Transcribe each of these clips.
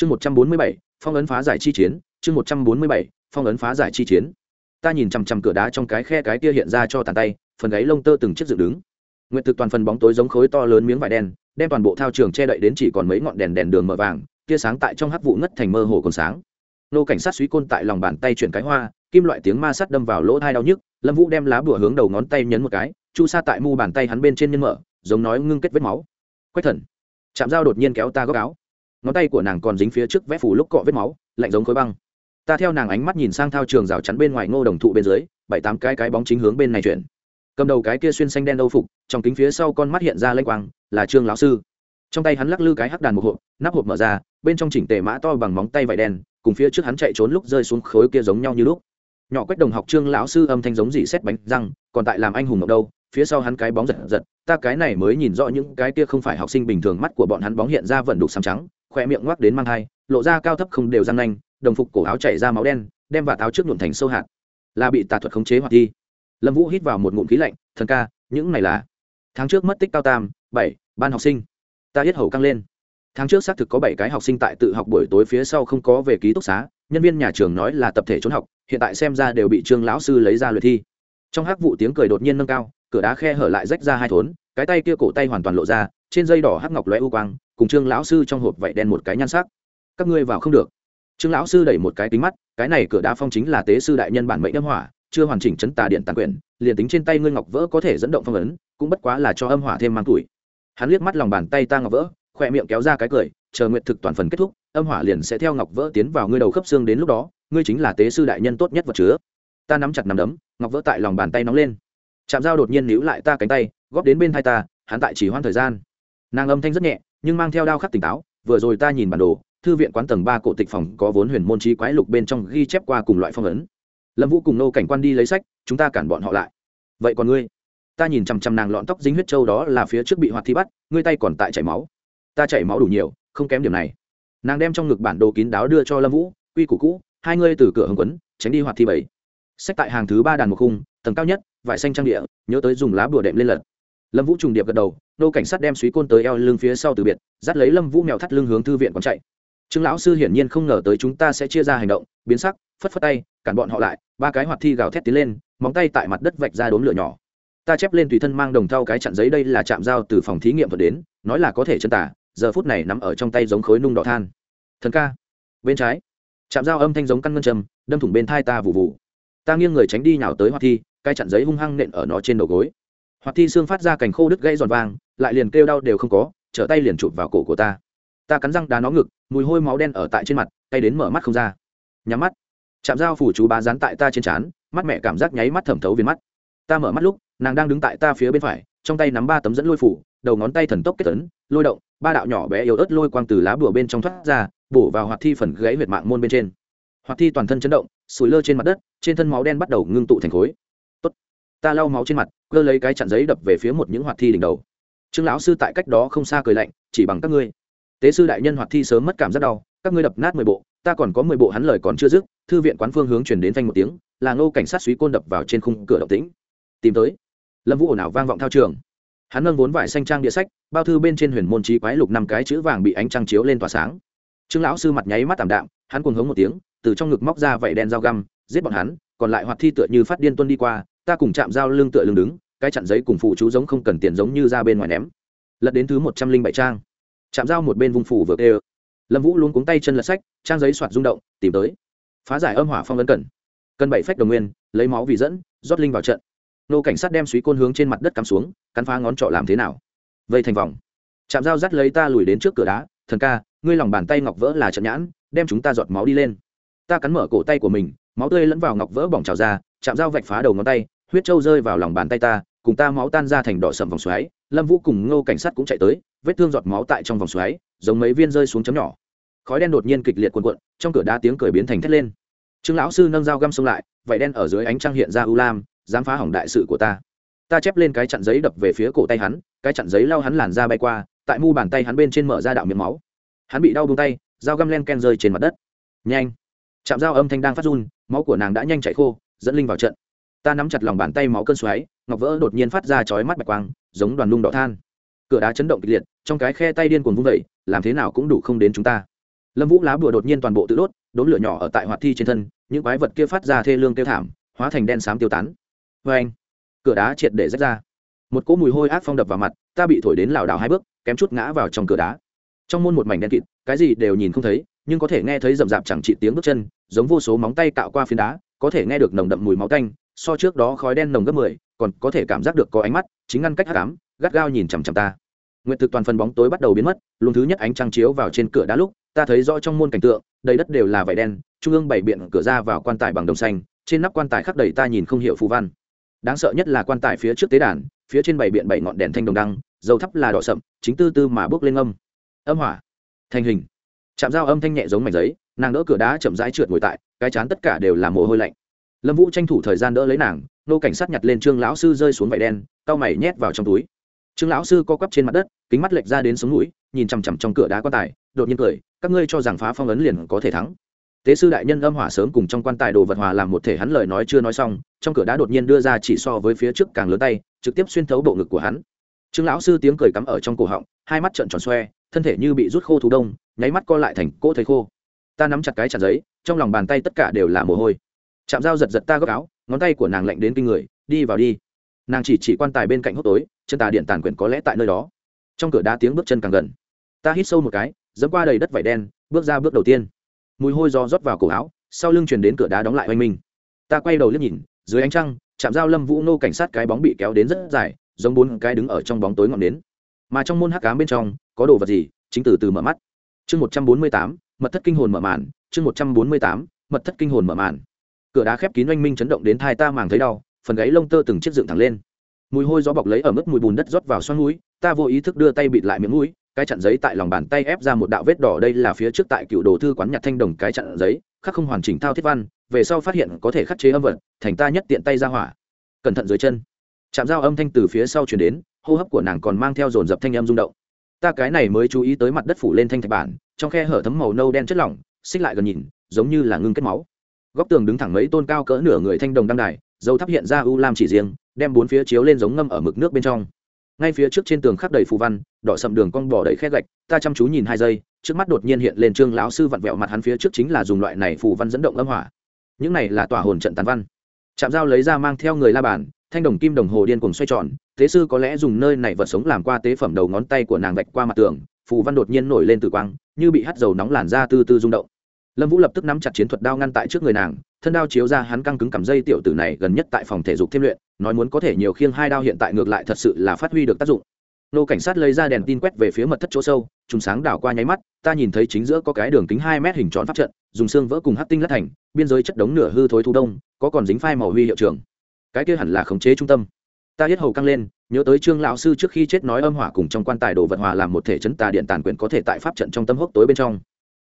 chương một trăm bốn mươi bảy, phong ấn phá giải chi chiến. Chương một trăm bốn mươi bảy, phong ấn phá giải chi chiến. Ta nhìn chằm chằm cửa đá trong cái khe cái kia hiện ra cho tàn tay, phần gáy lông tơ từng chiếc dựng đứng. Nguyện thực toàn phần bóng tối giống khối to lớn miếng vải đen, đem toàn bộ thao trường che đậy đến chỉ còn mấy ngọn đèn đèn đường mờ vàng, tia sáng tại trong hắc vụ ngất thành mơ hồ còn sáng. Nô cảnh sát suý côn tại lòng bàn tay chuyển cái hoa, kim loại tiếng ma sắt đâm vào lỗ thai đau nhức, lâm vũ đem lá bùa hướng đầu ngón tay nhấn một cái, chu sa tại mu bàn tay hắn bên trên nhân mở, giống nói ngưng kết vết máu. Quách thần chạm dao đột nhiên kéo ta góc áo ngón tay của nàng còn dính phía trước vẽ phủ lúc cọ vết máu, lạnh giống khối băng. Ta theo nàng ánh mắt nhìn sang thao trường rào chắn bên ngoài ngô đồng thụ bên dưới, bảy tám cái cái bóng chính hướng bên này chuyển. Cầm đầu cái kia xuyên xanh đen âu phục, trong kính phía sau con mắt hiện ra lênh quang, là trương lão sư. Trong tay hắn lắc lư cái hắc đàn một hộp, nắp hộp mở ra, bên trong chỉnh tề mã to bằng móng tay vải đen, cùng phía trước hắn chạy trốn lúc rơi xuống khối kia giống nhau như lúc. Nhỏ quách đồng học trương lão sư âm thanh giống dị xét bánh răng, còn tại làm anh hùng ngọc đâu, phía sau hắn cái bóng giật giật, ta cái này mới nhìn rõ những cái kia không phải học sinh bình thường mắt của bọn hắn bóng hiện ra vận đục xám trắng khoe miệng ngoắc đến mang hai lộ ra cao thấp không đều răng nanh, đồng phục cổ áo chảy ra máu đen, đem vạt áo trước nhuộm thành sâu hạt. Là bị tà thuật khống chế hoặc thi. Lâm vũ hít vào một ngụm khí lạnh, thần ca, những này là tháng trước mất tích cao tam, bảy, ban học sinh. Ta hết hầu căng lên. Tháng trước xác thực có bảy cái học sinh tại tự học buổi tối phía sau không có về ký túc xá, nhân viên nhà trường nói là tập thể trốn học, hiện tại xem ra đều bị trương lão sư lấy ra luyện thi. Trong hắc vụ tiếng cười đột nhiên nâng cao, cửa đá khe hở lại rách ra hai thốn, cái tay kia cổ tay hoàn toàn lộ ra, trên dây đỏ hắc ngọc lóe u quang cùng trương lão sư trong hộp vạy đen một cái nhan sắc. Các ngươi vào không được. Trương lão sư đẩy một cái tính mắt, cái này cửa đá phong chính là tế sư đại nhân bản mệnh âm hỏa, chưa hoàn chỉnh chấn tà điện tàn quyền liền tính trên tay ngươi ngọc vỡ có thể dẫn động phong ấn, cũng bất quá là cho âm hỏa thêm mang tuổi. Hắn liếc mắt lòng bàn tay ta ngọc vỡ, khoe miệng kéo ra cái cười, chờ nguyện thực toàn phần kết thúc, âm hỏa liền sẽ theo ngọc vỡ tiến vào ngươi đầu khớp xương đến lúc đó, ngươi chính là tế sư đại nhân tốt nhất vật chứa. Ta nắm chặt nắm đấm, ngọc vỡ tại lòng bàn tay nóng lên. Chạm dao đột nhiên níu lại ta cánh tay, góp đến bên thai ta, hắn tại chỉ hoan thời gian. Nàng âm thanh rất nhẹ nhưng mang theo đao khắc tỉnh táo, vừa rồi ta nhìn bản đồ, thư viện quán tầng ba cổ tịch phòng có vốn huyền môn trí quái lục bên trong ghi chép qua cùng loại phong ấn. Lâm vũ cùng nô cảnh quan đi lấy sách, chúng ta cản bọn họ lại. Vậy còn ngươi? Ta nhìn chằm chằm nàng lọn tóc dính huyết trâu đó là phía trước bị hoạt thi bắt, ngươi tay còn tại chảy máu. Ta chảy máu đủ nhiều, không kém điểm này. Nàng đem trong ngực bản đồ kín đáo đưa cho lâm vũ, quy củ cũ, hai ngươi từ cửa hồng quấn, tránh đi hoạt thi bảy. Sách tại hàng thứ ba đàn một khung, tầng cao nhất, vải xanh trang địa, nhớ tới dùng lá bùa đệm lên lật lâm vũ trùng điệp gật đầu nô cảnh sát đem suý côn tới eo lưng phía sau từ biệt dắt lấy lâm vũ mèo thắt lưng hướng thư viện còn chạy. Trương lão sư hiển nhiên không ngờ tới chúng ta sẽ chia ra hành động biến sắc phất phất tay cản bọn họ lại ba cái hoạt thi gào thét tiến lên móng tay tại mặt đất vạch ra đốm lửa nhỏ. Ta chép lên tùy thân mang đồng thau cái chặn giấy đây là chạm dao từ phòng thí nghiệm thuật đến nói là có thể chân tả giờ phút này nằm ở trong tay giống khối nung đỏ than. Thần ca bên trái. Chạm dao âm thanh giống căn ngân trầm, đâm thủng bên thai ta vụ vụ ta nghiêng người tránh đi nhào tới hoạt thi cái chặn giấy hung hăng nện ở nó trên đầu gối hoạt thi xương phát ra cành khô đứt gãy giòn vàng lại liền kêu đau đều không có, trở tay liền chụp vào cổ của ta. Ta cắn răng đá nó ngực, mùi hôi máu đen ở tại trên mặt, tay đến mở mắt không ra. Nhắm mắt. Chạm dao phủ chú bá dán tại ta trên trán, mắt mẹ cảm giác nháy mắt thẩm thấu viên mắt. Ta mở mắt lúc, nàng đang đứng tại ta phía bên phải, trong tay nắm ba tấm dẫn lôi phủ, đầu ngón tay thần tốc kết tấn lôi động, ba đạo nhỏ bé yếu ớt lôi quang từ lá bùa bên trong thoát ra, bổ vào hoạt thi phần gãy huyệt mạng môn bên trên. Hoạt thi toàn thân chấn động, sủi lơ trên mặt đất, trên thân máu đen bắt đầu ngưng tụ thành khối ta lau máu trên mặt, cơ lấy cái chặn giấy đập về phía một những hoạt thi đỉnh đầu. Trương lão sư tại cách đó không xa cười lạnh, chỉ bằng các ngươi. Tế sư đại nhân hoạt thi sớm mất cảm giác đau, các ngươi đập nát mười bộ, ta còn có mười bộ hắn lời còn chưa dứt, thư viện quán phương hướng chuyển đến phanh một tiếng, là ngô cảnh sát suý côn đập vào trên khung cửa động tĩnh. Tìm tới. Lâm vũ ồn ào vang vọng thao trường. Hắn nâng vốn vải xanh trang địa sách, bao thư bên trên huyền môn trí quái lục năm cái chữ vàng bị ánh trăng chiếu lên tỏa sáng. Trương lão sư mặt nháy mắt tảm đạm, hắn cuồng hống một tiếng, từ trong ngực móc ra vảy đen dao găm, giết bọn hắn, còn lại hoạt thi tựa như phát điên tuân đi qua ta cùng chạm dao lưng tựa lưng đứng cái chặn giấy cùng phụ chú giống không cần tiền giống như ra bên ngoài ném. Lật đến thứ một trăm linh bảy trang. Chạm dao một bên vùng phủ vừa kêu, lâm vũ luôn cuống tay chân lật sách trang giấy soạt rung động tìm tới. Phá giải âm hỏa phong ấn cẩn cân bảy phách đồng nguyên lấy máu vì dẫn rót linh vào trận. Nô cảnh sát đem suý côn hướng trên mặt đất cắm xuống cắn phá ngón trọ làm thế nào? Vây thành vòng. Chạm dao dắt lấy ta lùi đến trước cửa đá thần ca ngươi lòng bàn tay ngọc vỡ là trận nhãn đem chúng ta giọt máu đi lên. Ta cắn mở cổ tay của mình máu tươi lẫn vào ngọc vỡ bỏng trào ra chạm dao vạch phá đầu ngón tay huyết trâu rơi vào lòng bàn tay ta, cùng ta máu tan ra thành đỏ sầm vòng xoáy, lâm vũ cùng ngô cảnh sát cũng chạy tới, vết thương giọt máu tại trong vòng xoáy, giống mấy viên rơi xuống chấm nhỏ. Khói đen đột nhiên kịch liệt cuồn cuộn, trong cửa đá tiếng cười biến thành thét lên. Trương lão sư nâng dao găm xông lại vậy đen ở dưới ánh trăng hiện ra u lam, dám phá hỏng đại sự của ta. Ta chép lên cái chặn giấy đập về phía cổ tay hắn, cái chặn giấy lao hắn làn ra bay qua, tại mu bàn tay hắn bên trên mở ra đạo miệng máu. Hắn bị đau bông tay, dao găm len ken rơi trên mặt đất. Nhanh! Chạm dao âm thanh đang phát run, máu của nàng đã nhanh chảy khô, dẫn linh vào trận ta nắm chặt lòng bàn tay máu cơn xoáy, ngọc vỡ đột nhiên phát ra chói mắt bạch quang, giống đoàn nung đỏ than. Cửa đá chấn động kịch liệt, trong cái khe tay điên cuồng vung vẩy làm thế nào cũng đủ không đến chúng ta. Lâm vũ lá bùa đột nhiên toàn bộ tự đốt đốn lửa nhỏ ở tại hoạt thi trên thân, những quái vật kia phát ra thê lương tiêu thảm, hóa thành đen xám tiêu tán. Vê anh. Cửa đá triệt để rách ra. Một cỗ mùi hôi ác phong đập vào mặt, ta bị thổi đến lảo đảo hai bước, kém chút ngã vào trong cửa đá. Trong môn một mảnh đen kịt, cái gì đều nhìn không thấy, nhưng có thể nghe thấy rậm rạp chẳng trị tiếng bước chân, giống vô số móng tay tạo qua phiến đá, có thể nghe được nồng đậm mùi máu tanh so trước đó khói đen nồng gấp mười, còn có thể cảm giác được có ánh mắt, chính ngăn cách hát cám gắt gao nhìn chằm chằm ta. Nguyện thực toàn phần bóng tối bắt đầu biến mất, luồng thứ nhất ánh trăng chiếu vào trên cửa đá lúc, ta thấy rõ trong môn cảnh tượng, đầy đất đều là vải đen, trung ương bảy biện cửa ra vào quan tài bằng đồng xanh, trên nắp quan tài khắc đầy ta nhìn không hiểu phù văn. Đáng sợ nhất là quan tài phía trước tế đàn, phía trên bảy biện bảy ngọn đèn thanh đồng đăng, dầu thắp là đỏ sậm, chính tư tư mà bước lên âm. Âm hỏa, thành hình. Chạm dao âm thanh nhẹ giống mảnh giấy, nàng đỡ cửa đá chậm rãi trượt ngồi tại, cái chán tất cả đều là mồ hôi lạnh lâm vũ tranh thủ thời gian đỡ lấy nàng, nô cảnh sát nhặt lên trương lão sư rơi xuống vải đen, cau mày nhét vào trong túi. Trương lão sư co quắp trên mặt đất, kính mắt lệch ra đến sống mũi, nhìn chằm chằm trong cửa đá quan tài, đột nhiên cười, các ngươi cho rằng phá phong ấn liền có thể thắng. Tế sư đại nhân âm hỏa sớm cùng trong quan tài đồ vật hòa làm một thể hắn lời nói chưa nói xong, trong cửa đá đột nhiên đưa ra chỉ so với phía trước càng lớn tay, trực tiếp xuyên thấu bộ ngực của hắn. Trương lão sư tiếng cười cắm ở trong cổ họng, hai mắt trợn tròn xoe, thân thể như bị rút khô thú đông, nháy mắt co lại thành cỗ thấy khô. Ta nắm chặt cái chặt giấy, trong lòng bàn tay tất cả đều là mồ hôi chạm dao giật giật ta góc áo, ngón tay của nàng lạnh đến kinh người, đi vào đi. Nàng chỉ chỉ quan tài bên cạnh hốc tối, chân tà điện tàn quyển có lẽ tại nơi đó. Trong cửa đá tiếng bước chân càng gần. Ta hít sâu một cái, dẫm qua đầy đất vải đen, bước ra bước đầu tiên. Mùi hôi do rót vào cổ áo, sau lưng chuyển đến cửa đá đóng lại oanh minh. Ta quay đầu liếc nhìn, dưới ánh trăng chạm dao lâm vũ nô cảnh sát cái bóng bị kéo đến rất dài, giống bốn cái đứng ở trong bóng tối ngọn đến mà trong môn hắc cám bên trong, có đồ vật gì? Chính từ từ mở mắt. Chương một trăm bốn mươi tám, mật thất kinh hồn mở màn. Chương một trăm bốn mươi tám, mật thất kinh hồn mở màn cửa đá khép kín oanh minh chấn động đến thai ta màng thấy đau, phần gáy lông tơ từng chiếc dựng thẳng lên. Mùi hôi gió bọc lấy ở mức mùi bùn đất rót vào xoăn mũi, ta vô ý thức đưa tay bịt lại miệng mũi, cái chặn giấy tại lòng bàn tay ép ra một đạo vết đỏ đây là phía trước tại cựu đồ thư quán nhặt thanh đồng cái chặn giấy, khắc không hoàn chỉnh thao thiết văn, về sau phát hiện có thể khắc chế âm vật, thành ta nhất tiện tay ra hỏa. Cẩn thận dưới chân. Chạm dao âm thanh từ phía sau chuyển đến, hô hấp của nàng còn mang theo dồn dập thanh âm rung động. Ta cái này mới chú ý tới mặt đất phủ lên thanh thạch bản, trong khe hở thấm màu nâu đen chất lỏng, xích lại gần nhìn, giống như là ngưng kết máu góc tường đứng thẳng mấy tôn cao cỡ nửa người thanh đồng đăng đài, dầu thắp hiện ra u lam chỉ riêng, đem bốn phía chiếu lên giống ngâm ở mực nước bên trong. Ngay phía trước trên tường khắc đầy phù văn, đỏ sầm đường cong bỏ đầy khét gạch, ta chăm chú nhìn hai giây, trước mắt đột nhiên hiện lên trương lão sư vặn vẹo mặt hắn phía trước chính là dùng loại này phù văn dẫn động âm hỏa. Những này là tỏa hồn trận tàn văn. Chạm dao lấy ra mang theo người la bàn, thanh đồng kim đồng hồ điên cùng xoay tròn tế sư có lẽ dùng nơi này vật sống làm qua tế phẩm đầu ngón tay của nàng vạch qua mặt tường, phù văn đột nhiên nổi lên từ quang, như bị hắt dầu nóng làn ra tư tư rung động lâm vũ lập tức nắm chặt chiến thuật đao ngăn tại trước người nàng, thân đao chiếu ra hắn căng cứng cảm dây tiểu tử này gần nhất tại phòng thể dục thêm luyện, nói muốn có thể nhiều khiêng hai đao hiện tại ngược lại thật sự là phát huy được tác dụng. Nô cảnh sát lấy ra đèn tin quét về phía mật thất chỗ sâu chúng sáng đảo qua nháy mắt, ta nhìn thấy chính giữa có cái đường kính hai mét hình tròn pháp trận, dùng xương vỡ cùng hát tinh lát thành, biên giới chất đống nửa hư thối thu đông, có còn dính phai màu huy hiệu trường cái kia hẳn là khống chế trung tâm. Ta hết hầu căng lên, nhớ tới trương lão sư trước khi chết nói âm hỏa cùng trong quan tài đồ vật hòa làm một thể chấn tà điện tàn quyền có thể tại pháp trận trong tâm hốc tối bên trong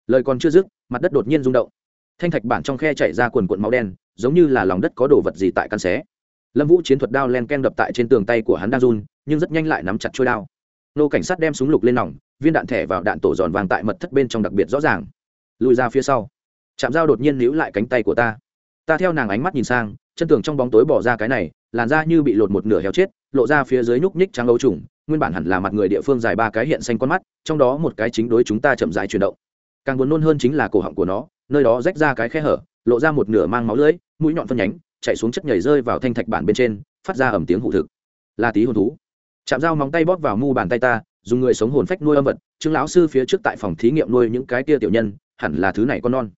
lời còn chưa dứt, mặt đất đột nhiên rung động. Thanh thạch bản trong khe chảy ra quần quận máu đen, giống như là lòng đất có đồ vật gì tại căn xé. Lâm vũ chiến thuật đao len ken đập tại trên tường tay của hắn đang run, nhưng rất nhanh lại nắm chặt trôi đao. Nô cảnh sát đem súng lục lên nòng, viên đạn thẻ vào đạn tổ giòn vàng tại mật thất bên trong đặc biệt rõ ràng. Lùi ra phía sau. Chạm dao đột nhiên níu lại cánh tay của ta. Ta theo nàng ánh mắt nhìn sang, chân tường trong bóng tối bỏ ra cái này, làn da như bị lột một nửa heo chết, lộ ra phía dưới nhúc nhích trắng ấu trùng, nguyên bản hẳn là mặt người địa phương dài ba cái hiện xanh con mắt, trong đó một cái chính đối chúng ta chậm dài chuyển động càng buồn nôn hơn chính là cổ họng của nó, nơi đó rách ra cái khe hở, lộ ra một nửa mang máu lưỡi mũi nhọn phân nhánh chạy xuống chất nhảy rơi vào thanh thạch bản bên trên, phát ra ẩm tiếng hụ thực. Là tí hồn thú. Chạm dao móng tay bóp vào mu bàn tay ta, dùng người sống hồn phách nuôi âm vật chứng lão sư phía trước tại phòng thí nghiệm nuôi những cái tia tiểu nhân, hẳn là thứ này con non.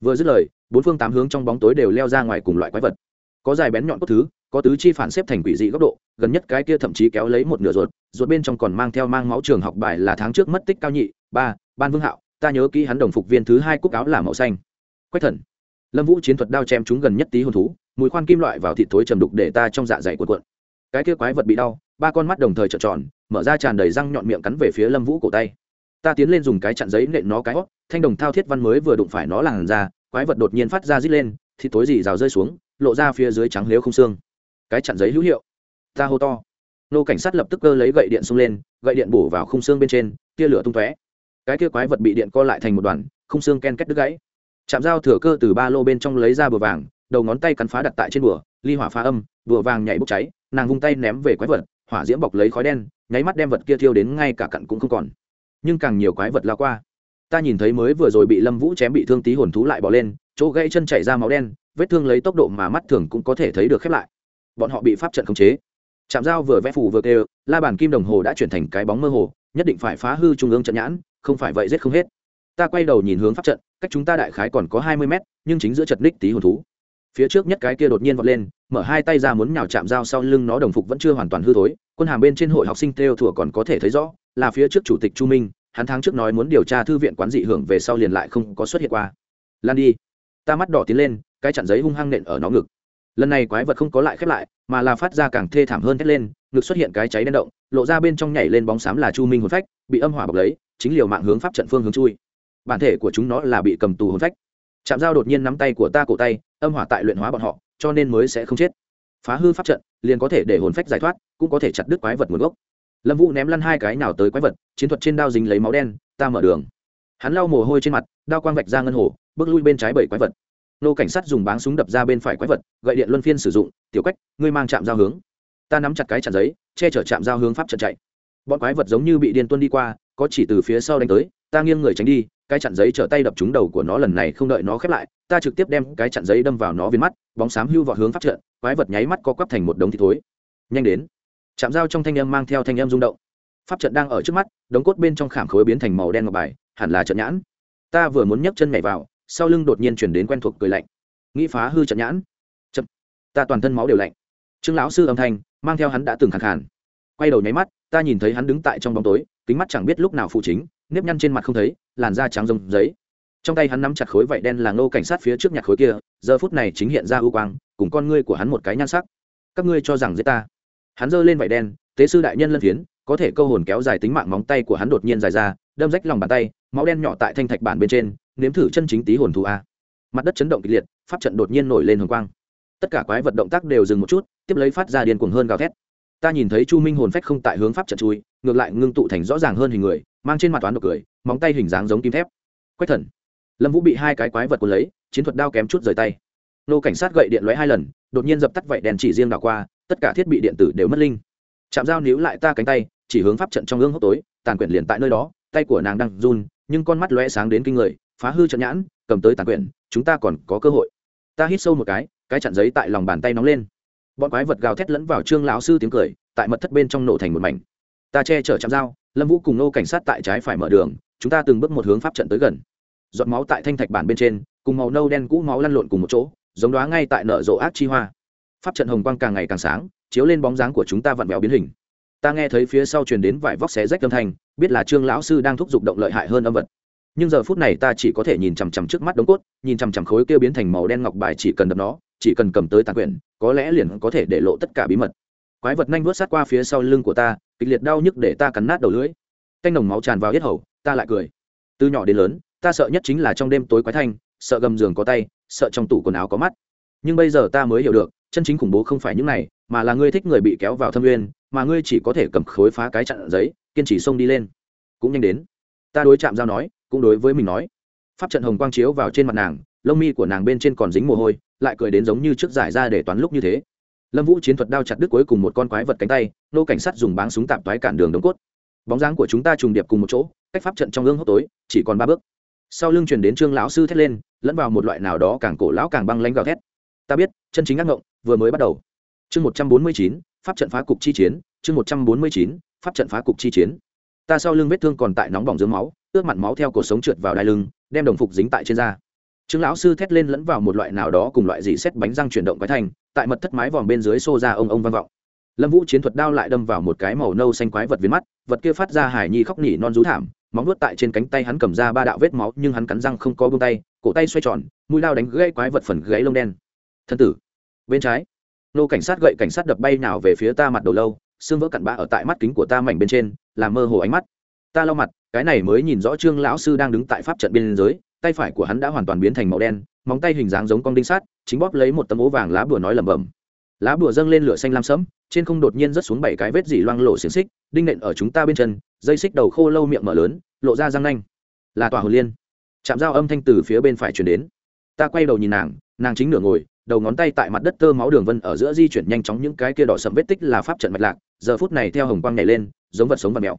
Vừa dứt lời, bốn phương tám hướng trong bóng tối đều leo ra ngoài cùng loại quái vật. Có dài bén nhọn cốt thứ, có tứ chi phản xếp thành quỷ dị góc độ, gần nhất cái kia thậm chí kéo lấy một nửa ruột ruột bên trong còn mang theo mang máu trường học bài là tháng trước mất tích cao nhị, ba, ban vương hạo ta nhớ kỹ hắn đồng phục viên thứ hai cúc áo là màu xanh. Quách thần. Lâm vũ chiến thuật đao chém chúng gần nhất tí hồn thú, mùi khoan kim loại vào thịt thối trầm đục để ta trong dạ dày cuộn cuộn. Cái kia quái vật bị đau, ba con mắt đồng thời trợn tròn, mở ra tràn đầy răng nhọn miệng cắn về phía lâm vũ cổ tay. Ta tiến lên dùng cái chặn giấy nện nó cái hót thanh đồng thao thiết văn mới vừa đụng phải nó làn ra quái vật đột nhiên phát ra rít lên, thịt tối gì rào rơi xuống, lộ ra phía dưới trắng lếu không xương. Cái chặn giấy hữu hiệu. Ta hô to. Nô cảnh sát lập tức cơ lấy gậy điện xông lên, gậy điện bổ vào khung xương bên trên, tia lửa tung tóe cái kia quái vật bị điện co lại thành một đoàn, khung xương ken kết đứt gãy. Chạm dao thừa cơ từ ba lô bên trong lấy ra bừa vàng, đầu ngón tay cắn phá đặt tại trên bùa, ly hỏa phá âm, bùa vàng nhảy bốc cháy, nàng vung tay ném về quái vật, hỏa diễm bọc lấy khói đen, nháy mắt đem vật kia thiêu đến ngay cả cặn cũng không còn. Nhưng càng nhiều quái vật lao qua. Ta nhìn thấy mới vừa rồi bị lâm vũ chém bị thương tí hồn thú lại bỏ lên, chỗ gãy chân chảy ra máu đen, vết thương lấy tốc độ mà mắt thường cũng có thể thấy được khép lại. Bọn họ bị pháp trận khống chế. Chạm dao vừa vẽ phù vừa kêu, la bàn kim đồng hồ đã chuyển thành cái bóng mơ hồ, nhất định phải phá hư trung ương trận nhãn không phải vậy giết không hết. Ta quay đầu nhìn hướng pháp trận, cách chúng ta đại khái còn có hai mươi mét, nhưng chính giữa chật ních tí hồn thú. Phía trước nhất cái kia đột nhiên vọt lên, mở hai tay ra muốn nhào chạm dao sau lưng nó đồng phục vẫn chưa hoàn toàn hư thối, quân hàm bên trên hội học sinh theo thủa còn có thể thấy rõ, là phía trước chủ tịch chu minh, hắn tháng trước nói muốn điều tra thư viện quán dị hưởng về sau liền lại không có xuất hiện qua. Lan đi. Ta mắt đỏ tiến lên, cái chặn giấy hung hăng nện ở nó ngực. Lần này quái vật không có lại khép lại, mà là phát ra càng thê thảm hơn thét lên, ngực xuất hiện cái cháy đen động, lộ ra bên trong nhảy lên bóng xám là chu minh hồn phách, bị âm hỏa bọc lấy chính liều mạng hướng pháp trận phương hướng chui. Bản thể của chúng nó là bị cầm tù hồn phách. Chạm dao đột nhiên nắm tay của ta cổ tay âm hỏa tại luyện hóa bọn họ cho nên mới sẽ không chết. Phá hư pháp trận liền có thể để hồn phách giải thoát cũng có thể chặt đứt quái vật nguồn gốc. Lâm vũ ném lăn hai cái nào tới quái vật chiến thuật trên đao dính lấy máu đen ta mở đường. Hắn lau mồ hôi trên mặt đao quang vạch ra ngân hồ bước lui bên trái bảy quái vật. Nô cảnh sát dùng báng súng đập ra bên phải quái vật gậy điện luân phiên sử dụng tiểu Cách, ngươi mang chạm giao hướng. Ta nắm chặt cái chặt giấy che chở chạm giao hướng pháp trận chạy bọn quái vật giống như bị điên tuân đi qua, có chỉ từ phía sau đánh tới, ta nghiêng người tránh đi, cái chặn giấy trở tay đập trúng đầu của nó lần này không đợi nó khép lại, ta trực tiếp đem cái chặn giấy đâm vào nó viên mắt, bóng xám hưu vào hướng pháp trận, quái vật nháy mắt co quắp thành một đống thịt thối. Nhanh đến. Chạm dao trong thanh âm mang theo thanh âm rung động. Pháp trận đang ở trước mắt, đống cốt bên trong khảm khối biến thành màu đen ngọc bài, hẳn là trận nhãn. Ta vừa muốn nhấc chân nhảy vào, sau lưng đột nhiên chuyển đến quen thuộc cười lạnh. Nghĩ phá hư trận nhãn. Chậm. Ta toàn thân máu đều lạnh. Trương lão sư âm thanh, mang theo hắn đã từng khẳng khàn quay đầu nháy mắt, ta nhìn thấy hắn đứng tại trong bóng tối, kính mắt chẳng biết lúc nào phụ chính, nếp nhăn trên mặt không thấy, làn da trắng rông giấy trong tay hắn nắm chặt khối vải đen là ngô cảnh sát phía trước nhặt khối kia, giờ phút này chính hiện ra ưu quang, cùng con ngươi của hắn một cái nhan sắc. Các ngươi cho rằng giết ta. Hắn giơ lên vải đen, tế sư đại nhân lân phiến, có thể câu hồn kéo dài tính mạng móng tay của hắn đột nhiên dài ra, đâm rách lòng bàn tay, máu đen nhỏ tại thanh thạch bản bên trên, nếm thử chân chính tí hồn thú a. Mặt đất chấn động kịch liệt, pháp trận đột nhiên nổi lên hồng quang. Tất cả quái vật động tác đều dừng một chút, tiếp lấy phát ra điên cuồng hơn gào thét ta nhìn thấy chu minh hồn phách không tại hướng pháp trận chui, ngược lại ngưng tụ thành rõ ràng hơn hình người, mang trên mặt toán độc cười, móng tay hình dáng giống kim thép. Quách thần. Lâm vũ bị hai cái quái vật cuốn lấy, chiến thuật đao kém chút rời tay. Nô cảnh sát gậy điện lóe hai lần, đột nhiên dập tắt vậy đèn chỉ riêng đảo qua, tất cả thiết bị điện tử đều mất linh. Chạm dao níu lại ta cánh tay, chỉ hướng pháp trận trong gương hốc tối, tàn quyển liền tại nơi đó, tay của nàng đang run, nhưng con mắt lóe sáng đến kinh người, phá hư trận nhãn, cầm tới tàn quyển, chúng ta còn có cơ hội. Ta hít sâu một cái cái chặn giấy tại lòng bàn tay nóng lên bọn quái vật gào thét lẫn vào trương lão sư tiếng cười, tại mật thất bên trong nổ thành một mảnh. Ta che chở chạm dao lâm vũ cùng nô cảnh sát tại trái phải mở đường, chúng ta từng bước một hướng pháp trận tới gần. Giọt máu tại thanh thạch bản bên trên, cùng màu nâu đen cũ máu lăn lộn cùng một chỗ, giống đó ngay tại nở rộ ác chi hoa. Pháp trận hồng quang càng ngày càng sáng, chiếu lên bóng dáng của chúng ta vặn vẹo biến hình. Ta nghe thấy phía sau truyền đến vải vóc xé rách âm thanh, biết là trương lão sư đang thúc giục động lợi hại hơn âm vật nhưng giờ phút này ta chỉ có thể nhìn chằm chằm trước mắt đống cốt, nhìn chằm chằm khối kia biến thành màu đen ngọc bài chỉ cần đập nó, chỉ cần cầm tới tàn quyển, có lẽ liền có thể để lộ tất cả bí mật. Quái vật nhanh vớt sát qua phía sau lưng của ta, kịch liệt đau nhức để ta cắn nát đầu lưỡi. Canh nồng máu tràn vào yết hầu, ta lại cười. Từ nhỏ đến lớn, ta sợ nhất chính là trong đêm tối quái thanh, sợ gầm giường có tay, sợ trong tủ quần áo có mắt. Nhưng bây giờ ta mới hiểu được, chân chính khủng bố không phải những này, mà là ngươi thích người bị kéo vào thâm nguyên mà ngươi chỉ có thể cầm khối phá cái chặn giấy, kiên trì xông đi lên. Cũng nhanh đến. Ta đối chạm giao nói cũng đối với mình nói. Pháp trận hồng quang chiếu vào trên mặt nàng, lông mi của nàng bên trên còn dính mồ hôi, lại cười đến giống như trước giải ra để toán lúc như thế. Lâm vũ chiến thuật đao chặt đứt cuối cùng một con quái vật cánh tay, nô cảnh sát dùng báng súng tạp toái cản đường đống cốt. Bóng dáng của chúng ta trùng điệp cùng một chỗ, cách pháp trận trong gương hốc tối, chỉ còn ba bước. Sau lưng truyền đến trương lão sư thét lên, lẫn vào một loại nào đó càng cổ lão càng băng lanh gào thét. Ta biết, chân chính ác ngộng, vừa mới bắt đầu. Chương một trăm bốn mươi chín, pháp trận phá cục chi chiến, chương một trăm bốn mươi chín, pháp trận phá cục chi chiến. Ta sau lưng vết thương còn tại nóng bỏng dưới máu ướt mặn máu theo cuộc sống trượt vào đai lưng, đem đồng phục dính tại trên da. Chứng lão sư thét lên lẫn vào một loại nào đó cùng loại dị xét bánh răng chuyển động quái thành, tại mật thất mái vòm bên dưới xô ra ông ông vang vọng. Lâm vũ chiến thuật đao lại đâm vào một cái màu nâu xanh quái vật viên mắt, vật kia phát ra hải nhi khóc nỉ non rú thảm, móng nuốt tại trên cánh tay hắn cầm ra ba đạo vết máu, nhưng hắn cắn răng không có bông tay, cổ tay xoay tròn, mũi lao đánh gãy quái vật phần gãy lông đen. Thân tử, bên trái. Nô cảnh sát gậy cảnh sát đập bay nào về phía ta mặt đầu lâu, xương vỡ cặn bã ở tại mắt kính của ta mảnh bên trên, làm mơ hồ ánh mắt. Ta lau mặt cái này mới nhìn rõ trương lão sư đang đứng tại pháp trận biên giới tay phải của hắn đã hoàn toàn biến thành màu đen, móng tay hình dáng giống con đinh sát chính bóp lấy một tấm ố vàng lá bùa nói lẩm bẩm. Lá bùa dâng lên lửa xanh lam sẫm, trên không đột nhiên rớt xuống bảy cái vết dỉ loang lộ xiềng xích, đinh nện ở chúng ta bên chân, dây xích đầu khô lâu miệng mở lớn, lộ ra răng nanh. Là tòa hồ liên. Chạm dao âm thanh từ phía bên phải chuyển đến. Ta quay đầu nhìn nàng nàng chính nửa ngồi, đầu ngón tay tại mặt đất tơ máu đường vân ở giữa di chuyển nhanh chóng những cái kia đỏ sầm vết tích là pháp trận mạch lạc, giờ phút này theo hồng quang nhảy lên, giống vật sống và mèo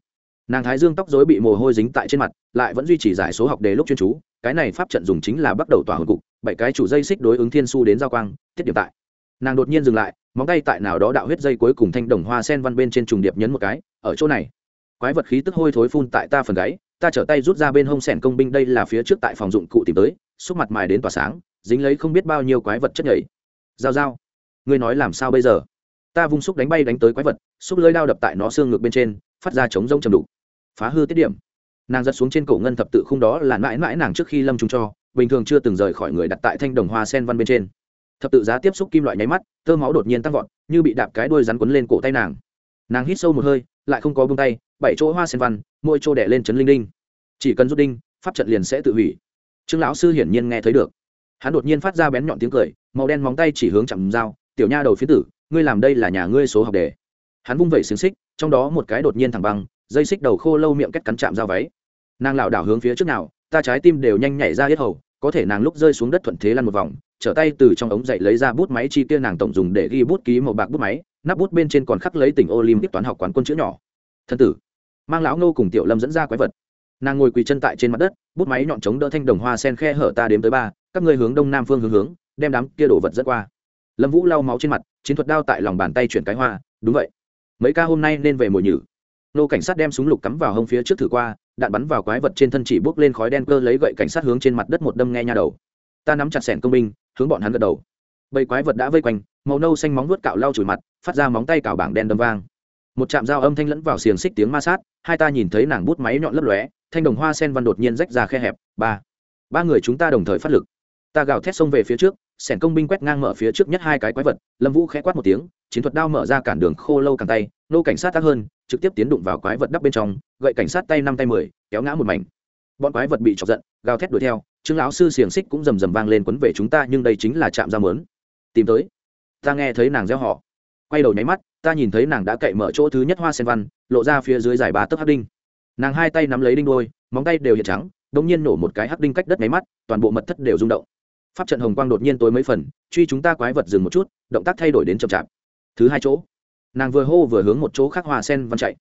nàng thái dương tóc dối bị mồ hôi dính tại trên mặt, lại vẫn duy trì giải số học đề lúc chuyên chú, cái này pháp trận dùng chính là bắt đầu tỏa hồn cục, bảy cái chủ dây xích đối ứng thiên su đến giao quang tiết điểm tại. Nàng đột nhiên dừng lại, móng tay tại nào đó đạo huyết dây cuối cùng thanh đồng hoa sen văn bên trên trùng điệp nhấn một cái, ở chỗ này. Quái vật khí tức hôi thối phun tại ta phần gáy, ta trở tay rút ra bên hông sẻn công binh đây là phía trước tại phòng dụng cụ tìm tới, xúc mặt mài đến tỏa sáng, dính lấy không biết bao nhiêu quái vật chất nhảy. Dao dao ngươi nói làm sao bây giờ? Ta vung xúc đánh bay đánh tới quái vật, xúc lưới lao đập tại nó xương ngược bên trên, phát ra chống rông chầm đục phá hư tiết điểm. Nàng giật xuống trên cổ ngân thập tự khung đó là mãi mãi nàng trước khi lâm trùng cho, bình thường chưa từng rời khỏi người đặt tại thanh đồng hoa sen văn bên trên. Thập tự giá tiếp xúc kim loại nháy mắt, tơ máu đột nhiên tăng vọt, như bị đạp cái đuôi rắn quấn lên cổ tay nàng. Nàng hít sâu một hơi, lại không có bông tay, bảy chỗ hoa sen văn môi chỗ đẻ lên chấn linh đinh. Chỉ cần rút đinh, pháp trận liền sẽ tự hủy. Trương lão sư hiển nhiên nghe thấy được. Hắn đột nhiên phát ra bén nhọn tiếng cười, màu đen móng tay chỉ hướng chạm dao, tiểu nha đầu phía tử, ngươi làm đây là nhà ngươi số học đề. Hắn vung vẩy xiềng xích, trong đó một cái đột nhiên thẳng băng dây xích đầu khô lâu miệng cách cắn chạm dao váy. Nàng lảo đảo hướng phía trước nào, ta trái tim đều nhanh nhảy ra hết hầu, có thể nàng lúc rơi xuống đất thuận thế lăn một vòng, trở tay từ trong ống dậy lấy ra bút máy chi tiêu nàng tổng dùng để ghi bút ký màu bạc bút máy, nắp bút bên trên còn khắc lấy tỉnh olympic toán học quán quân chữ nhỏ. Thân tử, mang lão nô cùng tiểu lâm dẫn ra quái vật. Nàng ngồi quỳ chân tại trên mặt đất, bút máy nhọn chống đỡ thanh đồng hoa sen khe hở ta đếm tới ba, các ngươi hướng đông nam phương hướng hướng, đem đám kia đổ vật dẫn qua. Lâm vũ lau máu trên mặt, chiến thuật đao tại lòng bàn tay chuyển cái hoa, đúng vậy. Mấy ca hôm nay nên về mùa nhử nô cảnh sát đem súng lục cắm vào hông phía trước thử qua, đạn bắn vào quái vật trên thân chỉ bốc lên khói đen cơ lấy gậy cảnh sát hướng trên mặt đất một đâm nghe nha đầu. Ta nắm chặt sẻn công binh, hướng bọn hắn gật đầu. Bầy quái vật đã vây quanh, màu nâu xanh móng vuốt cạo lau chùi mặt, phát ra móng tay cào bảng đen đâm vang. Một chạm dao âm thanh lẫn vào xiềng xích tiếng ma sát, hai ta nhìn thấy nàng bút máy nhọn lấp lóe, thanh đồng hoa sen văn đột nhiên rách ra khe hẹp. Ba. Ba người chúng ta đồng thời phát lực. Ta gào thét xông về phía trước sẻn công binh quét ngang mở phía trước nhất hai cái quái vật, lâm vũ khẽ quát một tiếng, chiến thuật đao mở ra cản đường khô lâu càng tay, nô cảnh sát tác hơn, trực tiếp tiến đụng vào quái vật đắp bên trong, gậy cảnh sát tay năm tay mười, kéo ngã một mảnh. Bọn quái vật bị chọc giận, gào thét đuổi theo chứng lão sư xiềng xích cũng rầm rầm vang lên quấn về chúng ta, nhưng đây chính là chạm ra mớn tìm tới. Ta nghe thấy nàng reo họ. Quay đầu nháy mắt, ta nhìn thấy nàng đã cậy mở chỗ thứ nhất hoa sen văn, lộ ra phía dưới dài ba tấc hắc đinh. Nàng hai tay nắm lấy đinh đôi, móng tay đều hiện trắng đ nhiên nổ một cái hắc đinh cách đất nháy mắt, toàn bộ mật thất đều rung động pháp trận hồng quang đột nhiên tối mấy phần truy chúng ta quái vật dừng một chút động tác thay đổi đến chậm chạp. Thứ hai chỗ nàng vừa hô vừa hướng một chỗ khác hòa sen văn chạy.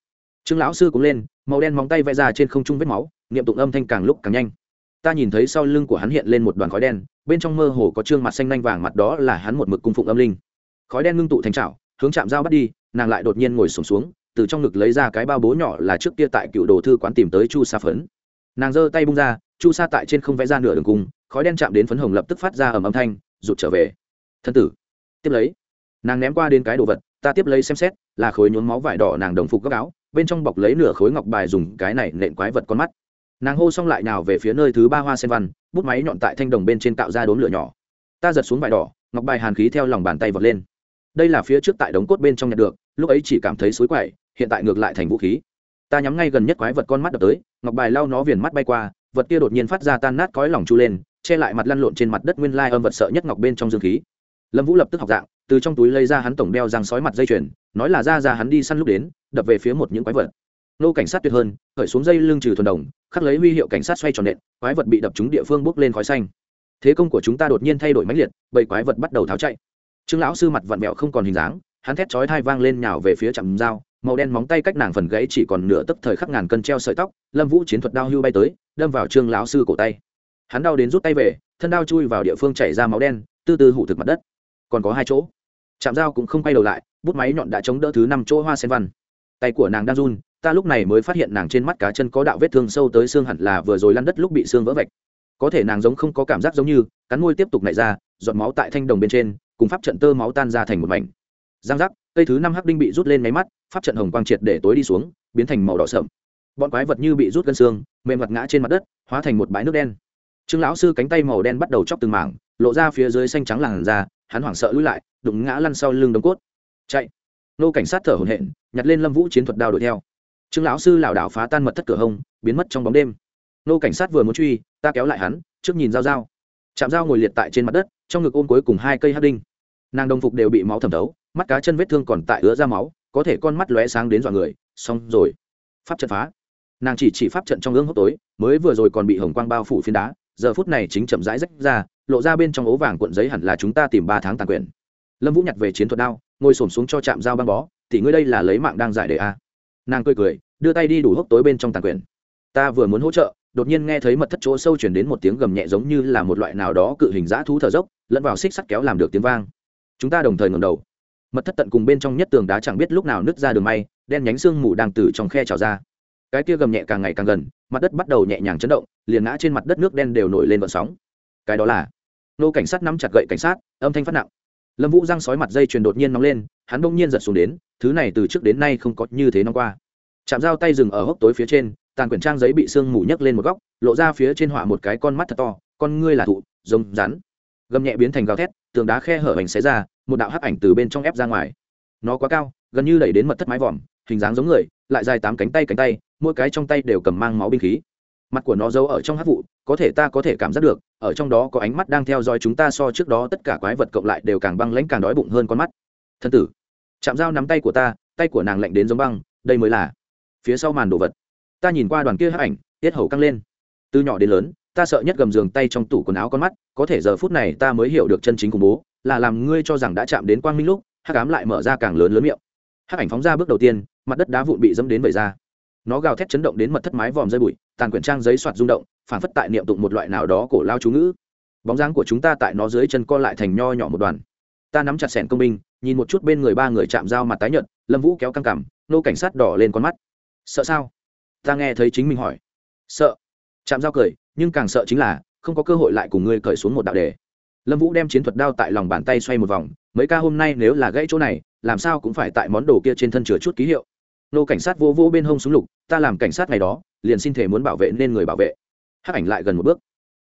Trương lão sư cũng lên màu đen móng tay vẽ ra trên không trung vết máu niệm tụng âm thanh càng lúc càng nhanh. Ta nhìn thấy sau lưng của hắn hiện lên một đoàn khói đen bên trong mơ hồ có trương mặt xanh nanh vàng mặt đó là hắn một mực cung phụng âm linh. Khói đen ngưng tụ thành trào hướng chạm dao bắt đi nàng lại đột nhiên ngồi sổm xuống, xuống từ trong ngực lấy ra cái bao bố nhỏ là trước kia tại cựu đồ thư quán tìm tới chu sa phấn. Nàng giơ tay bung ra chu sa tại trên không vẽ ra nửa đường cung, khói đen chạm đến phấn hồng lập tức phát ra ầm âm thanh, rụt trở về. Thân tử, tiếp lấy. Nàng ném qua đến cái đồ vật, ta tiếp lấy xem xét, là khối nhuốm máu vải đỏ nàng đồng phục gấp áo, bên trong bọc lấy nửa khối ngọc bài dùng cái này nện quái vật con mắt. Nàng hô xong lại nào về phía nơi thứ ba hoa sen văn, bút máy nhọn tại thanh đồng bên trên tạo ra đốm lửa nhỏ. Ta giật xuống vải đỏ, ngọc bài hàn khí theo lòng bàn tay vọt lên. Đây là phía trước tại đống cốt bên trong nhặt được, lúc ấy chỉ cảm thấy suối quậy, hiện tại ngược lại thành vũ khí. Ta nhắm ngay gần nhất quái vật con mắt đập tới, ngọc bài lau nó viền mắt bay qua vật kia đột nhiên phát ra tan nát cõi lòng chu lên, che lại mặt lăn lộn trên mặt đất nguyên lai âm vật sợ nhất ngọc bên trong dương khí. Lâm vũ lập tức học dạng, từ trong túi lấy ra hắn tổng đeo răng sói mặt dây chuyền, nói là ra ra hắn đi săn lúc đến, đập về phía một những quái vật. Nô cảnh sát tuyệt hơn, khởi xuống dây lưng trừ thuần đồng, khắc lấy huy hiệu cảnh sát xoay tròn nện, quái vật bị đập trúng địa phương bốc lên khói xanh. Thế công của chúng ta đột nhiên thay đổi mãnh liệt bầy quái vật bắt đầu tháo chạy. Trương lão sư mặt vặn vẹo không còn hình dáng, hắn thét chói thai vang lên nhào về phía chạm dao màu đen móng tay cách nàng phần gãy chỉ còn nửa tấc thời khắc ngàn cân treo sợi tóc, lâm vũ chiến thuật đao hưu bay tới đâm vào trương lão sư cổ tay. Hắn đau đến rút tay về, thân đao chui vào địa phương chảy ra máu đen tư tư hủ thực mặt đất. Còn có hai chỗ. Chạm dao cũng không quay đầu lại, bút máy nhọn đã chống đỡ thứ năm chỗ hoa sen văn. Tay của nàng đang run, ta lúc này mới phát hiện nàng trên mắt cá chân có đạo vết thương sâu tới xương hẳn là vừa rồi lăn đất lúc bị xương vỡ vạch. Có thể nàng giống không có cảm giác giống như, cắn môi tiếp tục nảy ra, giọt máu tại thanh đồng bên trên, cùng pháp trận tơ máu tan ra thành một mảnh. Giang giác, cây thứ năm hắc đinh bị rút lên máy mắt, pháp trận hồng quang triệt để tối đi xuống, biến thành màu đỏ sậm bọn quái vật như bị rút gân xương, mềm mặt ngã trên mặt đất, hóa thành một bãi nước đen. Trương lão sư cánh tay màu đen bắt đầu chóc từng mảng, lộ ra phía dưới xanh trắng làn da, hắn hoảng sợ lùi lại, đụng ngã lăn sau lưng đống cốt. Chạy. Nô cảnh sát thở hổn hển, nhặt lên lâm vũ chiến thuật đao đuổi theo. Trương lão sư lảo đảo phá tan mật thất cửa hông, biến mất trong bóng đêm. Nô cảnh sát vừa muốn truy, ta kéo lại hắn, trước nhìn dao dao chạm dao ngồi liệt tại trên mặt đất, trong ngực ôm cuối cùng hai cây hát đinh. Nàng đồng phục đều bị máu thẩm thấu, mắt cá chân vết thương còn tại ứa ra máu, có thể con mắt lóe sáng đến dọa người. Xong rồi. Pháp trận phá nàng chỉ chỉ pháp trận trong gương hốc tối, mới vừa rồi còn bị hồng quang bao phủ phiến đá, giờ phút này chính chậm rãi rách ra, lộ ra bên trong ố vàng cuộn giấy hẳn là chúng ta tìm ba tháng tàn quyền. Lâm vũ nhặt về chiến thuật đao, ngồi xổm xuống cho chạm dao băng bó thì ngươi đây là lấy mạng đang giải đề a. Nàng cười cười, đưa tay đi đủ hốc tối bên trong tàn quyền. ta vừa muốn hỗ trợ. Đột nhiên nghe thấy mật thất chỗ sâu chuyển đến một tiếng gầm nhẹ giống như là một loại nào đó cự hình dã thú thở dốc, lẫn vào xích sắt kéo làm được tiếng vang. Chúng ta đồng thời ngầm đầu. Mật thất tận cùng bên trong nhất tường đá chẳng biết lúc nào nứt ra đường may, đen nhánh xương mù đang từ trong khe trào ra cái kia gầm nhẹ càng ngày càng gần, mặt đất bắt đầu nhẹ nhàng chấn động, liền ngã trên mặt đất nước đen đều nổi lên vận sóng. Cái đó là, nô cảnh sát nắm chặt gậy cảnh sát, âm thanh phát nặng. Lâm vũ răng sói mặt dây chuyền đột nhiên nóng lên, hắn bỗng nhiên giật xuống đến, thứ này từ trước đến nay không có như thế nóng qua. Chạm dao tay dừng ở hốc tối phía trên, tàn quyển trang giấy bị sương mù nhấc lên một góc, lộ ra phía trên họa một cái con mắt thật to, con ngươi là thụ giống rắn. Gầm nhẹ biến thành gào thét, tường đá khe hở hành xé ra, một đạo hắc ảnh từ bên trong ép ra ngoài. Nó quá cao, gần như đẩy đến mật thất mái vòm, hình dáng giống người, lại dài tám cánh tay cánh tay mỗi cái trong tay đều cầm mang máu binh khí. Mặt của nó giấu ở trong hát vụ, có thể ta có thể cảm giác được, ở trong đó có ánh mắt đang theo dõi chúng ta so trước đó tất cả quái vật cộng lại đều càng băng lãnh càng đói bụng hơn con mắt. Thân tử, chạm dao nắm tay của ta, tay của nàng lạnh đến giống băng, đây mới là phía sau màn đồ vật. Ta nhìn qua đoàn kia hắc ảnh, tiết hầu căng lên. Từ nhỏ đến lớn, ta sợ nhất gầm giường tay trong tủ quần áo con mắt, có thể giờ phút này ta mới hiểu được chân chính khủng bố, là làm ngươi cho rằng đã chạm đến quang minh lúc, hắc ám lại mở ra càng lớn lớn miệng. Hắc ảnh phóng ra bước đầu tiên, mặt đất đá vụn bị dẫm đến vẩy ra nó gào thét chấn động đến mật thất mái vòm rơi bụi tàn quyển trang giấy soạt rung động phản phất tại niệm tụng một loại nào đó cổ lao chú ngữ. Bóng dáng của chúng ta tại nó dưới chân co lại thành nho nhỏ một đoàn. Ta nắm chặt sẻn công binh nhìn một chút bên người ba người chạm dao mặt tái nhợt lâm vũ kéo căng cằm, nô cảnh sát đỏ lên con mắt. Sợ sao? Ta nghe thấy chính mình hỏi. Sợ. Chạm dao cười nhưng càng sợ chính là không có cơ hội lại cùng ngươi cởi xuống một đạo đề. Lâm vũ đem chiến thuật đao tại lòng bàn tay xoay một vòng mấy ca hôm nay nếu là gãy chỗ này làm sao cũng phải tại món đồ kia trên thân chứa chút ký hiệu nô cảnh sát vô vô bên hông súng lục, ta làm cảnh sát ngày đó, liền xin thể muốn bảo vệ nên người bảo vệ. Hắc ảnh lại gần một bước.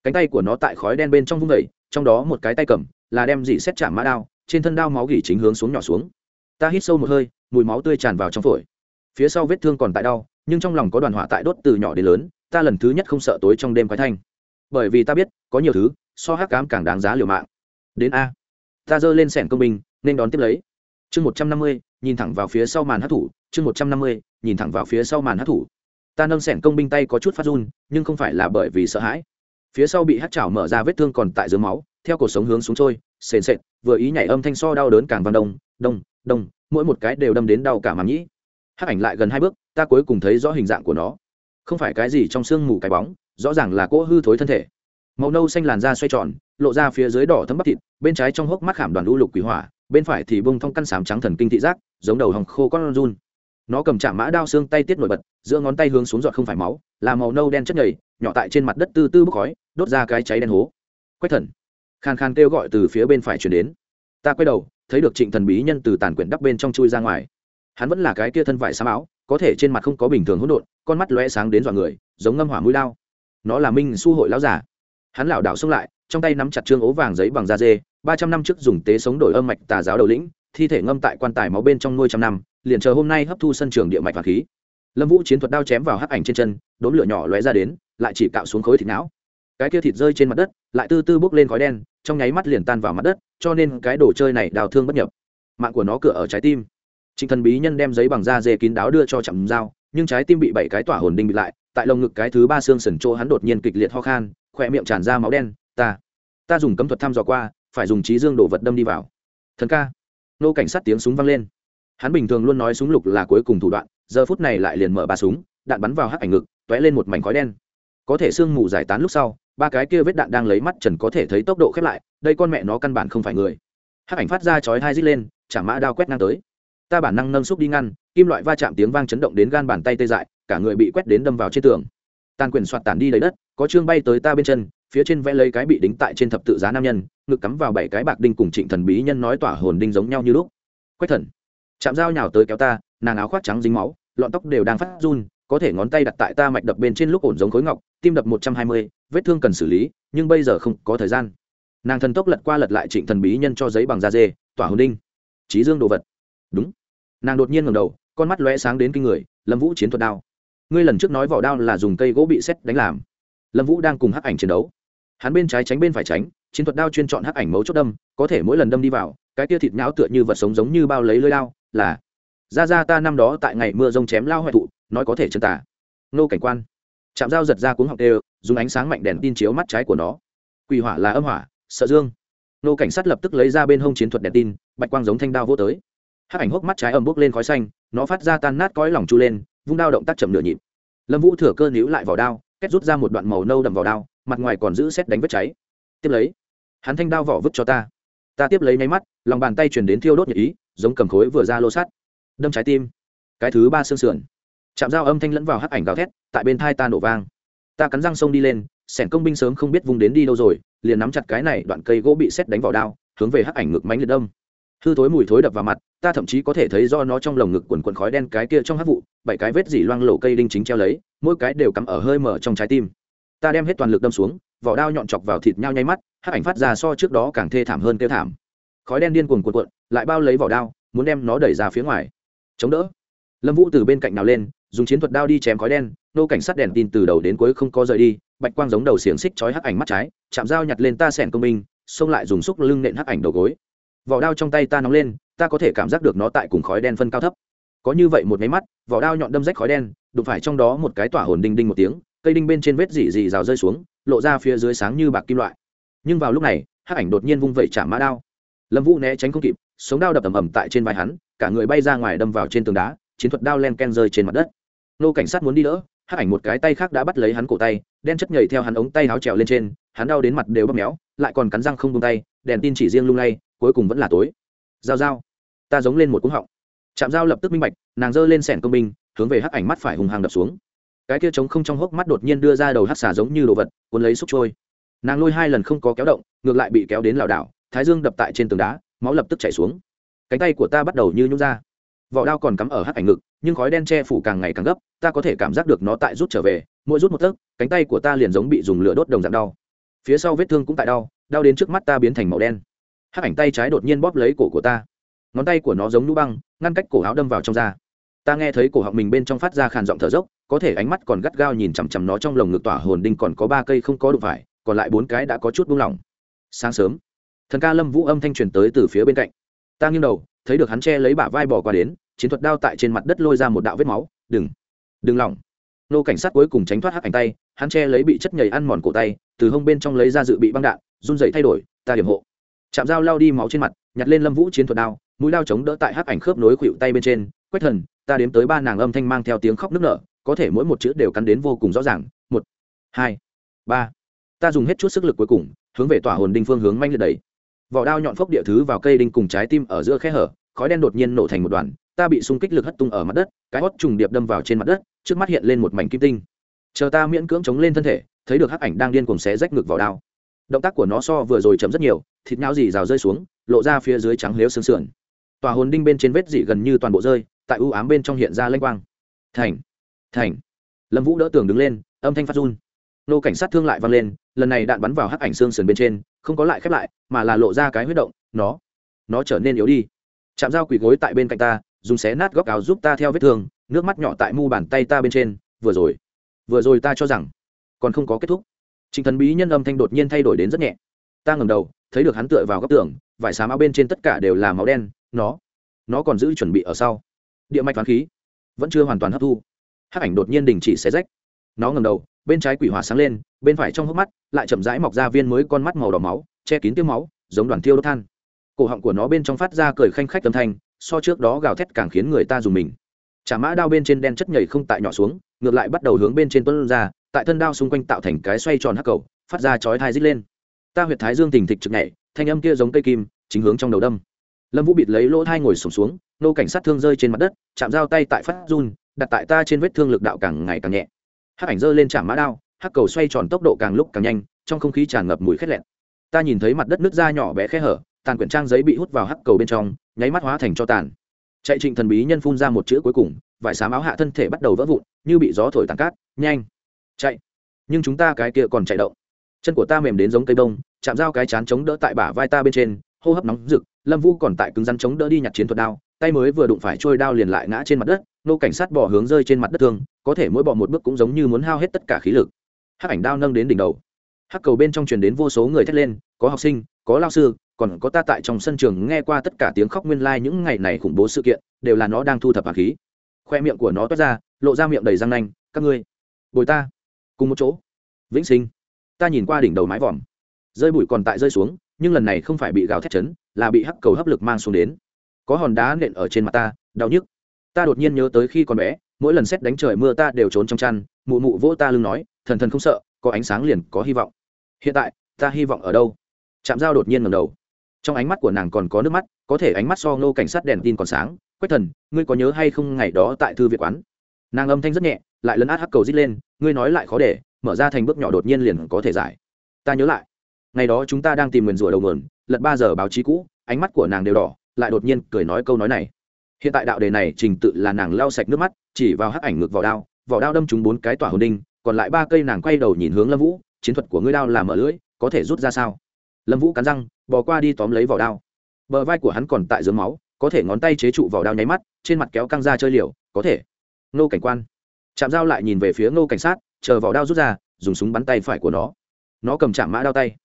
Cánh tay của nó tại khói đen bên trong vung vẩy trong đó một cái tay cầm, là đem dỉ xét chạm mã đao, trên thân đao máu gỉ chính hướng xuống nhỏ xuống. Ta hít sâu một hơi, mùi máu tươi tràn vào trong phổi. Phía sau vết thương còn tại đau, nhưng trong lòng có đoàn hỏa tại đốt từ nhỏ đến lớn, ta lần thứ nhất không sợ tối trong đêm quái thanh. Bởi vì ta biết, có nhiều thứ, so hắc cám càng đáng giá liều mạng. Đến a. Ta giơ lên sẻn công binh, nên đón tiếp lấy chương một trăm năm mươi, nhìn thẳng vào phía sau màn hát thủ, chương một trăm năm mươi, nhìn thẳng vào phía sau màn hát thủ. Ta nâng sẻn công binh tay có chút phát run, nhưng không phải là bởi vì sợ hãi. Phía sau bị hát chảo mở ra vết thương còn tại dưới máu, theo cuộc sống hướng xuống trôi, sền sệt, vừa ý nhảy âm thanh so đau đớn càng vang đông đông đông, mỗi một cái đều đâm đến đau cả màng nhĩ. Hắc ảnh lại gần hai bước, ta cuối cùng thấy rõ hình dạng của nó. Không phải cái gì trong sương mù cái bóng, rõ ràng là cỗ hư thối thân thể. Màu nâu xanh làn da xoay tròn, lộ ra phía dưới đỏ thấm bắp thịt, bên trái trong hốc mắt khảm đoàn lũ lục quỷ hỏa bên phải thì bông thong căn sám trắng thần kinh thị giác, giống đầu hòng khô con run. Nó cầm chạm mã đao xương tay tiết nổi bật, giữa ngón tay hướng xuống giọt không phải máu, là màu nâu đen chất nhầy, nhỏ tại trên mặt đất tư tư bốc khói, đốt ra cái cháy đen hố. Quách thần. Khàn khàn kêu gọi từ phía bên phải chuyển đến. Ta quay đầu, thấy được trịnh thần bí nhân từ tàn quyển đắp bên trong chui ra ngoài. Hắn vẫn là cái kia thân vải xám áo, có thể trên mặt không có bình thường hỗn độn, con mắt lóe sáng đến dọa người, giống ngâm hỏa mũi lao nó là minh su hội lão giả hắn lảo đảo xông lại, trong tay nắm chặt trương ố vàng giấy bằng da dê ba trăm năm trước dùng tế sống đổi âm mạch tà giáo đầu lĩnh, thi thể ngâm tại quan tài máu bên trong nuôi trăm năm, liền chờ hôm nay hấp thu sân trường địa mạch và khí. Lâm vũ chiến thuật đao chém vào hắc ảnh trên chân, đốm lửa nhỏ lóe ra đến, lại chỉ cạo xuống khối thịt não. Cái kia thịt rơi trên mặt đất, lại tư tư bốc lên khói đen, trong nháy mắt liền tan vào mặt đất, cho nên cái đồ chơi này đào thương bất nhập. Mạng của nó cửa ở trái tim. Trịnh thần bí nhân đem giấy bằng da dê kín đáo đưa cho chậm dao nhưng trái tim bị bảy cái tỏa hồn đinh bị lại, tại lồng ngực cái thứ ba xương sần chỗ hắn đột nhiên kịch liệt ho khan khỏe miệng tràn ra máu đen, ta ta dùng cấm thuật thăm dò qua phải dùng trí dương đổ vật đâm đi vào. Thần ca. Nô cảnh sát tiếng súng vang lên. Hắn bình thường luôn nói súng lục là cuối cùng thủ đoạn, giờ phút này lại liền mở ba súng, đạn bắn vào hắc ảnh ngực t ó é lên một mảnh khói đen. Có thể sương mù giải tán lúc sau, ba cái kia vết đạn đang lấy mắt trần có thể thấy tốc độ khép lại, đây con mẹ nó căn bản không phải người. Hắc ảnh phát ra chói hai rít lên, chả mã đao quét ngang tới. Ta bản năng nâng xúc đi ngăn, kim loại va chạm tiếng vang chấn động đến gan bàn tay tê dại, cả người bị quét đến đâm vào trên tường tàn quyền soạt tản đi lấy đất, có chương bay tới ta bên chân, phía trên vẽ lấy cái bị đính tại trên thập tự giá nam nhân, ngực cắm vào bảy cái bạc đinh cùng trịnh thần bí nhân nói tỏa hồn đinh giống nhau như lúc. Quách thần, chạm dao nhào tới kéo ta, nàng áo khoác trắng dính máu, lọn tóc đều đang phát run, có thể ngón tay đặt tại ta mạch đập bên trên lúc ổn giống khối ngọc, tim đập một trăm hai mươi, vết thương cần xử lý, nhưng bây giờ không có thời gian. Nàng thần tốc lật qua lật lại trịnh thần bí nhân cho giấy bằng da dê, tỏa hồn đinh. Trí dương đồ vật. Đúng. Nàng đột nhiên ngầm đầu, con mắt lóe sáng đến kinh người, lâm vũ chiến thuật đao ngươi lần trước nói vỏ đao là dùng cây gỗ bị xét đánh làm. Lâm vũ đang cùng hắc ảnh chiến đấu. Hắn bên trái tránh bên phải tránh, chiến thuật đao chuyên chọn hắc ảnh mấu chốt đâm, có thể mỗi lần đâm đi vào, cái tia thịt nhão tựa như vật sống giống như bao lấy lưới đao, là, ra ra, ta năm đó tại ngày mưa rông chém lao hoại thụ, nói có thể chân tả nô cảnh quan. Chạm dao giật ra cuống học đều, dùng ánh sáng mạnh đèn tin chiếu mắt trái của nó. Quỷ hỏa là âm hỏa, sợ dương. Nô cảnh sát lập tức lấy ra bên hông chiến thuật đèn tin, bạch quang giống thanh đao vô tới. Hắc ảnh hốc mắt trái âm bốc lên khói xanh, nó phát ra tan nát cõi lỏng chu lên vung đao động tác chậm nửa nhịp. Lâm vũ thừa cơ níu lại vào đao, kết rút ra một đoạn màu nâu đậm vào đao, mặt ngoài còn giữ xét đánh vết cháy. Tiếp lấy, hắn thanh đao vỏ vứt cho ta. Ta tiếp lấy nháy mắt, lòng bàn tay chuyển đến thiêu đốt nhật ý, giống cầm khối vừa ra lô sắt. Đâm trái tim. Cái thứ ba xương sườn. Chạm dao âm thanh lẫn vào hắc ảnh gào thét, tại bên thai ta nổ vang. Ta cắn răng sông đi lên, sẻn công binh sớm không biết vùng đến đi đâu rồi, liền nắm chặt cái này đoạn cây gỗ bị xét đánh vào đao, hướng về hắc ảnh ngực mánh liệt đâm hư thối mùi thối đập vào mặt, ta thậm chí có thể thấy do nó trong lồng ngực quần quần khói đen cái kia trong hắc vụ, bảy cái vết dỉ loang lổ cây đinh chính treo lấy, mỗi cái đều cắm ở hơi mở trong trái tim. Ta đem hết toàn lực đâm xuống, vỏ đao nhọn chọc vào thịt nhau nháy mắt, hắc ảnh phát ra so trước đó càng thê thảm hơn kêu thảm. Khói đen điên cuồng cuộn cuộn, lại bao lấy vỏ đao, muốn đem nó đẩy ra phía ngoài. Chống đỡ. Lâm vũ từ bên cạnh nào lên, dùng chiến thuật đao đi chém khói đen, nô cảnh sát đèn tin từ đầu đến cuối không có rời đi, bạch quang giống đầu xiềng xích chói hắc ảnh mắt trái, chạm dao nhặt lên ta sẻn công minh, xông lại dùng xúc lưng nện hắc ảnh đầu gối vỏ đao trong tay ta nóng lên, ta có thể cảm giác được nó tại cùng khói đen phân cao thấp. Có như vậy một máy mắt, vỏ đao nhọn đâm rách khói đen, đụng phải trong đó một cái tỏa hồn đinh đinh một tiếng, cây đinh bên trên vết dỉ dỉ rào rơi xuống, lộ ra phía dưới sáng như bạc kim loại. Nhưng vào lúc này, hắc ảnh đột nhiên vung vẩy chạm mã đao. Lâm vũ né tránh không kịp, sống đao đập ầm ầm tại trên vai hắn, cả người bay ra ngoài đâm vào trên tường đá, chiến thuật đao len ken rơi trên mặt đất. Nô cảnh sát muốn đi đỡ, hắc ảnh một cái tay khác đã bắt lấy hắn cổ tay, đen chất nhảy theo hắn ống tay áo trèo lên trên, hắn đau đến mặt đều bóp méo lại còn cắn răng không buông tay, đèn tin chỉ riêng lung lay, cuối cùng vẫn là tối. Giao giao, ta giống lên một cú họng. Chạm dao lập tức minh bạch, nàng giơ lên sẻn công binh, hướng về hắc ảnh mắt phải hùng hàng đập xuống. Cái kia trống không trong hốc mắt đột nhiên đưa ra đầu hắc xà giống như đồ vật, cuốn lấy xúc trôi. Nàng lôi hai lần không có kéo động, ngược lại bị kéo đến lảo đảo, thái dương đập tại trên tường đá, máu lập tức chảy xuống. Cánh tay của ta bắt đầu như nhún ra. Vỏ đao còn cắm ở hắc ảnh ngực, nhưng khói đen che phủ càng ngày càng gấp, ta có thể cảm giác được nó tại rút trở về, mỗi rút một tấc, cánh tay của ta liền giống bị dùng lửa đốt đồng dạng đau phía sau vết thương cũng tại đau đau đến trước mắt ta biến thành màu đen. Hắc ảnh tay trái đột nhiên bóp lấy cổ của ta. Ngón tay của nó giống nhũ băng, ngăn cách cổ áo đâm vào trong da. Ta nghe thấy cổ họng mình bên trong phát ra khàn giọng thở dốc, có thể ánh mắt còn gắt gao nhìn chằm chằm nó trong lồng ngực tỏa hồn đinh còn có ba cây không có đụng phải, còn lại bốn cái đã có chút buông lỏng. Sáng sớm, thần ca lâm vũ âm thanh truyền tới từ phía bên cạnh. Ta nghiêng đầu, thấy được hắn che lấy bả vai bỏ qua đến, chiến thuật đao tại trên mặt đất lôi ra một đạo vết máu. Đừng đừng lỏng nô cảnh sát cuối cùng tránh thoát hắc ảnh tay, hắn che lấy bị chất nhầy ăn mòn cổ tay, từ hông bên trong lấy ra dự bị băng đạn, run dậy thay đổi, ta điểm hộ. Chạm dao lao đi máu trên mặt, nhặt lên lâm vũ chiến thuật đao, mũi lao chống đỡ tại hắc ảnh khớp nối khuỵu tay bên trên. Quét thần, ta đếm tới ba nàng âm thanh mang theo tiếng khóc nức nở, có thể mỗi một chữ đều cắn đến vô cùng rõ ràng. Một, hai, ba. Ta dùng hết chút sức lực cuối cùng, hướng về tỏa hồn đinh phương hướng manh liệt đầy vỏ đao nhọn phốc địa thứ vào cây đinh cùng trái tim ở giữa khe hở, khói đen đột nhiên nổ thành một đoàn ta bị xung kích lực hất tung ở mặt đất, cái hót trùng điệp đâm vào trên mặt đất, trước mắt hiện lên một mảnh kim tinh. Chờ ta miễn cưỡng chống lên thân thể, thấy được hắc ảnh đang điên cuồng xé rách ngực vào đao. Động tác của nó so vừa rồi chậm rất nhiều, thịt nhau dì rào rơi xuống, lộ ra phía dưới trắng lếu xương sườn. Tòa hồn đinh bên trên vết dị gần như toàn bộ rơi, tại ưu ám bên trong hiện ra lênh quang. Thành thành. Lâm vũ đỡ tường đứng lên, âm thanh phát run. Nô cảnh sát thương lại vang lên, lần này đạn bắn vào hắc ảnh xương sườn bên trên, không có lại khép lại, mà là lộ ra cái huyết động, nó nó trở nên yếu đi. Chạm dao quỳ gối tại bên cạnh ta dùng xé nát góc áo giúp ta theo vết thương, nước mắt nhỏ tại mu bàn tay ta bên trên, vừa rồi vừa rồi ta cho rằng, còn không có kết thúc. Trịnh thần bí nhân âm thanh đột nhiên thay đổi đến rất nhẹ. Ta ngầm đầu, thấy được hắn tựa vào góc tường, vải xám áo bên trên tất cả đều là máu đen, nó nó còn giữ chuẩn bị ở sau. Địa mạch toán khí, vẫn chưa hoàn toàn hấp thu. Hắc ảnh đột nhiên đình chỉ xé rách. Nó ngầm đầu, bên trái quỷ hỏa sáng lên, bên phải trong hốc mắt lại chậm rãi mọc ra viên mới con mắt màu đỏ máu, che kín tiêu máu, giống đoàn thiêu đốt than. Cổ họng của nó bên trong phát ra cười khanh khách âm thanh so trước đó gào thét càng khiến người ta dùng mình. Chả mã đao bên trên đen chất nhảy không tại nhỏ xuống ngược lại bắt đầu hướng bên trên tuân ra tại thân đao xung quanh tạo thành cái xoay tròn hắc cầu phát ra chói thai rít lên. Ta huyệt thái dương tình thịch trực nhảy thanh âm kia giống cây kim chính hướng trong đầu đâm. Lâm vũ bịt lấy lỗ thai ngồi sùng xuống, xuống nô cảnh sát thương rơi trên mặt đất chạm dao tay tại phát run đặt tại ta trên vết thương lực đạo càng ngày càng nhẹ. Hắc ảnh rơi lên chạm mã đao hắc cầu xoay tròn tốc độ càng lúc càng nhanh trong không khí tràn ngập mùi khét lẹn. Ta nhìn thấy mặt đất nước da nhỏ bé khe hở tàn quyển trang giấy bị hút vào hắc cầu bên trong, nháy mắt hóa thành cho tàn. Chạy trịnh thần bí nhân phun ra một chữ cuối cùng, vải xám áo hạ thân thể bắt đầu vỡ vụn, như bị gió thổi tàn cát, nhanh, chạy. Nhưng chúng ta cái kia còn chạy động. Chân của ta mềm đến giống cây bông, chạm dao cái chán chống đỡ tại bả vai ta bên trên, hô hấp nóng rực, lâm vũ còn tại cứng rắn chống đỡ đi nhặt chiến thuật đao, tay mới vừa đụng phải trôi đao liền lại ngã trên mặt đất, nô cảnh sát bỏ hướng rơi trên mặt đất thương, có thể mỗi bỏ một bước cũng giống như muốn hao hết tất cả khí lực. Hắc ảnh đao nâng đến đỉnh đầu. Hắc cầu bên trong truyền đến vô số người thét lên, có học sinh, có lao sư còn có ta tại trong sân trường nghe qua tất cả tiếng khóc nguyên lai、like、những ngày này khủng bố sự kiện, đều là nó đang thu thập hạt khí. Khoe miệng của nó toát ra, lộ ra miệng đầy răng nanh, các ngươi, bồi ta, cùng một chỗ. Vĩnh sinh, ta nhìn qua đỉnh đầu mái vòm. Rơi bụi còn tại rơi xuống, nhưng lần này không phải bị gào thét chấn, là bị hắc cầu hấp lực mang xuống đến. Có hòn đá nện ở trên mặt ta, đau nhức. Ta đột nhiên nhớ tới khi còn bé, mỗi lần xét đánh trời mưa ta đều trốn trong chăn, mụ mụ vỗ ta lưng nói, thần thần không sợ, có ánh sáng liền có hy vọng. Hiện tại, ta hy vọng ở đâu? Chạm dao đột nhiên ngầm đầu trong ánh mắt của nàng còn có nước mắt, có thể ánh mắt so ngô cảnh sát đèn tin còn sáng. Quách thần, ngươi có nhớ hay không ngày đó tại thư viện quán? Nàng âm thanh rất nhẹ, lại lấn át hắc cầu dít lên, ngươi nói lại khó để, mở ra thành bước nhỏ đột nhiên liền có thể giải. Ta nhớ lại. Ngày đó chúng ta đang tìm nguyền rủa đầu nguồn, lật ba giờ báo chí cũ, ánh mắt của nàng đều đỏ, lại đột nhiên cười nói câu nói này. Hiện tại đạo đề này trình tự là nàng lau sạch nước mắt, chỉ vào hắc ảnh ngược vào đao, vỏ đao đâm trúng bốn cái tỏa hồn đinh, còn lại ba cây nàng quay đầu nhìn hướng lâm vũ, chiến thuật của ngươi đao là mở lưỡi, có thể rút ra sao? Lâm vũ cắn răng, bò qua đi tóm lấy vỏ đao. Bờ vai của hắn còn tại dưới máu, có thể ngón tay chế trụ vỏ đao nháy mắt, trên mặt kéo căng ra chơi liều, có thể. Nô cảnh quan. Chạm dao lại nhìn về phía nô cảnh sát, chờ vỏ đao rút ra, dùng súng bắn tay phải của nó. Nó cầm chạm mã đao tay.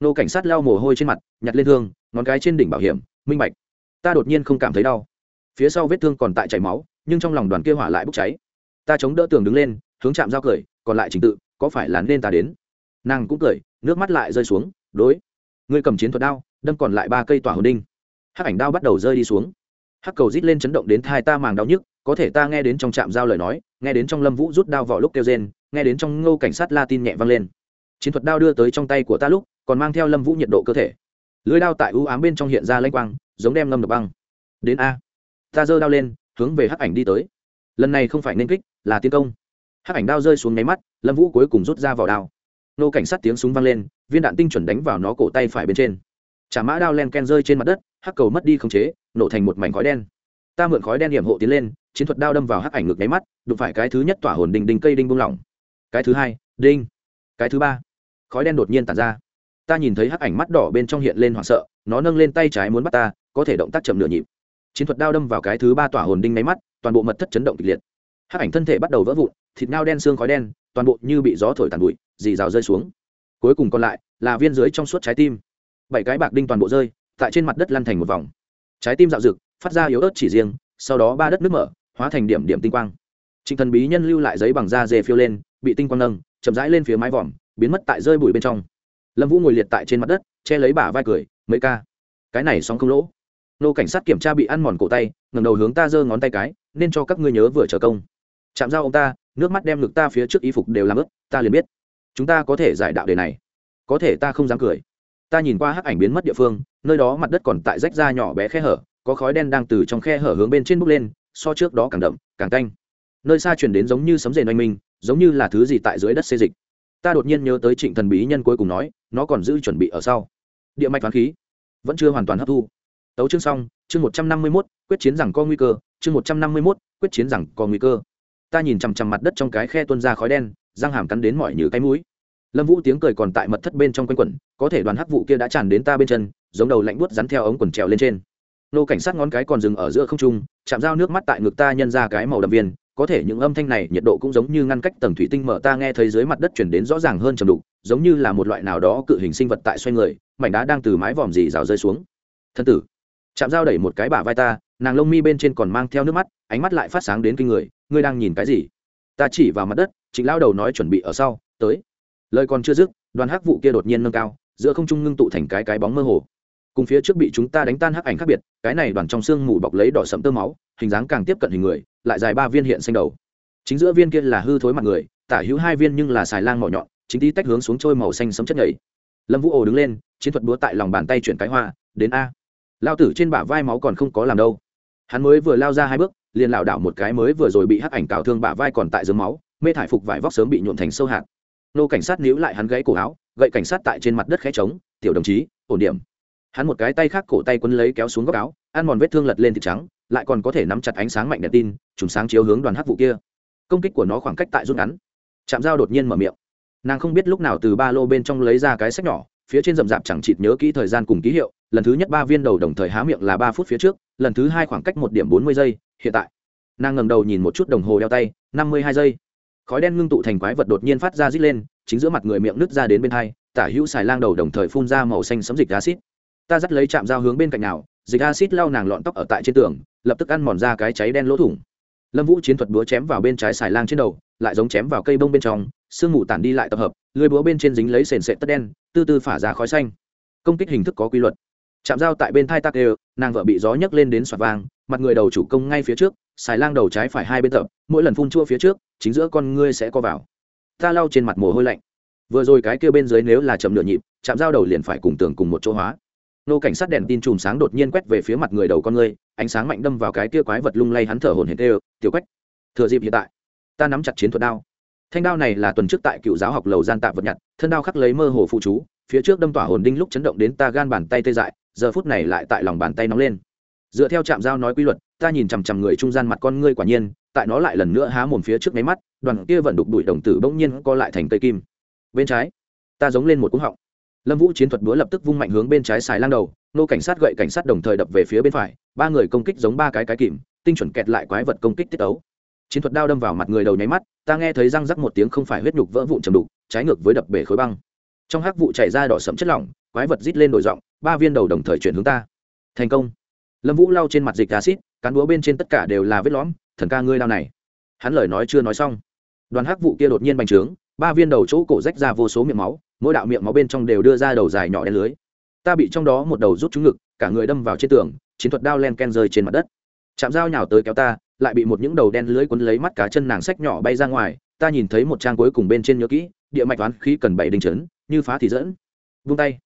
Nô cảnh sát lao mồ hôi trên mặt, nhặt lên thương, ngón cái trên đỉnh bảo hiểm, minh bạch. Ta đột nhiên không cảm thấy đau. Phía sau vết thương còn tại chảy máu, nhưng trong lòng đoàn kia hỏa lại bốc cháy. Ta chống đỡ tường đứng lên, hướng chạm dao cười, còn lại trình tự, có phải là nên ta đến? Nàng cũng cười, nước mắt lại rơi xuống, đối ngươi cầm chiến thuật đao, đâm còn lại ba cây tỏa hồn đinh. Hắc ảnh đao bắt đầu rơi đi xuống. Hắc cầu rít lên chấn động đến thai ta màng đau nhức, có thể ta nghe đến trong trạm giao lời nói, nghe đến trong lâm vũ rút đao vào lúc kêu rên, nghe đến trong ngô cảnh sát la tin nhẹ vang lên. Chiến thuật đao đưa tới trong tay của ta lúc, còn mang theo lâm vũ nhiệt độ cơ thể. Lưới đao tại ưu ám bên trong hiện ra lanh quang, giống đem ngâm đập băng. Đến a. Ta giơ đao lên, hướng về hắc ảnh đi tới. Lần này không phải nên kích, là tiến công. Hắc ảnh đao rơi xuống nháy mắt, lâm vũ cuối cùng rút ra vỏ đao nô cảnh sát tiếng súng vang lên, viên đạn tinh chuẩn đánh vào nó cổ tay phải bên trên. Chả mã đao len ken rơi trên mặt đất, hắc cầu mất đi khống chế, nổ thành một mảnh khói đen. Ta mượn khói đen điểm hộ tiến lên, chiến thuật đao đâm vào hắc ảnh ngực nháy mắt, đụng phải cái thứ nhất tỏa hồn đinh đình cây đinh buông lỏng. Cái thứ hai, đinh. Cái thứ ba, khói đen đột nhiên tàn ra. Ta nhìn thấy hắc ảnh mắt đỏ bên trong hiện lên hoảng sợ, nó nâng lên tay trái muốn bắt ta, có thể động tác chậm nửa nhịp. Chiến thuật đao đâm vào cái thứ ba tỏa hồn đinh nháy mắt, toàn bộ mật thất chấn động kịch liệt. Hắc ảnh thân thể bắt đầu vỡ vụn thịt nao đen xương khói đen, toàn bộ như bị gió thổi tàn bụi, dì rào rơi xuống. Cuối cùng còn lại là viên dưới trong suốt trái tim. Bảy cái bạc đinh toàn bộ rơi, tại trên mặt đất lăn thành một vòng. Trái tim dạo rực, phát ra yếu ớt chỉ riêng, sau đó ba đất nước mở, hóa thành điểm điểm tinh quang. Trịnh thần bí nhân lưu lại giấy bằng da dê phiêu lên, bị tinh quang nâng, chậm rãi lên phía mái vòm, biến mất tại rơi bụi bên trong. Lâm vũ ngồi liệt tại trên mặt đất, che lấy bả vai cười, mấy ca, cái này xong không lỗ. Nô cảnh sát kiểm tra bị ăn mòn cổ tay ngầm đầu hướng ta giơ ngón tay cái, nên cho các ngươi nhớ vừa trở công. Chạm dao ông ta nước mắt đem ngực ta phía trước y phục đều làm ướt, ta liền biết. Chúng ta có thể giải đạo đề này. Có thể ta không dám cười. Ta nhìn qua hắc ảnh biến mất địa phương, nơi đó mặt đất còn tại rách ra nhỏ bé khe hở, có khói đen đang từ trong khe hở hướng bên trên bốc lên, so trước đó càng đậm, càng canh nơi xa chuyển đến giống như sấm rền oanh minh, giống như là thứ gì tại dưới đất xê dịch. Ta đột nhiên nhớ tới trịnh thần bí nhân cuối cùng nói, nó còn giữ chuẩn bị ở sau. Địa mạch toán khí. Vẫn chưa hoàn toàn hấp thu. Tấu chương xong, chương một trăm năm mươi mốt, quyết chiến rằng có nguy cơ, chương một trăm năm mươi mốt, quyết chiến rằng có nguy cơ ta nhìn chằm chằm mặt đất trong cái khe tuôn ra khói đen, răng hàm cắn đến mọi như cái mũi. Lâm vũ tiếng cười còn tại mật thất bên trong quanh quẩn, có thể đoàn hắc vụ kia đã tràn đến ta bên chân, giống đầu lạnh buốt rắn theo ống quần trèo lên trên. Nô cảnh sát ngón cái còn dừng ở giữa không trung, chạm dao nước mắt tại ngực ta nhân ra cái màu đậm viên, có thể những âm thanh này nhiệt độ cũng giống như ngăn cách tầng thủy tinh mở ta nghe thấy dưới mặt đất chuyển đến rõ ràng hơn trầm đục, giống như là một loại nào đó cự hình sinh vật tại xoay người, mảnh đá đang từ mái vòm dì rào rơi xuống. Thân tử, chạm dao đẩy một cái bả vai ta, nàng lông mi bên trên còn mang theo nước mắt, ánh mắt lại phát sáng đến kinh người ngươi đang nhìn cái gì? Ta chỉ vào mặt đất, trịnh lao đầu nói chuẩn bị ở sau, tới. Lời còn chưa dứt, đoàn hắc vụ kia đột nhiên nâng cao, giữa không trung ngưng tụ thành cái cái bóng mơ hồ. Cùng phía trước bị chúng ta đánh tan hắc ảnh khác biệt, cái này đoàn trong xương mù bọc lấy đỏ sẫm tơ máu, hình dáng càng tiếp cận hình người, lại dài ba viên hiện xanh đầu. Chính giữa viên kia là hư thối mặt người, tả hữu hai viên nhưng là xài lang mỏ nhọn, chính tí tách hướng xuống trôi màu xanh sấm chất nhảy lâm vũ ồ đứng lên, chiến thuật búa tại lòng bàn tay chuyển cái hoa, đến a. Lao tử trên bả vai máu còn không có làm đâu. Hắn mới vừa lao ra hai bước liền lảo đảo một cái mới vừa rồi bị hắc ảnh cào thương bả vai còn tại dưới máu, mê thải phục vải vóc sớm bị nhuộn thành sâu hạt. Nô cảnh sát níu lại hắn gãy cổ áo, gậy cảnh sát tại trên mặt đất khẽ trống, tiểu đồng chí, ổn điểm. Hắn một cái tay khác cổ tay quấn lấy kéo xuống góc áo, ăn mòn vết thương lật lên thịt trắng, lại còn có thể nắm chặt ánh sáng mạnh đèn tin, trùng sáng chiếu hướng đoàn hắc vụ kia. Công kích của nó khoảng cách tại rút ngắn. Chạm dao đột nhiên mở miệng. Nàng không biết lúc nào từ ba lô bên trong lấy ra cái sách nhỏ, phía trên rậm rạp chẳng chịt nhớ kỹ thời gian cùng ký hiệu lần thứ nhất ba viên đầu đồng thời há miệng là ba phút phía trước, lần thứ hai khoảng cách một điểm bốn mươi giây, hiện tại. Nàng ngẩng đầu nhìn một chút đồng hồ đeo tay, năm mươi hai giây. Khói đen ngưng tụ thành quái vật đột nhiên phát ra rít lên, chính giữa mặt người miệng nứt ra đến bên hai, tả hữu xài lang đầu đồng thời phun ra màu xanh sấm dịch acid ta dắt lấy chạm dao hướng bên cạnh nào, dịch acid lau nàng lọn tóc ở tại trên tường, lập tức ăn mòn ra cái cháy đen lỗ thủng. Lâm vũ chiến thuật búa chém vào bên trái xài lang trên đầu, lại giống chém vào cây bông bên trong, sương mù tản đi lại tập hợp, lưới búa bên trên dính lấy sền sệt tất đen tư tư phả ra khói xanh. Công kích hình thức có quy luật chạm dao tại bên thai tắc đều nàng vợ bị gió nhấc lên đến xoạt vang mặt người đầu chủ công ngay phía trước, xài lang đầu trái phải hai bên tập, mỗi lần phun chua phía trước, chính giữa con ngươi sẽ co vào. Ta lau trên mặt mồ hôi lạnh. Vừa rồi cái kia bên dưới nếu là chậm nửa nhịp chạm dao đầu liền phải cùng tường cùng một chỗ hóa. Nô cảnh sát đèn tin chùm sáng đột nhiên quét về phía mặt người đầu con ngươi, ánh sáng mạnh đâm vào cái kia quái vật lung lay hắn thở hồn hển tê, tiểu quách, thừa dịp hiện tại, ta nắm chặt chiến thuật đao. Thanh đao này là tuần trước tại cựu giáo học lầu gian tạ vật nhặt, thân đao khắc lấy mơ hồ phụ chú, phía trước đâm tỏa hồn đinh lúc chấn động đến ta gan bàn tay tê dại giờ phút này lại tại lòng bàn tay nóng lên. Dựa theo trạm giao nói quy luật, ta nhìn chằm chằm người trung gian mặt con ngươi quả nhiên, tại nó lại lần nữa há mồm phía trước máy mắt, đoàn kia vẫn đục đuổi đồng tử bỗng nhiên co lại thành cây kim. Bên trái, ta giống lên một cúng họng. Lâm vũ chiến thuật búa lập tức vung mạnh hướng bên trái xài lang đầu, nô cảnh sát gậy cảnh sát đồng thời đập về phía bên phải, ba người công kích giống ba cái cái kìm, tinh chuẩn kẹt lại quái vật công kích tiết ấu. Chiến thuật đao đâm vào mặt người đầu nháy mắt, ta nghe thấy răng rắc một tiếng không phải huyết nhục vỡ vụn chầm đục, trái ngược với đập bể khối băng. Trong hắc vụ chảy ra đỏ sẫm chất lỏng quái vật rít lên đổi giọng, ba viên đầu đồng thời chuyển hướng ta. Thành công. Lâm vũ lau trên mặt dịch acid cán búa bên trên tất cả đều là vết lõm, thần ca ngươi đau này. Hắn lời nói chưa nói xong. Đoàn hắc vụ kia đột nhiên bành trướng, ba viên đầu chỗ cổ rách ra vô số miệng máu, mỗi đạo miệng máu bên trong đều đưa ra đầu dài nhỏ đen lưới. Ta bị trong đó một đầu rút trúng ngực, cả người đâm vào trên tường, chiến thuật đao len ken rơi trên mặt đất. Chạm dao nhào tới kéo ta, lại bị một những đầu đen lưới quấn lấy mắt cá chân nàng sách nhỏ bay ra ngoài, ta nhìn thấy một trang cuối cùng bên trên nhớ kỹ, địa mạch toán khí cần bảy đình trấn như phá thì dẫn. Vung tay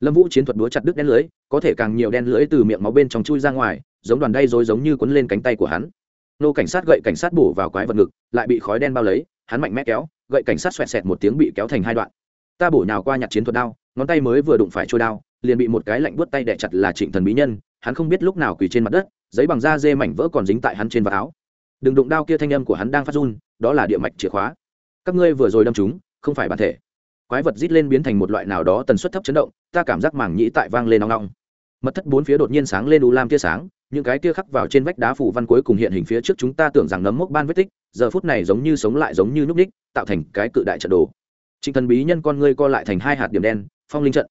lâm vũ chiến thuật đúa chặt đứt đen lưới, có thể càng nhiều đen lưới từ miệng máu bên trong chui ra ngoài, giống đoàn đay rồi giống như quấn lên cánh tay của hắn. Nô cảnh sát gậy cảnh sát bổ vào quái vật ngực, lại bị khói đen bao lấy, hắn mạnh mẽ kéo, gậy cảnh sát xoẹt xẹt một tiếng bị kéo thành hai đoạn. Ta bổ nhào qua nhặt chiến thuật đao, ngón tay mới vừa đụng phải trôi đao, liền bị một cái lạnh buốt tay đẻ chặt là trịnh thần bí nhân, hắn không biết lúc nào quỳ trên mặt đất, giấy bằng da dê mảnh vỡ còn dính tại hắn trên vạt áo. Đừng đụng đao kia thanh âm của hắn đang phát run, đó là địa mạch chìa khóa. Các ngươi vừa rồi đâm chúng, không phải bản thể quái vật rít lên biến thành một loại nào đó tần suất thấp chấn động, ta cảm giác mảng nhĩ tại vang lên nong nong. mật thất bốn phía đột nhiên sáng lên u lam tia sáng, những cái tia khắc vào trên vách đá phủ văn cuối cùng hiện hình phía trước chúng ta tưởng rằng nấm mốc ban vết tích, giờ phút này giống như sống lại giống như núp ních tạo thành cái cự đại trận đồ. Trịnh thần bí nhân con ngươi co lại thành hai hạt điểm đen, phong linh trận.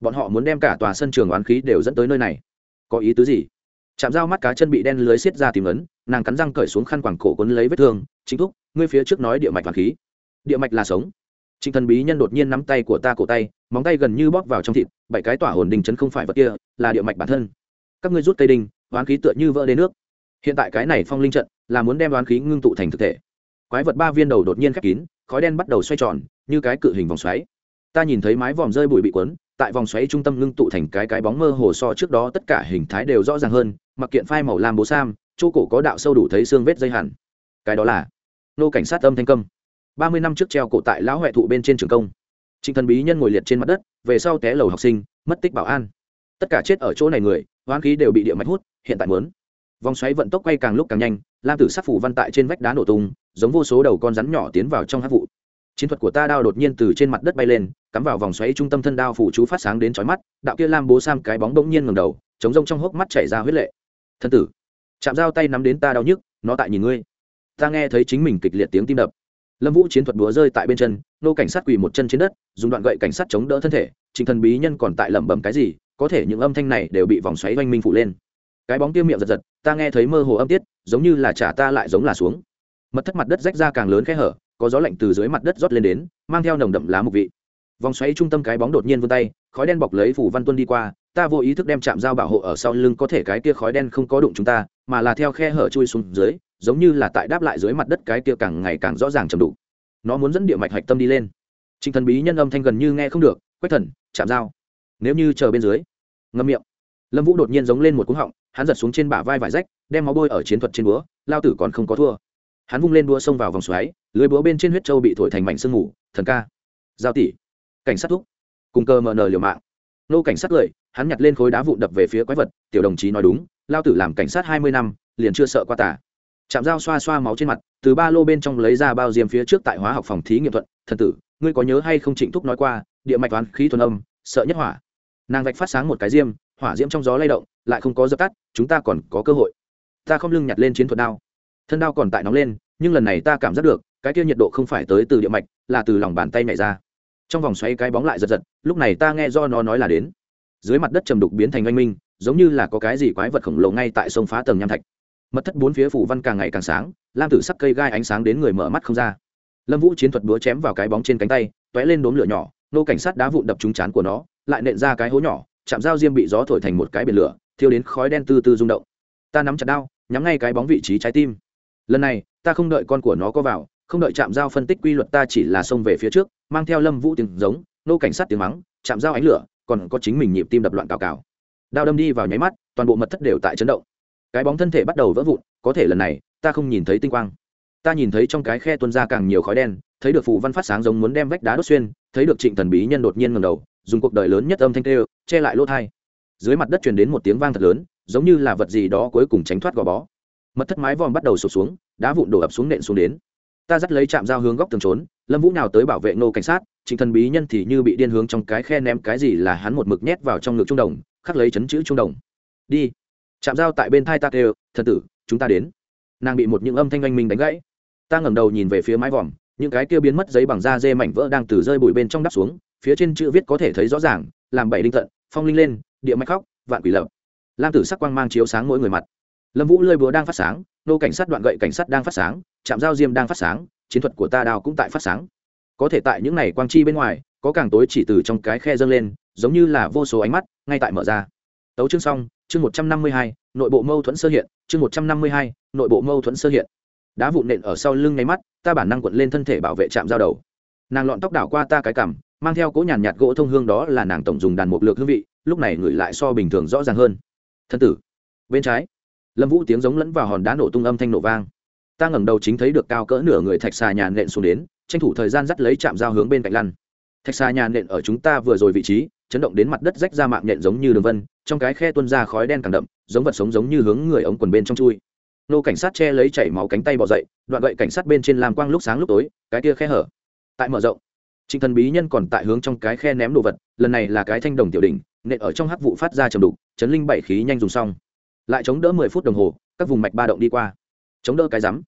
Bọn họ muốn đem cả tòa sân trường oán khí đều dẫn tới nơi này. Có ý tứ gì? Chạm dao mắt cá chân bị đen lưới xiết ra tìm ấn, nàng cắn răng cởi xuống khăn quàng cổ quấn lấy vết thương chính thúc, ngươi phía trước nói địa mạch oán khí. Địa mạch là sống trịnh thần bí nhân đột nhiên nắm tay của ta cổ tay móng tay gần như bóp vào trong thịt bảy cái tỏa hồn đình chấn không phải vật kia là địa mạch bản thân. Các ngươi rút cây đinh oán khí tựa như vỡ đến nước. Hiện tại cái này phong linh trận là muốn đem oán khí ngưng tụ thành thực thể. Quái vật ba viên đầu đột nhiên khép kín khói đen bắt đầu xoay tròn như cái cự hình vòng xoáy. Ta nhìn thấy mái vòm rơi bụi bị cuốn, tại vòng xoáy trung tâm ngưng tụ thành cái cái bóng mơ hồ so trước đó tất cả hình thái đều rõ ràng hơn mặc kiện phai màu lam bố sam chỗ cổ có đạo sâu đủ thấy xương vết dây hẳn. Cái đó là nô cảnh sát âm thanh công ba mươi năm trước treo cổ tại lão huệ thụ bên trên trường công. Trịnh thần bí nhân ngồi liệt trên mặt đất, về sau té lầu học sinh, mất tích bảo an. Tất cả chết ở chỗ này người, hoán khí đều bị địa mạch hút, hiện tại muốn. Vòng xoáy vận tốc quay càng lúc càng nhanh, lam tử sắc phủ văn tại trên vách đá nổ tung, giống vô số đầu con rắn nhỏ tiến vào trong hát vụ. Chiến thuật của ta đao đột nhiên từ trên mặt đất bay lên, cắm vào vòng xoáy trung tâm thân đao phủ chú phát sáng đến chói mắt, đạo kia lam bố sam cái bóng bỗng nhiên ngầm đầu, chống rông trong hốc mắt chảy ra huyết lệ. Thân tử, chạm dao tay nắm đến ta đau nhức, nó tại nhìn ngươi. Ta nghe thấy chính mình kịch liệt tiếng tim đập lâm vũ chiến thuật búa rơi tại bên chân, nô cảnh sát quỳ một chân trên đất, dùng đoạn gậy cảnh sát chống đỡ thân thể trịnh thần bí nhân còn tại lẩm bẩm cái gì, có thể những âm thanh này đều bị vòng xoáy oanh minh phủ lên. Cái bóng tiêu miệng giật giật, ta nghe thấy mơ hồ âm tiết, giống như là trả ta lại giống là xuống. Mật thất mặt đất rách ra càng lớn khe hở, có gió lạnh từ dưới mặt đất rót lên đến, mang theo nồng đậm lá mục vị. Vòng xoáy trung tâm cái bóng đột nhiên vươn tay, khói đen bọc lấy phủ văn tuân đi qua ta vô ý thức đem chạm dao bảo hộ ở sau lưng có thể cái kia khói đen không có đụng chúng ta, mà là theo khe hở chui xuống dưới, giống như là tại đáp lại dưới mặt đất cái kia càng ngày càng rõ ràng chầm đủ. Nó muốn dẫn địa mạch hạch tâm đi lên. Trịnh thần bí nhân âm thanh gần như nghe không được, quách thần chạm dao nếu như chờ bên dưới, ngâm miệng. Lâm vũ đột nhiên giống lên một cúng họng, hắn giật xuống trên bả vai vải rách, đem máu bôi ở chiến thuật trên búa, lao tử còn không có thua. Hắn vung lên đua xông vào vòng xoáy, lưới búa bên trên huyết trâu bị thổi thành mảnh sương ngủ thần ca. Giao tỷ. Cảnh sát thúc. Cùng cơ mờ nờ liều mạng nô cảnh sát cười, hắn nhặt lên khối đá vụn đập về phía quái vật, tiểu đồng chí nói đúng, lao tử làm cảnh sát hai mươi năm, liền chưa sợ qua tả chạm dao xoa xoa máu trên mặt, từ ba lô bên trong lấy ra bao diêm phía trước tại hóa học phòng thí nghiệm thuận thần tử, ngươi có nhớ hay không trịnh thúc nói qua, địa mạch toán khí thuần âm, sợ nhất hỏa. Nàng vạch phát sáng một cái diêm, hỏa diễm trong gió lay động, lại không có dập tắt, chúng ta còn có cơ hội. Ta không lưng nhặt lên chiến thuật đao. Thân đao còn tại nóng lên, nhưng lần này ta cảm giác được, cái kia nhiệt độ không phải tới từ địa mạch, là từ lòng bàn tay nhảy ra trong vòng xoay cái bóng lại giật giật, lúc này ta nghe do nó nói là đến. Dưới mặt đất trầm đục biến thành oanh minh, giống như là có cái gì quái vật khổng lồ ngay tại sông phá tầng nham thạch. Mật thất bốn phía phủ văn càng ngày càng sáng, lam tử sắc cây gai ánh sáng đến người mở mắt không ra. Lâm vũ chiến thuật búa chém vào cái bóng trên cánh tay t ó é lên đốm lửa nhỏ, nô cảnh sát đá vụn đập trúng chán của nó, lại nện ra cái hố nhỏ, chạm dao diêm bị gió thổi thành một cái biển lửa, thiêu đến khói đen tư tư rung động. Ta nắm chặt đao, nhắm ngay cái bóng vị trí trái tim. Lần này, ta không đợi con của nó có vào, không đợi chạm dao phân tích quy luật ta chỉ là xông về phía trước mang theo lâm vũ tiếng giống, nô cảnh sát tiếng mắng, chạm giao ánh lửa, còn có chính mình nhịp tim đập loạn cào cào. Đao đâm đi vào nháy mắt, toàn bộ mật thất đều tại chấn động. Cái bóng thân thể bắt đầu vỡ vụn, có thể lần này, ta không nhìn thấy tinh quang. Ta nhìn thấy trong cái khe tuân ra càng nhiều khói đen, thấy được phụ văn phát sáng giống muốn đem vách đá đốt xuyên, thấy được trịnh thần bí nhân đột nhiên ngầm đầu, dùng cuộc đời lớn nhất âm thanh tê che lại lỗ thai. Dưới mặt đất truyền đến một tiếng vang thật lớn, giống như là vật gì đó cuối cùng tránh thoát gò bó. Mật thất mái vòm bắt đầu sụp xuống, đá vụn đổ ập xuống nện xuống đến ta dắt lấy chạm dao hướng góc tường trốn, lâm vũ nào tới bảo vệ nô cảnh sát, trịnh thần bí nhân thì như bị điên hướng trong cái khe ném cái gì là hắn một mực nhét vào trong ngực trung đồng, khắc lấy chấn chữ trung đồng. Đi. Chạm dao tại bên thai ta kêu, thần tử, chúng ta đến. Nàng bị một những âm thanh oanh minh đánh gãy. Ta ngẩng đầu nhìn về phía mái vòm, những cái kia biến mất giấy bằng da dê mảnh vỡ đang từ rơi bụi bên trong đắp xuống, phía trên chữ viết có thể thấy rõ ràng, làm bảy đinh thận, phong linh lên, địa mạch khóc, vạn quỷ lập. Lam tử sắc quang mang chiếu sáng mỗi người mặt lâm vũ lơi búa đang phát sáng, nô cảnh sát đoạn gậy cảnh sát đang phát sáng, trạm giao diêm đang phát sáng, chiến thuật của ta đào cũng tại phát sáng. Có thể tại những này quang chi bên ngoài, có càng tối chỉ từ trong cái khe dâng lên, giống như là vô số ánh mắt ngay tại mở ra. Tấu chương xong, chương một trăm năm mươi hai, nội bộ mâu thuẫn sơ hiện, chương một trăm năm mươi hai, nội bộ mâu thuẫn sơ hiện. Đá vụn nện ở sau lưng nháy mắt, ta bản năng quận lên thân thể bảo vệ trạm giao đầu. Nàng lọn tóc đảo qua ta cái cằm, mang theo cỗ nhàn nhạt gỗ thông hương đó là nàng tổng dùng đàn mục lược hương vị, lúc này ngửi lại so bình thường rõ ràng hơn. Thân tử, bên trái lâm vũ tiếng giống lẫn vào hòn đá nổ tung âm thanh nổ vang. Ta ngẩng đầu chính thấy được cao cỡ nửa người thạch xà nhàn nện xuống đến, tranh thủ thời gian dắt lấy chạm dao hướng bên cạnh lăn. Thạch xà nhàn nện ở chúng ta vừa rồi vị trí, chấn động đến mặt đất rách ra mạng nện giống như đường vân, trong cái khe tuôn ra khói đen càng đậm, giống vật sống giống như hướng người ống quần bên trong chui. Nô cảnh sát che lấy chảy máu cánh tay bỏ dậy, đoạn gậy cảnh sát bên trên làm quang lúc sáng lúc tối, cái kia khe hở. Tại mở rộng, trịnh thần bí nhân còn tại hướng trong cái khe ném đồ vật, lần này là cái thanh đồng tiểu đỉnh, nện ở trong hắc vụ phát ra trầm đục, chấn linh bảy khí nhanh dùng xong lại chống đỡ mười phút đồng hồ, các vùng mạch ba động đi qua. Chống đỡ cái rắm.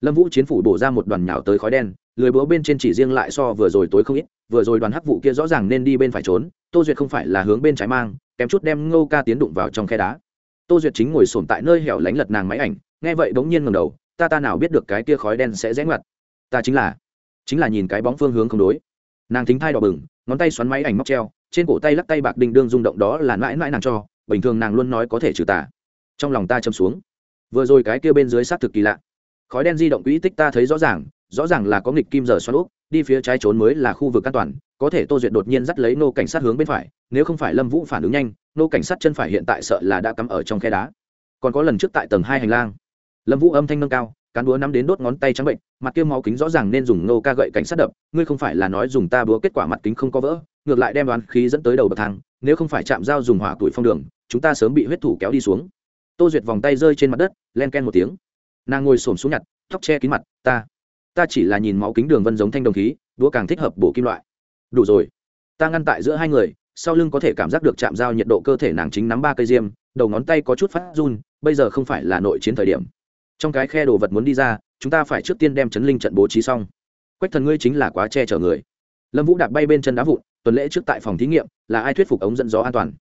Lâm vũ chiến phủ bổ ra một đoàn nhào tới khói đen, lười búa bên trên chỉ riêng lại so vừa rồi tối không ít, vừa rồi đoàn hắc vụ kia rõ ràng nên đi bên phải trốn, tô duyệt không phải là hướng bên trái mang, kém chút đem ngô ca tiến đụng vào trong khe đá. Tô duyệt chính ngồi sồn tại nơi hẻo lánh lật nàng máy ảnh, nghe vậy bỗng nhiên ngầm đầu, ta ta nào biết được cái kia khói đen sẽ rẽ ngoặt. Ta chính là chính là nhìn cái bóng phương hướng không đối. Nàng thính thai đỏ bừng, ngón tay xoắn máy ảnh móc treo, trên cổ tay lắc tay bạc đinh đương rung động đó là mãi mãi nàng cho, bình thường nàng luôn nói có thể trừ tà trong lòng ta châm xuống. Vừa rồi cái kia bên dưới xác thực kỳ lạ. Khói đen di động quỹ tích ta thấy rõ ràng rõ ràng là có nghịch kim giờ xoắn úp đi phía trái trốn mới là khu vực an toàn, có thể tô duyệt đột nhiên dắt lấy nô cảnh sát hướng bên phải, nếu không phải lâm vũ phản ứng nhanh, nô cảnh sát chân phải hiện tại sợ là đã cắm ở trong khe đá. Còn có lần trước tại tầng hai hành lang, lâm vũ âm thanh nâng cao, cán búa nắm đến đốt ngón tay trắng bệnh, mặt kia máu kính rõ ràng nên dùng nô ca gậy cảnh sát đập, ngươi không phải là nói dùng ta búa kết quả mặt kính không có vỡ, ngược lại đem đoán khí dẫn tới đầu bậc thang, nếu không phải chạm dao dùng hỏa tuổi phong đường, chúng ta sớm bị huyết thủ kéo đi xuống tô duyệt vòng tay rơi trên mặt đất, len ken một tiếng. Nàng ngồi xổm xuống nhặt, tóc che kín mặt, ta ta chỉ là nhìn máu kính đường vân giống thanh đồng khí, đũa càng thích hợp bổ kim loại. Đủ rồi. Ta ngăn tại giữa hai người, sau lưng có thể cảm giác được chạm dao nhiệt độ cơ thể nàng chính nắm ba cây diêm, đầu ngón tay có chút phát run, bây giờ không phải là nội chiến thời điểm. Trong cái khe đồ vật muốn đi ra, chúng ta phải trước tiên đem chấn linh trận bố trí xong. Quách thần ngươi chính là quá che chở người. Lâm vũ đạp bay bên chân đá vụn, tuần lễ trước tại phòng thí nghiệm, là ai thuyết phục ống dẫn gió an toàn?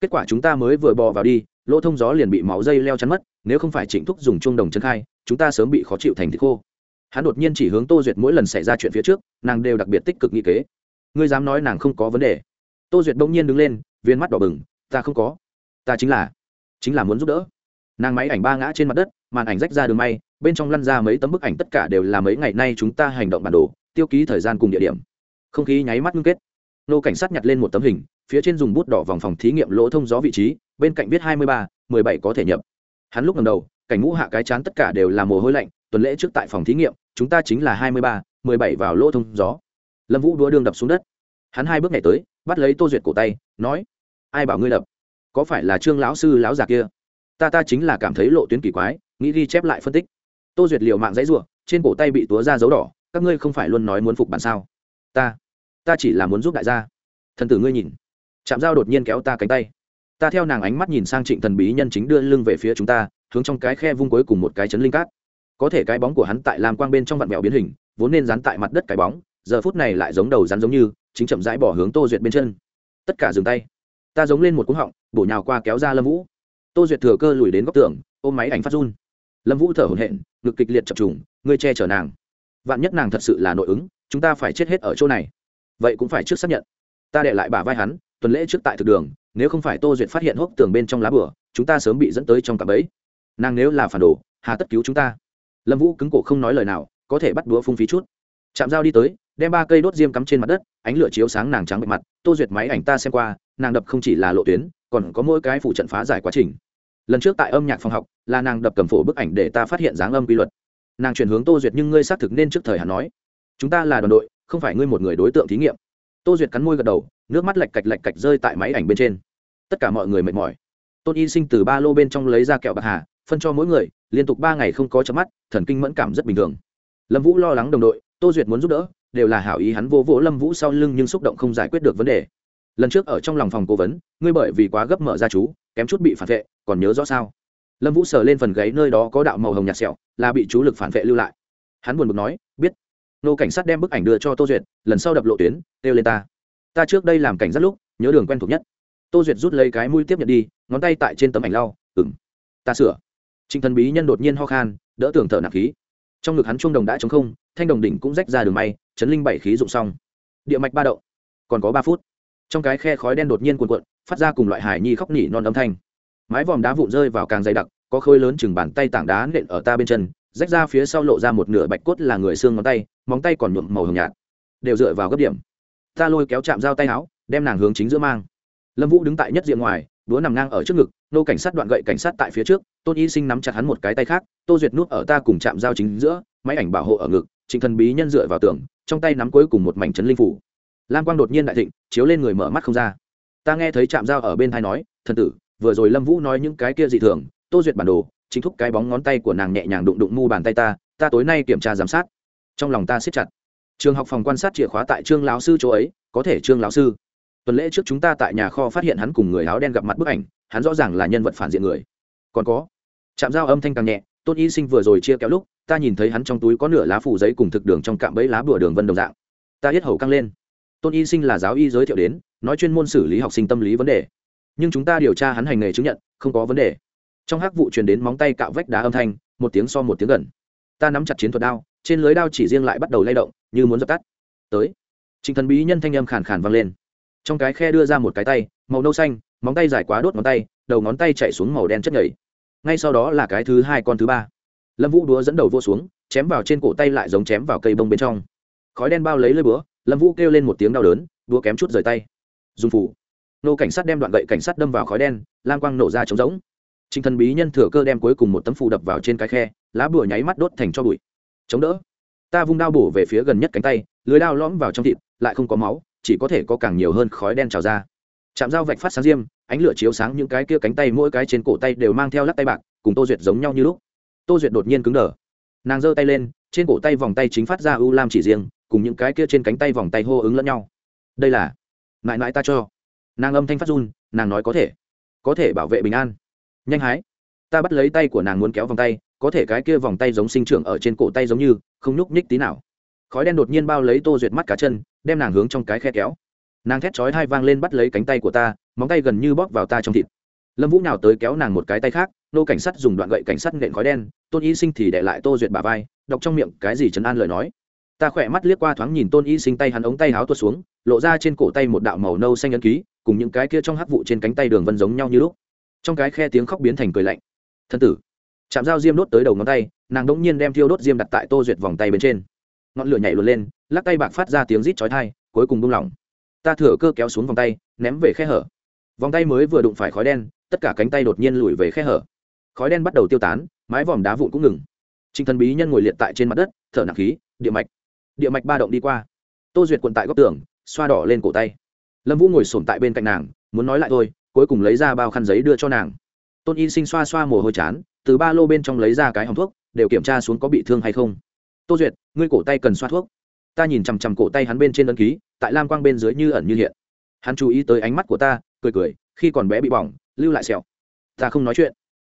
Kết quả chúng ta mới vừa bò vào đi, lỗ thông gió liền bị máu dây leo chắn mất, nếu không phải trịnh thúc dùng chuông đồng chân khai, chúng ta sớm bị khó chịu thành thịt khô. Hắn đột nhiên chỉ hướng tô duyệt mỗi lần xảy ra chuyện phía trước, nàng đều đặc biệt tích cực nghĩ kế. Ngươi dám nói nàng không có vấn đề. Tô duyệt bỗng nhiên đứng lên, viên mắt đỏ bừng, ta không có. Ta chính là chính là muốn giúp đỡ. Nàng máy ảnh ba ngã trên mặt đất, màn ảnh rách ra đường may, bên trong lăn ra mấy tấm bức ảnh tất cả đều là mấy ngày nay chúng ta hành động bản đồ, tiêu ký thời gian cùng địa điểm. Không khí nháy mắt ngưng kết. Nô cảnh sát nhặt lên một tấm hình phía trên dùng bút đỏ vòng phòng thí nghiệm lỗ thông gió vị trí, bên cạnh viết hai mươi ba, mười bảy có thể nhập. Hắn lúc lần đầu, cảnh ngũ hạ cái chán tất cả đều là mồ hôi lạnh, tuần lễ trước tại phòng thí nghiệm, chúng ta chính là hai mươi ba, mười bảy vào lỗ thông gió. Lâm vũ đua đường đập xuống đất. Hắn hai bước nhảy tới, bắt lấy tô duyệt cổ tay, nói, ai bảo ngươi đập? Có phải là trương lão sư lão già kia? Ta ta chính là cảm thấy lộ tuyến kỳ quái, nghĩ ghi chép lại phân tích. Tô duyệt liều mạng dãy r trên cổ tay bị túa ra dấu đỏ, các ngươi không phải luôn nói muốn phục bản sao? Ta ta chỉ là muốn giúp đại gia. Thần tử ngươi nhìn chạm dao đột nhiên kéo ta cánh tay. Ta theo nàng ánh mắt nhìn sang trịnh thần bí nhân chính đưa lưng về phía chúng ta, hướng trong cái khe vung cuối cùng một cái chấn linh cát. Có thể cái bóng của hắn tại làm quang bên trong vặn vẹo biến hình, vốn nên dán tại mặt đất cái bóng, giờ phút này lại giống đầu rắn giống như, chính chậm rãi bỏ hướng tô duyệt bên chân. Tất cả dừng tay. Ta giống lên một cú họng, bổ nhào qua kéo ra lâm vũ. Tô duyệt thừa cơ lùi đến góc tường, ôm máy ảnh phát run. Lâm vũ thở hổn hển, ngực kịch liệt chập trùng, ngươi che chở nàng. Vạn nhất nàng thật sự là nội ứng, chúng ta phải chết hết ở chỗ này. Vậy cũng phải trước xác nhận. Ta để lại bả vai hắn tuần lễ trước tại thực đường, nếu không phải tô duyệt phát hiện hốc tường bên trong lá bửa, chúng ta sớm bị dẫn tới trong cặp ấy nàng nếu là phản đồ, hà tất cứu chúng ta. Lâm vũ cứng cổ không nói lời nào, có thể bắt đũa phung phí chút. Chạm dao đi tới, đem ba cây đốt diêm cắm trên mặt đất, ánh lửa chiếu sáng nàng trắng bệ mặt, tô duyệt máy ảnh ta xem qua, nàng đập không chỉ là lộ tuyến, còn có mỗi cái phụ trận phá giải quá trình. Lần trước tại âm nhạc phòng học, là nàng đập cầm phổ bức ảnh để ta phát hiện dáng âm quy luật. Nàng chuyển hướng tô duyệt nhưng ngươi xác thực nên trước thời hắn nói. Chúng ta là đoàn đội, không phải ngươi một người đối tượng thí nghiệm. Tô duyệt cắn môi gật đầu nước mắt lạch cạch lạch cạch rơi tại máy ảnh bên trên. Tất cả mọi người mệt mỏi. Tôn y sinh từ ba lô bên trong lấy ra kẹo bạc hà, phân cho mỗi người, liên tục ba ngày không có chấm mắt, thần kinh mẫn cảm rất bình thường. Lâm vũ lo lắng đồng đội, tô duyệt muốn giúp đỡ, đều là hảo ý hắn vô vỗ lâm vũ sau lưng nhưng xúc động không giải quyết được vấn đề. Lần trước ở trong lòng phòng cố vấn, ngươi bởi vì quá gấp mở ra chú, kém chút bị phản vệ, còn nhớ rõ sao? Lâm vũ sờ lên phần gáy nơi đó có đạo màu hồng nhạt sẹo, là bị chú lực phản vệ lưu lại. Hắn buồn bực nói, biết. Nô cảnh sát đem bức ảnh đưa cho tô duyệt, lần sau đập lộ tuyến, kêu lên ta ta trước đây làm cảnh rất lúc, nhớ đường quen thuộc nhất. Tô duyệt rút lấy cái mũi tiếp nhận đi, ngón tay tại trên tấm ảnh lau ừng ta sửa. Trịnh thần bí nhân đột nhiên ho khan, đỡ tưởng thở nặng khí. Trong ngực hắn chuông đồng đã chống không, thanh đồng đỉnh cũng rách ra đường may, chấn linh bảy khí dụng xong. Địa mạch ba đậu còn có ba phút. Trong cái khe khói đen đột nhiên cuồn cuộn, phát ra cùng loại hải nhi khóc nỉ non âm thanh. Mái vòm đá vụn rơi vào càng dày đặc, có khối lớn chừng bàn tay tảng đá nện ở ta bên chân, rách ra phía sau lộ ra một nửa bạch cốt là người xương ngón tay, móng tay còn nhuộm màu hồng nhạt. Đều dựa vào gấp điểm ta lôi kéo chạm dao tay áo, đem nàng hướng chính giữa mang. Lâm vũ đứng tại nhất diện ngoài, đũa nằm ngang ở trước ngực, nô cảnh sát đoạn gậy cảnh sát tại phía trước, tôn y sinh nắm chặt hắn một cái tay khác, tô duyệt nút ở ta cùng chạm dao chính giữa, máy ảnh bảo hộ ở ngực, trịnh thần bí nhân dựa vào tường, trong tay nắm cuối cùng một mảnh trấn linh phủ. Lam quang đột nhiên đại thịnh, chiếu lên người mở mắt không ra. Ta nghe thấy chạm dao ở bên thai nói, thần tử, vừa rồi lâm vũ nói những cái kia dị thường, tô duyệt bản đồ, chính thúc cái bóng ngón tay của nàng nhẹ nhàng đụng đụng mu bàn tay ta ta tối nay kiểm tra giám sát. Trong lòng ta siết chặt trường học phòng quan sát chìa khóa tại trương lão sư chỗ ấy, có thể trương lão sư. Tuần lễ trước chúng ta tại nhà kho phát hiện hắn cùng người áo đen gặp mặt bức ảnh, hắn rõ ràng là nhân vật phản diện người. Còn có. Chạm dao âm thanh càng nhẹ, tôn y sinh vừa rồi chia kéo lúc, ta nhìn thấy hắn trong túi có nửa lá phủ giấy cùng thực đường trong cạm bẫy lá bùa đường vân đồng dạng. Ta hết hầu căng lên. Tôn y sinh là giáo y giới thiệu đến, nói chuyên môn xử lý học sinh tâm lý vấn đề. Nhưng chúng ta điều tra hắn hành nghề chứng nhận, không có vấn đề. Trong hắc vụ truyền đến móng tay cạo vách đá âm thanh, một tiếng so một tiếng gần. Ta nắm chặt chiến thuật đao trên lưới đao chỉ riêng lại bắt đầu lay động, như muốn dập tắt. Tới, trịnh thần bí nhân thanh âm khàn khàn vang lên. Trong cái khe đưa ra một cái tay, màu nâu xanh, móng tay dài quá đốt ngón tay, đầu ngón tay chạy xuống màu đen chất nhảy ngay sau đó là cái thứ hai con thứ ba. Lâm vũ đúa dẫn đầu vô xuống, chém vào trên cổ tay lại giống chém vào cây bông bên trong. Khói đen bao lấy lơi búa, lâm vũ kêu lên một tiếng đau đớn đúa kém chút rời tay. Dùng phủ. Nô cảnh sát đem đoạn gậy cảnh sát đâm vào khói đen lan quang nổ ra trống rỗng. Trịnh thần bí nhân thừa cơ đem cuối cùng một tấm phù đập vào trên cái khe, lá bùa nháy mắt đốt thành cho bụi chống đỡ. Ta vung đao bổ về phía gần nhất cánh tay, lưới đao lõm vào trong thịt, lại không có máu, chỉ có thể có càng nhiều hơn khói đen trào ra. Chạm dao vạch phát sáng diêm, ánh lửa chiếu sáng những cái kia cánh tay mỗi cái trên cổ tay đều mang theo lắc tay bạc, cùng tô duyệt giống nhau như lúc. Tô duyệt đột nhiên cứng đờ. Nàng giơ tay lên, trên cổ tay vòng tay chính phát ra u lam chỉ riêng, cùng những cái kia trên cánh tay vòng tay hô ứng lẫn nhau. Đây là, mãi mãi ta cho. Nàng âm thanh phát run, nàng nói có thể có thể bảo vệ bình an. Nhanh hái. Ta bắt lấy tay của nàng muốn kéo vòng tay có thể cái kia vòng tay giống sinh trưởng ở trên cổ tay giống như, không nhúc nhích tí nào. Khói đen đột nhiên bao lấy tô duyệt mắt cá chân, đem nàng hướng trong cái khe kéo. Nàng thét chói hai vang lên bắt lấy cánh tay của ta, móng tay gần như bóp vào ta trong thịt. Lâm vũ nào tới kéo nàng một cái tay khác, nô cảnh sát dùng đoạn gậy cảnh sát nện khói đen, tôn y sinh thì để lại tô duyệt bà vai, đọc trong miệng cái gì trấn an lời nói. Ta khỏe mắt liếc qua thoáng nhìn tôn y sinh tay hắn ống tay háo tuột xuống, lộ ra trên cổ tay một đạo màu nâu xanh ấn ký, cùng những cái kia trong hắc vụ trên cánh tay đường vân giống nhau như lúc. Trong cái khe tiếng khóc biến thành cười lạnh. Thân tử chạm dao diêm đốt tới đầu ngón tay, nàng đỗng nhiên đem thiêu đốt diêm đặt tại tô duyệt vòng tay bên trên. Ngọn lửa nhảy luôn lên, lắc tay bạc phát ra tiếng rít chói thai cuối cùng buông lỏng. Ta thừa cơ kéo xuống vòng tay, ném về khe hở. Vòng tay mới vừa đụng phải khói đen, tất cả cánh tay đột nhiên lùi về khe hở. Khói đen bắt đầu tiêu tán, mái vòm đá vụn cũng ngừng. Trinh thần bí nhân ngồi liệt tại trên mặt đất, thở nặng khí, địa mạch. Địa mạch ba động đi qua. Tô duyệt quận tại góc tường, xoa đỏ lên cổ tay. Lâm vũ ngồi sổm tại bên cạnh nàng, muốn nói lại thôi, cuối cùng lấy ra bao khăn giấy đưa cho nàng. Tôn y sinh xoa xoa mồ hôi chán từ ba lô bên trong lấy ra cái hòng thuốc, đều kiểm tra xuống có bị thương hay không. Tô duyệt, ngươi cổ tay cần xoa thuốc. Ta nhìn chằm chằm cổ tay hắn bên trên ấn ký, tại lam quang bên dưới như ẩn như hiện. Hắn chú ý tới ánh mắt của ta, cười cười, khi còn bé bị bỏng, lưu lại sẹo. Ta không nói chuyện.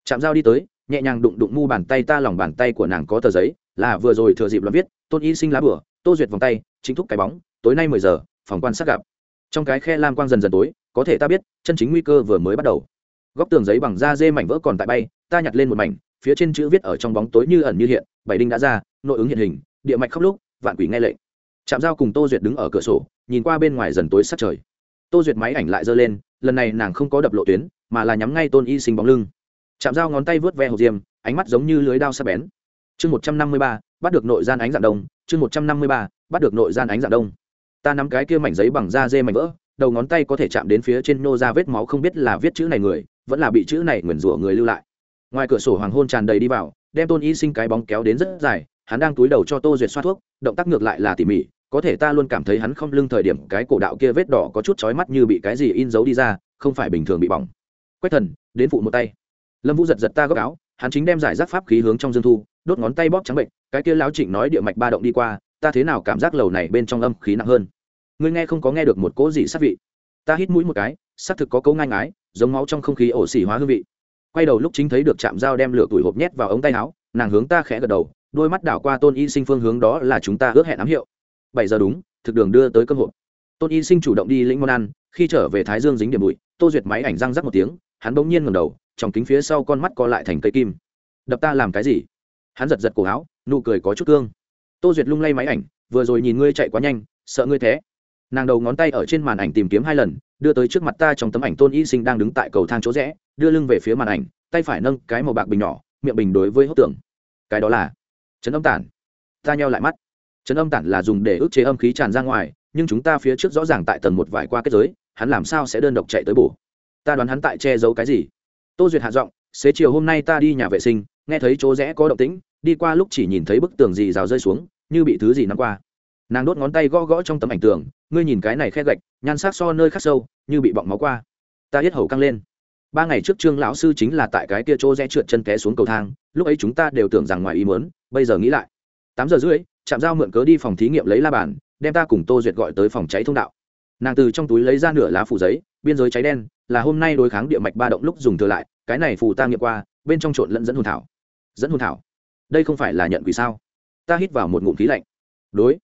Chạm dao đi tới, nhẹ nhàng đụng đụng mu bàn tay ta, lòng bàn tay của nàng có tờ giấy, là vừa rồi thừa dịp lo viết, tôn y sinh lá bửa tô duyệt vòng tay, chính thúc cái bóng, tối nay mười giờ, phòng quan sát gặp. Trong cái khe lam quang dần dần tối, có thể ta biết, chân chính nguy cơ vừa mới bắt đầu góc tường giấy bằng da dê mảnh vỡ còn tại bay, ta nhặt lên một mảnh, phía trên chữ viết ở trong bóng tối như ẩn như hiện, bảy đinh đã ra, nội ứng hiện hình, địa mạch khóc lúc, vạn quỷ nghe lệnh. Chạm dao cùng tô duyệt đứng ở cửa sổ, nhìn qua bên ngoài dần tối sát trời. Tô duyệt máy ảnh lại giơ lên, lần này nàng không có đập lộ tuyến, mà là nhắm ngay tôn y sinh bóng lưng. Chạm dao ngón tay vớt ve hộp diêm, ánh mắt giống như lưới đao sắp bén. Chương một trăm năm mươi ba, bắt được nội gian ánh dạng đông. Chương một trăm năm mươi ba, bắt được nội gian ánh dạng đông. Ta nắm cái kia mảnh giấy bằng da dê mảnh vỡ, đầu ngón tay có thể chạm đến phía trên nô ra vết máu không biết là viết chữ này người vẫn là bị chữ này nguyền rủa người lưu lại. Ngoài cửa sổ hoàng hôn tràn đầy đi vào, đem tôn y sinh cái bóng kéo đến rất dài, hắn đang túi đầu cho tô duyệt xoa thuốc, động tác ngược lại là tỉ mỉ, có thể ta luôn cảm thấy hắn không lưng thời điểm cái cổ đạo kia vết đỏ có chút chói mắt như bị cái gì in dấu đi ra, không phải bình thường bị bỏng. Quách thần, đến phụ một tay. Lâm vũ giật giật ta góc áo, hắn chính đem giải rác pháp khí hướng trong dương thu, đốt ngón tay bóp trắng bệnh, cái kia lão trịnh nói địa mạch ba động đi qua, ta thế nào cảm giác lầu này bên trong âm khí nặng hơn? Ngươi nghe không có nghe được một cỗ gì sát vị. Ta hít mũi một cái, xác thực có cấu ngang ái giống máu trong không khí ổ xỉ hóa hương vị. Quay đầu lúc chính thấy được chạm dao đem lửa tuổi hộp nhét vào ống tay áo, nàng hướng ta khẽ gật đầu, đôi mắt đảo qua tôn y sinh phương hướng đó là chúng ta ước hẹn ám hiệu. Bảy giờ đúng, thực đường đưa tới cơm hộp. Tôn y sinh chủ động đi lĩnh món ăn, khi trở về thái dương dính điểm bụi, tô duyệt máy ảnh răng rắc một tiếng, hắn bỗng nhiên ngầm đầu, trong kính phía sau con mắt co lại thành cây kim. Đập ta làm cái gì? Hắn giật giật cổ áo, nụ cười có chút cương. Tô duyệt lung lay máy ảnh, vừa rồi nhìn ngươi chạy quá nhanh, sợ ngươi thế nàng đầu ngón tay ở trên màn ảnh tìm kiếm hai lần, đưa tới trước mặt ta trong tấm ảnh tôn y sinh đang đứng tại cầu thang chỗ rẽ, đưa lưng về phía màn ảnh, tay phải nâng cái màu bạc bình nhỏ, miệng bình đối với hốc tưởng cái đó là chấn âm tản. Ta nheo lại mắt. Chấn âm tản là dùng để ức chế âm khí tràn ra ngoài, nhưng chúng ta phía trước rõ ràng tại tầng một vải qua kết giới, hắn làm sao sẽ đơn độc chạy tới bổ? Ta đoán hắn tại che giấu cái gì? Tô duyệt hạ giọng, xế chiều hôm nay ta đi nhà vệ sinh, nghe thấy chỗ rẽ có động tĩnh, đi qua lúc chỉ nhìn thấy bức tường gì rào rơi xuống, như bị thứ gì nắm qua. Nàng đốt ngón tay gõ gõ trong tấm ảnh tường ngươi nhìn cái này khe gạch, nhan sắc so nơi khắc sâu, như bị bọng máu qua. Ta hết hầu căng lên. Ba ngày trước trương lão sư chính là tại cái kia chỗ rẽ trượt chân té xuống cầu thang, lúc ấy chúng ta đều tưởng rằng ngoài ý mớn bây giờ nghĩ lại. Tám giờ rưỡi chạm dao mượn cớ đi phòng thí nghiệm lấy la bàn, đem ta cùng tô duyệt gọi tới phòng cháy thông đạo. Nàng từ trong túi lấy ra nửa lá phủ giấy, biên giới cháy đen, là hôm nay đối kháng địa mạch ba động lúc dùng thừa lại, cái này phù ta nghiệm qua, bên trong trộn lẫn dẫn hồn thảo. Dẫn hồn thảo? Đây không phải là nhận quỷ sao? Ta hít vào một ngụm khí lạnh. Đối.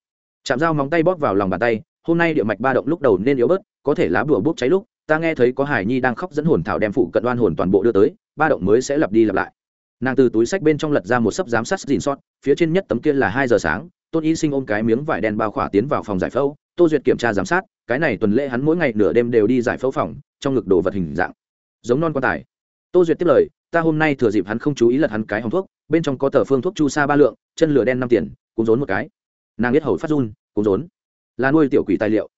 Chạm dao móng tay bóp vào lòng bàn tay hôm nay địa mạch ba động lúc đầu nên yếu bớt, có thể lá bùa bốc cháy lúc, ta nghe thấy có hải nhi đang khóc dẫn hồn thảo đem phụ cận đoan hồn toàn bộ đưa tới, ba động mới sẽ lặp đi lặp lại. Nàng từ túi sách bên trong lật ra một sấp giám sát dìn sót, phía trên nhất tấm kia là hai giờ sáng, tôn y sinh ôm cái miếng vải đen bao khỏa tiến vào phòng giải phẫu, tô duyệt kiểm tra giám sát, cái này tuần lễ hắn mỗi ngày nửa đêm đều đi giải phẫu phòng, trong ngực đồ vật hình dạng. Giống non quan tài. Tô duyệt tiếp lời, ta hôm nay thừa dịp hắn không chú ý lật hắn cái hòng thuốc, bên trong có tờ phương thuốc chu sa ba lượng, chân lửa đen năm tiền, cũng rốn một cái. Nàng biết hầu phát run, cũng rốn là nuôi tiểu quỷ tài liệu.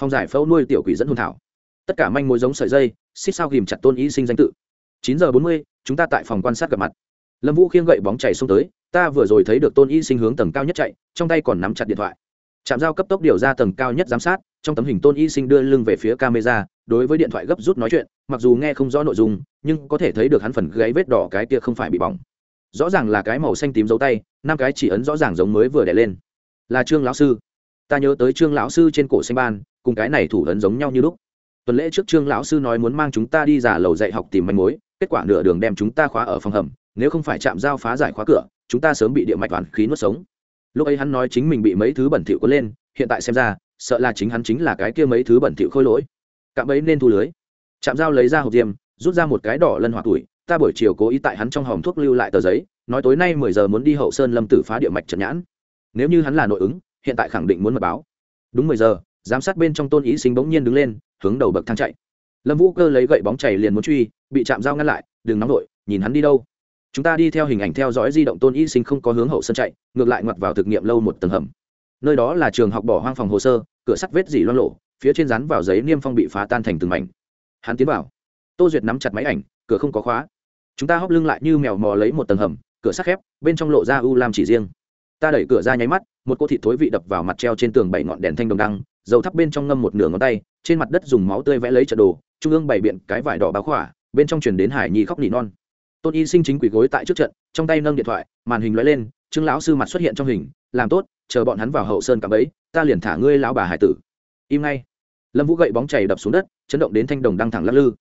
Phòng giải phẫu nuôi tiểu quỷ dẫn hôn thảo. Tất cả manh mối giống sợi dây, xích sao ghìm chặt tôn y sinh danh tự. Chín giờ bốn mươi, chúng ta tại phòng quan sát gặp mặt. Lâm vũ khiêng gậy bóng chảy xuống tới, ta vừa rồi thấy được tôn y sinh hướng tầng cao nhất chạy, trong tay còn nắm chặt điện thoại. Trạm giao cấp tốc điều ra tầng cao nhất giám sát, trong tấm hình tôn y sinh đưa lưng về phía camera, đối với điện thoại gấp rút nói chuyện, mặc dù nghe không rõ nội dung, nhưng có thể thấy được hắn phần gáy vết đỏ cái kia không phải bị bỏng. Rõ ràng là cái màu xanh tím dấu tay, năm cái chỉ ấn rõ ràng giống mới vừa đẻ lên. Là trương lão sư ta nhớ tới trương lão sư trên cổ xanh ban, cùng cái này thủ ấn giống nhau như lúc. Tuần lễ trước trương lão sư nói muốn mang chúng ta đi giả lầu dạy học tìm manh mối, kết quả nửa đường đem chúng ta khóa ở phòng hầm, nếu không phải chạm dao phá giải khóa cửa, chúng ta sớm bị địa mạch toàn khí nuốt sống. Lúc ấy hắn nói chính mình bị mấy thứ bẩn thỉu có lên, hiện tại xem ra, sợ là chính hắn chính là cái kia mấy thứ bẩn thỉu khôi lỗi. Cạm ấy nên thu lưới. Chạm dao lấy ra hộp diêm, rút ra một cái đỏ lân hỏa tuổi, ta buổi chiều cố ý tại hắn trong hòm thuốc lưu lại tờ giấy, nói tối nay mười giờ muốn đi hậu sơn lâm tử phá địa mạch trận nhãn. Nếu như hắn là nội ứng hiện tại khẳng định muốn mật báo. Đúng mười giờ, giám sát bên trong tôn ý sinh bỗng nhiên đứng lên, hướng đầu bậc thang chạy. Lâm vũ cơ lấy gậy bóng chảy liền muốn truy, bị chạm dao ngăn lại, đừng nóng vội, nhìn hắn đi đâu. Chúng ta đi theo hình ảnh theo dõi di động tôn y sinh không có hướng hậu sân chạy, ngược lại ngoặt vào thực nghiệm lâu một tầng hầm. Nơi đó là trường học bỏ hoang phòng hồ sơ, cửa sắt vết dỉ loan lộ phía trên rắn vào giấy niêm phong bị phá tan thành từng mảnh. Hắn tiến vào. Tô duyệt nắm chặt máy ảnh, cửa không có khóa. Chúng ta hóc lưng lại như mèo mò lấy một tầng hầm, cửa sắt khép, bên trong lộ ra u lam chỉ riêng. Ta đẩy cửa ra nháy mắt một cô thịt thối vị đập vào mặt treo trên tường bảy ngọn đèn thanh đồng đăng, dầu thắp bên trong ngâm một nửa ngón tay, trên mặt đất dùng máu tươi vẽ lấy trận đồ, trung ương bày biện cái vải đỏ báo khỏa, bên trong truyền đến hải nhi khóc nỉ non. Tôn y sinh chính quỷ gối tại trước trận, trong tay nâng điện thoại, màn hình lóe lên, trương lão sư mặt xuất hiện trong hình, làm tốt, chờ bọn hắn vào hậu sơn cảm ấy ta liền thả ngươi lão bà hải tử. Im ngay. Lâm vũ gậy bóng chảy đập xuống đất, chấn động đến thanh đồng đang thẳng lắc lư.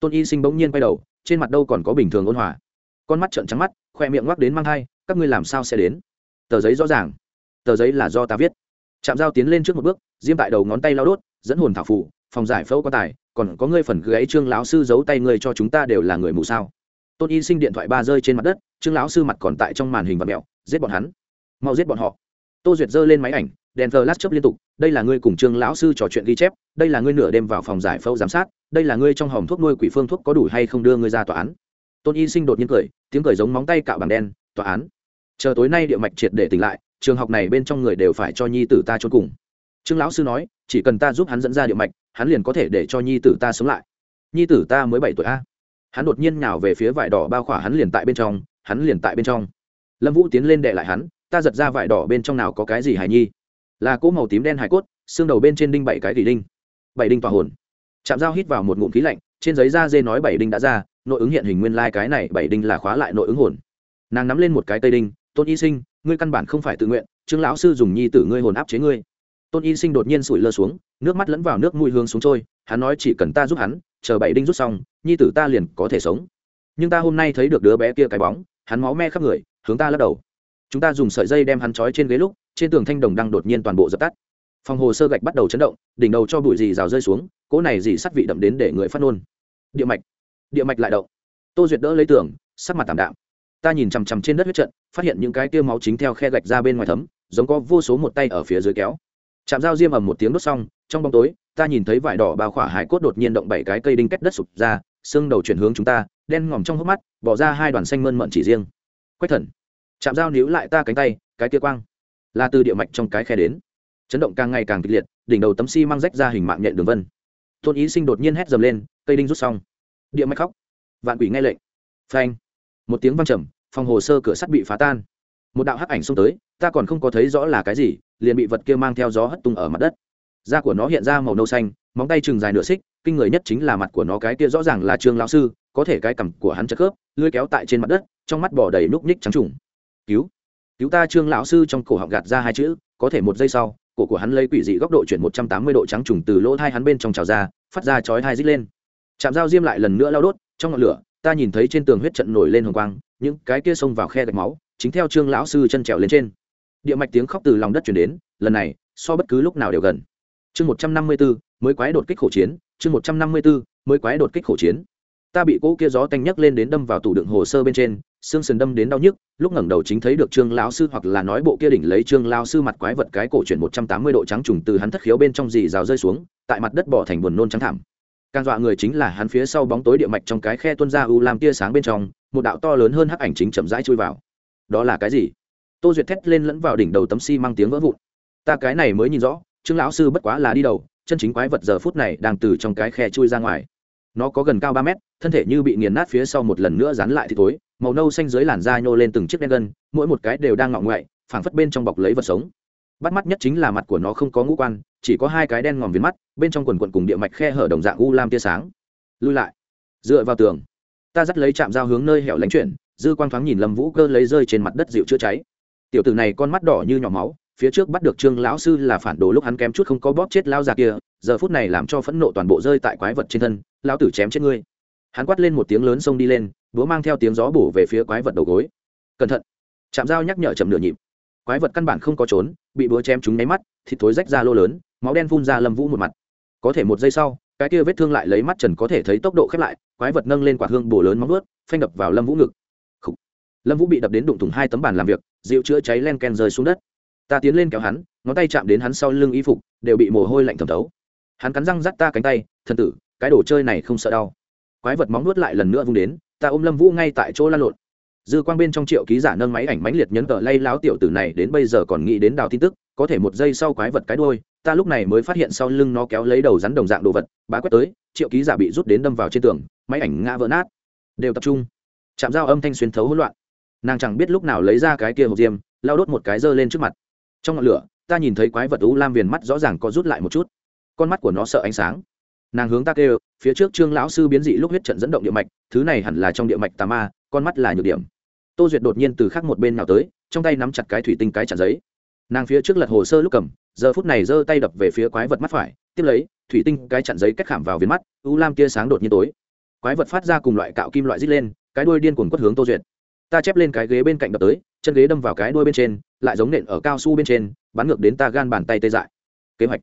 Tôn y sinh bỗng nhiên quay đầu, trên mặt đâu còn có bình thường ôn hòa. Con mắt trợn trắng mắt, khoe miệng ngoắc đến mang thai, các ngươi làm sao sẽ đến? Tờ giấy rõ ràng tờ giấy là do ta viết. Chạm dao tiến lên trước một bước, diêm tại đầu ngón tay lao đốt, dẫn hồn thảo phụ phòng giải phẫu quan tài, còn có ngươi phần gãy trương lão sư giấu tay ngươi cho chúng ta đều là người mù sao? Tôn y sinh điện thoại ba rơi trên mặt đất, trương lão sư mặt còn tại trong màn hình và mẹo, giết bọn hắn. Mau giết bọn họ. Tô duyệt giơ lên máy ảnh, đèn thờ lát chớp liên tục, đây là ngươi cùng trương lão sư trò chuyện ghi chép, đây là ngươi nửa đêm vào phòng giải phẫu giám sát, đây là ngươi trong hòm thuốc nuôi quỷ phương thuốc có đủ hay không đưa ngươi ra tòa án. Tôn y sinh đột nhiên cười, tiếng cười giống móng tay cạo bằng đen, tòa án. Chờ tối nay địa mạch triệt để tỉnh lại trường học này bên trong người đều phải cho nhi tử ta trốn cùng. Trương lão sư nói, chỉ cần ta giúp hắn dẫn ra địa mạch, hắn liền có thể để cho nhi tử ta sống lại. Nhi tử ta mới bảy tuổi a. Hắn đột nhiên nhào về phía vải đỏ bao khỏa hắn liền tại bên trong, hắn liền tại bên trong. Lâm vũ tiến lên đệ lại hắn, ta giật ra vải đỏ bên trong nào có cái gì hải nhi? Là cỗ màu tím đen hải cốt, xương đầu bên trên đinh bảy cái tỷ đinh. Bảy đinh tòa hồn. Chạm dao hít vào một ngụm khí lạnh, trên giấy da dê nói bảy đinh đã ra, nội ứng hiện hình nguyên lai、like、cái này bảy đinh là khóa lại nội ứng hồn. Nàng nắm lên một cái tây đinh, tôn y sinh ngươi căn bản không phải tự nguyện, trương lão sư dùng nhi tử ngươi hồn áp chế ngươi. Tôn y sinh đột nhiên sủi lơ xuống, nước mắt lẫn vào nước mùi hương xuống trôi, hắn nói chỉ cần ta giúp hắn, chờ bảy đinh rút xong, nhi tử ta liền có thể sống. Nhưng ta hôm nay thấy được đứa bé kia cái bóng, hắn máu me khắp người, hướng ta lắc đầu. Chúng ta dùng sợi dây đem hắn trói trên ghế lúc, trên tường thanh đồng đang đột nhiên toàn bộ dập tắt. Phòng hồ sơ gạch bắt đầu chấn động, đỉnh đầu cho bụi dì rào rơi xuống, cỗ này dì sắt vị đậm đến để người phát nôn địa mạch. Địa mạch lại động. Tô duyệt đỡ lấy tường, sắc mặt tảm đạm ta nhìn chằm chằm trên đất huyết trận, phát hiện những cái tiêu máu chính theo khe gạch ra bên ngoài thấm, giống có vô số một tay ở phía dưới kéo. Chạm dao diêm ầm một tiếng đốt xong, trong bóng tối, ta nhìn thấy vải đỏ bao khỏa hải cốt đột nhiên động bảy cái cây đinh kết đất sụp ra, xương đầu chuyển hướng chúng ta, đen ngòm trong hốc mắt, bỏ ra hai đoàn xanh mơn mận chỉ riêng. Quách thần. Chạm dao níu lại ta cánh tay, cái kia quang, là từ địa mạch trong cái khe đến. Chấn động càng ngày càng kịch liệt, đỉnh đầu tấm xi mang rách ra hình mạng nhện đường vân. Tôn ý sinh đột nhiên hét dầm lên, cây đinh rút xong. Địa mạch khóc. Vạn quỷ nghe lệnh. Phanh một tiếng văng trầm, phòng hồ sơ cửa sắt bị phá tan. Một đạo hắc ảnh xông tới, ta còn không có thấy rõ là cái gì, liền bị vật kia mang theo gió hất tung ở mặt đất. Da của nó hiện ra màu nâu xanh, móng tay chừng dài nửa xích, kinh người nhất chính là mặt của nó cái kia rõ ràng là trương lão sư, có thể cái cằm của hắn chất khớp, lưỡi kéo tại trên mặt đất, trong mắt bỏ đầy núc ních trắng trùng. Cứu cứu ta trương lão sư trong cổ họng gạt ra hai chữ, có thể một giây sau, cổ của hắn lấy quỷ dị góc độ chuyển một trăm tám mươi độ trắng trùng từ lỗ thai hắn bên trong trào ra, phát ra chói thai rít lên. Chạm dao diêm lại lần nữa lao đốt, trong ngọn lửa ta nhìn thấy trên tường huyết trận nổi lên hồng quang, những cái kia xông vào khe gạch máu, chính theo trương lão sư chân trèo lên trên. Địa mạch tiếng khóc từ lòng đất chuyển đến, lần này, so bất cứ lúc nào đều gần. Chương một trăm năm mươi bốn, mới quái đột kích khổ chiến, chương một trăm năm mươi bốn, mới quái đột kích khổ chiến. Ta bị cỗ kia gió tanh nhấc lên đến đâm vào tủ đựng hồ sơ bên trên, xương sườn đâm đến đau nhức, lúc ngẩng đầu chính thấy được trương lão sư hoặc là nói bộ kia đỉnh lấy trương lão sư mặt quái vật cái cổ chuyển một trăm tám mươi độ trắng trùng từ hắn thất khiếu bên trong dì rào rơi xuống, tại mặt đất bỏ thành buồn nôn trắng thảm càng dọa người chính là hắn phía sau bóng tối địa mạch trong cái khe tuôn ra u làm tia sáng bên trong, một đạo to lớn hơn hắc ảnh chính chậm rãi chui vào. Đó là cái gì? Tô duyệt thét lên lẫn vào đỉnh đầu tấm xi tiếng vỡ vụn. Ta cái này mới nhìn rõ chương lão sư bất quá là đi đầu, chân chính quái vật giờ phút này đang từ trong cái khe chui ra ngoài. Nó có gần cao ba mét, thân thể như bị nghiền nát phía sau một lần nữa dán lại thì tối màu nâu xanh dưới làn da nhô lên từng chiếc đen gân, mỗi một cái đều đang ngọng ngoại, phảng phất bên trong bọc lấy vật sống bắt mắt nhất chính là mặt của nó không có ngũ quan, chỉ có hai cái đen ngòm viền mắt, bên trong quần quần cùng địa mạch khe hở đồng dạng u lam tia sáng. Lui lại. Dựa vào tường, ta dắt lấy chạm dao hướng nơi hẻo lánh chuyển, dư quang thoáng nhìn lâm vũ cơ lấy rơi trên mặt đất dịu chữa cháy. Tiểu tử này con mắt đỏ như nhỏ máu, phía trước bắt được trương lão sư là phản đồ lúc hắn kém chút không có bóp chết lao già kia, giờ phút này làm cho phẫn nộ toàn bộ rơi tại quái vật trên thân, lão tử chém chết ngươi. Hắn quát lên một tiếng lớn xông đi lên, búa mang theo tiếng gió bổ về phía quái vật đầu gối. Cẩn thận. Chạm dao nhắc nhở chậm nửa nhịp. Quái vật căn bản không có trốn bị búa chém trúng nháy mắt, thịt thối rách ra lô lớn, máu đen phun ra lâm vũ một mặt. Có thể một giây sau, cái kia vết thương lại lấy mắt trần có thể thấy tốc độ khép lại, quái vật nâng lên quả hương bổ lớn móng ướt phanh đập vào lâm vũ ngực. Lâm vũ bị đập đến đụng thủng hai tấm bàn làm việc, dịu chữa cháy len ken rơi xuống đất. Ta tiến lên kéo hắn, ngón tay chạm đến hắn sau lưng y phục, đều bị mồ hôi lạnh thẩm thấu. Hắn cắn răng rắt ta cánh tay, thần tử, cái đồ chơi này không sợ đau. Quái vật móng nuốt lại lần nữa vung đến, ta ôm lâm vũ ngay tại chỗ lan lộn dư quang bên trong triệu ký giả nâng máy ảnh mãnh liệt nhấn tờ lay láo tiểu tử này đến bây giờ còn nghĩ đến đào tin tức, có thể một giây sau quái vật cái đôi ta lúc này mới phát hiện sau lưng nó kéo lấy đầu rắn đồng dạng đồ vật, bá quét tới, triệu ký giả bị rút đến đâm vào trên tường, máy ảnh ngã vỡ nát. Đều tập trung. Chạm dao âm thanh xuyên thấu hỗn loạn. Nàng chẳng biết lúc nào lấy ra cái kia hộp diêm lao đốt một cái dơ lên trước mặt. Trong ngọn lửa, ta nhìn thấy quái vật u lam viền mắt rõ ràng có rút lại một chút. Con mắt của nó sợ ánh sáng. Nàng hướng ta kêu, phía trước trương lão sư biến dị lúc huyết trận dẫn động địa mạch, thứ này hẳn là trong địa mạch tà ma con mắt là nhược điểm. Tô duyệt đột nhiên từ khác một bên nào tới, trong tay nắm chặt cái thủy tinh cái chặn giấy. Nàng phía trước lật hồ sơ lúc cầm, giờ phút này giơ tay đập về phía quái vật mắt phải, tiếp lấy, thủy tinh cái chặn giấy cách khảm vào viền mắt, u lam tia sáng đột nhiên tối. Quái vật phát ra cùng loại cạo kim loại rít lên, cái đuôi điên cuồng quất hướng tô duyệt. Ta chép lên cái ghế bên cạnh đập tới, chân ghế đâm vào cái đuôi bên trên, lại giống nện ở cao su bên trên, bắn ngược đến ta gan bàn tay tê dại. Kế hoạch.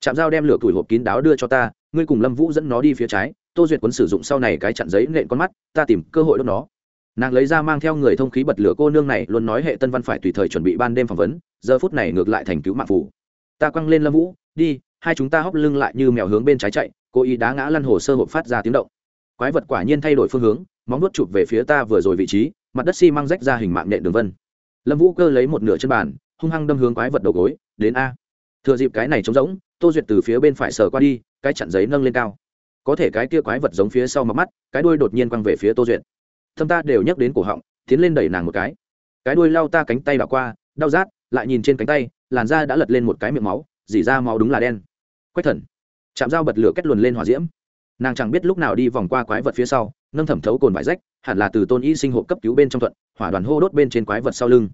Chạm dao đem lửa thủy hộp kín đáo đưa cho ta, ngươi cùng lâm vũ dẫn nó đi phía trái. Tô duyệt quấn sử dụng sau này cái chặn giấy nện con mắt, ta tìm cơ hội đốt nó nàng lấy ra mang theo người thông khí bật lửa cô nương này, luôn nói hệ tân văn phải tùy thời chuẩn bị ban đêm phỏng vấn, giờ phút này ngược lại thành cứu mạng phủ. Ta quăng lên lâm vũ, đi, hai chúng ta hóc lưng lại như mèo hướng bên trái chạy, cô ý đá ngã lăn hồ sơ hộp phát ra tiếng động. Quái vật quả nhiên thay đổi phương hướng, móng nuốt chụp về phía ta vừa rồi vị trí, mặt đất xi、si、măng rách ra hình mạng nện đường vân. Lâm vũ cơ lấy một nửa chân bàn, hung hăng đâm hướng quái vật đầu gối, đến a. Thừa dịp cái này trống rỗng, tô duyệt từ phía bên phải sờ qua đi, cái chặn giấy nâng lên cao. Có thể cái kia quái vật giống phía sau mặt mắt, cái đuôi đột nhiên quăng về phía tô duyệt thâm ta đều nhắc đến cổ họng, tiến lên đẩy nàng một cái. Cái đuôi lao ta cánh tay đảo qua, đau rát, lại nhìn trên cánh tay, làn da đã lật lên một cái miệng máu, dỉ ra máu đúng là đen. Quách thần. Chạm dao bật lửa kết luồn lên hỏa diễm. Nàng chẳng biết lúc nào đi vòng qua quái vật phía sau, nâng thẩm thấu cồn vải rách, hẳn là từ tôn y sinh hộ cấp cứu bên trong thuận, hỏa đoàn hô đốt bên trên quái vật sau lưng.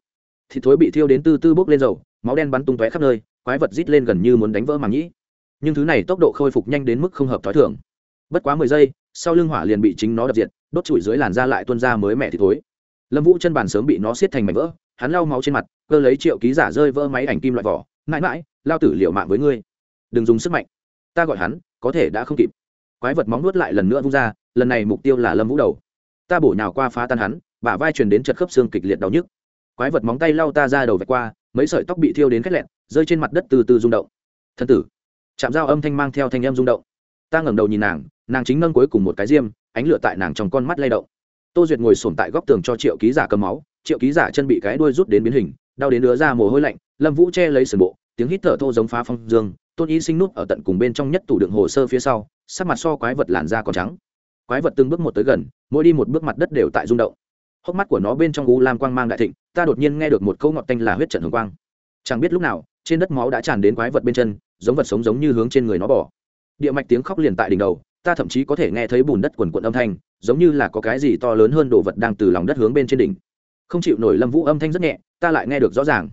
Thịt thối bị thiêu đến tư tư bốc lên dầu, máu đen bắn tung tóe khắp nơi, quái vật rít lên gần như muốn đánh vỡ màng nhĩ. Nhưng thứ này tốc độ khôi phục nhanh đến mức không hợp t h ó i thường. Bất quá mười giây, sau lưng hỏa liền bị chính nó đập diệt đốt chùi dưới làn da lại tuôn ra mới mẹ thì thối. Lâm vũ chân bàn sớm bị nó xiết thành mảnh vỡ, hắn lau máu trên mặt, cơ lấy triệu ký giả rơi vỡ máy ảnh kim loại vỏ. Mãi mãi, lao tử liệu mạng với ngươi. Đừng dùng sức mạnh. Ta gọi hắn, có thể đã không kịp. Quái vật móng nuốt lại lần nữa vung ra, lần này mục tiêu là lâm vũ đầu. Ta bổ nhào qua phá tan hắn, bả vai truyền đến chật khớp xương kịch liệt đau nhức. Quái vật móng tay lau ta ra đầu vạch qua, mấy sợi tóc bị thiêu đến khét lẹn, rơi trên mặt đất từ từ rung động. Thân tử. Chạm dao âm thanh mang theo thanh âm rung động. Ta ngẩng đầu nhìn nàng nàng chính nâng cuối cùng một cái diêm ánh lửa tại nàng trong con mắt lay động. Tô duyệt ngồi sổm tại góc tường cho triệu ký giả cầm máu, triệu ký giả chân bị cái đuôi rút đến biến hình, đau đến đứa ra mồ hôi lạnh, lâm vũ che lấy sườn bộ, tiếng hít thở thô giống phá phong dương, tôn y sinh nút ở tận cùng bên trong nhất tủ đựng hồ sơ phía sau, sắc mặt so quái vật làn da còn trắng. Quái vật từng bước một tới gần, mỗi đi một bước mặt đất đều tại rung động. Hốc mắt của nó bên trong u lam quang mang đại thịnh, ta đột nhiên nghe được một câu ngọt tanh là huyết trận hồng quang. Chẳng biết lúc nào, trên đất máu đã tràn đến quái vật bên chân, giống vật sống giống như hướng trên người nó bỏ địa mạch tiếng khóc liền tại đỉnh đầu ta thậm chí có thể nghe thấy bùn đất quần quận âm thanh, giống như là có cái gì to lớn hơn đồ vật đang từ lòng đất hướng bên trên đỉnh. Không chịu nổi lâm vũ âm thanh rất nhẹ, ta lại nghe được rõ ràng.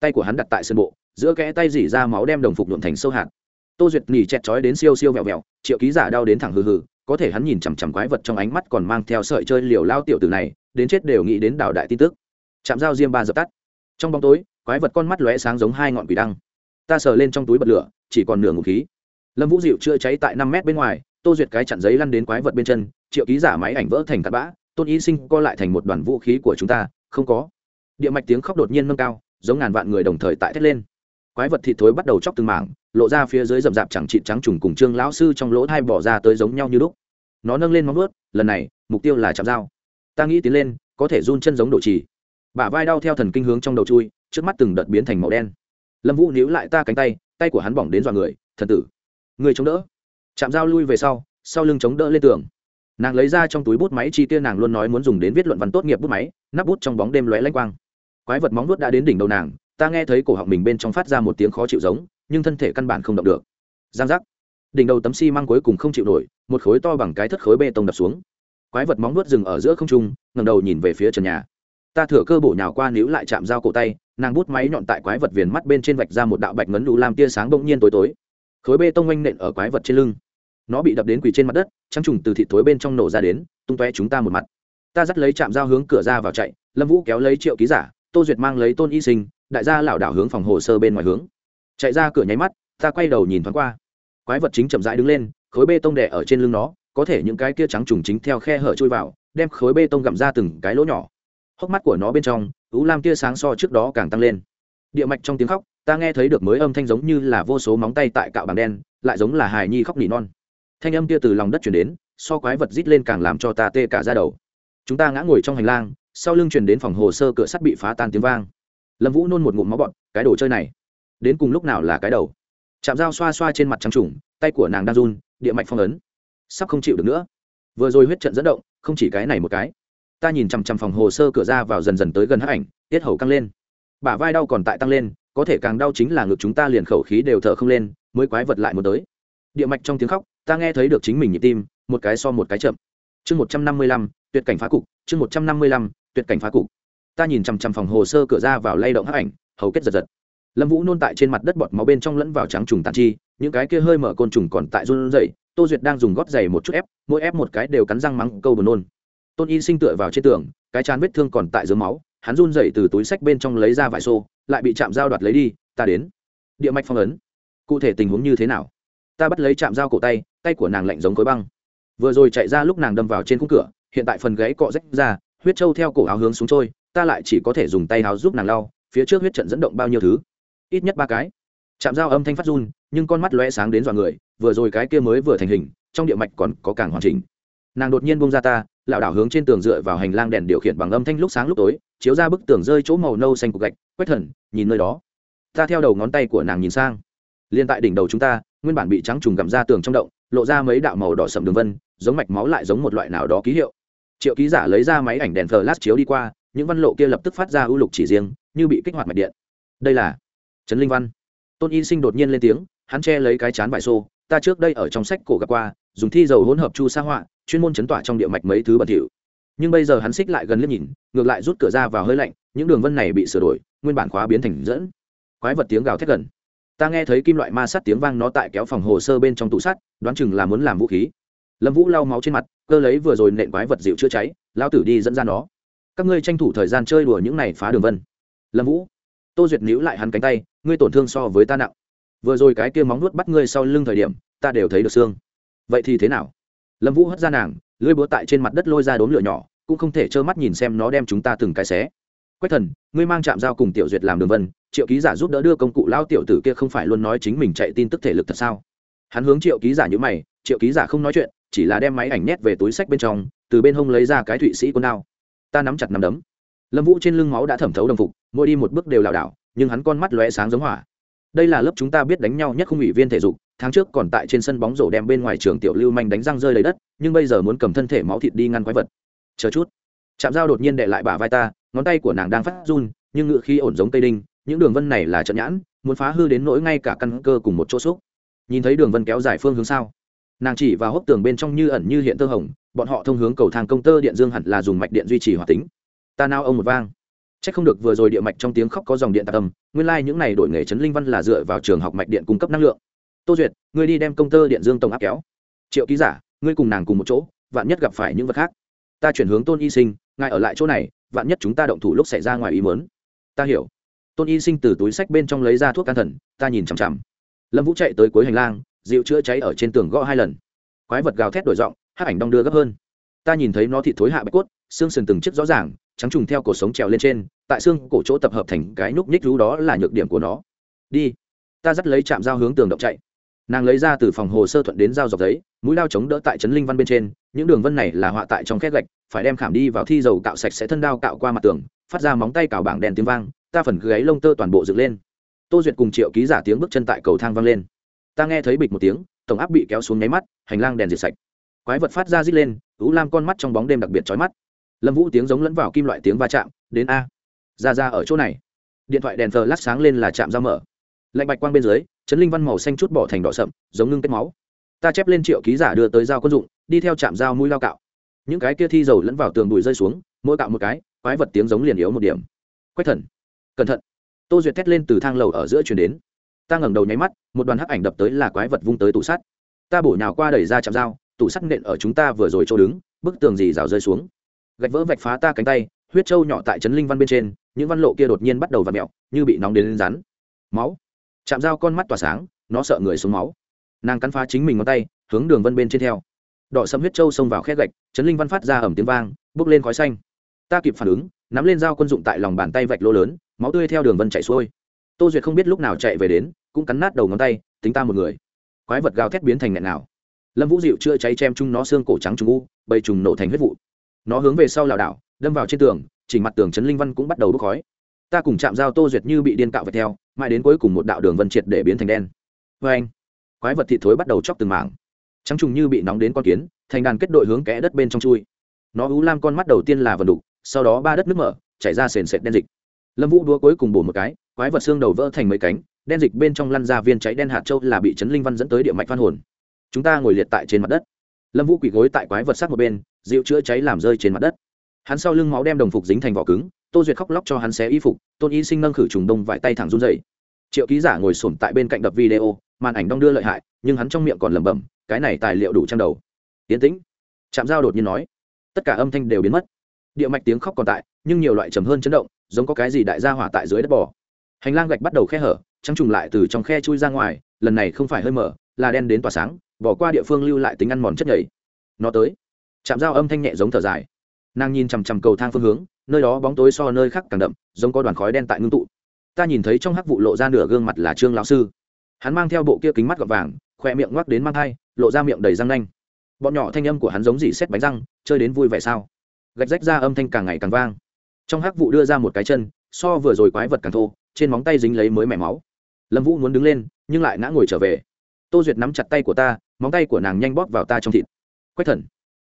Tay của hắn đặt tại sân bộ, giữa kẽ tay dỉ ra máu đem đồng phục nhuộm thành sâu hạt. Tô duyệt nỉ chẹt chói đến siêu siêu vẹo vẹo, triệu ký giả đau đến thẳng hừ hừ, có thể hắn nhìn chằm chằm quái vật trong ánh mắt còn mang theo sợi chơi liều lao tiểu tử này, đến chết đều nghĩ đến đảo đại tin tức. Chạm dao diêm ba dập tắt. Trong bóng tối, quái vật con mắt lóe sáng giống hai ngọn quỷ đăng. Ta sờ lên trong túi bật lửa, chỉ còn nửa ngụ khí. Lâm vũ dịu chưa cháy tại năm mét bên ngoài tô duyệt cái chặn giấy lăn đến quái vật bên chân, triệu ký giả máy ảnh vỡ thành tạt bã, tôn y sinh co lại thành một đoàn vũ khí của chúng ta, không có. Địa mạch tiếng khóc đột nhiên nâng cao, giống ngàn vạn người đồng thời tại thét lên. Quái vật thịt thối bắt đầu chóc từng mảng, lộ ra phía dưới rậm rạp chẳng trị trắng trùng cùng trương lão sư trong lỗ thai bỏ ra tới giống nhau như lúc. Nó nâng lên móng ướt lần này, mục tiêu là chạm dao. Ta nghĩ tiến lên, có thể run chân giống độ trì. Bả vai đau theo thần kinh hướng trong đầu chui, trước mắt từng đợt biến thành màu đen. Lâm vũ níu lại ta cánh tay tay của hắn bỏng đến dọa người, thần tử, người chống đỡ chạm dao lui về sau sau lưng chống đỡ lên tường. Nàng lấy ra trong túi bút máy chi tiêu nàng luôn nói muốn dùng đến viết luận văn tốt nghiệp bút máy, nắp bút trong bóng đêm lóe lanh quang. Quái vật móng nuốt đã đến đỉnh đầu nàng, ta nghe thấy cổ họng mình bên trong phát ra một tiếng khó chịu giống, nhưng thân thể căn bản không động được. Giang giác. Đỉnh đầu tấm xi măng cuối cùng không chịu nổi, một khối to bằng cái thất khối bê tông đập xuống. Quái vật móng nuốt dừng ở giữa không trung ngầm đầu nhìn về phía trần nhà. Ta thừa cơ bổ nhào qua níu lại chạm dao cổ tay, nàng bút máy nhọn tại quái vật viền mắt bên trên vạch ra một đạo bạch ngấn đủ làm tia sáng bỗng nhiên tối tối. Khối bê tông oanh nện ở quái vật trên lưng nó bị đập đến quỳ trên mặt đất, trắng trùng từ thịt thối bên trong nổ ra đến, tung toe chúng ta một mặt. Ta dắt lấy chạm dao hướng cửa ra vào chạy, lâm vũ kéo lấy triệu ký giả, tô duyệt mang lấy tôn y sinh, đại gia lảo đảo hướng phòng hồ sơ bên ngoài hướng. Chạy ra cửa nháy mắt, ta quay đầu nhìn thoáng qua. Quái vật chính chậm rãi đứng lên, khối bê tông đẻ ở trên lưng nó, có thể những cái kia trắng trùng chính theo khe hở chui vào, đem khối bê tông gặm ra từng cái lỗ nhỏ. Hốc mắt của nó bên trong ú lam tia sáng so trước đó càng tăng lên. Địa mạch trong tiếng khóc, ta nghe thấy được mới âm thanh giống như là vô số móng tay tại cạo bằng đen, lại giống là hài nhi khóc nỉ non thanh âm kia từ lòng đất chuyển đến, so quái vật rít lên càng làm cho ta tê cả ra đầu. Chúng ta ngã ngồi trong hành lang, sau lưng chuyển đến phòng hồ sơ cửa sắt bị phá tan tiếng vang. Lâm vũ nôn một ngụm máu bọn cái đồ chơi này, đến cùng lúc nào là cái đầu? Chạm dao xoa xoa trên mặt trắng trùng, tay của nàng đang run, địa mạch phong ấn. Sắp không chịu được nữa. Vừa rồi huyết trận dẫn động, không chỉ cái này một cái. Ta nhìn chằm chằm phòng hồ sơ cửa ra vào dần dần tới gần hắc ảnh, tiết hầu căng lên. Bả vai đau còn tại tăng lên, có thể càng đau chính là ngực chúng ta liền khẩu khí đều thở không lên, mới quái vật lại một tới. Địa mạch trong tiếng khóc ta nghe thấy được chính mình nhịp tim, một cái so một cái chậm. Chương một trăm năm mươi lăm, tuyệt cảnh phá cục, chương một trăm năm mươi lăm, tuyệt cảnh phá cục. Ta nhìn chằm chằm phòng hồ sơ cửa ra vào lay động hắc ảnh, hầu kết giật giật. Lâm vũ nôn tại trên mặt đất bọt máu bên trong lẫn vào trắng trùng tàn chi, những cái kia hơi mở côn trùng còn tại run rẩy, tô duyệt đang dùng gót giày một chút ép, mỗi ép một cái đều cắn răng mắng câu buồn nôn. Tôn y sinh tựa vào trên tường, cái chán vết thương còn tại dưới máu, hắn run rẩy từ túi sách bên trong lấy ra vải xô, lại bị chạm dao đoạt lấy đi, ta đến. Địa mạch phong ấn. Cụ thể tình huống như thế nào? Ta bắt lấy chạm dao cổ tay tay của nàng lạnh giống khối băng. Vừa rồi chạy ra lúc nàng đâm vào trên khung cửa, hiện tại phần gáy cọ rách ra, huyết trâu theo cổ áo hướng xuống trôi, ta lại chỉ có thể dùng tay áo giúp nàng lau, phía trước huyết trận dẫn động bao nhiêu thứ. Ít nhất ba cái. Chạm dao âm thanh phát run, nhưng con mắt lóe sáng đến dọa người, vừa rồi cái kia mới vừa thành hình, trong địa mạch còn có càng hoàn chỉnh. Nàng đột nhiên bông ra ta, lảo đảo hướng trên tường dựa vào hành lang đèn điều khiển bằng âm thanh lúc sáng lúc tối, chiếu ra bức tường rơi chỗ màu nâu xanh cục gạch, Quét thần, nhìn nơi đó. Ta theo đầu ngón tay của nàng nhìn sang liên tại đỉnh đầu chúng ta, nguyên bản bị trắng trùng gặm ra tường trong động, lộ ra mấy đạo màu đỏ sậm đường vân, giống mạch máu lại giống một loại nào đó ký hiệu. Triệu ký giả lấy ra máy ảnh đèn flash chiếu đi qua, những văn lộ kia lập tức phát ra ưu lục chỉ riêng, như bị kích hoạt mạch điện. Đây là trấn linh văn. Tôn y sinh đột nhiên lên tiếng, hắn che lấy cái chán vải xô, ta trước đây ở trong sách cổ gặp qua, dùng thi dầu hỗn hợp chu sa họa, chuyên môn chấn tỏa trong địa mạch mấy thứ bẩn thỉu. Nhưng bây giờ hắn xích lại gần liếc nhìn, ngược lại rút cửa ra vào hơi lạnh, những đường vân này bị sửa đổi, nguyên bản khóa biến thành dẫn. Quái vật tiếng gào thét gần ta nghe thấy kim loại ma sát tiếng vang nó tại kéo phòng hồ sơ bên trong tủ sắt, đoán chừng là muốn làm vũ khí. Lâm vũ lau máu trên mặt, cơ lấy vừa rồi nện quái vật dịu chữa cháy lao tử đi dẫn ra nó. Các ngươi tranh thủ thời gian chơi đùa những này phá đường vân. Lâm vũ, tô duyệt níu lại hắn cánh tay, ngươi tổn thương so với ta nặng. Vừa rồi cái kia móng nuốt bắt ngươi sau lưng thời điểm, ta đều thấy được xương. Vậy thì thế nào? Lâm vũ hất ra nàng, lưỡi búa tại trên mặt đất lôi ra đốm lửa nhỏ, cũng không thể trơ mắt nhìn xem nó đem chúng ta từng cái xé quách thần, ngươi mang chạm dao cùng tiểu duyệt làm đường vân, triệu ký giả giúp đỡ đưa công cụ lao tiểu tử kia không phải luôn nói chính mình chạy tin tức thể lực thật sao? Hắn hướng triệu ký giả như mày, triệu ký giả không nói chuyện, chỉ là đem máy ảnh nhét về túi sách bên trong, từ bên hông lấy ra cái thụy sĩ quân đao. Ta nắm chặt nắm đấm. Lâm vũ trên lưng máu đã thẩm thấu đồng phục, mỗi đi một bước đều lảo đảo, nhưng hắn con mắt lóe sáng giống hỏa. Đây là lớp chúng ta biết đánh nhau nhất không ủy viên thể dục, tháng trước còn tại trên sân bóng rổ đem bên ngoài trường tiểu lưu manh đánh răng rơi lấy đất, nhưng bây giờ muốn cầm thân thể máu thịt đi ngăn quái vật. Chờ chút chạm dao đột nhiên đệ lại bả vai ta, ngón tay của nàng đang phát run, nhưng ngựa khi ổn giống cây đinh, những đường vân này là trận nhãn, muốn phá hư đến nỗi ngay cả căn cơ cùng một chỗ xúc. Nhìn thấy đường vân kéo dài phương hướng sao? Nàng chỉ vào hốc tường bên trong như ẩn như hiện tơ hồng, bọn họ thông hướng cầu thang công tơ điện dương hẳn là dùng mạch điện duy trì hoạt tính. Ta nao ông một vang. C h ắ c không được vừa rồi địa mạch trong tiếng khóc có dòng điện tạc âm, nguyên lai、like、những này đổi nghề chấn linh văn là dựa vào trường học mạch điện cung cấp năng lượng. Tô duyệt, ngươi đi đem công tơ điện dương tổng áp kéo. Triệu ký giả, ngươi cùng nàng cùng một chỗ, vạn nhất gặp phải những vật khác ta chuyển hướng tôn y sinh, ngài ở lại chỗ này, vạn nhất chúng ta động thủ lúc xảy ra ngoài ý mớn ta hiểu. Tôn y sinh từ túi sách bên trong lấy ra thuốc can thần, ta nhìn chằm chằm. Lâm vũ chạy tới cuối hành lang dịu chữa cháy ở trên tường gõ hai lần. Quái vật gào thét đổi giọng hát ảnh đong đưa gấp hơn. Ta nhìn thấy nó thịt thối hạ bạch cốt, xương sườn từng chiếc rõ ràng, trắng trùng theo cổ sống trèo lên trên, tại xương cổ chỗ tập hợp thành cái núc nhích lú đó là nhược điểm của nó. Đi. Ta dắt lấy chạm dao hướng tường động chạy nàng lấy ra từ phòng hồ sơ thuận đến dao dọc giấy, mũi lao chống đỡ tại trấn linh văn bên trên, những đường vân này là họa tại trong khét gạch, phải đem khảm đi vào thi dầu cạo sạch sẽ thân đao cạo qua mặt tường, phát ra móng tay cào bảng đèn tiếng vang, ta phần gáy lông tơ toàn bộ dựng lên. Tô duyệt cùng triệu ký giả tiếng bước chân tại cầu thang vang lên. Ta nghe thấy bịch một tiếng, tổng áp bị kéo xuống nháy mắt, hành lang đèn diệt sạch. Quái vật phát ra rít lên, ú lam con mắt trong bóng đêm đặc biệt chói mắt. Lâm vũ tiếng giống lẫn vào kim loại tiếng va chạm, đến a. Ra ra ở chỗ này. Điện thoại đèn thờ lát sáng lên là chạm ra mở. Lạnh bạch quang bên dưới chấn linh văn màu xanh chút bỏ thành đỏ sậm, giống ngưng kết máu. Ta chép lên triệu ký giả đưa tới dao quân dụng, đi theo chạm dao mũi lao cạo. Những cái kia thi dầu lẫn vào tường bụi rơi xuống, mỗi cạo một cái, quái vật tiếng giống liền yếu một điểm. Quách thần, cẩn thận. Tô duyệt thét lên từ thang lầu ở giữa chuyển đến. Ta ngẩng đầu nháy mắt, một đoàn hắc ảnh đập tới là quái vật vung tới tủ sắt. Ta bổ nhào qua đẩy ra chạm dao tủ sắt nện ở chúng ta vừa rồi chỗ đứng, bức tường gì rào rơi xuống. Gạch vỡ vạch phá ta cánh tay, huyết trâu nhỏ tại trấn linh văn bên trên, những văn lộ kia đột nhiên bắt đầu v ặ mẹo như bị nóng đến lên rắn. Máu chạm dao con mắt tỏa sáng, nó sợ người xuống máu. Nàng cắn phá chính mình ngón tay, hướng đường vân bên trên theo. Đỏ sâm huyết trâu xông vào khe gạch chấn linh văn phát ra ẩm tiếng vang bước lên khói xanh. Ta kịp phản ứng, nắm lên dao quân dụng tại lòng bàn tay vạch lỗ lớn, máu tươi theo đường vân chạy xuôi. Tô duyệt không biết lúc nào chạy về đến, cũng cắn nát đầu ngón tay, tính ta một người. Quái vật gào thét biến thành nghẹn nào lâm vũ dịu chưa cháy chem chung nó xương cổ trắng trùng u, bầy trùng nổ thành huyết vụ. Nó hướng về sau lảo đảo, đâm vào trên tường chỉnh mặt tường trấn linh văn cũng bắt đầu bốc khói ta cùng chạm dao tô duyệt như bị điên cạo vật theo, mãi đến cuối cùng một đạo đường vân triệt để biến thành đen. Vê anh, quái vật thị thối bắt đầu chóc từng mảng. Trắng trùng như bị nóng đến con kiến, thành đàn kết đội hướng kẽ đất bên trong chui. Nó ú lam con mắt đầu tiên là vần đục, sau đó ba đất nước mở, chảy ra sền sệt đen dịch. Lâm vũ đua cuối cùng bổ một cái, quái vật xương đầu vỡ thành mấy cánh, đen dịch bên trong lăn ra viên cháy đen hạt châu là bị chấn linh văn dẫn tới địa mạch văn hồn. Chúng ta ngồi liệt tại trên mặt đất. Lâm vũ quỳ gối tại quái vật sát một bên dịu chữa cháy làm rơi trên mặt đất. Hắn sau lưng máu đem đồng phục dính thành vỏ cứng tô duyệt khóc lóc cho hắn xé y phục, tôn y sinh nâng khử trùng đông vải tay thẳng run dậy triệu ký giả ngồi sổm tại bên cạnh đập video, màn ảnh đong đưa lợi hại, nhưng hắn trong miệng còn lẩm bẩm, cái này tài liệu đủ trang đầu. Tiến tĩnh chạm dao đột nhiên nói, tất cả âm thanh đều biến mất. Địa mạch tiếng khóc còn tại, nhưng nhiều loại trầm hơn chấn động, giống có cái gì đại gia hỏa tại dưới đất bò. Hành lang gạch bắt đầu khe hở trắng trùng lại từ trong khe chui ra ngoài, lần này không phải hơi mở, là đen đến tỏa sáng, bỏ qua địa phương lưu lại tính ăn mòn chất nhảy. Nó tới. Chạm dao âm thanh nhẹ giống thở dài. Nàng nhìn chằm chằm cầu thang phương hướng nơi đó bóng tối so nơi khác càng đậm, giống có đoàn khói đen tại ngưng tụ. Ta nhìn thấy trong hắc vụ lộ ra nửa gương mặt là trương lão sư. Hắn mang theo bộ kia kính mắt gọt vàng khoe miệng ngoắc đến mang thai, lộ ra miệng đầy răng nanh. Bọn nhỏ thanh âm của hắn giống dỉ xét bánh răng, chơi đến vui vẻ sao? Gạch rách ra âm thanh càng ngày càng vang. Trong hắc vụ đưa ra một cái chân, so vừa rồi quái vật càng thô, trên móng tay dính lấy mới mẻ máu. Lâm vũ muốn đứng lên, nhưng lại ngã ngồi trở về. Tô duyệt nắm chặt tay của ta, móng tay của nàng nhanh bóp vào ta trong thịt. Quách thần.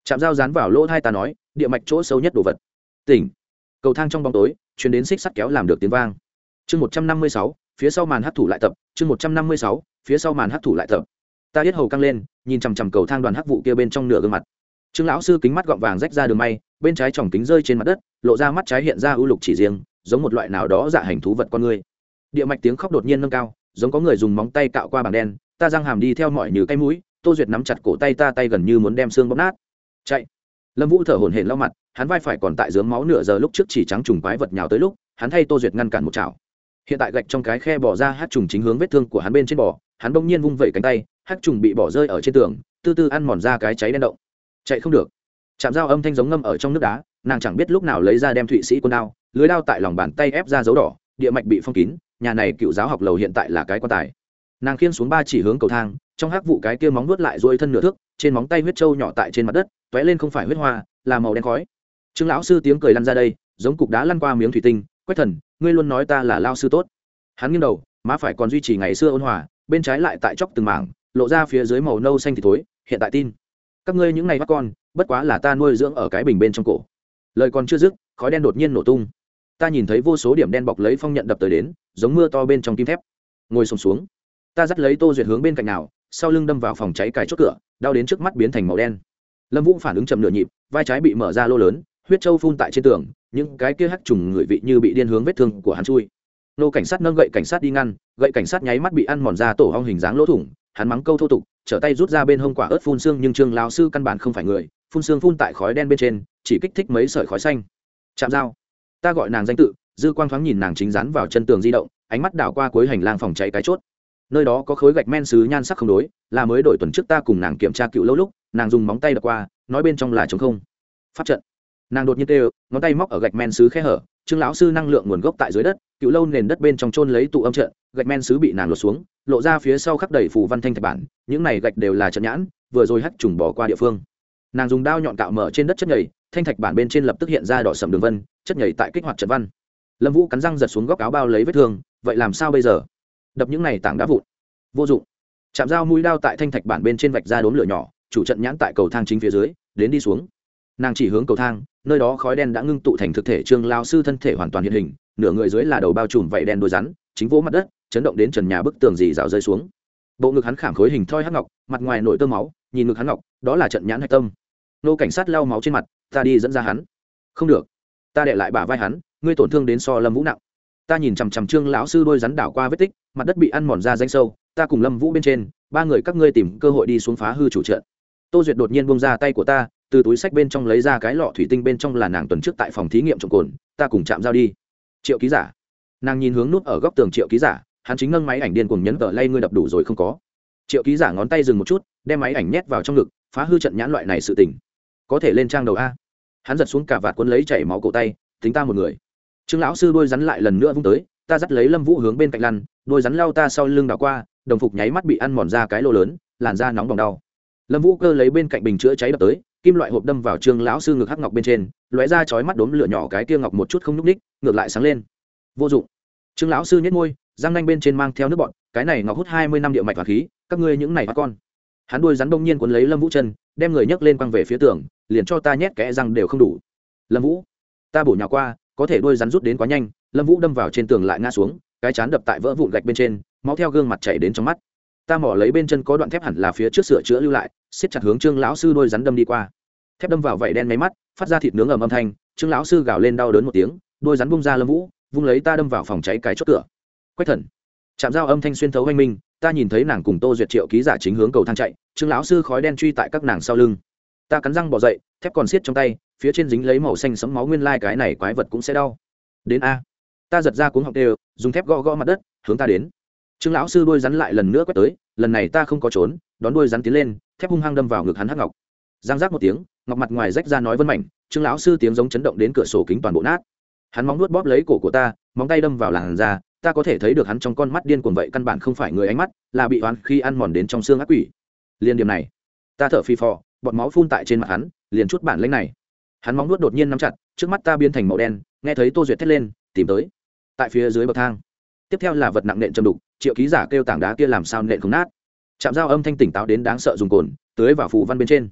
Chạm dao dán vào lỗ hai ta nói, địa mạch chỗ sâu nhất đồ vật. Tỉnh cầu thang trong bóng tối chuyến đến xích sắt kéo làm được tiếng vang. Chương một trăm năm mươi sáu, phía sau màn hấp thủ lại tập. Chương một trăm năm mươi sáu, phía sau màn hấp thủ lại tập. Ta biết hầu căng lên, nhìn chằm chằm cầu thang đoàn hắc vụ kia bên trong nửa gương mặt. Trương lão sư kính mắt gọng vàng rách ra đường may, bên trái tròng kính rơi trên mặt đất, lộ ra mắt trái hiện ra ưu lục chỉ riêng, giống một loại nào đó dạ hành thú vật con người. Địa mạch tiếng khóc đột nhiên nâng cao, giống có người dùng móng tay cạo qua bảng đen, ta răng hàm đi theo mọi như cái mũi, tô duyệt nắm chặt cổ tay ta, tay gần như muốn đem xương bóp nát. Chạy. Lâm vũ thở hổn hển lau mặt hắn vai phải còn tại dướng máu nửa giờ lúc trước chỉ trắng trùng quái vật nhào tới lúc, hắn thay tô duyệt ngăn cản một chảo. Hiện tại gạch trong cái khe bỏ ra hát trùng chính hướng vết thương của hắn bên trên bò, hắn bỗng nhiên vung vẩy cánh tay, hát trùng bị bỏ rơi ở trên tường tư tư ăn mòn ra cái cháy đen động. Chạy không được. Chạm dao âm thanh giống ngâm ở trong nước đá, nàng chẳng biết lúc nào lấy ra đem thụy sĩ quân đao, lưới đao tại lòng bàn tay ép ra dấu đỏ, địa mạch bị phong kín, nhà này cựu giáo học lầu hiện tại là cái quan tài. Nàng khiên xuống ba chỉ hướng cầu thang, trong hắc vụ cái kia móng nuốt lại ruôi thân nửa thước, trên móng tay huyết trâu nhỏ tại trên mặt đất t ó é lên không phải huyết hoa, là màu đen khói trương lão sư tiếng cười lăn ra đây giống cục đá lăn qua miếng thủy tinh quách thần ngươi luôn nói ta là lao sư tốt. Hắn nghiêng đầu má phải còn duy trì ngày xưa ôn hòa bên trái lại tại chóc từng mảng lộ ra phía dưới màu nâu xanh thì thối hiện tại tin. Các ngươi những ngày bắt con bất quá là ta nuôi dưỡng ở cái bình bên trong cổ. Lời còn chưa dứt khói đen đột nhiên nổ tung. Ta nhìn thấy vô số điểm đen bọc lấy phong nhận đập tới đến giống mưa to bên trong kim thép. Ngồi sùng xuống, xuống. Ta dắt lấy tô duyệt hướng bên cạnh nào sau lưng đâm vào phòng cháy cài chốt cửa đau đến trước mắt biến thành màu đen. Lâm vũ phản ứng chậm nửa nhịp vai trái bị mở ra lô lớn huyết trâu phun tại trên tường, những cái kia hắc trùng người vị như bị điên hướng vết thương của hắn chui. Nô cảnh sát nâng gậy cảnh sát đi ngăn, gậy cảnh sát nháy mắt bị ăn mòn ra tổ hong hình dáng lỗ thủng, hắn mắng câu thô tục, trở tay rút ra bên hông quả ớt phun xương nhưng trương lao sư căn bản không phải người, phun xương phun tại khói đen bên trên, chỉ kích thích mấy sợi khói xanh. Chạm dao. Ta gọi nàng danh tự, dư quang thoáng nhìn nàng chính rắn vào chân tường di động, ánh mắt đảo qua cuối hành lang phòng cháy cái chốt. Nơi đó có khối gạch men sứ nhan sắc không đối, là mới đổi tuần trước ta cùng nàng kiểm tra cựu lâu lúc, nàng dùng móng tay đập qua, nói bên trong là chống không. Pháp trận nàng đột nhiên tê ngón tay móc ở gạch men sứ khe hở, trương lão sư năng lượng nguồn gốc tại dưới đất, cựu lâu nền đất bên trong trôn lấy tụ âm trận, gạch men sứ bị nàng lột xuống, lộ ra phía sau khắc đầy phủ văn thanh thạch bản, những này gạch đều là trận nhãn, vừa rồi hắt trùng bỏ qua địa phương. Nàng dùng đao nhọn cạo mở trên đất chất nhảy thanh thạch bản bên trên lập tức hiện ra đỏ sầm đường vân, chất nhảy tại kích hoạt trận văn. Lâm vũ cắn răng giật xuống góc áo bao lấy vết thương, vậy làm sao bây giờ? Đập những này tảng đá vụn. Vô dụng. Chạm dao mũi đao tại thanh thạch bản bên trên vạch ra đốm lửa nhỏ, chủ trận nhãn tại cầu thang chính phía dưới, đến đi xuống. Nàng chỉ hướng cầu thang nơi đó khói đen đã ngưng tụ thành thực thể trương lao sư thân thể hoàn toàn hiện hình, nửa người dưới là đầu bao trùm vảy đen đôi rắn, chính vỗ mặt đất, chấn động đến trần nhà bức tường dì rào rơi xuống. Bộ ngực hắn khảm khối hình thoi hắc ngọc, mặt ngoài nổi tơ máu, nhìn ngực hắn ngọc, đó là trận nhãn hạch tâm. Nô cảnh sát lau máu trên mặt, ta đi dẫn ra hắn. Không được, ta để lại bả vai hắn, ngươi tổn thương đến so lâm vũ nặng. Ta nhìn chằm chằm trương lão sư đôi rắn đảo qua vết tích, mặt đất bị ăn mòn ra danh sâu, ta cùng lâm vũ bên trên, ba người các ngươi tìm cơ hội đi xuống phá hư chủ trận. Tô duyệt đột nhiên bông ra tay của ta từ túi sách bên trong lấy ra cái lọ thủy tinh bên trong là nàng tuần trước tại phòng thí nghiệm trộm cồn, ta cùng chạm giao đi. Triệu ký giả. Nàng nhìn hướng nút ở góc tường triệu ký giả, hắn chính nâng máy ảnh điên cùng nhấn tờ lay ngươi đập đủ rồi không có. Triệu ký giả ngón tay dừng một chút, đem máy ảnh nhét vào trong ngực, phá hư trận nhãn loại này sự tỉnh có thể lên trang đầu a. Hắn giật xuống cả vạt quân lấy chảy máu cổ tay, tính ta một người. Trương lão sư đôi rắn lại lần nữa vung tới, ta dắt lấy lâm vũ hướng bên cạnh lăn, đôi rắn lao ta sau lưng đào qua, đồng phục nháy mắt bị ăn mòn ra cái lô lớn, làn da nóng bỏng đau. Lâm vũ cơ lấy bên cạnh bình chữa cháy đập tới kim loại hộp đâm vào trương lão sư ngực hắc ngọc bên trên, lóe ra chói mắt đốm lửa nhỏ cái kia ngọc một chút không nhúc ních ngược lại sáng lên. Vô dụng. Trương lão sư nhếch môi, răng nanh bên trên mang theo nước bọn cái này ngọc hút hai mươi năm địa mạch và khí, các ngươi những này bắt con. Hắn đuôi rắn đông nhiên cuốn lấy lâm vũ chân, đem người nhấc lên quăng về phía tường, liền cho ta nhét kẽ răng đều không đủ. Lâm vũ, ta bổ nhào qua, có thể đuôi rắn rút đến quá nhanh, lâm vũ đâm vào trên tường lại ngã xuống, cái chán đập tại vỡ vụn gạch bên trên, máu theo gương mặt chảy đến trong mắt. Ta mỏ lấy bên chân có đoạn thép hẳn là phía trước sửa chữa lưu lại siết chặt hướng trương lão sư đôi rắn đâm đi qua. Thép đâm vào vảy đen máy mắt, phát ra thịt nướng ầm âm thanh, trương lão sư gào lên đau đớn một tiếng, đôi rắn bung ra lâm vũ, vung lấy ta đâm vào phòng cháy cái chốt cửa. Quách thần. Chạm dao âm thanh xuyên thấu oanh minh, ta nhìn thấy nàng cùng tô duyệt triệu ký giả chính hướng cầu thang chạy, trương lão sư khói đen truy tại các nàng sau lưng. Ta cắn răng bỏ dậy, thép còn xiết trong tay, phía trên dính lấy màu xanh sấm máu nguyên lai cái này quái vật cũng sẽ đau. Đến a. Ta giật ra cuống học đều, dùng thép gõ gõ mặt đất, hướng ta đến. Trương lão sư đôi rắn lại lần nữa quét tới, lần này ta không có trốn, đón đôi rắn tiến lên thép hung hăng đâm vào ngực hắn hắc ngọc. Giang giác một tiếng, ngọc mặt ngoài rách ra nói vân mảnh, trương lão sư tiếng giống chấn động đến cửa sổ kính toàn bộ nát. Hắn móng nuốt bóp lấy cổ của ta, móng tay đâm vào làn da, ta có thể thấy được hắn trong con mắt điên cuồng vậy, căn bản không phải người ánh mắt, là bị oán khi ăn mòn đến trong xương ác quỷ. Liên điểm này, ta thở phi phò, bọt máu phun tại trên mặt hắn, liền chút bản lanh này. Hắn móng nuốt đột nhiên nắm chặt, trước mắt ta biến thành màu đen, nghe thấy tô duyệt thét lên, tìm tới. Tại phía dưới bậc thang. Tiếp theo là vật nặng nện châm đục, triệu ký giả kêu tảng đá kia làm sao nện không nát chạm dao âm thanh tỉnh táo đến đáng sợ dùng cồn, tưới vào phù văn bên trên.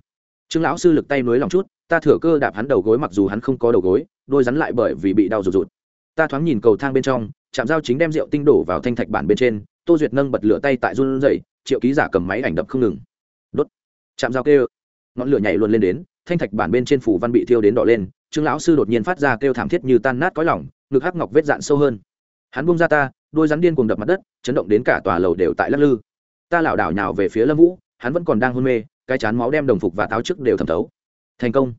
Trương lão sư lực tay nối lòng chút, ta thừa cơ đạp hắn đầu gối mặc dù hắn không có đầu gối, đôi rắn lại bởi vì bị đau rụt rụt. Ta thoáng nhìn cầu thang bên trong chạm dao chính đem rượu tinh đổ vào thanh thạch bản bên trên, tô duyệt nâng bật lửa tay tại run dậy triệu ký giả cầm máy ảnh đập không ngừng. Đốt. Chạm dao kêu. Ngọn lửa nhảy luôn lên đến, thanh thạch bản bên trên phủ văn bị thiêu đến đỏ lên, trương lão sư đột nhiên phát ra kêu thảm thiết như tan nát cõi lỏng ngực hắc ngọc vết dạn sâu hơn. Hắn bung ra ta, đôi rắn điên cùng đập mặt đất, chấn động đến cả tòa lầu đều tại lắc lư ta lảo đảo nhào về phía lâm vũ, hắn vẫn còn đang hôn mê, cái chán máu đem đồng phục và táo trước đều thẩm thấu. Thành công.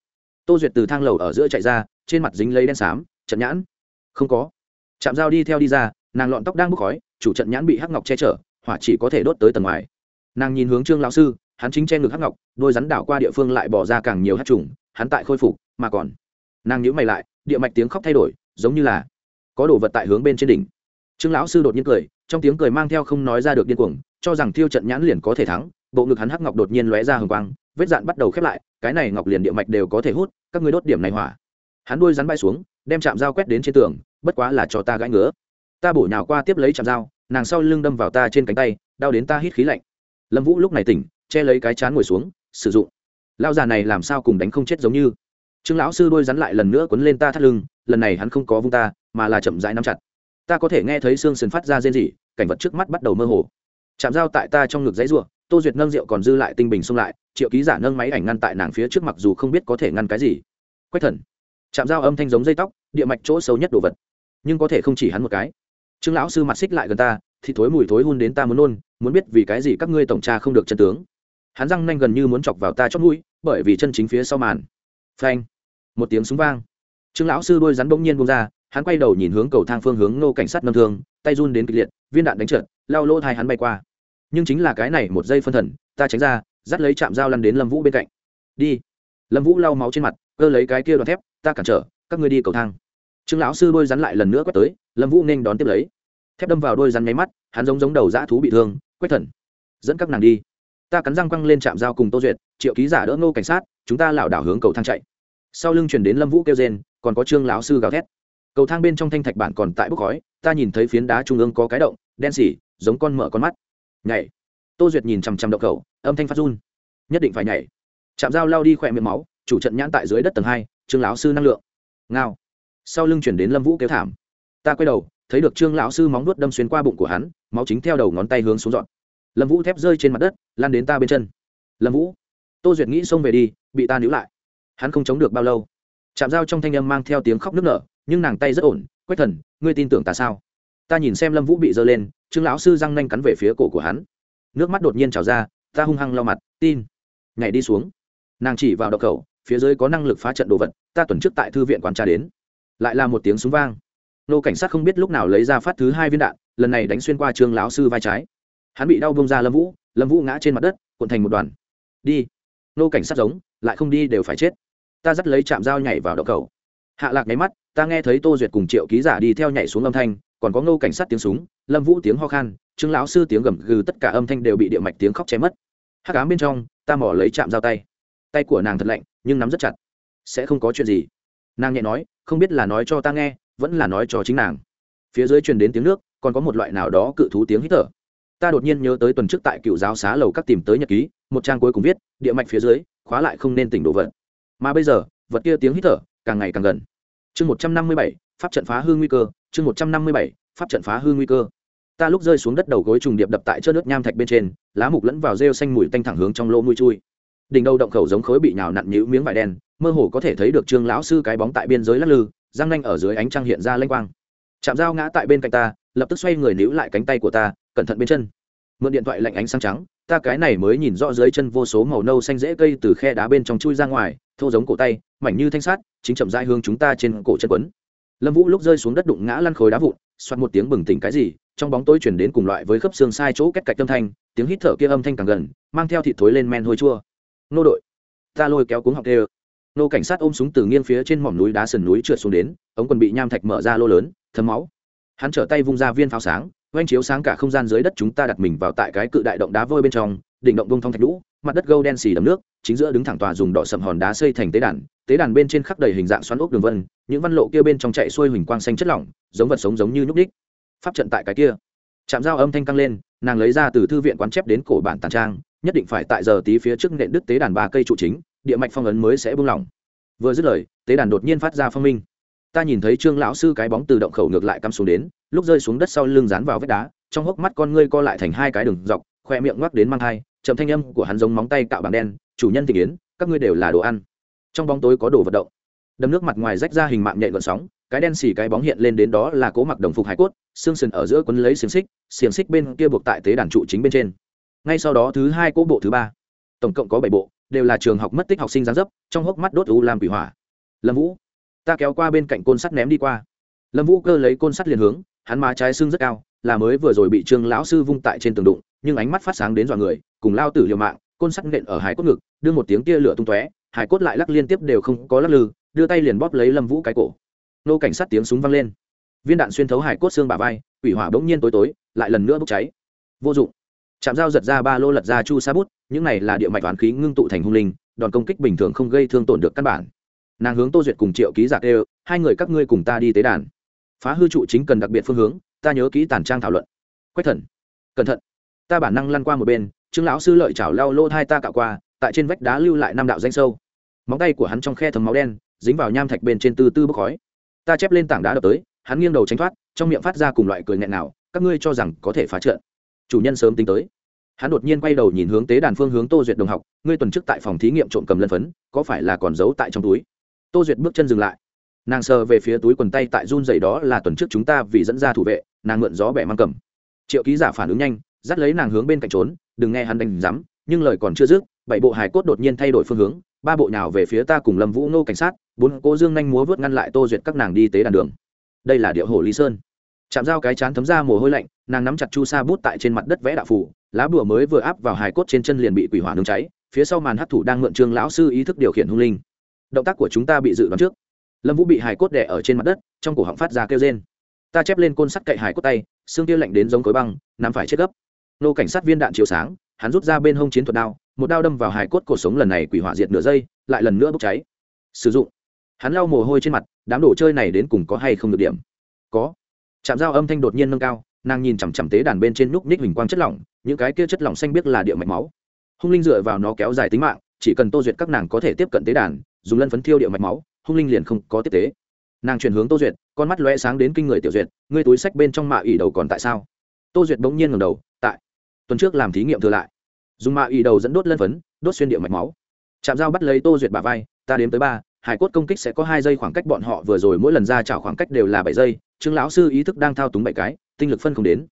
Tô duyệt từ thang lầu ở giữa chạy ra, trên mặt dính lấy đen xám, trận nhãn. Không có. Chạm dao đi theo đi ra, nàng lọn tóc đang bốc khói, chủ trận nhãn bị hắc ngọc che chở, hỏa chỉ có thể đốt tới tầng ngoài. Nàng nhìn hướng trương lão sư, hắn chính che ngực hắc ngọc, đôi rắn đảo qua địa phương lại bỏ ra càng nhiều hát trùng, hắn tại khôi phục, mà còn. Nàng nhíu mày lại, địa mạch tiếng khóc thay đổi, giống như là có đồ vật tại hướng bên trên đỉnh. Trương lão sư đột nhiên cười, trong tiếng cười mang theo không nói ra được điên cuồng cho rằng thiêu trận nhãn liền có thể thắng, bộ ngực hắn hắc ngọc đột nhiên lóe ra hừng quang, vết dạn bắt đầu khép lại, cái này ngọc liền địa mạch đều có thể hút, các ngươi đốt điểm này hỏa. Hắn đuôi rắn bay xuống, đem chạm dao quét đến trên tường, bất quá là cho ta gãi ngứa. Ta bổ nhào qua tiếp lấy chạm dao, nàng sau lưng đâm vào ta trên cánh tay, đau đến ta hít khí lạnh. Lâm vũ lúc này tỉnh, che lấy cái chán ngồi xuống, sử dụng. Lao già này làm sao cùng đánh không chết giống như. Trương lão sư đôi rắn lại lần nữa quấn lên ta thắt lưng, lần này hắn không có vung ta, mà là chậm rãi nắm chặt. Ta có thể nghe thấy xương sườn phát ra rên rỉ, cảnh vật trước mắt bắt đầu mơ hồ chạm dao tại ta trong ngực giấy ruộng tô duyệt nâng rượu còn dư lại tinh bình xông lại, triệu ký giả nâng máy ảnh ngăn tại nàng phía trước mặc dù không biết có thể ngăn cái gì. Quách thần. Chạm dao âm thanh giống dây tóc, địa mạch chỗ xấu nhất đồ vật. Nhưng có thể không chỉ hắn một cái. Trương lão sư mặt xích lại gần ta, thì thối mùi thối hun đến ta muốn nôn, muốn biết vì cái gì các ngươi tổng tra không được chân tướng. Hắn răng nanh gần như muốn chọc vào ta chót mũi, bởi vì chân chính phía sau màn. Phanh. Một tiếng súng vang. Trương lão sư đôi rắn bỗng nhiên bông ra, hắn quay đầu nhìn hướng cầu thang phương hướng nô cảnh sát nâm thương, tay run đến kịch liệt, viên đạn đánh trượt lao lỗ thai hắn bay qua nhưng chính là cái này một giây phân thần, ta tránh ra, dắt lấy chạm dao lăn đến lâm vũ bên cạnh. Đi. Lâm vũ lau máu trên mặt, cơ lấy cái kia đoạn thép, ta cản trở, các ngươi đi cầu thang. Trương lão sư đôi rắn lại lần nữa quét tới, lâm vũ nên đón tiếp lấy. Thép đâm vào đôi rắn nháy mắt, hắn giống giống đầu dã thú bị thương, quét thần. Dẫn các nàng đi. Ta cắn răng quăng lên trạm dao cùng tô duyệt, triệu ký giả đỡ ngô cảnh sát, chúng ta lảo đảo hướng cầu thang chạy. Sau lưng chuyển đến lâm vũ kêu rên, còn có trương lão sư gào thét. Cầu thang bên trong thanh thạch bản còn tại bốc khói, ta nhìn thấy phiến đá trung ương có cái động, đen xỉ, giống con mở con mắt nhảy. Tô duyệt nhìn chằm chằm động cầu âm thanh phát run. Nhất định phải nhảy. Chạm dao lao đi khỏe miệng máu, chủ trận nhãn tại dưới đất tầng hai, trương lão sư năng lượng. Ngao. Sau lưng chuyển đến lâm vũ kéo thảm. Ta quay đầu, thấy được trương lão sư móng nuốt đâm xuyên qua bụng của hắn, máu chính theo đầu ngón tay hướng xuống dọn. Lâm vũ thép rơi trên mặt đất lan đến ta bên chân. Lâm vũ. Tô duyệt nghĩ xông về đi, bị ta níu lại. Hắn không chống được bao lâu. Chạm dao trong thanh âm mang theo tiếng khóc nức nở, nhưng nàng tay rất ổn, quách thần, ngươi tin tưởng ta sao? Ta nhìn xem lâm vũ bị giơ lên trương lão sư răng nanh cắn về phía cổ của hắn nước mắt đột nhiên trào ra ta hung hăng lau mặt tin nhảy đi xuống nàng chỉ vào đập khẩu phía dưới có năng lực phá trận đồ vật ta tuần trước tại thư viện quán tra đến lại là một tiếng súng vang nô cảnh sát không biết lúc nào lấy ra phát thứ hai viên đạn lần này đánh xuyên qua trương lão sư vai trái hắn bị đau bông ra lâm vũ lâm vũ ngã trên mặt đất cuộn thành một đoàn đi nô cảnh sát giống lại không đi đều phải chết ta dắt lấy chạm dao nhảy vào đập cầu hạ lạc nháy mắt ta nghe thấy tô duyệt cùng triệu ký giả đi theo nhảy xuống âm thanh còn có ngô cảnh sát tiếng súng, lâm vũ tiếng ho khan, trương lão sư tiếng gầm gừ, tất cả âm thanh đều bị địa mạch tiếng khóc che mất. Hắc ám bên trong, ta mỏ lấy chạm dao tay. Tay của nàng thật lạnh, nhưng nắm rất chặt. Sẽ không có chuyện gì. Nàng nhẹ nói, không biết là nói cho ta nghe, vẫn là nói cho chính nàng. Phía dưới truyền đến tiếng nước, còn có một loại nào đó cự thú tiếng hít thở. Ta đột nhiên nhớ tới tuần trước tại cựu giáo xá lầu các tìm tới nhật ký, một trang cuối cùng viết, địa mạch phía dưới, khóa lại không nên tỉnh đồ vật. Mà bây giờ, vật kia tiếng hít thở, càng ngày càng gần. Chương một trăm năm mươi bảy, pháp trận phá hư nguy cơ chương một trăm năm mươi bảy, pháp trận phá hư nguy cơ. Ta lúc rơi xuống đất đầu gối trùng điệp đập tại chớp nước nham thạch bên trên, lá mục lẫn vào rêu xanh mùi tanh thẳng hướng trong lỗ mũi chui. Đỉnh đầu động khẩu giống khối bị nhào nặn nhũ miếng vải đen, mơ hồ có thể thấy được trương lão sư cái bóng tại biên giới lắc lư, răng nanh ở dưới ánh trăng hiện ra lênh quang. Chạm dao ngã tại bên cạnh ta, lập tức xoay người níu lại cánh tay của ta, cẩn thận bên chân. Mượn điện thoại lạnh ánh sáng trắng, ta cái này mới nhìn rõ dưới chân vô số màu nâu xanh rễ cây từ khe đá bên trong chui ra ngoài, thô giống cổ tay, mảnh như thanh sát chính chậm rãi hướng chúng ta trên cổ chân quấn lâm vũ lúc rơi xuống đất đụng ngã lăn khối đá vụn xoát một tiếng bừng tỉnh cái gì, trong bóng tối chuyển đến cùng loại với khớp xương sai chỗ cách cạch âm thanh, tiếng hít thở kia âm thanh càng gần, mang theo thịt thối lên men hôi chua. Nô đội, ta lôi kéo cuống học đê nô cảnh sát ôm súng từ nghiêng phía trên mỏm núi đá sườn núi trượt xuống đến, ống quần bị nham thạch mở ra lô lớn, thấm máu. Hắn trở tay vung ra viên pháo sáng oanh chiếu sáng cả không gian dưới đất chúng ta đặt mình vào tại cái cự đại động đá vôi bên trong, đỉnh động bông thong thạch lũ mặt đất gâu đen xì đầm nước, chính giữa đứng thẳng tòa dùng đỏ sầm hòn đá xây thành tế đàn tế đàn bên trên khắc đầy hình dạng xoắn ốc đường vân, những văn lộ kia bên trong chạy xuôi huỳnh quang xanh chất lỏng, giống vật sống giống như nhúc đích pháp trận tại cái kia. Chạm dao âm thanh căng lên, nàng lấy ra từ thư viện quán chép đến cổ bản tàn trang, nhất định phải tại giờ tí phía trước nện đức tế đàn ba cây trụ chính, địa mạch phong ấn mới sẽ buông lỏng. Vừa dứt lời, tế đàn đột nhiên phát ra phong minh. Ta nhìn thấy trương lão sư cái bóng từ động khẩu ngược lại cắm xuống đến, lúc rơi xuống đất sau lưng dán vào vết đá, trong hốc mắt con ngươi co lại thành hai cái đường dọc, khoe miệng ngoắc đến mang thai, chậm thanh âm của hắn giống móng tay cạo bảng đen, chủ nhân thị kiến, các ngươi đều là đồ ăn trong bóng tối có đồ vật động. Đâm nước mặt ngoài rách ra hình mạng nhện gọn sóng, cái đen xì cái bóng hiện lên đến đó là cố mặc đồng phục hải cốt, xương sườn ở giữa quấn lấy xiềng xích xiềng xích bên kia buộc tại tế đàn trụ chính bên trên. Ngay sau đó thứ hai cố bộ thứ ba. Tổng cộng có bảy bộ, đều là trường học mất tích học sinh gián dấp, trong hốc mắt đốt u làm quỷ hỏa. Lâm vũ, ta kéo qua bên cạnh côn sắt ném đi qua. Lâm vũ cơ lấy côn sắt liền hướng, hắn má trái xương rất cao, là mới vừa rồi bị trương lão sư vung tại trên tường đụng, nhưng ánh mắt phát sáng đến dọa người, cùng lao tử liều mạng, côn sắt nện ở hải cốt ngực, đưa một tiếng tia lửa tung tóe hải cốt lại lắc liên tiếp đều không có lắc lư, đưa tay liền bóp lấy lâm vũ cái cổ. Nô cảnh sát tiếng súng vang lên. Viên đạn xuyên thấu hải cốt xương bà vai, quỷ hỏa bỗng nhiên tối tối, lại lần nữa bốc cháy. Vô dụng. Chạm dao giật ra ba lô lật ra chu sa bút, những này là địa mạch toán khí ngưng tụ thành hung linh, đòn công kích bình thường không gây thương tổn được căn bản. Nàng hướng tô duyệt cùng triệu ký giặc đều hai người các ngươi cùng ta đi tế đàn. Phá hư trụ chính cần đặc biệt phương hướng, ta nhớ kỹ tàn trang thảo luận. Quách thần. Cẩn thận. Ta bản năng lăn qua một bên, trương lão sư lợi chảo lao lô thai ta cạo qua tại trên vách đá lưu lại năm đạo danh sâu. Móng tay của hắn trong khe thấm máu đen, dính vào nham thạch bên trên tư tư bốc khói. Ta chép lên tảng đá đập tới, hắn nghiêng đầu tránh thoát, trong miệng phát ra cùng loại cười nghẹn nào các ngươi cho rằng có thể phá trận. Chủ nhân sớm tính tới. Hắn đột nhiên quay đầu nhìn hướng tế đàn phương hướng tô duyệt đồng học, ngươi tuần trước tại phòng thí nghiệm trộm cầm lân phấn, có phải là còn giấu tại trong túi? Tô duyệt bước chân dừng lại. Nàng sờ về phía túi quần tay tại run dày đó là tuần trước chúng ta vì dẫn ra thủ vệ, nàng mượn gió bẻ mang cầm. Triệu ký giả phản ứng nhanh, dắt lấy nàng hướng bên cạnh trốn, đừng nghe hắn đánh rắm nhưng lời còn chưa dứt bảy bộ hài cốt đột nhiên thay đổi phương hướng, ba bộ nhào về phía ta cùng lâm vũ nô cảnh sát, bốn cô dương nhanh múa vớt ngăn lại tô duyệt các nàng đi tế đàn đường. Đây là điệu hồ lý sơn. Chạm dao cái chán thấm ra mồ hôi lạnh, nàng nắm chặt chu sa bút tại trên mặt đất vẽ đạo phủ lá bùa mới vừa áp vào hài cốt trên chân liền bị quỷ hỏa nung cháy, phía sau màn hấp thủ đang mượn trương lão sư ý thức điều khiển hung linh. Động tác của chúng ta bị dự đoán trước. Lâm vũ bị hài cốt đẻ ở trên mặt đất, trong cổ họng phát ra kêu rên. Ta chép lên côn sắt cậy hài cốt tay, xương kia lạnh đến giống cối băng, nắm phải chết gấp. Nô cảnh sát viên đạn chiều sáng, hắn rút ra bên hông chiến thuật đao một đao đâm vào hài cốt cổ sống lần này quỷ hỏa diệt nửa giây, lại lần nữa bốc cháy. Sử dụng. Hắn lau mồ hôi trên mặt, đám đồ chơi này đến cùng có hay không được điểm? Có. Chạm dao âm thanh đột nhiên nâng cao, nàng nhìn chằm chằm tế đàn bên trên núc ních hình quang chất lỏng, những cái kia chất lỏng xanh biết là địa mạch máu. Hung linh dựa vào nó kéo dài tính mạng, chỉ cần tô duyệt các nàng có thể tiếp cận tế đàn, dùng lân phấn thiêu địa mạch máu, hung linh liền không có tiếp tế. Nàng chuyển hướng tô duyệt, con mắt loe sáng đến kinh người tiểu duyệt, ngươi túi sách bên trong mạ ỉ đầu còn tại sao? Tô duyệt bỗng nhiên ngầm đầu, tại. Tuần trước làm thí nghiệm thừa lại dùng mạ ỉ đầu dẫn đốt lân phấn, đốt xuyên địa mạch máu. Chạm dao bắt lấy tô duyệt bà vai, ta đếm tới ba, hải cốt công kích sẽ có hai giây khoảng cách bọn họ vừa rồi, mỗi lần ra chảo khoảng cách đều là bảy giây. Trương lão sư ý thức đang thao túng bảy cái, tinh lực phân không đến.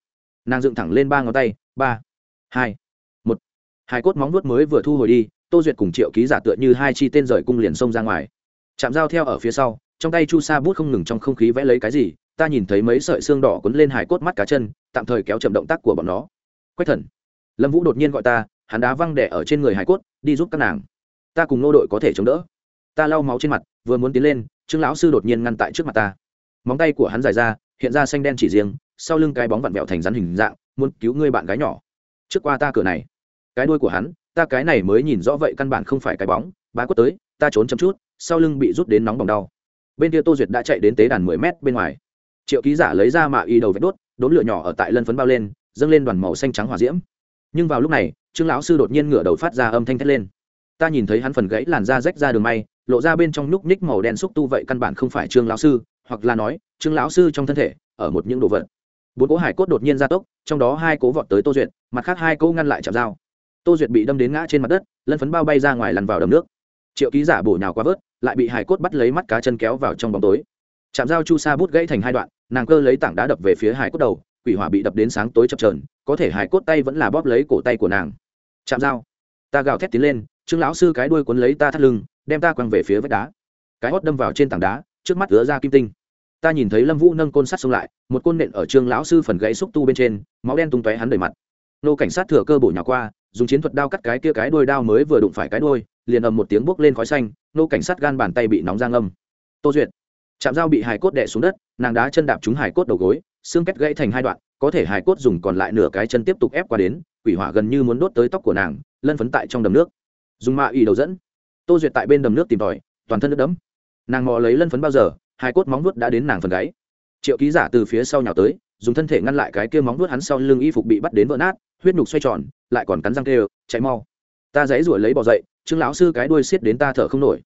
Nàng dựng thẳng lên ba ngón tay, ba, hai, một. Hải cốt móng nuốt mới vừa thu hồi đi, tô duyệt cùng triệu ký giả tựa như hai chi tên rời cung liền xông ra ngoài. Chạm dao theo ở phía sau, trong tay chu sa bút không ngừng trong không khí vẽ lấy cái gì, ta nhìn thấy mấy sợi xương đỏ quấn lên hải cốt mắt cá chân, tạm thời kéo chậm động tác của bọn nó. Quách thần, lâm vũ đột nhiên gọi ta hắn đá văng đẻ ở trên người hải cốt, đi giúp các nàng. Ta cùng nô đội có thể chống đỡ. Ta lau máu trên mặt, vừa muốn tiến lên, trương lão sư đột nhiên ngăn tại trước mặt ta. Móng tay của hắn dài ra, hiện ra xanh đen chỉ riêng, sau lưng cái bóng vặn vẹo thành rắn hình dạng, muốn cứu ngươi bạn gái nhỏ. Trước qua ta cửa này. Cái đuôi của hắn, ta cái này mới nhìn rõ vậy căn bản không phải cái bóng. Bá quất tới, ta trốn chậm chút, sau lưng bị rút đến nóng bỏng đau. Bên kia tô duyệt đã chạy đến tế đàn mười mét bên ngoài. Triệu ký giả lấy ra mạ y đầu vết đốt, đốn lửa nhỏ ở tại lân phấn bao lên, dâng lên đoàn màu xanh trắng hòa diễm. Nhưng vào lúc này trương lão sư đột nhiên ngửa đầu phát ra âm thanh thét lên. Ta nhìn thấy hắn phần gãy làn da rách ra đường may, lộ ra bên trong nhúc nhích màu đen xúc tu vậy căn bản không phải trương lão sư, hoặc là nói, trương lão sư trong thân thể, ở một những đồ vật. Bốn cố hải cốt đột nhiên ra tốc, trong đó hai cố vọt tới tô duyệt, mặt khác hai cố ngăn lại chạm dao. Tô duyệt bị đâm đến ngã trên mặt đất, lân phấn bao bay ra ngoài lăn vào đầm nước. Triệu ký giả bổ nhào qua vớt, lại bị hải cốt bắt lấy mắt cá chân kéo vào trong bóng tối. Chạm dao chu sa bút gãy thành hai đoạn, nàng cơ lấy tảng đá đập về phía hải cốt đầu, quỷ hỏa bị đập đến sáng tối chập trờn có thể hải cốt tay vẫn là bóp lấy cổ tay của nàng chạm dao. Ta gào thét tiến lên, trương lão sư cái đuôi cuốn lấy ta thắt lưng, đem ta quăng về phía vách đá. Cái hót đâm vào trên tảng đá, trước mắt ứa ra kim tinh. Ta nhìn thấy lâm vũ nâng côn sắt xông lại, một côn nện ở trương lão sư phần gãy xúc tu bên trên, máu đen tung tóe hắn đầy mặt. Nô cảnh sát thừa cơ bổ nhỏ qua, dùng chiến thuật đao cắt cái kia cái đuôi đao mới vừa đụng phải cái đuôi, liền ầm một tiếng bốc lên khói xanh, nô cảnh sát gan bàn tay bị nóng giang âm. Tô duyệt, chạm dao bị hải cốt đè xuống đất, nàng đá chân đạp trúng hải cốt đầu gối xương kết gãy thành hai đoạn, có thể hài cốt dùng còn lại nửa cái chân tiếp tục ép qua đến, quỷ hỏa gần như muốn đốt tới tóc của nàng, lân phấn tại trong đầm nước. Dùng mạ y đầu dẫn. Tô duyệt tại bên đầm nước tìm tòi, toàn thân nước đấm. nàng mò lấy lân phấn bao giờ hai cốt móng vuốt đã đến nàng phần gáy. Triệu ký giả từ phía sau nhào tới, dùng thân thể ngăn lại cái kia móng vuốt hắn sau lưng y phục bị bắt đến vỡ nát, huyết nhục xoay tròn, lại còn cắn răng kêu, chạy mau. Ta dãy ruổi lấy bỏ dậy, trương lão sư cái đuôi xiết đến ta thở không nổi.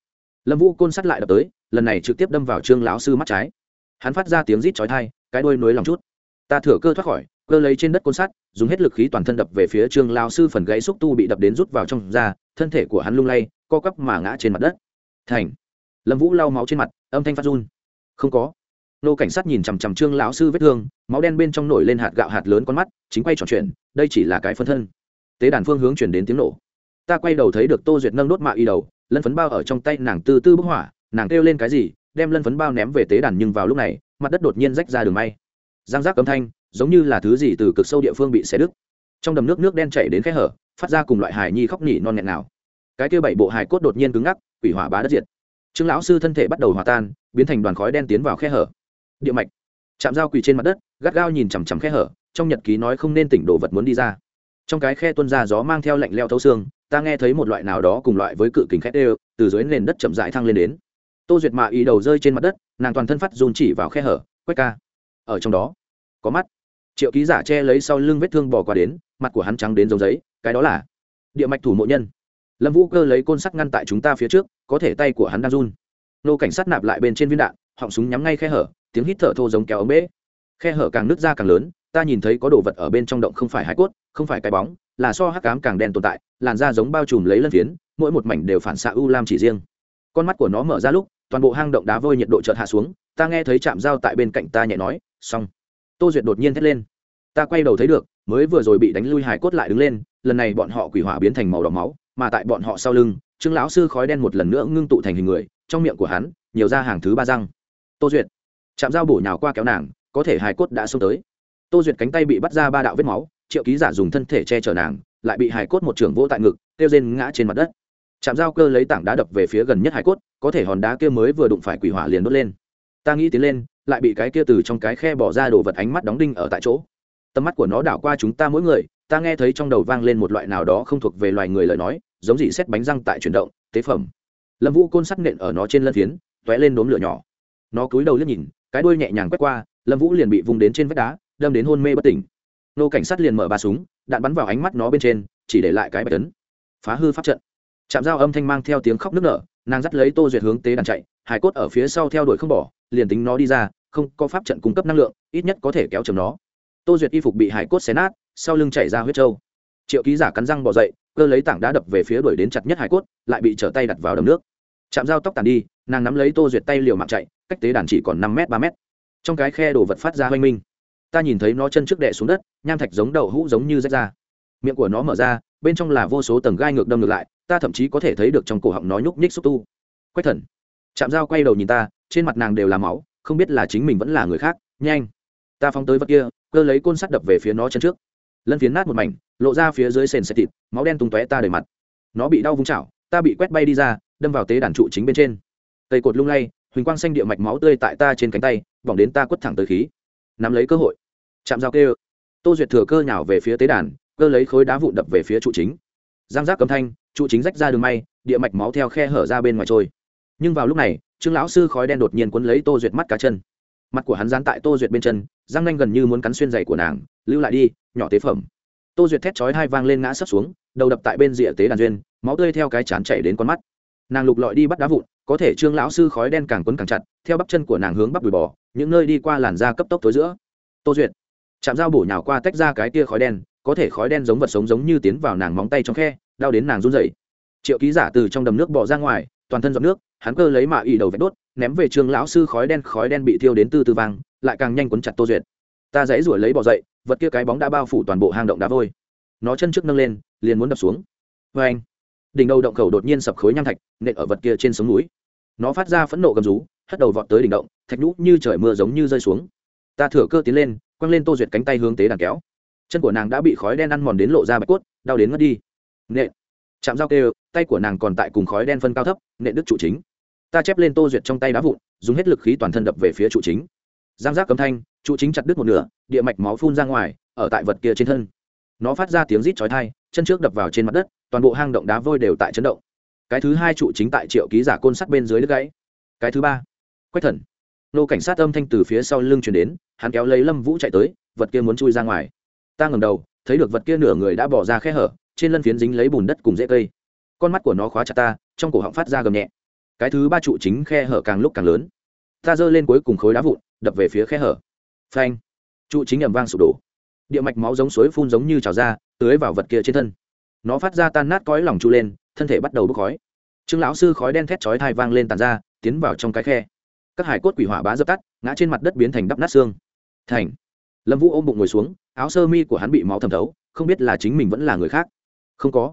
Lâm vũ côn sắt lại đập tới, lần này trực tiếp đâm vào trương lão sư mắt trái hắn phát ra tiếng rít chói thai cái đuôi nối lòng chút. Ta thừa cơ thoát khỏi, cơ lấy trên đất côn sắt, dùng hết lực khí toàn thân đập về phía trương lão sư phần gãy xúc tu bị đập đến rút vào trong da, thân thể của hắn lung lay, co cắp mà ngã trên mặt đất. Thành. Lâm vũ lau máu trên mặt, âm thanh phát run. Không có. Nô cảnh sát nhìn chằm chằm trương lão sư vết thương, máu đen bên trong nổi lên hạt gạo hạt lớn con mắt, chính quay trò chuyện, đây chỉ là cái phân thân. Tế đàn phương hướng chuyển đến tiếng nổ. Ta quay đầu thấy được tô duyệt nâng đốt mạ y đầu, lân phấn bao ở trong tay nàng tư tư bức hỏa, nàng kêu lên cái gì đem lân phấn bao ném về tế đàn nhưng vào lúc này, mặt đất đột nhiên rách ra đường may. Giang giác âm thanh, giống như là thứ gì từ cực sâu địa phương bị xé đứt. Trong đầm nước nước đen chảy đến khe hở, phát ra cùng loại hài nhi khóc nhỉ non nghẹn nào cái kia bảy bộ hài cốt đột nhiên cứng ngắc, quỷ hỏa bá đất diệt. Trương lão sư thân thể bắt đầu hòa tan, biến thành đoàn khói đen tiến vào khe hở. Địa mạch. Chạm dao quỳ trên mặt đất, gắt gao nhìn chằm chằm khe hở, trong nhật ký nói không nên tỉnh đồ vật muốn đi ra. Trong cái khe tuân ra gió mang theo lạnh leo thấu xương, ta nghe thấy một loại nào đó cùng loại với cự kính khét đều, từ dưới nền đất chậm dại thăng lên đến tô duyệt mạ ý đầu rơi trên mặt đất, nàng toàn thân phát dùn chỉ vào khe hở quét ca, ở trong đó, có mắt. Triệu ký giả che lấy sau lưng vết thương bò qua đến, mặt của hắn trắng đến giống giấy, cái đó là địa mạch thủ mộ nhân. Lâm vũ cơ lấy côn sắt ngăn tại chúng ta phía trước, có thể tay của hắn đang run. Nô cảnh sát nạp lại bên trên viên đạn, họng súng nhắm ngay khe hở, tiếng hít thở thô giống kéo ống bể khe hở càng nứt ra càng lớn, ta nhìn thấy có đồ vật ở bên trong động không phải hải cốt, không phải cái bóng, là so hắc cám càng đen tồn tại, làn da giống bao trùm lấy lân phiến, mỗi một mảnh đều phản xạ u lam chỉ riêng. Con mắt của nó mở ra lúc toàn bộ hang động đá vôi nhiệt độ chợt hạ xuống, ta nghe thấy chạm dao tại bên cạnh ta nhẹ nói, xong. Tô duyệt đột nhiên thét lên. Ta quay đầu thấy được, mới vừa rồi bị đánh lui hải cốt lại đứng lên, lần này bọn họ quỷ hỏa biến thành màu đỏ máu, mà tại bọn họ sau lưng, trương lão sư khói đen một lần nữa ngưng tụ thành hình người, trong miệng của hắn, nhiều ra hàng thứ ba răng. Tô duyệt chạm dao bổ nhào qua kéo nàng, có thể hải cốt đã xông tới. Tô duyệt cánh tay bị bắt ra ba đạo vết máu, triệu ký giả dùng thân thể che chở nàng, lại bị hải cốt một trường vỗ tại ngực tiêu rên ngã trên mặt đất chạm dao cơ lấy tảng đá đập về phía gần nhất hải cốt, có thể hòn đá kia mới vừa đụng phải quỷ hỏa liền đốt lên. Ta nghĩ tiến lên, lại bị cái kia từ trong cái khe bỏ ra đồ vật ánh mắt đóng đinh ở tại chỗ. Tầm mắt của nó đảo qua chúng ta mỗi người, ta nghe thấy trong đầu vang lên một loại nào đó không thuộc về loài người lời nói, giống dị xét bánh răng tại chuyển động, tế phẩm. Lâm vũ côn sắt nện ở nó trên lân phiến t ó é lên đốm lửa nhỏ. Nó cúi đầu liếc nhìn, cái đuôi nhẹ nhàng quét qua, lâm vũ liền bị vung đến trên vách đá, đâm đến hôn mê bất tỉnh. Nô cảnh sát liền mở ba súng, đạn bắn vào ánh mắt nó bên trên, chỉ để lại cái bạch tấn phá hư pháp trận chạm dao âm thanh mang theo tiếng khóc nức nở, nàng dắt lấy tô duyệt hướng tế đàn chạy hải cốt ở phía sau theo đuổi không bỏ, liền tính nó đi ra, không, có pháp trận cung cấp năng lượng, ít nhất có thể kéo chầm nó. Tô duyệt y phục bị hải cốt xé nát, sau lưng chảy ra huyết trâu. Triệu ký giả cắn răng bỏ dậy, cơ lấy tảng đá đập về phía đuổi đến chặt nhất hải cốt, lại bị trở tay đặt vào đầm nước. Chạm dao tóc tàn đi, nàng nắm lấy tô duyệt tay liều mạng chạy, cách tế đàn chỉ còn năm m ba m trong cái khe đồ vật phát ra hoanh minh. Ta nhìn thấy nó chân trước đè xuống đất, nham thạch giống đậu hũ giống như rách ra. Miệng của nó mở ra, bên trong là vô số tầng gai ngược đâm ngược lại ta thậm chí có thể thấy được trong cổ họng nó nhúc nhích xúc tu. Quách thần. Chạm dao quay đầu nhìn ta, trên mặt nàng đều là máu, không biết là chính mình vẫn là người khác. Nhanh. Ta phóng tới vật kia, cơ lấy côn sắt đập về phía nó chân trước. Lân phiến nát một mảnh, lộ ra phía dưới sền xẹt thịt, máu đen tung tóe ta đầy mặt. Nó bị đau vung chảo, ta bị quét bay đi ra, đâm vào tế đàn trụ chính bên trên. Cây cột lung lay, huỳnh quang xanh địa mạch máu tươi tại ta trên cánh tay, bỏng đến ta quất thẳng tới khí. Nắm lấy cơ hội. Chạm dao kêu. Tô duyệt thừa cơ nhào về phía tế đàn, cơ lấy khối đá vụn đập về phía trụ chính. Giang giác cầm thanh trụ chính rách ra đường may, địa mạch máu theo khe hở ra bên ngoài trôi. Nhưng vào lúc này, trương lão sư khói đen đột nhiên quấn lấy tô duyệt mắt cá chân. Mặt của hắn dán tại tô duyệt bên chân, răng nanh gần như muốn cắn xuyên giày của nàng, lưu lại đi, nhỏ tế phẩm. Tô duyệt thét chói hai vang lên ngã sấp xuống, đầu đập tại bên rìa tế đàn duyên, máu tươi theo cái chán chảy đến con mắt. Nàng lục lọi đi bắt đá vụn, có thể trương lão sư khói đen càng quấn càng chặt, theo bắp chân của nàng hướng bắp đùi bò, những nơi đi qua làn da cấp tốc tối giữa. Tô duyệt. Chạm dao bổ nhào qua tách ra cái tia khói đen, có thể khói đen giống vật sống giống như tiến vào nàng móng tay trong khe đau đến nàng run rẩy. Triệu ký giả từ trong đầm nước bỏ ra ngoài, toàn thân giọt nước, hắn cơ lấy mạ ỉ đầu vết đốt, ném về trường lão sư khói đen khói đen bị thiêu đến từ từ vàng lại càng nhanh quấn chặt tô duyệt. Ta dãy ruổi lấy bỏ dậy, vật kia cái bóng đã bao phủ toàn bộ hang động đá vôi. Nó chân trước nâng lên, liền muốn đập xuống. Vê anh, đỉnh đầu động khẩu đột nhiên sập khối nham thạch, nện ở vật kia trên sống núi. Nó phát ra phẫn nộ gầm rú, hất đầu vọt tới đỉnh động, thạch nhũ như trời mưa giống như rơi xuống. Ta thửa cơ tiến lên, quăng lên tô duyệt cánh tay hướng tế đàn kéo. Chân của nàng đã bị khói đen ăn mòn đến lộ ra bạch cốt, đau đến ngất đi nện. Chạm dao kêu, tay của nàng còn tại cùng khói đen phân cao thấp, nện đứt trụ chính. Ta chép lên tô duyệt trong tay đá vụn, dùng hết lực khí toàn thân đập về phía trụ chính. Giang giác cấm thanh, trụ chính chặt đứt một nửa, địa mạch máu phun ra ngoài, ở tại vật kia trên thân. Nó phát ra tiếng rít chói thai chân trước đập vào trên mặt đất, toàn bộ hang động đá vôi đều tại chấn động. Cái thứ hai trụ chính tại triệu ký giả côn sắt bên dưới đứt gãy. Cái thứ ba, quách thần. Nô cảnh sát âm thanh từ phía sau lưng chuyển đến, hắn kéo lấy lâm vũ chạy tới, vật kia muốn chui ra ngoài. Ta ngầm đầu, thấy được vật kia nửa người đã bỏ ra khe hở trên lân phiến dính lấy bùn đất cùng rễ cây. Con mắt của nó khóa chặt ta, trong cổ họng phát ra gầm nhẹ. Cái thứ ba trụ chính khe hở càng lúc càng lớn. Ta giơ lên cuối cùng khối đá vụn, đập về phía khe hở. Phanh. Trụ chính ẩm vang sụp đổ. Địa mạch máu giống suối phun giống như trào ra, tưới vào vật kia trên thân. Nó phát ra tan nát cõi lòng trụ lên, thân thể bắt đầu bốc khói. Trương lão sư khói đen thét chói thai vang lên tàn ra, tiến vào trong cái khe. Các hải cốt quỷ hỏa bá dập tắt, ngã trên mặt đất biến thành đắp nát xương. Thành. Lâm vũ ôm bụng ngồi xuống, áo sơ mi của hắn bị máu thẩm thấu, không biết là chính mình vẫn là người khác không có.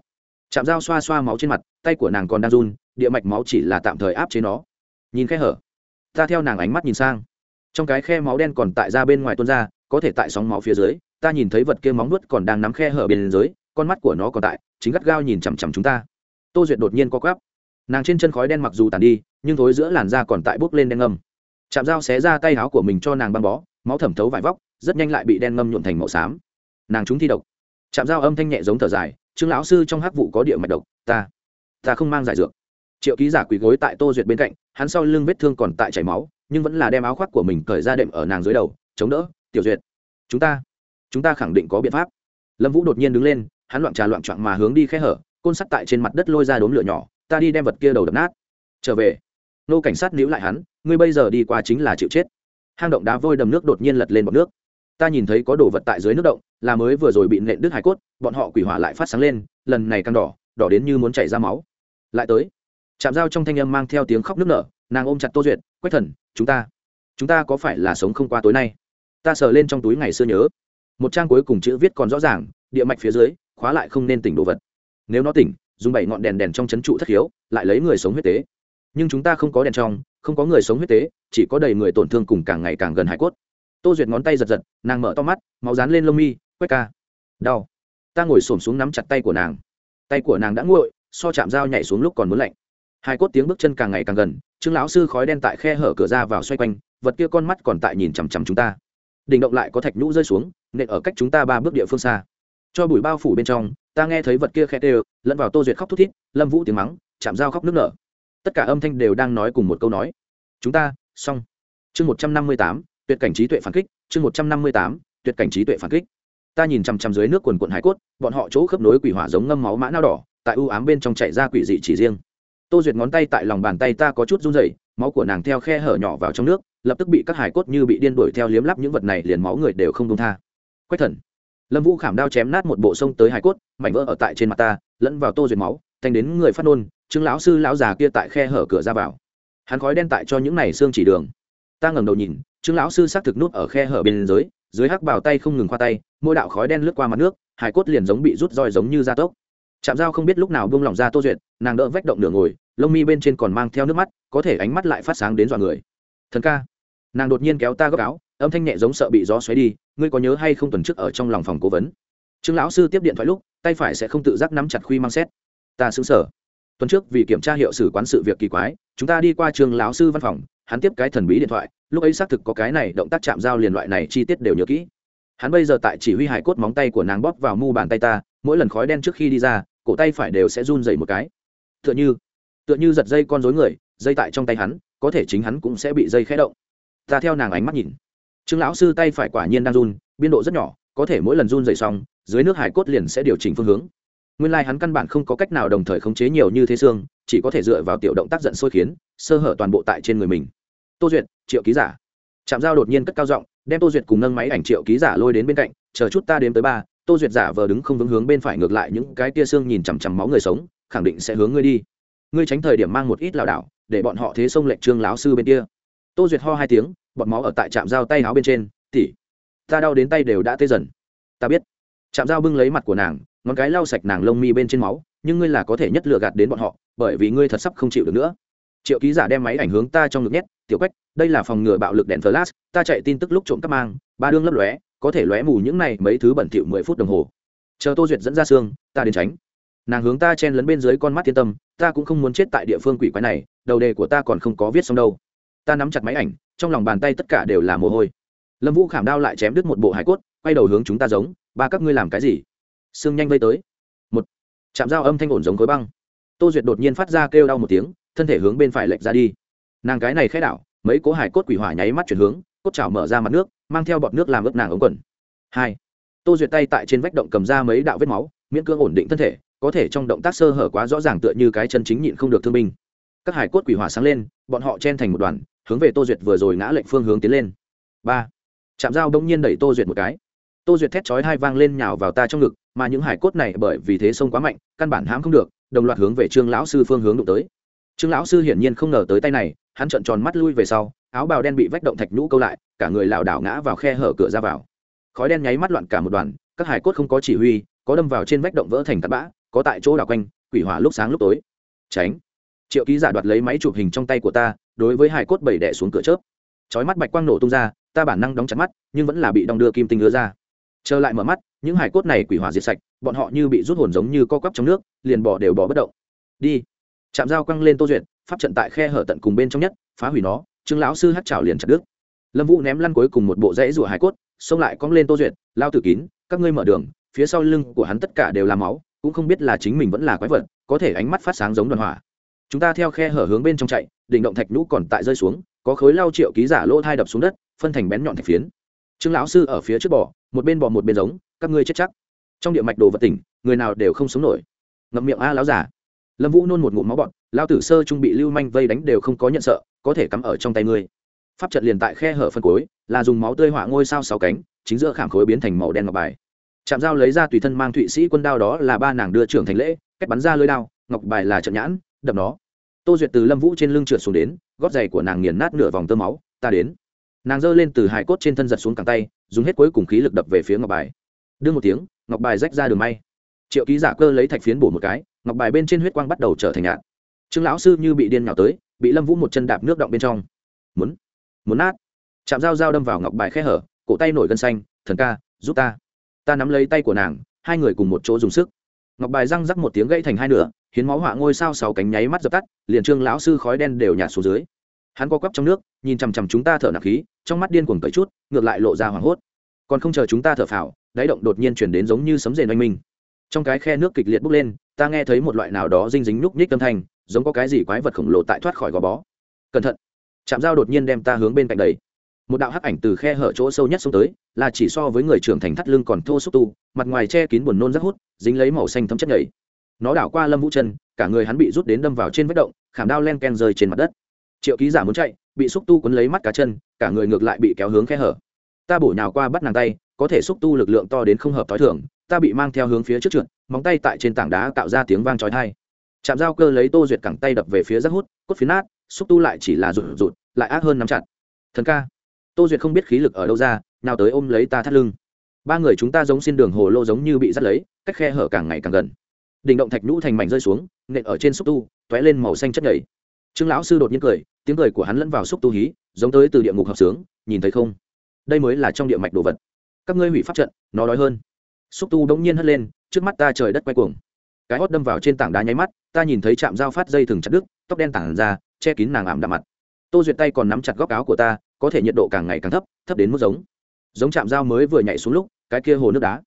Chạm dao xoa xoa máu trên mặt, tay của nàng còn đang run, địa mạch máu chỉ là tạm thời áp chế nó. Nhìn khe hở, ta theo nàng ánh mắt nhìn sang. Trong cái khe máu đen còn tại ra bên ngoài tuôn ra, có thể tại sóng máu phía dưới, ta nhìn thấy vật kia móng nuốt còn đang nắm khe hở bên dưới, con mắt của nó còn tại, chính gắt gao nhìn chằm chằm chúng ta. Tô duyệt đột nhiên co quắp. Nàng trên chân khói đen mặc dù tàn đi, nhưng thối giữa làn da còn tại bốc lên đen ngâm. Chạm dao xé ra tay áo của mình cho nàng băng bó, máu thẩm thấu vải vóc, rất nhanh lại bị đen ngâm nhuộn thành màu xám. Nàng chúng thi độc. Chạm dao âm thanh nhẹ giống thở dài trương lão sư trong hắc vụ có địa mạch độc, ta ta không mang giải dược. Triệu ký giả quỳ gối tại tô duyệt bên cạnh, hắn sau lưng vết thương còn tại chảy máu, nhưng vẫn là đem áo khoác của mình cởi ra đệm ở nàng dưới đầu, chống đỡ, tiểu duyệt, chúng ta chúng ta khẳng định có biện pháp. Lâm vũ đột nhiên đứng lên, hắn loạn trà loạn trọn mà hướng đi khe hở, côn sắt tại trên mặt đất lôi ra đốm lửa nhỏ, ta đi đem vật kia đầu đập nát. Trở về. Nô cảnh sát níu lại hắn, ngươi bây giờ đi qua chính là chịu chết. Hang động đá vôi đầm nước đột nhiên lật lên bọc nước. Ta nhìn thấy có đồ vật tại dưới nước động là mới vừa rồi bị nện đứt hải cốt, bọn họ quỷ hỏa lại phát sáng lên, lần này càng đỏ đỏ đến như muốn chảy ra máu. Lại tới chạm dao trong thanh âm mang theo tiếng khóc nức nở, nàng ôm chặt tô duyệt, quách thần, chúng ta chúng ta có phải là sống không qua tối nay? Ta sờ lên trong túi ngày xưa nhớ, một trang cuối cùng chữ viết còn rõ ràng, địa mạch phía dưới, khóa lại không nên tỉnh đồ vật. Nếu nó tỉnh, dùng bảy ngọn đèn đèn trong chấn trụ thất hiếu lại lấy người sống huyết tế. Nhưng chúng ta không có đèn trong, không có người sống huyết tế, chỉ có đầy người tổn thương cùng càng ngày càng gần hải cốt. Tô duyệt ngón tay giật giật, nàng mở to mắt, máu dán lên lông mi quét ca. Đau. Ta ngồi xổm xuống nắm chặt tay của nàng. Tay của nàng đã nguội, so chạm dao nhảy xuống lúc còn muốn lạnh. Hai cốt tiếng bước chân càng ngày càng gần, trương lão sư khói đen tại khe hở cửa ra vào xoay quanh, vật kia con mắt còn tại nhìn chằm chằm chúng ta. Đỉnh động lại có thạch nhũ rơi xuống, nện ở cách chúng ta ba bước địa phương xa. Cho bụi bao phủ bên trong, ta nghe thấy vật kia khe tê lẫn vào tô duyệt khóc thút thít, lâm vũ tiếng mắng, chạm dao khóc nước nở. Tất cả âm thanh đều đang nói cùng một câu nói. Chúng ta, xong. Chương một trăm năm mươi tám, tuyệt cảnh trí tuệ phản kích, chương một trăm năm mươi tám, tuyệt cảnh trí tuệ phản kích ta nhìn chằm chằm dưới nước quần quận hải cốt, bọn họ chỗ khớp nối quỷ hỏa giống ngâm máu mã nao đỏ, tại ưu ám bên trong chạy ra quỷ dị chỉ riêng. Tô duyệt ngón tay tại lòng bàn tay ta có chút run rẩy, máu của nàng theo khe hở nhỏ vào trong nước, lập tức bị các hải cốt như bị điên đuổi theo liếm lắp những vật này liền máu người đều không đông tha. Quách thần. Lâm vũ khảm đao chém nát một bộ sông tới hải cốt, mảnh vỡ ở tại trên mặt ta, lẫn vào tô duyệt máu, thành đến người phát nôn chứng lão sư lão già kia tại khe hở cửa ra vào. Hắn khói đen tại cho những này xương chỉ đường. Ta ngẩng đầu nhìn chứng lão sư xác thực nút ở khe hở bên dưới dưới hắc bào tay không ngừng khoa tay, mỗi đạo khói đen lướt qua mặt nước hải cốt liền giống bị rút roi giống như da tốc. Chạm dao không biết lúc nào buông lỏng ra tô duyệt, nàng đỡ vách động nửa ngồi, lông mi bên trên còn mang theo nước mắt, có thể ánh mắt lại phát sáng đến dọa người. Thần ca. Nàng đột nhiên kéo ta gấp áo, âm thanh nhẹ giống sợ bị gió xoáy đi, ngươi có nhớ hay không tuần trước ở trong lòng phòng cố vấn? Trương lão sư tiếp điện thoại lúc, tay phải sẽ không tự giác nắm chặt khuy mang xét. Ta xứng sở. Tuần trước vì kiểm tra hiệu sử quán sự việc kỳ quái, chúng ta đi qua trường lão sư văn phòng, hắn tiếp cái thần bí điện thoại lúc ấy xác thực có cái này động tác chạm giao liền loại này chi tiết đều nhớ kỹ. Hắn bây giờ tại chỉ huy hải cốt móng tay của nàng bóp vào mu bàn tay ta, mỗi lần khói đen trước khi đi ra, cổ tay phải đều sẽ run dày một cái. Tựa như tựa như giật dây con dối người, dây tại trong tay hắn, có thể chính hắn cũng sẽ bị dây khẽ động. Ta theo nàng ánh mắt nhìn. Trương lão sư tay phải quả nhiên đang run, biên độ rất nhỏ, có thể mỗi lần run dày xong, dưới nước hải cốt liền sẽ điều chỉnh phương hướng. Nguyên lai hắn căn bản không có cách nào đồng thời khống chế nhiều như thế xương, chỉ có thể dựa vào tiểu động tác giận sôi khiến, sơ hở toàn bộ tại trên người mình tô duyệt, triệu ký giả. Chạm giao đột nhiên cất cao giọng, đem tô duyệt cùng nâng máy ảnh triệu ký giả lôi đến bên cạnh, chờ chút ta đếm tới ba, tô duyệt giả vờ đứng không vững hướng bên phải ngược lại những cái tia xương nhìn chằm chằm máu người sống, khẳng định sẽ hướng ngươi đi. Ngươi tránh thời điểm mang một ít lảo đảo, để bọn họ thế xông lệnh trương lão sư bên kia. Tô duyệt ho hai tiếng, bọn máu ở tại trạm dao tay áo bên trên tỉ ta đau đến tay đều đã tê dần. Ta biết. Trạm dao bưng lấy mặt của nàng, ngón cái lau sạch nàng lông mi bên trên máu, nhưng ngươi là có thể nhất lừa gạt đến bọn họ, bởi vì ngươi thật sắp không chịu được nữa triệu ký giả đem máy ảnh hướng ta trong ngực nhét, tiểu quách, đây là phòng ngừa bạo lực đèn flash, ta chạy tin tức lúc trộm cắp mang, ba đương lấp lóe, có thể lóe mù những này mấy thứ bẩn thỉu mười phút đồng hồ. Chờ tô duyệt dẫn ra xương, ta đến tránh. Nàng hướng ta chen lấn bên dưới con mắt thiên tâm, ta cũng không muốn chết tại địa phương quỷ quái này, đầu đề của ta còn không có viết xong đâu. Ta nắm chặt máy ảnh, trong lòng bàn tay tất cả đều là mồ hôi. Lâm vũ khảm đao lại chém đứt một bộ hải cốt, quay đầu hướng chúng ta giống, ba, các ngươi làm cái gì? Sương nhanh vây tới. Một, chạm dao âm thanh ổn giống khối băng. Tô duyệt đột nhiên phát ra kêu đau một tiếng thân thể hướng bên phải lệch ra đi. Nàng cái này khẽ đảo, mấy cố hải cốt quỷ hỏa nháy mắt chuyển hướng, cốt chảo mở ra mặt nước, mang theo bọt nước làm ướp nàng ống quần. Hai, tô duyệt tay tại trên vách động cầm ra mấy đạo vết máu, miễn cưỡng ổn định thân thể, có thể trong động tác sơ hở quá rõ ràng tựa như cái chân chính nhịn không được thương binh. Các hải cốt quỷ hỏa sáng lên, bọn họ chen thành một đoàn, hướng về tô duyệt vừa rồi ngã lệnh phương hướng tiến lên. Ba chạm dao đông nhiên đẩy tô duyệt một cái. Tô duyệt thét chói hai vang lên nhào vào ta trong ngực, mà những hải cốt này bởi vì thế sông quá mạnh, căn bản hãm không được, đồng loạt hướng về trương lão sư phương hướng đụng tới trương lão sư hiển nhiên không ngờ tới tay này, hắn trợn tròn mắt lui về sau, áo bào đen bị vách động thạch nhũ câu lại, cả người lảo đảo ngã vào khe hở cửa ra vào. Khói đen nháy mắt loạn cả một đoàn, các hải cốt không có chỉ huy, có đâm vào trên vách động vỡ thành tạt bã, có tại chỗ đảo quanh, quỷ hỏa lúc sáng lúc tối. Tránh. Triệu ký giả đoạt lấy máy chụp hình trong tay của ta, đối với hải cốt bảy đẻ xuống cửa chớp. Chói mắt bạch quang nổ tung ra, ta bản năng đóng chặt mắt, nhưng vẫn là bị đong đưa kim tinh đưa ra. Trở lại mở mắt, những hải cốt này quỷ hỏa diệt sạch, bọn họ như bị rút hồn giống như co quắp trong nước, liền bỏ đều bỏ bất động. Đi chạm dao quăng lên tô duyệt, pháp trận tại khe hở tận cùng bên trong nhất, phá hủy nó, trương lão sư hát chảo liền chặt đứt. Lâm vũ ném lăn cuối cùng một bộ rẫy rủa hải cốt, xông lại cong lên tô duyệt, lao tử kín, các ngươi mở đường, phía sau lưng của hắn tất cả đều là máu, cũng không biết là chính mình vẫn là quái vật, có thể ánh mắt phát sáng giống đoàn hỏa. Chúng ta theo khe hở hướng bên trong chạy, đỉnh động thạch nhũ còn tại rơi xuống, có khối lao triệu ký giả lỗ thai đập xuống đất, phân thành bén nhọn thạch phiến. Trương lão sư ở phía trước bò, một bên bò một bên giống, các ngươi chết chắc. Trong địa mạch đồ vật tỉnh, người nào đều không sống nổi. Ngậm miệng a, lão giả lâm vũ nôn một ngụm máu bọn lao tử sơ trung bị lưu manh vây đánh đều không có nhận sợ, có thể cắm ở trong tay ngươi. Pháp trận liền tại khe hở phân cối, là dùng máu tươi họa ngôi sao sáu cánh, chính giữa khảm khối biến thành màu đen ngọc bài. Chạm dao lấy ra tùy thân mang thụy sĩ quân đao đó là ba nàng đưa trưởng thành lễ, cách bắn ra lưới đao, ngọc bài là trận nhãn, đập nó. Tô duyệt từ lâm vũ trên lưng trượt xuống đến, gót giày của nàng nghiền nát nửa vòng tơ máu, ta đến. Nàng giơ lên từ hải cốt trên thân giật xuống cẳng tay, dùng hết cuối cùng khí lực đập về phía ngọc bài. Đương một tiếng, ngọc bài rách ra đường may. Triệu ký giả cơ lấy thạch phiến bổ một cái ngọc bài bên trên huyết quang bắt đầu trở thành nhạn trương lão sư như bị điên nhào tới, bị lâm vũ một chân đạp nước động bên trong. Muốn muốn nát. Chạm dao dao đâm vào ngọc bài khe hở, cổ tay nổi gân xanh, thần ca, giúp ta. Ta nắm lấy tay của nàng, hai người cùng một chỗ dùng sức. Ngọc bài răng rắc một tiếng gãy thành hai nửa, hiến máu họa ngôi sao sáu cánh nháy mắt dập tắt, liền trương lão sư khói đen đều nhạt xuống dưới. Hắn co quắp trong nước, nhìn chằm chằm chúng ta thở nặng khí, trong mắt điên cuồng cởi chút, ngược lại lộ ra hoảng hốt. Còn không chờ chúng ta thở phào, đáy động đột nhiên chuyển đến giống như sấm rền oanh minh. Trong cái khe nước kịch liệt bốc lên ta nghe thấy một loại nào đó dinh dính nhúc nhích âm thanh, giống có cái gì quái vật khổng lồ tại thoát khỏi gò bó. Cẩn thận. Chạm dao đột nhiên đem ta hướng bên cạnh đầy một đạo hắc ảnh từ khe hở chỗ sâu nhất xuống tới, là chỉ so với người trưởng thành thắt lưng còn thô xúc tu, mặt ngoài che kín buồn nôn rất hút, dính lấy màu xanh thấm chất nhảy nó đảo qua lâm vũ chân cả người hắn bị rút đến đâm vào trên vết động, khảm đao len ken rơi trên mặt đất. Triệu ký giả muốn chạy, bị xúc tu quấn lấy mắt cá chân, cả người ngược lại bị kéo hướng khe hở. Ta bổ nhào qua bắt nàng tay, có thể xúc tu lực lượng to đến không hợp t h o i thường, ta bị mang theo hướng phía trước trượt móng tay tại trên tảng đá tạo ra tiếng vang trói thai chạm dao cơ lấy tô duyệt cẳng tay đập về phía rác hút, cốt phiến nát, xúc tu lại chỉ là rụt rụt, lại ác hơn nắm chặt. Thần ca. Tô duyệt không biết khí lực ở đâu ra, nào tới ôm lấy ta thắt lưng. Ba người chúng ta giống xin đường hồ lô giống như bị dắt lấy, cách khe hở càng ngày càng gần. Đỉnh động thạch nhũ thành mảnh rơi xuống, nện ở trên xúc tu t ó é lên màu xanh chất nhảy trương lão sư đột nhiên cười, tiếng cười của hắn lẫn vào xúc tu hí, giống tới từ địa ngục hợp sướng, nhìn thấy không? Đây mới là trong địa mạch đồ vật. Các ngươi hủy pháp trận, nó đói hơn. Xúc tu đống nhiên hất lên trước mắt ta trời đất quay cuồng. Cái hót đâm vào trên tảng đá nháy mắt, ta nhìn thấy chạm dao phát dây thừng chặt đứt, tóc đen tảng ra, che kín nàng ảm đạm mặt. Tô duyệt tay còn nắm chặt góc áo của ta, có thể nhiệt độ càng ngày càng thấp thấp đến mức giống giống chạm dao mới vừa nhảy xuống lúc, cái kia hồ nước đá.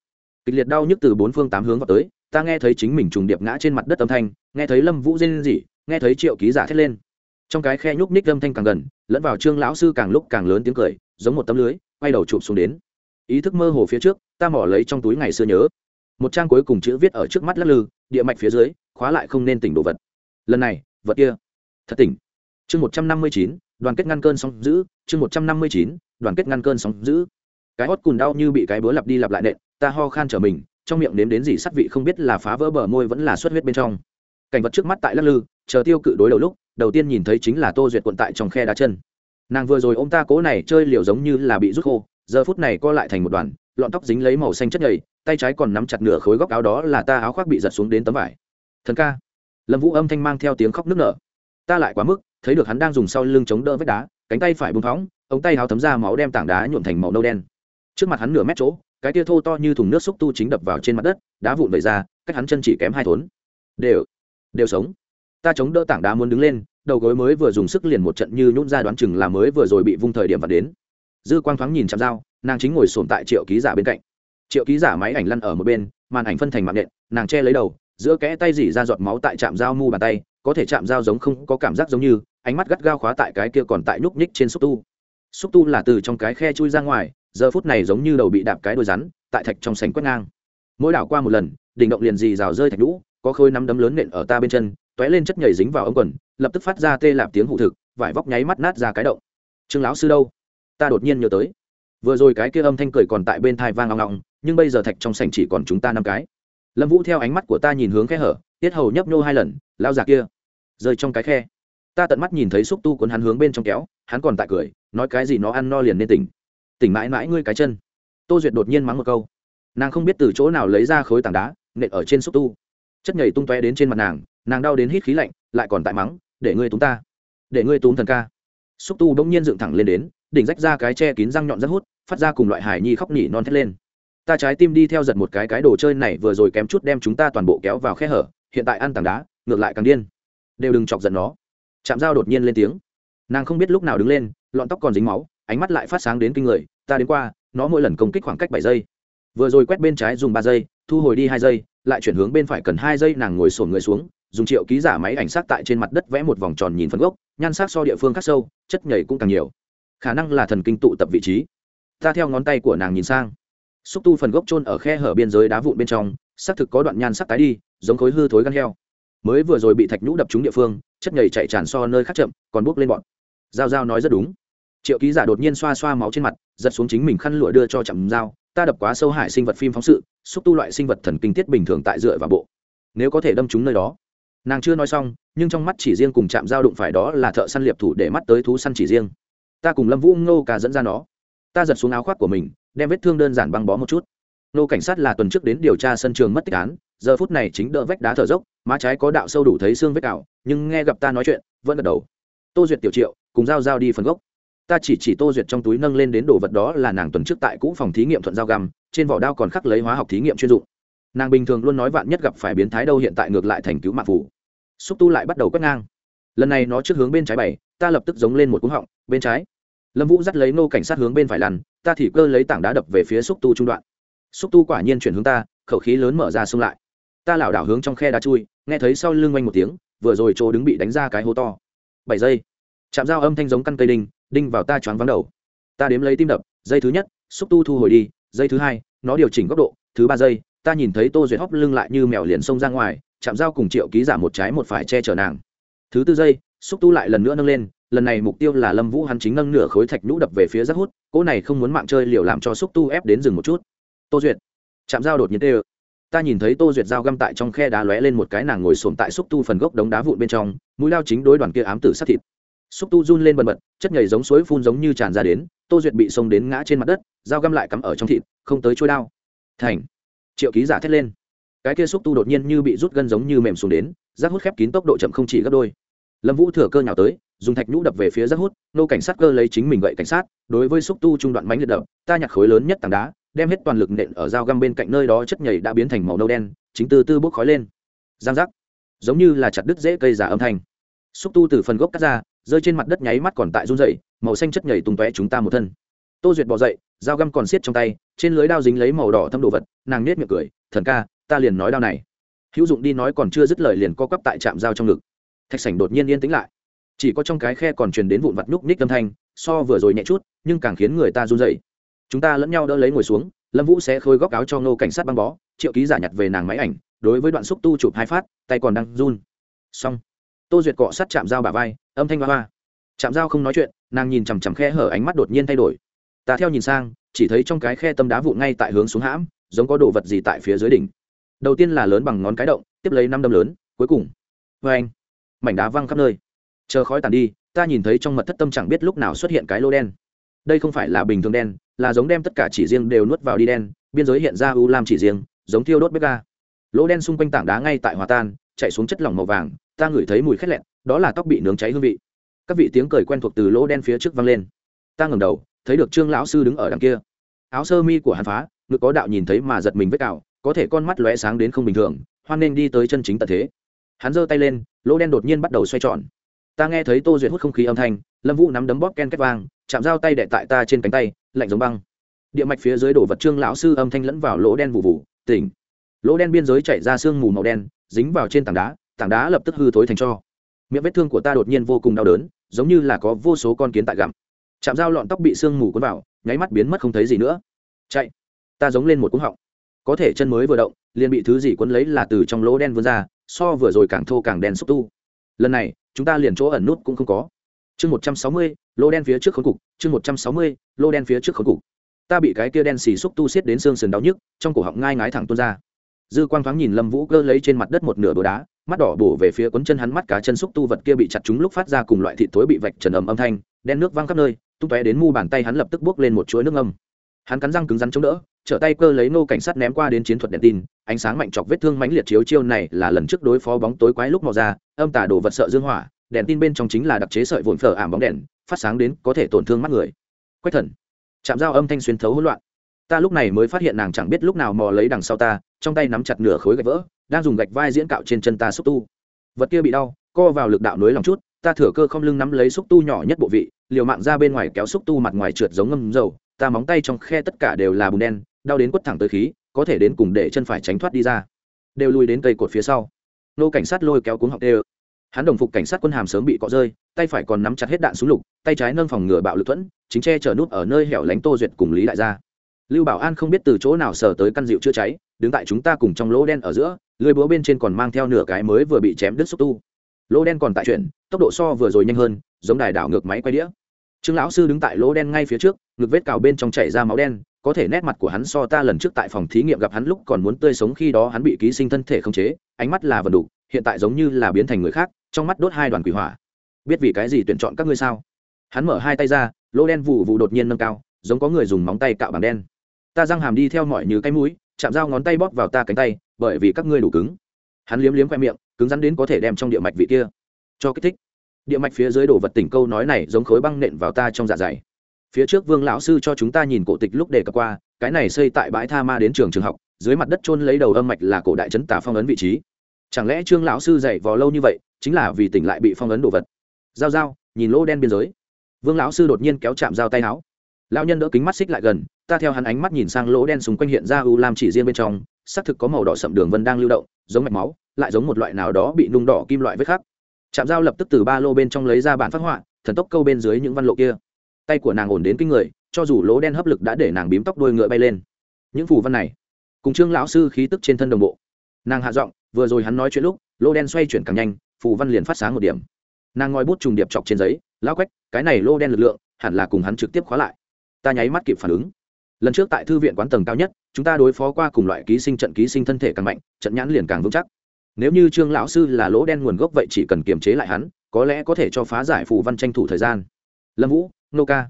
Kịch liệt đau nhức từ bốn phương tám hướng vào tới, ta nghe thấy chính mình trùng điệp ngã trên mặt đất âm thanh, nghe thấy lâm vũ rên rỉ, nghe thấy triệu ký giả thét lên. Trong cái khe nhúc ních âm thanh càng gần, lẫn vào trương lão sư càng lúc càng lớn tiếng cười, giống một tấm lưới, quay đầu chụp xuống đến. Ý thức mơ hồ phía trước, ta mỏ lấy trong túi ngày xưa nhớ một trang cuối cùng chữ viết ở trước mắt lắc lư, địa mạch phía dưới, khóa lại không nên tỉnh đồ vật. Lần này, vật kia. Thật tỉnh. Chương một trăm năm mươi chín, đoàn kết ngăn cơn sóng giữ chương một trăm năm mươi chín, đoàn kết ngăn cơn sóng giữ cái hót cùn đau như bị cái búa lặp đi lặp lại nện, ta ho khan trở mình, trong miệng nếm đến gì sắt vị không biết là phá vỡ bờ môi vẫn là xuất huyết bên trong. Cảnh vật trước mắt tại lắc lư, chờ tiêu cự đối đầu lúc, đầu tiên nhìn thấy chính là tô duyệt quận tại trong khe đá chân. Nàng vừa rồi ô m ta cố này chơi liều giống như là bị rút khô, giờ phút này co lại thành một đoàn, lọn tóc dính lấy màu xanh chất nhầy tay trái còn nắm chặt nửa khối góc áo đó là ta áo khoác bị giật xuống đến tấm vải. Thần ca. Lâm vũ âm thanh mang theo tiếng khóc nức nở. Ta lại quá mức, thấy được hắn đang dùng sau lưng chống đỡ vách đá, cánh tay phải bung thóng ống tay áo thấm ra máu đem tảng đá nhuộm thành màu nâu đen. Trước mặt hắn nửa mét chỗ, cái tia thô to như thùng nước xúc tu chính đập vào trên mặt đất, đá vụn vẩy ra, cách hắn chân chỉ kém hai thốn. Đều đều sống. Ta chống đỡ tảng đá muốn đứng lên, đầu gối mới vừa dùng sức liền một trận như nhún ra đoán chừng là mới vừa rồi bị vung thời điểm và đến. Dư quang thoáng nhìn chạm dao, nàng chính ngồi sồn tại triệu ký giả bên cạnh triệu ký giả máy ảnh lăn ở một bên, màn ảnh phân thành mạng nện, nàng che lấy đầu, giữa kẽ tay dỉ ra giọt máu tại trạm dao mu bàn tay, có thể chạm dao giống không có cảm giác giống như, ánh mắt gắt gao khóa tại cái kia còn tại nhúc nhích trên xúc tu. Xúc tu là từ trong cái khe chui ra ngoài, giờ phút này giống như đầu bị đạp cái đôi rắn, tại thạch trong sành quét ngang. Mỗi đảo qua một lần, đỉnh động liền dì rào rơi thạch lũ có khơi nắm đấm lớn nện ở ta bên chân t ó é lên chất nhảy dính vào ống quần, lập tức phát ra tê lạp tiếng hụ thực, vải vóc nháy mắt nát ra cái động. Trương lão sư đâu? Ta đột nhiên nhớ tới vừa rồi cái kia âm thanh cười còn tại bên thai vang ngọng ngọng nhưng bây giờ thạch trong sảnh chỉ còn chúng ta năm cái. Lâm vũ theo ánh mắt của ta nhìn hướng khe hở, tiết hầu nhấp nhô hai lần lao già kia rơi trong cái khe. Ta tận mắt nhìn thấy xúc tu cuốn hắn hướng bên trong kéo, hắn còn tại cười, nói cái gì nó ăn no liền nên tỉnh. Tỉnh mãi mãi ngươi cái chân. Tô duyệt đột nhiên mắng một câu. Nàng không biết từ chỗ nào lấy ra khối tảng đá, nện ở trên xúc tu. Chất nhảy tung tóe đến trên mặt nàng nàng đau đến hít khí lạnh, lại còn tại mắng, để ngươi túng ta, để ngươi túm thần ca. Xúc tu bỗng nhiên dựng thẳng lên đến đỉnh rách ra cái che kín răng nhọn rất hút, phát ra cùng loại hải nhi khóc nhỉ non thét lên. Ta trái tim đi theo giật một cái cái đồ chơi này vừa rồi kém chút đem chúng ta toàn bộ kéo vào khe hở, hiện tại ăn tảng đá, ngược lại càng điên. Đều đừng chọc giận nó. Chạm dao đột nhiên lên tiếng. Nàng không biết lúc nào đứng lên, lọn tóc còn dính máu, ánh mắt lại phát sáng đến kinh người, ta đến qua, nó mỗi lần công kích khoảng cách bảy giây. Vừa rồi quét bên trái dùng ba giây, thu hồi đi hai giây, lại chuyển hướng bên phải cần hai giây, nàng ngồi sổn người xuống, dùng triệu ký giả máy ảnh sát tại trên mặt đất vẽ một vòng tròn nhìn phân gốc, nhan sắc so địa phương khác sâu, chất nhảy cũng càng nhiều khả năng là thần kinh tụ tập vị trí. Ta theo ngón tay của nàng nhìn sang. Xúc tu phần gốc trôn ở khe hở biên giới đá vụn bên trong, xác thực có đoạn nhan sắc tái đi, giống khối hư thối gan heo. Mới vừa rồi bị thạch nhũ đập trúng địa phương, chất nhảy chạy tràn so nơi khác chậm, còn buốc lên bọn. Giao giao nói rất đúng. Triệu ký giả đột nhiên xoa xoa máu trên mặt, giật xuống chính mình khăn lụa đưa cho chậm dao ta đập quá sâu hại sinh vật phim phóng sự, xúc tu loại sinh vật thần kinh tiết bình thường tại dựa vào bộ. Nếu có thể đâm trúng nơi đó. Nàng chưa nói xong, nhưng trong mắt chỉ riêng cùng chạm dao đụng phải đó là thợ săn liệp thủ để mắt tới thú săn chỉ riêng ta cùng lâm vũ ngô cả dẫn ra nó. Ta giật xuống áo khoác của mình, đem vết thương đơn giản băng bó một chút. Nô cảnh sát là tuần trước đến điều tra sân trường mất tích án, giờ phút này chính đỡ vách đá thở dốc, má trái có đạo sâu đủ thấy xương vết cào nhưng nghe gặp ta nói chuyện, vẫn gật đầu. Tô duyệt tiểu triệu, cùng giao giao đi phần gốc. Ta chỉ chỉ tô duyệt trong túi nâng lên đến đồ vật đó là nàng tuần trước tại cũ phòng thí nghiệm thuận dao găm, trên vỏ đao còn khắc lấy hóa học thí nghiệm chuyên dụng. Nàng bình thường luôn nói vạn nhất gặp phải biến thái đâu hiện tại ngược lại thành cứu mạng phủ xúc tu lại bắt đầu quét ngang. Lần này nó trước hướng bên trái bảy ta lập tức giống lên một cú họng, bên trái lâm vũ dắt lấy nô cảnh sát hướng bên phải lăn, ta thì cơ lấy tảng đá đập về phía xúc tu trung đoạn. Xúc tu quả nhiên chuyển hướng ta, khẩu khí lớn mở ra xông lại. Ta lảo đảo hướng trong khe đá chui, nghe thấy sau lưng oanh một tiếng, vừa rồi chỗ đứng bị đánh ra cái hố to. Bảy giây. Chạm dao âm thanh giống căn cây đinh đinh vào ta choáng vắng đầu. Ta đếm lấy tim đập dây thứ nhất, xúc tu thu hồi đi dây thứ hai, nó điều chỉnh góc độ, thứ ba giây, ta nhìn thấy tô duyệt hóc lưng lại như mèo liền xông ra ngoài chạm dao cùng triệu ký giả một trái một phải che chở nàng. Thứ tư giây, xúc tu lại lần nữa nâng lên lần này mục tiêu là lâm vũ hắn chính nâng nửa khối thạch nhũ đập về phía rác hút, cỗ này không muốn mạng chơi liều làm cho xúc tu ép đến rừng một chút. Tô duyệt, chạm dao đột nhiên tê ơ. Ta nhìn thấy tô duyệt dao găm tại trong khe đá lóe lên một cái nàng ngồi sồn tại xúc tu phần gốc đống đá vụn bên trong, mũi lao chính đối đoàn kia ám tử sát thịt. Xúc tu run lên bần bật, chất nhảy giống suối phun giống như tràn ra đến, tô duyệt bị xông đến ngã trên mặt đất, dao găm lại cắm ở trong thịt, không tới trôi đao. Thành. Triệu ký giả thét lên. Cái kia xúc tu đột nhiên như bị rút gân giống như mềm xuống đến, rác hút khép kín tốc độ chậm không chỉ gấp đôi. Lâm vũ thừa cơ nhào tới dùng thạch nhũ đập về phía rác hút, nô cảnh sát cơ lấy chính mình gậy cảnh sát, đối với xúc tu trung đoạn mánh liệt đập, ta nhặt khối lớn nhất tảng đá, đem hết toàn lực nện ở dao găm bên cạnh nơi đó chất nhảy đã biến thành màu nâu đen, chính từ tư bốc khói lên. Giang giác. Giống như là chặt đứt dễ cây giả âm thanh. Xúc tu từ phần gốc cắt ra, rơi trên mặt đất nháy mắt còn tại run dậy màu xanh chất nhảy tung tóe chúng ta một thân. Tô duyệt bỏ dậy, dao găm còn xiết trong tay, trên lưới đao dính lấy màu đỏ thâm đồ vật, nàng nết miệng cười, thần ca, ta liền nói đao này. Hữu dụng đi nói còn chưa dứt lời liền co quắp tại trạm dao trong ngực. Thạch sảnh đột nhiên yên tĩnh lại chỉ có trong cái khe còn truyền đến vụn vặt nhúc nhích âm thanh, so vừa rồi nhẹ chút, nhưng càng khiến người ta run dậy chúng ta lẫn nhau đỡ lấy ngồi xuống, lâm vũ sẽ khôi góc áo cho ngô cảnh sát băng bó, triệu ký giả nhặt về nàng máy ảnh, đối với đoạn xúc tu chụp hai phát, tay còn đang run. Xong. Tô duyệt cọ sắt chạm dao bà vai, âm thanh ba ba chạm dao không nói chuyện, nàng nhìn chằm chằm khe hở ánh mắt đột nhiên thay đổi. Ta theo nhìn sang, chỉ thấy trong cái khe tâm đá vụn ngay tại hướng xuống hãm, giống có đồ vật gì tại phía dưới đỉnh. Đầu tiên là lớn bằng ngón cái động, tiếp lấy năm đâm lớn, cuối cùng. Vê anh mảnh đá văng khắp nơi chờ khói tàn đi, ta nhìn thấy trong mật thất tâm chẳng biết lúc nào xuất hiện cái lô đen. Đây không phải là bình thường đen, là giống đem tất cả chỉ riêng đều nuốt vào đi đen, biên giới hiện ra u lam chỉ riêng, giống thiêu đốt bếp ga. Lỗ đen xung quanh tảng đá ngay tại hòa tan, chạy xuống chất lỏng màu vàng, ta ngửi thấy mùi khét lẹn đó là tóc bị nướng cháy hương vị. Các vị tiếng cười quen thuộc từ lỗ đen phía trước vang lên. Ta ngẩng đầu, thấy được trương lão sư đứng ở đằng kia. Áo sơ mi của hắn phá, ngực có đạo nhìn thấy mà giật mình vết cào, có thể con mắt lóe sáng đến không bình thường, hoan nên đi tới chân chính tật thế. Hắn giơ tay lên lỗ đen đột nhiên bắt đầu xoay tròn ta nghe thấy tô duyệt hút không khí âm thanh, lâm vũ nắm đấm bóp ken két vang, chạm dao tay đệ tại ta trên cánh tay, lạnh giống băng. Địa mạch phía dưới đổ vật trương lão sư âm thanh lẫn vào lỗ đen vụ vụ, tỉnh. Lỗ đen biên giới chảy ra sương mù màu đen, dính vào trên tảng đá tảng đá lập tức hư thối thành cho. Miệng vết thương của ta đột nhiên vô cùng đau đớn, giống như là có vô số con kiến tại gặm. Chạm dao lọn tóc bị sương mù cuốn vào, nháy mắt biến mất không thấy gì nữa. Chạy. Ta giống lên một cúng họng. Có thể chân mới vừa động, liền bị thứ gì cuốn lấy là từ trong lỗ đen vươn ra, so vừa rồi càng thô càng đen xúc tu lần này, chúng ta liền chỗ ẩn nút cũng không có. Chương một trăm sáu mươi, lô đen phía trước khốn cục. Chương một trăm sáu mươi, lô đen phía trước khốn cục. Ta bị cái kia đen xì xúc tu xiết đến xương sườn đau nhức, trong cổ họng ngai ngái thẳng tuôn ra. Dư quang thoáng nhìn lâm vũ cơ lấy trên mặt đất một nửa bờ đá, mắt đỏ bổ về phía cuốn chân hắn mắt cá chân xúc tu vật kia bị chặt chúng lúc phát ra cùng loại thịt thối bị vạch trần ầm âm thanh, đen nước văng khắp nơi, tung tóe đến mu bàn tay hắn lập tức bước lên một chuỗi nước âm hắn cắn răng cứng rắn chống đỡ trở tay cơ lấy nô cảnh sát ném qua đến chiến thuật đèn tin, ánh sáng mạnh chọc vết thương mãnh liệt chiếu chiêu này là lần trước đối phó bóng tối quái lúc mò ra, âm tả đồ vật sợ dương hỏa, đèn tin bên trong chính là đặc chế sợi vồn phở ảm bóng đèn, phát sáng đến có thể tổn thương mắt người. Quách thần chạm dao âm thanh xuyên thấu hỗn loạn. Ta lúc này mới phát hiện nàng chẳng biết lúc nào mò lấy đằng sau ta, trong tay nắm chặt nửa khối gạch vỡ, đang dùng gạch vai diễn cạo trên chân ta xúc tu. Vật kia bị đau, co vào lực đạo nối lòng chút, ta thửa cơ không lưng nắm lấy xúc tu nhỏ nhất bộ vị, liều mạng ra bên ngoài kéo xúc tu mặt ngoài trượt giống ngâm dầu, ta móng tay trong khe tất cả đều là bùn đen đau đến quất thẳng tới khí, có thể đến cùng để chân phải tránh thoát đi ra. Đều lùi đến cây cột phía sau. Nô cảnh sát lôi kéo cuống học tê hắn đồng phục cảnh sát quân hàm sớm bị cọ rơi, tay phải còn nắm chặt hết đạn súng lục, tay trái nâng phòng ngừa bạo lực thuẫn, chính che chở nút ở nơi hẻo lánh tô duyệt cùng lý đại gia. Lưu bảo an không biết từ chỗ nào sờ tới căn dịu chữa cháy, đứng tại chúng ta cùng trong lỗ đen ở giữa, lưới búa bên trên còn mang theo nửa cái mới vừa bị chém đứt xúc tu. Lỗ đen còn tại chuyển, tốc độ so vừa rồi nhanh hơn, giống đài đảo ngược máy quay đĩa. Trương lão sư đứng tại lỗ đen ngay phía trước, ngực vết cào bên trong chảy ra máu đen có thể nét mặt của hắn so ta lần trước tại phòng thí nghiệm gặp hắn lúc còn muốn tươi sống khi đó hắn bị ký sinh thân thể không chế, ánh mắt là vần đục, hiện tại giống như là biến thành người khác, trong mắt đốt hai đoàn quỷ hỏa. Biết vì cái gì tuyển chọn các ngươi sao? Hắn mở hai tay ra, lỗ đen vụ vụ đột nhiên nâng cao, giống có người dùng móng tay cạo bằng đen. Ta răng hàm đi theo mọi như cái mũi, chạm dao ngón tay bóp vào ta cánh tay, bởi vì các ngươi đủ cứng. Hắn liếm liếm khoe miệng, cứng rắn đến có thể đem trong địa mạch vị kia cho kích thích. Địa mạch phía dưới đồ vật tỉnh câu nói này giống khối băng nện vào ta trong dạ dày phía trước vương lão sư cho chúng ta nhìn cổ tịch lúc đề cập qua, cái này xây tại bãi tha ma đến trường trường học, dưới mặt đất trôn lấy đầu âm mạch là cổ đại trấn tả phong ấn vị trí. Chẳng lẽ trương lão sư dạy vò lâu như vậy, chính là vì tỉnh lại bị phong ấn đồ vật? Giao giao, nhìn lỗ đen biên giới. Vương lão sư đột nhiên kéo chạm dao tay áo. Lão nhân đỡ kính mắt xích lại gần, ta theo hắn ánh mắt nhìn sang lỗ đen xung quanh hiện ra u lam chỉ riêng bên trong, xác thực có màu đỏ sậm đường vân đang lưu động, giống mạch máu, lại giống một loại nào đó bị nung đỏ kim loại vết khắc. Chạm dao lập tức từ ba lô bên trong lấy ra bản phát họa, thần tốc câu bên dưới những văn lộ kia tay của nàng ổn đến kinh người, cho dù lỗ đen hấp lực đã để nàng bím tóc đôi ngựa bay lên. Những phù văn này, cùng trương lão sư khí tức trên thân đồng bộ. Nàng hạ giọng, vừa rồi hắn nói chuyện lúc, lỗ đen xoay chuyển càng nhanh, phù văn liền phát sáng một điểm. Nàng ngòi bút trùng điệp chọc trên giấy, lão quách, cái này lô đen lực lượng, hẳn là cùng hắn trực tiếp khóa lại. Ta nháy mắt kịp phản ứng. Lần trước tại thư viện quán tầng cao nhất, chúng ta đối phó qua cùng loại ký sinh trận ký sinh thân thể càng mạnh, trận nhãn liền càng vững chắc. Nếu như trương lão sư là lỗ đen nguồn gốc vậy chỉ cần kiềm chế lại hắn, có lẽ có thể cho phá giải phù văn tranh thủ thời gian. Lâm vũ nô ca.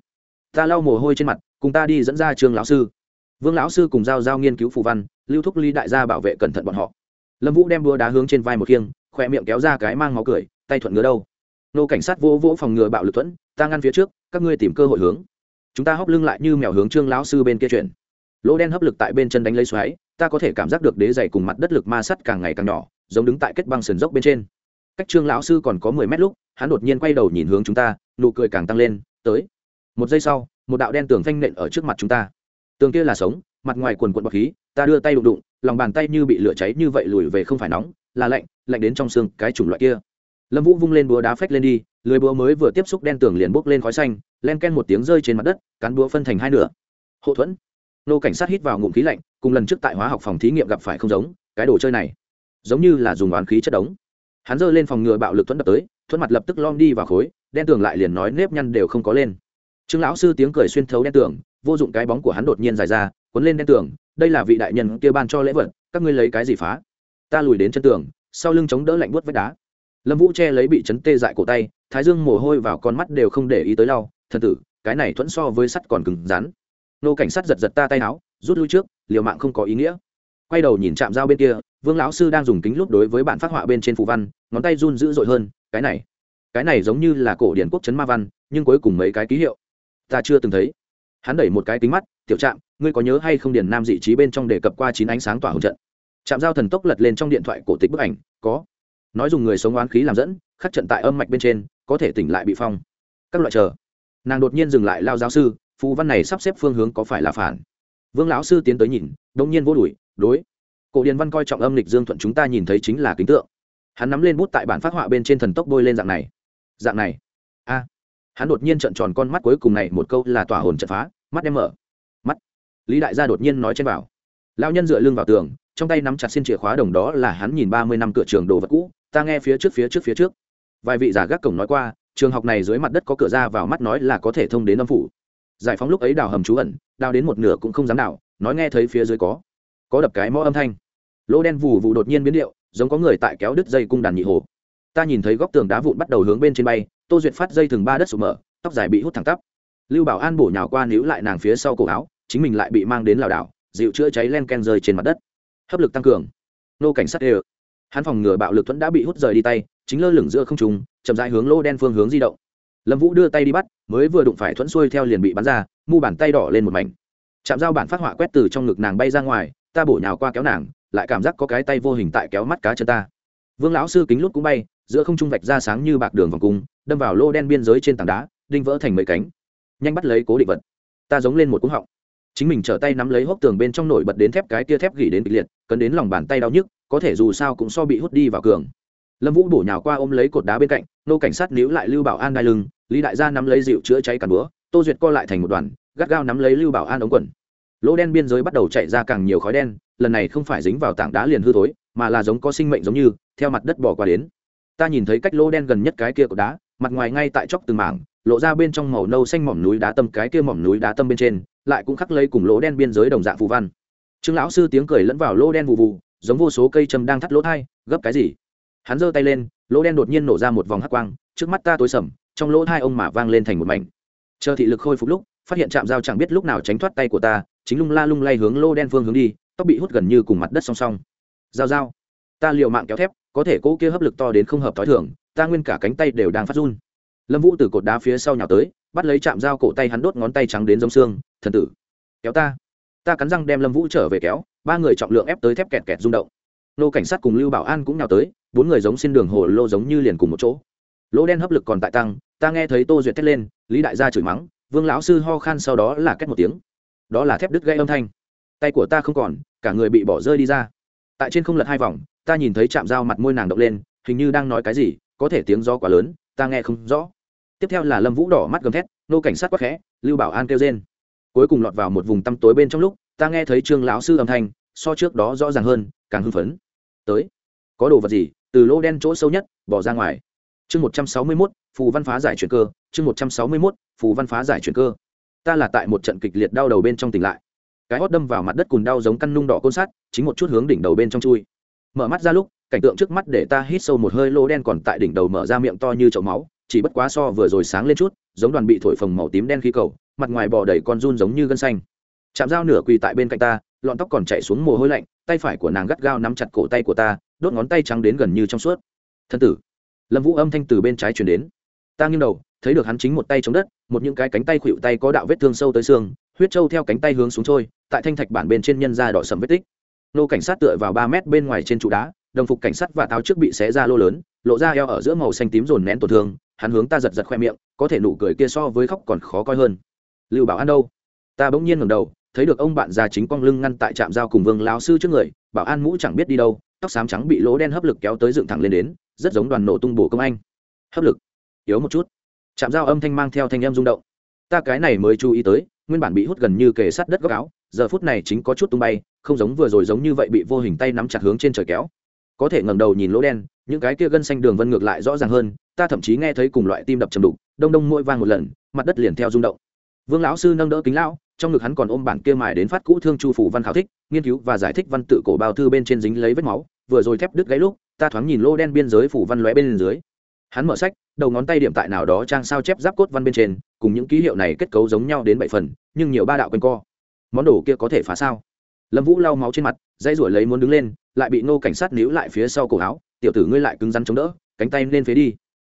Ta lau mồ hôi trên mặt, cùng ta đi dẫn ra trường lão sư. Vương lão sư cùng giao giao nghiên cứu phù văn, lưu thúc ly đại gia bảo vệ cẩn thận bọn họ. Lâm vũ đem đua đá hướng trên vai một khiêng khoe miệng kéo ra cái mang máu cười, tay thuận ngứa đâu. Nô cảnh sát vô vỗ phòng ngừa bạo lực thuẫn, ta ngăn phía trước, các ngươi tìm cơ hội hướng. Chúng ta hóc lưng lại như mèo hướng trương lão sư bên kia chuyển. Lỗ đen hấp lực tại bên chân đánh lấy xoáy, ta có thể cảm giác được đế dày cùng mặt đất lực ma sắt càng ngày càng nhỏ, giống đứng tại kết băng sườn dốc bên trên. Cách trương lão sư còn có mười mét lúc, hắn đột nhiên quay đầu nhìn hướng chúng ta, nụ cười càng tăng lên, tới một giây sau, một đạo đen tường phanh nện ở trước mặt chúng ta. Tường kia là sống, mặt ngoài quần quận bọc khí, ta đưa tay đụng đụng, lòng bàn tay như bị lửa cháy như vậy lùi về không phải nóng, là lạnh lạnh đến trong xương cái chủng loại kia. Lâm vũ vung lên búa đá phách lên đi, lưới búa mới vừa tiếp xúc đen tường liền bốc lên khói xanh, len ken một tiếng rơi trên mặt đất, cán búa phân thành hai nửa. Hộ thuẫn. Nô cảnh sát hít vào ngụm khí lạnh, cùng lần trước tại hóa học phòng thí nghiệm gặp phải không giống, cái đồ chơi này, giống như là dùng oán khí chất đống. Hắn giơ lên phòng ngừa bạo lực thuẫn đập tới, thuẫn mặt lập tức lom đi vào khối, đen tường lại liền nói nếp nhăn đều không có lên trương lão sư tiếng cười xuyên thấu đen tường, vô dụng cái bóng của hắn đột nhiên dài ra, cuốn lên đen tường, đây là vị đại nhân kia ban cho lễ vật, các ngươi lấy cái gì phá? Ta lùi đến chân tường, sau lưng chống đỡ lạnh buốt vách đá. Lâm vũ che lấy bị chấn tê dại cổ tay, thái dương mồ hôi vào con mắt đều không để ý tới lau, thần tử, cái này thuẫn so với sắt còn cứng rắn. Nô cảnh sát giật giật ta tay áo, rút lui trước, liều mạng không có ý nghĩa. Quay đầu nhìn chạm dao bên kia, vương lão sư đang dùng kính lúc đối với bản phát họa bên trên phù văn, ngón tay run dữ dội hơn, cái này cái này giống như là cổ điển quốc chấn ma văn, nhưng cuối cùng mấy cái ký hiệu ta chưa từng thấy. Hắn đẩy một cái kính mắt, tiểu trạm, ngươi có nhớ hay không điền nam dị trí bên trong đề cập qua chín ánh sáng tỏa hồng trận? Trạm giao thần tốc lật lên trong điện thoại cổ tịch bức ảnh, có. Nói dùng người sống oán khí làm dẫn, khắc trận tại âm mạch bên trên, có thể tỉnh lại bị phong. Các loại chờ. Nàng đột nhiên dừng lại lao giáo sư, phù văn này sắp xếp phương hướng có phải là phản? Vương lão sư tiến tới nhìn đông nhiên vô đùi đối. Cổ điển văn coi trọng âm lịch dương thuận chúng ta nhìn thấy chính là kính tượng. Hắn nắm lên bút tại bản phát họa bên trên thần tốc bôi lên dạng này. Dạng này. A hắn đột nhiên trợn tròn con mắt cuối cùng này một câu là tỏa hồn trận phá, mắt đem mở. Mắt. Lý đại gia đột nhiên nói trên vào lao nhân dựa lưng vào tường, trong tay nắm chặt xin chìa khóa đồng đó là hắn nhìn ba mươi năm cửa trường đồ vật cũ, ta nghe phía trước phía trước phía trước. Vài vị giả gác cổng nói qua, trường học này dưới mặt đất có cửa ra vào mắt nói là có thể thông đến âm phủ. Giải phóng lúc ấy đào hầm trú ẩn, đào đến một nửa cũng không dám đào, nói nghe thấy phía dưới có. Có đập cái mõ âm thanh. Lỗ đen vù vụ đột nhiên biến điệu, giống có người tại kéo đứt dây cung đàn nhị hồ. Ta nhìn thấy góc tường đá vụn bắt đầu hướng bên trên bay tô duyệt phát dây thừng ba đất sụp mở, tóc dài bị hút thẳng tắp. Lưu bảo an bổ nhào qua níu lại nàng phía sau cổ áo, chính mình lại bị mang đến lảo đảo, dịu chữa cháy len ken rơi trên mặt đất. Hấp lực tăng cường. Nô cảnh sát đều. Hắn phòng ngừa bạo lực thuẫn đã bị hút rời đi tay, chính lơ lửng giữa không trùng chậm rãi hướng lô đen phương hướng di động. Lâm vũ đưa tay đi bắt, mới vừa đụng phải thuẫn xuôi theo liền bị bắn ra, mu bàn tay đỏ lên một mảnh. Chạm dao bản phát họa quét từ trong ngực nàng bay ra ngoài, ta bổ nhào qua kéo nàng, lại cảm giác có cái tay vô hình tại kéo mắt cá chân ta. Vương lão sư kính lút cũng bay, giữa không trung vạch ra sáng như bạc đường vòng cung đâm vào lô đen biên giới trên tảng đá, đinh vỡ thành mấy cánh. Nhanh bắt lấy cố định vật. Ta giống lên một cúng họng. Chính mình trở tay nắm lấy hốc tường bên trong nổi bật đến thép cái tia thép gỉ đến kịch liệt, cấn đến lòng bàn tay đau nhức, có thể dù sao cũng so bị hút đi vào cường. Lâm vũ bổ nhào qua ôm lấy cột đá bên cạnh, nô cảnh sát níu lại lưu bảo an đai lưng, lý đại gia nắm lấy dịu chữa cháy càn búa, tô duyệt co lại thành một đoàn, gắt gao nắm lấy lưu bảo an ống quần. Lỗ đen biên giới bắt đầu chạy ra càng nhiều khói đen, lần này không phải dính vào tảng đá liền hư thối, mà là giống có sinh mệnh giống như, theo mặt đất bỏ qua đến. Ta nhìn thấy cách lỗ đen gần nhất cái kia cột đá mặt ngoài ngay tại chóc từng mảng, lộ ra bên trong màu nâu xanh mỏm núi đá tâm, cái kia mỏm núi đá tâm bên trên, lại cũng khắc lấy cùng lỗ đen biên giới đồng dạng phù văn. Trương lão sư tiếng cười lẫn vào lỗ đen vụ vụ giống vô số cây châm đang thắt lỗ thai, gấp cái gì? Hắn giơ tay lên, lỗ đen đột nhiên nổ ra một vòng hắc quang, trước mắt ta tối sầm, trong lỗ thai ông mà vang lên thành một mảnh. Chờ thị lực khôi phục lúc, phát hiện chạm dao chẳng biết lúc nào tránh thoát tay của ta, chính lung la lung lay hướng lô đen phương hướng đi, tóc bị hút gần như cùng mặt đất song song. Dao dao ta liều mạng kéo thép, có thể cỗ kia hấp lực to đến không hợp t h o i thường ta nguyên cả cánh tay đều đang phát run. Lâm vũ từ cột đá phía sau nhào tới, bắt lấy chạm dao cổ tay hắn đốt ngón tay trắng đến giống xương, thần tử, kéo ta. Ta cắn răng đem lâm vũ trở về kéo, ba người trọng lượng ép tới thép kẹt kẹt rung động. Nô cảnh sát cùng lưu bảo an cũng nhào tới, bốn người giống xin đường hồ lô giống như liền cùng một chỗ. Lỗ đen hấp lực còn tại tăng, ta nghe thấy tô duyệt thét lên, lý đại gia chửi mắng, vương lão sư ho khan sau đó là két một tiếng. Đó là thép đứt gây âm thanh. Tay của ta không còn, cả người bị bỏ rơi đi ra. Tại trên không lật hai vòng, ta nhìn thấy chạm dao mặt môi nàng động lên, hình như đang nói cái gì có thể tiếng gió quá lớn ta nghe không rõ. Tiếp theo là lâm vũ đỏ mắt gầm thét nô cảnh sát quắc khẽ lưu bảo an kêu trên cuối cùng lọt vào một vùng tăm tối bên trong lúc ta nghe thấy trương lão sư âm thanh so trước đó rõ ràng hơn càng hưng phấn. Tới có đồ vật gì? Từ lô đen chỗ sâu nhất bỏ ra ngoài. Chương một trăm sáu mươi mốt phù văn phá giải chuyển cơ. Chương một trăm sáu mươi mốt phù văn phá giải chuyển cơ. Ta là tại một trận kịch liệt đau đầu bên trong tỉnh lại. Cái hót đâm vào mặt đất cùn đau giống căn nung đỏ côn sát, chính một chút hướng đỉnh đầu bên trong chui. Mở mắt ra lúc cảnh tượng trước mắt để ta hít sâu một hơi, lô đen còn tại đỉnh đầu mở ra miệng to như chậu máu, chỉ bất quá so vừa rồi sáng lên chút, giống đoàn bị thổi phồng màu tím đen khí cầu, mặt ngoài bò đầy con run giống như gân xanh. Chạm dao nửa quỳ tại bên cạnh ta, lọn tóc còn chạy xuống mồ hôi lạnh, tay phải của nàng gắt gao nắm chặt cổ tay của ta, đốt ngón tay trắng đến gần như trong suốt. Thân tử. Lâm vũ âm thanh từ bên trái chuyển đến. Ta nghiêng đầu, thấy được hắn chính một tay chống đất, một những cái cánh tay khuỵu tay có đạo vết thương sâu tới xương, huyết trâu theo cánh tay hướng xuống trôi, tại thanh thạch bản bên trên nhân ra đỏ sầm vết tích. Nô cảnh sát tựa vào ba mét bên ngoài trên trụ đá đồng phục cảnh sát và táo trước bị xé ra lô lớn, lộ ra eo ở giữa màu xanh tím dồn nén tổn thương, hắn hướng ta giật giật khoe miệng, có thể nụ cười kia so với khóc còn khó coi hơn. Lưu bảo an đâu? Ta bỗng nhiên ngẩng đầu, thấy được ông bạn già chính quang lưng ngăn tại trạm giao cùng vương lão sư trước người, bảo an mũ chẳng biết đi đâu, tóc xám trắng bị lỗ đen hấp lực kéo tới dựng thẳng lên đến, rất giống đoàn nổ tung bổ công anh. Hấp lực. Yếu một chút. Trạm giao âm thanh mang theo thanh âm rung động. Ta cái này mới chú ý tới, nguyên bản bị hút gần như kề sát đất góc áo, giờ phút này chính có chút tung bay, không giống vừa rồi giống như vậy bị vô hình tay nắm chặt hướng trên trời kéo có thể ngẩng đầu nhìn lỗ đen, những cái kia gân xanh đường vân ngược lại rõ ràng hơn, ta thậm chí nghe thấy cùng loại tim đập chầm đục, đông đông mỗi vang một lần, mặt đất liền theo rung động. Vương lão sư nâng đỡ kính lão, trong ngực hắn còn ôm bản kia mài đến phát cũ thương chu phủ văn khảo thích, nghiên cứu và giải thích văn tự cổ bao thư bên trên dính lấy vết máu, vừa rồi thép đứt gáy lúc, ta thoáng nhìn lô đen biên giới phủ văn lóe bên dưới. Hắn mở sách, đầu ngón tay điểm tại nào đó trang sao chép giáp cốt văn bên trên, cùng những ký hiệu này kết cấu giống nhau đến bảy phần, nhưng nhiều ba đạo quanh co. Món đồ kia có thể phá sao? Lâm vũ lau máu trên mặt dây ruổi lấy muốn đứng lên lại bị nô cảnh sát níu lại phía sau cổ áo, tiểu tử ngươi lại cứng rắn chống đỡ, cánh tay lên phế đi.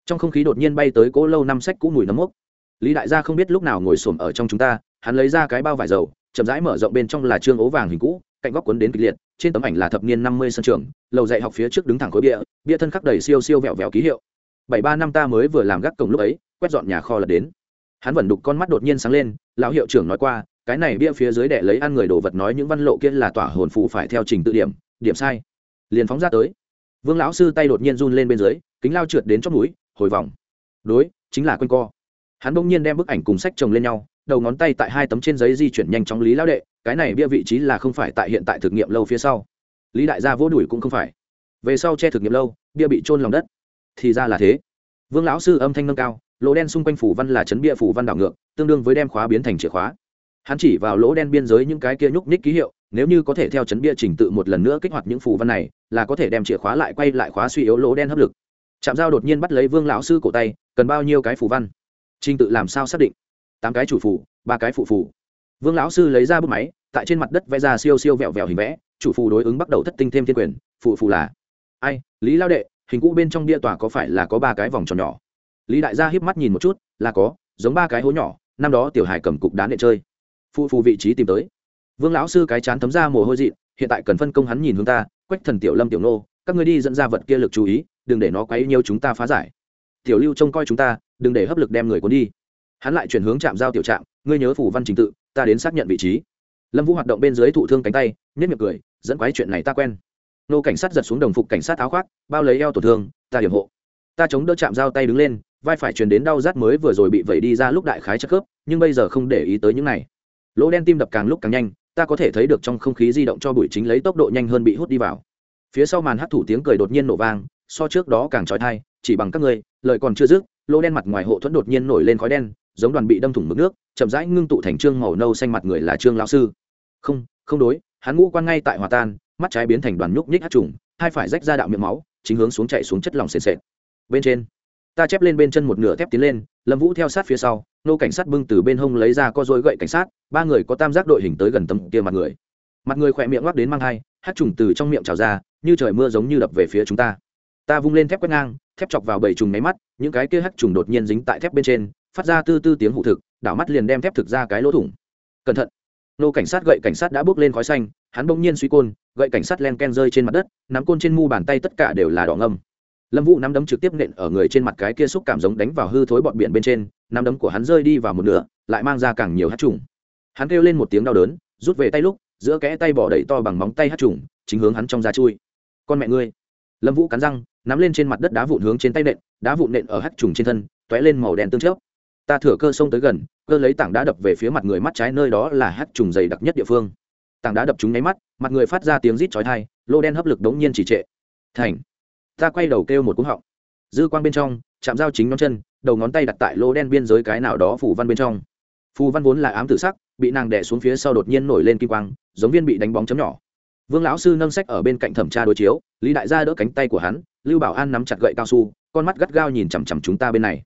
Trong không khí đột nhiên bay tới cỗ lâu năm sách cũ mùi nấm mốc. Lý đại gia không biết lúc nào ngồi xổm ở trong chúng ta, hắn lấy ra cái bao vải dầu, chậm rãi mở rộng bên trong là trương ố vàng hình cũ, cạnh góc cuốn đến kịch liệt, trên tấm ảnh là thập niên năm mươi sân trường, lầu dạy học phía trước đứng thẳng khối bia bia thân khắc đầy siêu siêu vẹo vẹo ký hiệu. Bảy ba năm ta mới vừa làm gác cổng lúc ấy, quét dọn nhà kho lật đến. Hắn vẫn đục con mắt đột nhiên sáng lên, lão hiệu trưởng nói qua, cái này bia phía dưới đẻ lấy ăn người đồ vật nói những văn lộ kia là tỏa hồn phụ phải theo trình tự điểm điểm sai. Liền phóng ra tới. Vương lão sư tay đột nhiên run lên bên dưới, kính lao trượt đến chót núi hồi vòng. Đối, chính là quanh co. Hắn bỗng nhiên đem bức ảnh cùng sách chồng lên nhau, đầu ngón tay tại hai tấm trên giấy di chuyển nhanh chóng lý lão đệ, cái này bia vị trí là không phải tại hiện tại thực nghiệm lâu phía sau. Lý đại gia vỗ đuổi cũng không phải. Về sau che thực nghiệm lâu, bia bị trôn lòng đất. Thì ra là thế. Vương lão sư âm thanh nâng cao, lỗ đen xung quanh phủ văn là chấn bia phủ văn đảo ngược, tương đương với đem khóa biến thành chìa khóa. Hắn chỉ vào lỗ đen biên giới những cái kia nhúc nhích ký hiệu nếu như có thể theo chấn bia trình tự một lần nữa kích hoạt những phù văn này, là có thể đem chìa khóa lại quay lại khóa suy yếu lỗ đen hấp lực. Trạm giao đột nhiên bắt lấy vương lão sư cổ tay, cần bao nhiêu cái phù văn? Trình tự làm sao xác định? Tám cái chủ phù, ba cái phụ phù. Vương lão sư lấy ra bút máy, tại trên mặt đất vẽ ra siêu siêu vẹo vẹo hình vẽ, chủ phù đối ứng bắt đầu thất tinh thêm thiên quyền, phụ phù là ai, lý lao đệ, hình cũ bên trong bia tòa có phải là có ba cái vòng tròn nhỏ? Lý đại gia hiếp mắt nhìn một chút, là có, giống ba cái hố nhỏ, năm đó tiểu hải cầm cục đá để chơi. Phụ phù vị trí tìm tới vương lão sư cái chán thấm ra mồ hôi dị hiện tại cần phân công hắn nhìn hướng ta, quách thần tiểu lâm tiểu nô, các ngươi đi dẫn ra vật kia lực chú ý, đừng để nó quấy nhiều chúng ta phá giải. Tiểu lưu trông coi chúng ta, đừng để hấp lực đem người cuốn đi. Hắn lại chuyển hướng chạm giao tiểu trạm, ngươi nhớ phủ văn trình tự, ta đến xác nhận vị trí. Lâm vũ hoạt động bên dưới thụ thương cánh tay nhất miệng cười, dẫn quái chuyện này ta quen. Nô cảnh sát giật xuống đồng phục cảnh sát áo khoác, bao lấy eo tổn thương, ta điểm hộ. Ta chống đỡ chạm dao tay đứng lên, vai phải truyền đến đau rát mới vừa rồi bị vẩy đi ra lúc đại khái chất khớp, nhưng bây giờ không để ý tới những này. Lỗ đen tim đập càng lúc càng nhanh ta có thể thấy được trong không khí di động cho bụi chính lấy tốc độ nhanh hơn bị hút đi vào. Phía sau màn hắt thủ tiếng cười đột nhiên nổ vang, so trước đó càng trói thai chỉ bằng các ngươi, lời còn chưa dứt, lỗ đen mặt ngoài hộ thuẫn đột nhiên nổi lên khói đen, giống đoàn bị đâm thủng mực nước, chậm rãi ngưng tụ thành trương màu nâu xanh mặt người là trương lão sư. Không không đối, hắn ngũ quan ngay tại hòa tan, mắt trái biến thành đoàn nhúc nhích hát trùng, hai phải rách ra đạo miệng máu, chính hướng xuống chạy xuống chất lỏng sền sệt. Bên trên, ta chép lên bên chân một nửa thép tiến lên, lâm vũ theo sát phía sau nô cảnh sát bưng từ bên hông lấy ra co dối gậy cảnh sát, ba người có tam giác đội hình tới gần tầm kia mặt người. Mặt người khỏe miệng ngoắc đến mang hai, hát trùng từ trong miệng trào ra, như trời mưa giống như đập về phía chúng ta. Ta vung lên thép quét ngang, thép chọc vào bảy trùng máy mắt, những cái kia hát trùng đột nhiên dính tại thép bên trên, phát ra tư tư tiếng hụ thực, đảo mắt liền đem thép thực ra cái lỗ thủng. Cẩn thận. Nô cảnh sát gậy cảnh sát đã bước lên khói xanh, hắn bỗng nhiên suy côn, gậy cảnh sát len ken rơi trên mặt đất, nắm côn trên mu bàn tay tất cả đều là đỏ ngâm lâm vũ nắm đấm trực tiếp nện ở người trên mặt cái kia xúc cảm giống đánh vào hư thối bọt biển bên trên, nắm đấm của hắn rơi đi vào một nửa, lại mang ra càng nhiều hát trùng. Hắn kêu lên một tiếng đau đớn, rút về tay lúc, giữa kẽ tay bỏ đẩy to bằng móng tay hát trùng, chính hướng hắn trong da chui. Con mẹ ngươi! Lâm vũ cắn răng, nắm lên trên mặt đất đá vụn hướng trên tay nện, đá vụn nện ở hát trùng trên thân t ó é lên màu đen tương chớp. Ta thửa cơ xông tới gần, cơ lấy tảng đá đập về phía mặt người mắt trái nơi đó là hát trùng dày đặc nhất địa phương. Tảng đá đập chúng nháy mắt, mặt người phát ra tiếng rít chói thai lô đen hấp lực đống nhiên chỉ trệ. Thành! Ta quay đầu kêu một cúng họng. Dư quang bên trong, chạm dao chính ngón chân, đầu ngón tay đặt tại lỗ đen biên giới cái nào đó phủ văn bên trong. Phù văn vốn là ám tử sắc, bị nàng đẻ xuống phía sau đột nhiên nổi lên kim quang, giống viên bị đánh bóng chấm nhỏ. Vương lão sư nâng sách ở bên cạnh thẩm tra đối chiếu, lý đại gia đỡ cánh tay của hắn, lưu bảo an nắm chặt gậy cao su, con mắt gắt gao nhìn chằm chằm chúng ta bên này.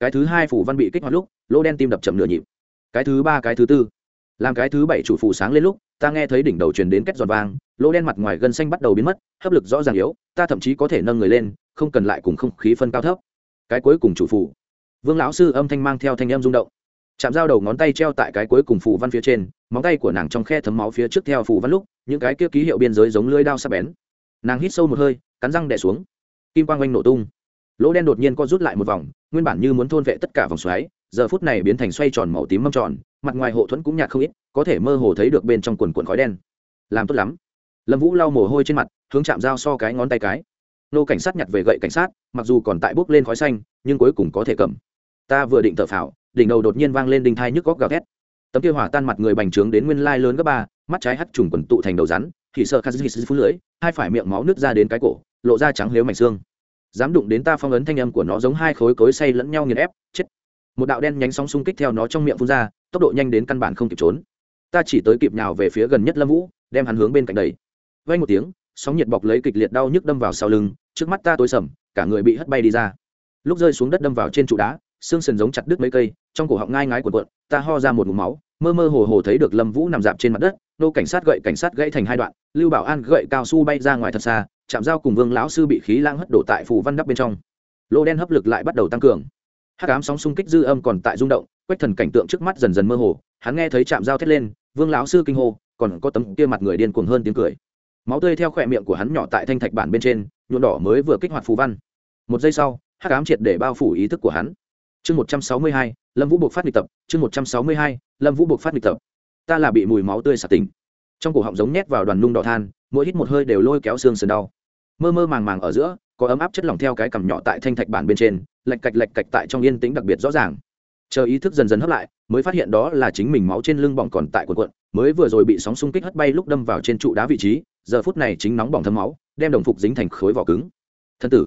Cái thứ hai phủ văn bị kích hoạt lúc, lỗ đen tim đập chậm nửa nhịp. Cái thứ ba, cái thứ tư. Làm cái thứ bảy chủ phù sáng lên lúc, ta nghe thấy đỉnh đầu truyền đến kết giòn vang lỗ đen mặt ngoài gân xanh bắt đầu biến mất hấp lực rõ ràng yếu ta thậm chí có thể nâng người lên không cần lại cùng không khí phân cao thấp. Cái cuối cùng chủ phủ, vương lão sư âm thanh mang theo thanh âm rung động. Chạm dao đầu ngón tay treo tại cái cuối cùng phủ văn phía trên móng tay của nàng trong khe thấm máu phía trước theo phủ văn lúc những cái kia ký hiệu biên giới giống lưỡi đao sắc bén. Nàng hít sâu một hơi cắn răng đẻ xuống. Kim quang oanh nổ tung. Lỗ đen đột nhiên co rút lại một vòng nguyên bản như muốn thôn vệ tất cả vòng xoáy giờ phút này biến thành xoay tròn màu tím mâm tròn mặt ngoài hộ thuẫn cũng nhạt không ít có thể mơ hồ thấy được bên trong quần quần khói đen. Làm tốt lắm lâm vũ lau mồ hôi trên mặt, hướng chạm dao so cái ngón tay cái. Nô cảnh sát nhặt về gậy cảnh sát, mặc dù còn tại bốc lên khói xanh, nhưng cuối cùng có thể cầm. Ta vừa định thở phào, đỉnh đầu đột nhiên vang lên đinh thai nhức góc gào thét. Tấm kia hỏa tan mặt người bành trướng đến nguyên lai lớn gấp ba, mắt trái hắt trùng quần tụ thành đầu rắn, thì sợ khát hít phú lưỡi, hai phải miệng máu nước ra đến cái cổ, lộ ra trắng lếu mảnh xương. Dám đụng đến ta phong ấn thanh âm của nó giống hai khối cối xay lẫn nhau nghiền ép, chết. Một đạo đen nhánh sóng xung kích theo nó trong miệng phun ra, tốc độ nhanh đến căn bản không kịp trốn. Ta chỉ tới kịp nhào về phía gần nhất lâm vũ, đem hắn hướng bên cạnh đầy vay một tiếng, sóng nhiệt bọc lấy kịch liệt đau nhức đâm vào sau lưng, trước mắt ta tối sầm, cả người bị hất bay đi ra. Lúc rơi xuống đất đâm vào trên trụ đá, xương sườn giống chặt đứt mấy cây, trong cổ họng ngai ngái cuộn cuộn, ta ho ra một ngụm máu, mơ mơ hồ hồ thấy được lâm vũ nằm dạp trên mặt đất, nô cảnh sát gậy cảnh sát gãy thành hai đoạn, lưu bảo an gậy cao su bay ra ngoài thật xa chạm dao cùng vương lão sư bị khí lãng hất đổ tại phù văn đắp bên trong. Lô đen hấp lực lại bắt đầu tăng cường. Hắc ám sóng xung kích dư âm còn tại rung động, quách thần cảnh tượng trước mắt dần dần mơ hồ, hắn nghe thấy chạm dao thét lên, vương lão sư kinh hô, còn có tấm kia mặt người điên cuồng hơn tiếng cười máu tươi theo khỏe miệng của hắn nhỏ tại thanh thạch bản bên trên, nhuộm đỏ mới vừa kích hoạt phù văn. Một giây sau hát ám triệt để bao phủ ý thức của hắn. Chương một trăm sáu mươi hai, lâm vũ buộc phát nghịch tập. Chương một trăm sáu mươi hai, lâm vũ buộc phát nghịch tập. Ta là bị mùi máu tươi sạt tỉnh. Trong cổ họng giống nhét vào đoàn nung đỏ than, mỗi hít một hơi đều lôi kéo xương sườn đau. Mơ mơ màng màng ở giữa, có ấm áp chất lỏng theo cái cằm nhỏ tại thanh thạch bản bên trên, lạch cạch lạch cạch tại trong yên tĩnh đặc biệt rõ ràng. Chờ ý thức dần dần hấp lại, mới phát hiện đó là chính mình máu trên lưng bỏng còn tại quần quận mới vừa rồi bị sóng xung kích hất bay lúc đâm vào trên trụ đá vị trí giờ phút này chính nóng bỏng thấm máu, đem đồng phục dính thành khối vỏ cứng. Thân tử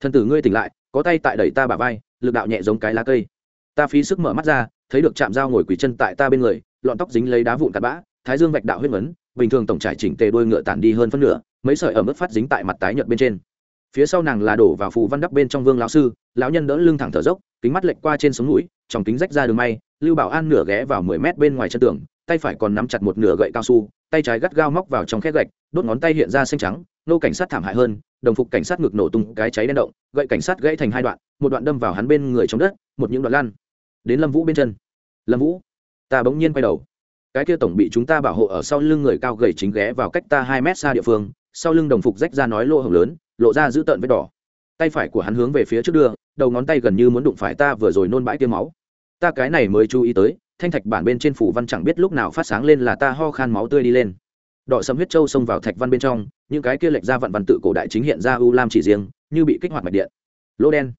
thân tử ngươi tỉnh lại, có tay tại đẩy ta bả vai, lực đạo nhẹ giống cái lá cây. Ta phí sức mở mắt ra, thấy được chạm dao ngồi quỳ chân tại ta bên người, lọn tóc dính lấy đá vụn cắt bã, thái dương vạch đạo huyết vấn bình thường tổng trải chỉnh tề đuôi ngựa tản đi hơn phân nửa, mấy sợi ở mức phát dính tại mặt tái nhợt bên trên. Phía sau nàng là đổ vào phù văn đắp bên trong vương lão sư, lão nhân đỡ lưng thẳng thở dốc, kính mắt lệch qua trên sống mũi trong kính rách ra đường may, lưu bảo an nửa ghé vào mười mét bên ngoài chân tường, tay phải còn nắm chặt một nửa gậy cao su, tay trái gắt gao móc vào trong khét gạch, đốt ngón tay hiện ra xanh trắng, nô cảnh sát thảm hại hơn, đồng phục cảnh sát ngực nổ tung cái cháy đen động, gậy cảnh sát gãy thành hai đoạn, một đoạn đâm vào hắn bên người trong đất, một những đoạn lan đến lâm vũ bên chân. Lâm vũ, ta bỗng nhiên quay đầu. Cái kia tổng bị chúng ta bảo hộ ở sau lưng người cao gầy chính ghé vào cách ta hai mét xa địa phương, sau lưng đồng phục rách ra nói lỗ hồng lớn, lộ ra giữ tợn vết đỏ. Tay phải của hắn hướng về phía trước đưa, đầu ngón tay gần như muốn đụng phải ta vừa rồi nôn bãi kia máu ta cái này mới chú ý tới, thanh thạch bản bên trên phủ văn chẳng biết lúc nào phát sáng lên là ta ho khan máu tươi đi lên. Đỏ sầm huyết trâu xông vào thạch văn bên trong, những cái kia lệch ra vạn văn tự cổ đại chính hiện ra u lam chỉ riêng, như bị kích hoạt mạch điện. Lỗ đen,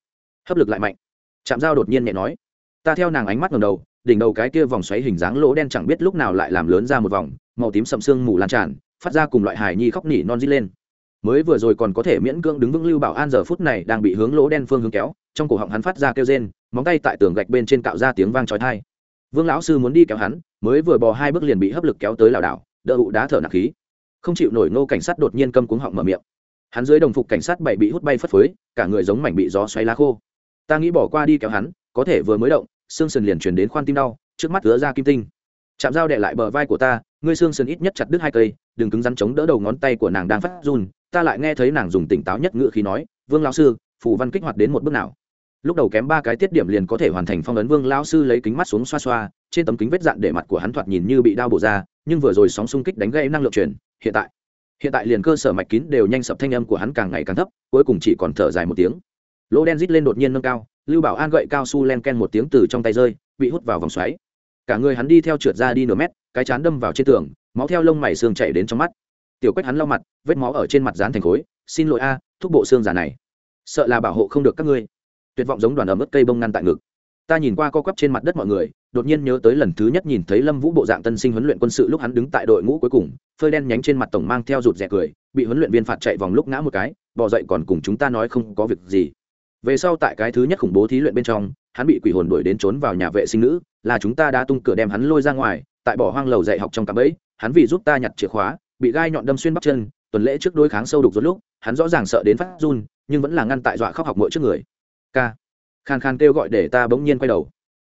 hấp lực lại mạnh. Chạm dao đột nhiên nhẹ nói, ta theo nàng ánh mắt ngầm đầu, đỉnh đầu cái kia vòng xoáy hình dáng lỗ đen chẳng biết lúc nào lại làm lớn ra một vòng, màu tím sầm sương mù lan tràn, phát ra cùng loại hài nhi khóc nỉ non dít lên. Mới vừa rồi còn có thể miễn cưỡng đứng vững lưu bảo an giờ phút này đang bị hướng lỗ đen phương hướng kéo, trong cổ họng hắn phát ra kêu rên móng tay tại tường gạch bên trên cạo ra tiếng vang trói thai vương lão sư muốn đi kéo hắn, mới vừa bò hai bước liền bị hấp lực kéo tới lảo đảo, đỡ ụ đá thở nặng khí. Không chịu nổi ngô cảnh sát đột nhiên câm cuống họng mở miệng. Hắn dưới đồng phục cảnh sát bảy bị hút bay phất phới, cả người giống mảnh bị gió xoáy lá khô. Ta nghĩ bỏ qua đi kéo hắn, có thể vừa mới động, xương sườn liền chuyển đến khoan tim đau, trước mắt lứa ra kim tinh. Chạm dao đệ lại bờ vai của ta, ngươi xương sườn ít nhất chặt đứt hai cây, đừng cứng rắn chống đỡ đầu ngón tay của nàng đang phát run. Ta lại nghe thấy nàng dùng tỉnh táo nhất ngữ khí nói, vương lão sư, phù văn kích hoạt đến một bước nào? Lúc đầu kém ba cái tiết điểm liền có thể hoàn thành phong ấn vương lão sư lấy kính mắt xuống xoa xoa trên tấm kính vết dạn để mặt của hắn thoạt nhìn như bị đau bổ ra nhưng vừa rồi sóng xung kích đánh gây năng lượng truyền. Hiện tại hiện tại liền cơ sở mạch kín đều nhanh sập thanh âm của hắn càng ngày càng thấp cuối cùng chỉ còn thở dài một tiếng. Lỗ đen rít lên đột nhiên nâng cao lưu bảo an gậy cao su len ken một tiếng từ trong tay rơi bị hút vào vòng xoáy. Cả người hắn đi theo trượt ra đi nửa mét cái chán đâm vào trên tường máu theo lông mày xương chảy đến trong mắt. Tiểu quách hắn lau mặt vết máu ở trên mặt dán thành khối. Xin lỗi a à, thúc bộ xương giả này. Sợ là bảo hộ không được các ngươi tuyệt vọng giống đoàn ẩm ướt cây bông ngăn tại ngực. Ta nhìn qua co quắp trên mặt đất mọi người, đột nhiên nhớ tới lần thứ nhất nhìn thấy lâm vũ bộ dạng tân sinh huấn luyện quân sự lúc hắn đứng tại đội ngũ cuối cùng, phơi đen nhánh trên mặt tổng mang theo rụt rè cười, bị huấn luyện viên phạt chạy vòng lúc ngã một cái, bỏ dậy còn cùng chúng ta nói không có việc gì. Về sau tại cái thứ nhất khủng bố thí luyện bên trong, hắn bị quỷ hồn đuổi đến trốn vào nhà vệ sinh nữ, là chúng ta đã tung cửa đem hắn lôi ra ngoài, tại bỏ hoang lầu dạy học trong cạm bẫy, hắn vì giúp ta nhặt chìa khóa, bị gai nhọn đâm xuyên bắp chân, tuần lễ trước đối kháng sâu đục rốt lúc, hắn rõ ràng sợ đến phát run, nhưng vẫn là ngăn tại dọa khóc học mỗi trước người ca. Khan khan kêu gọi để ta bỗng nhiên quay đầu.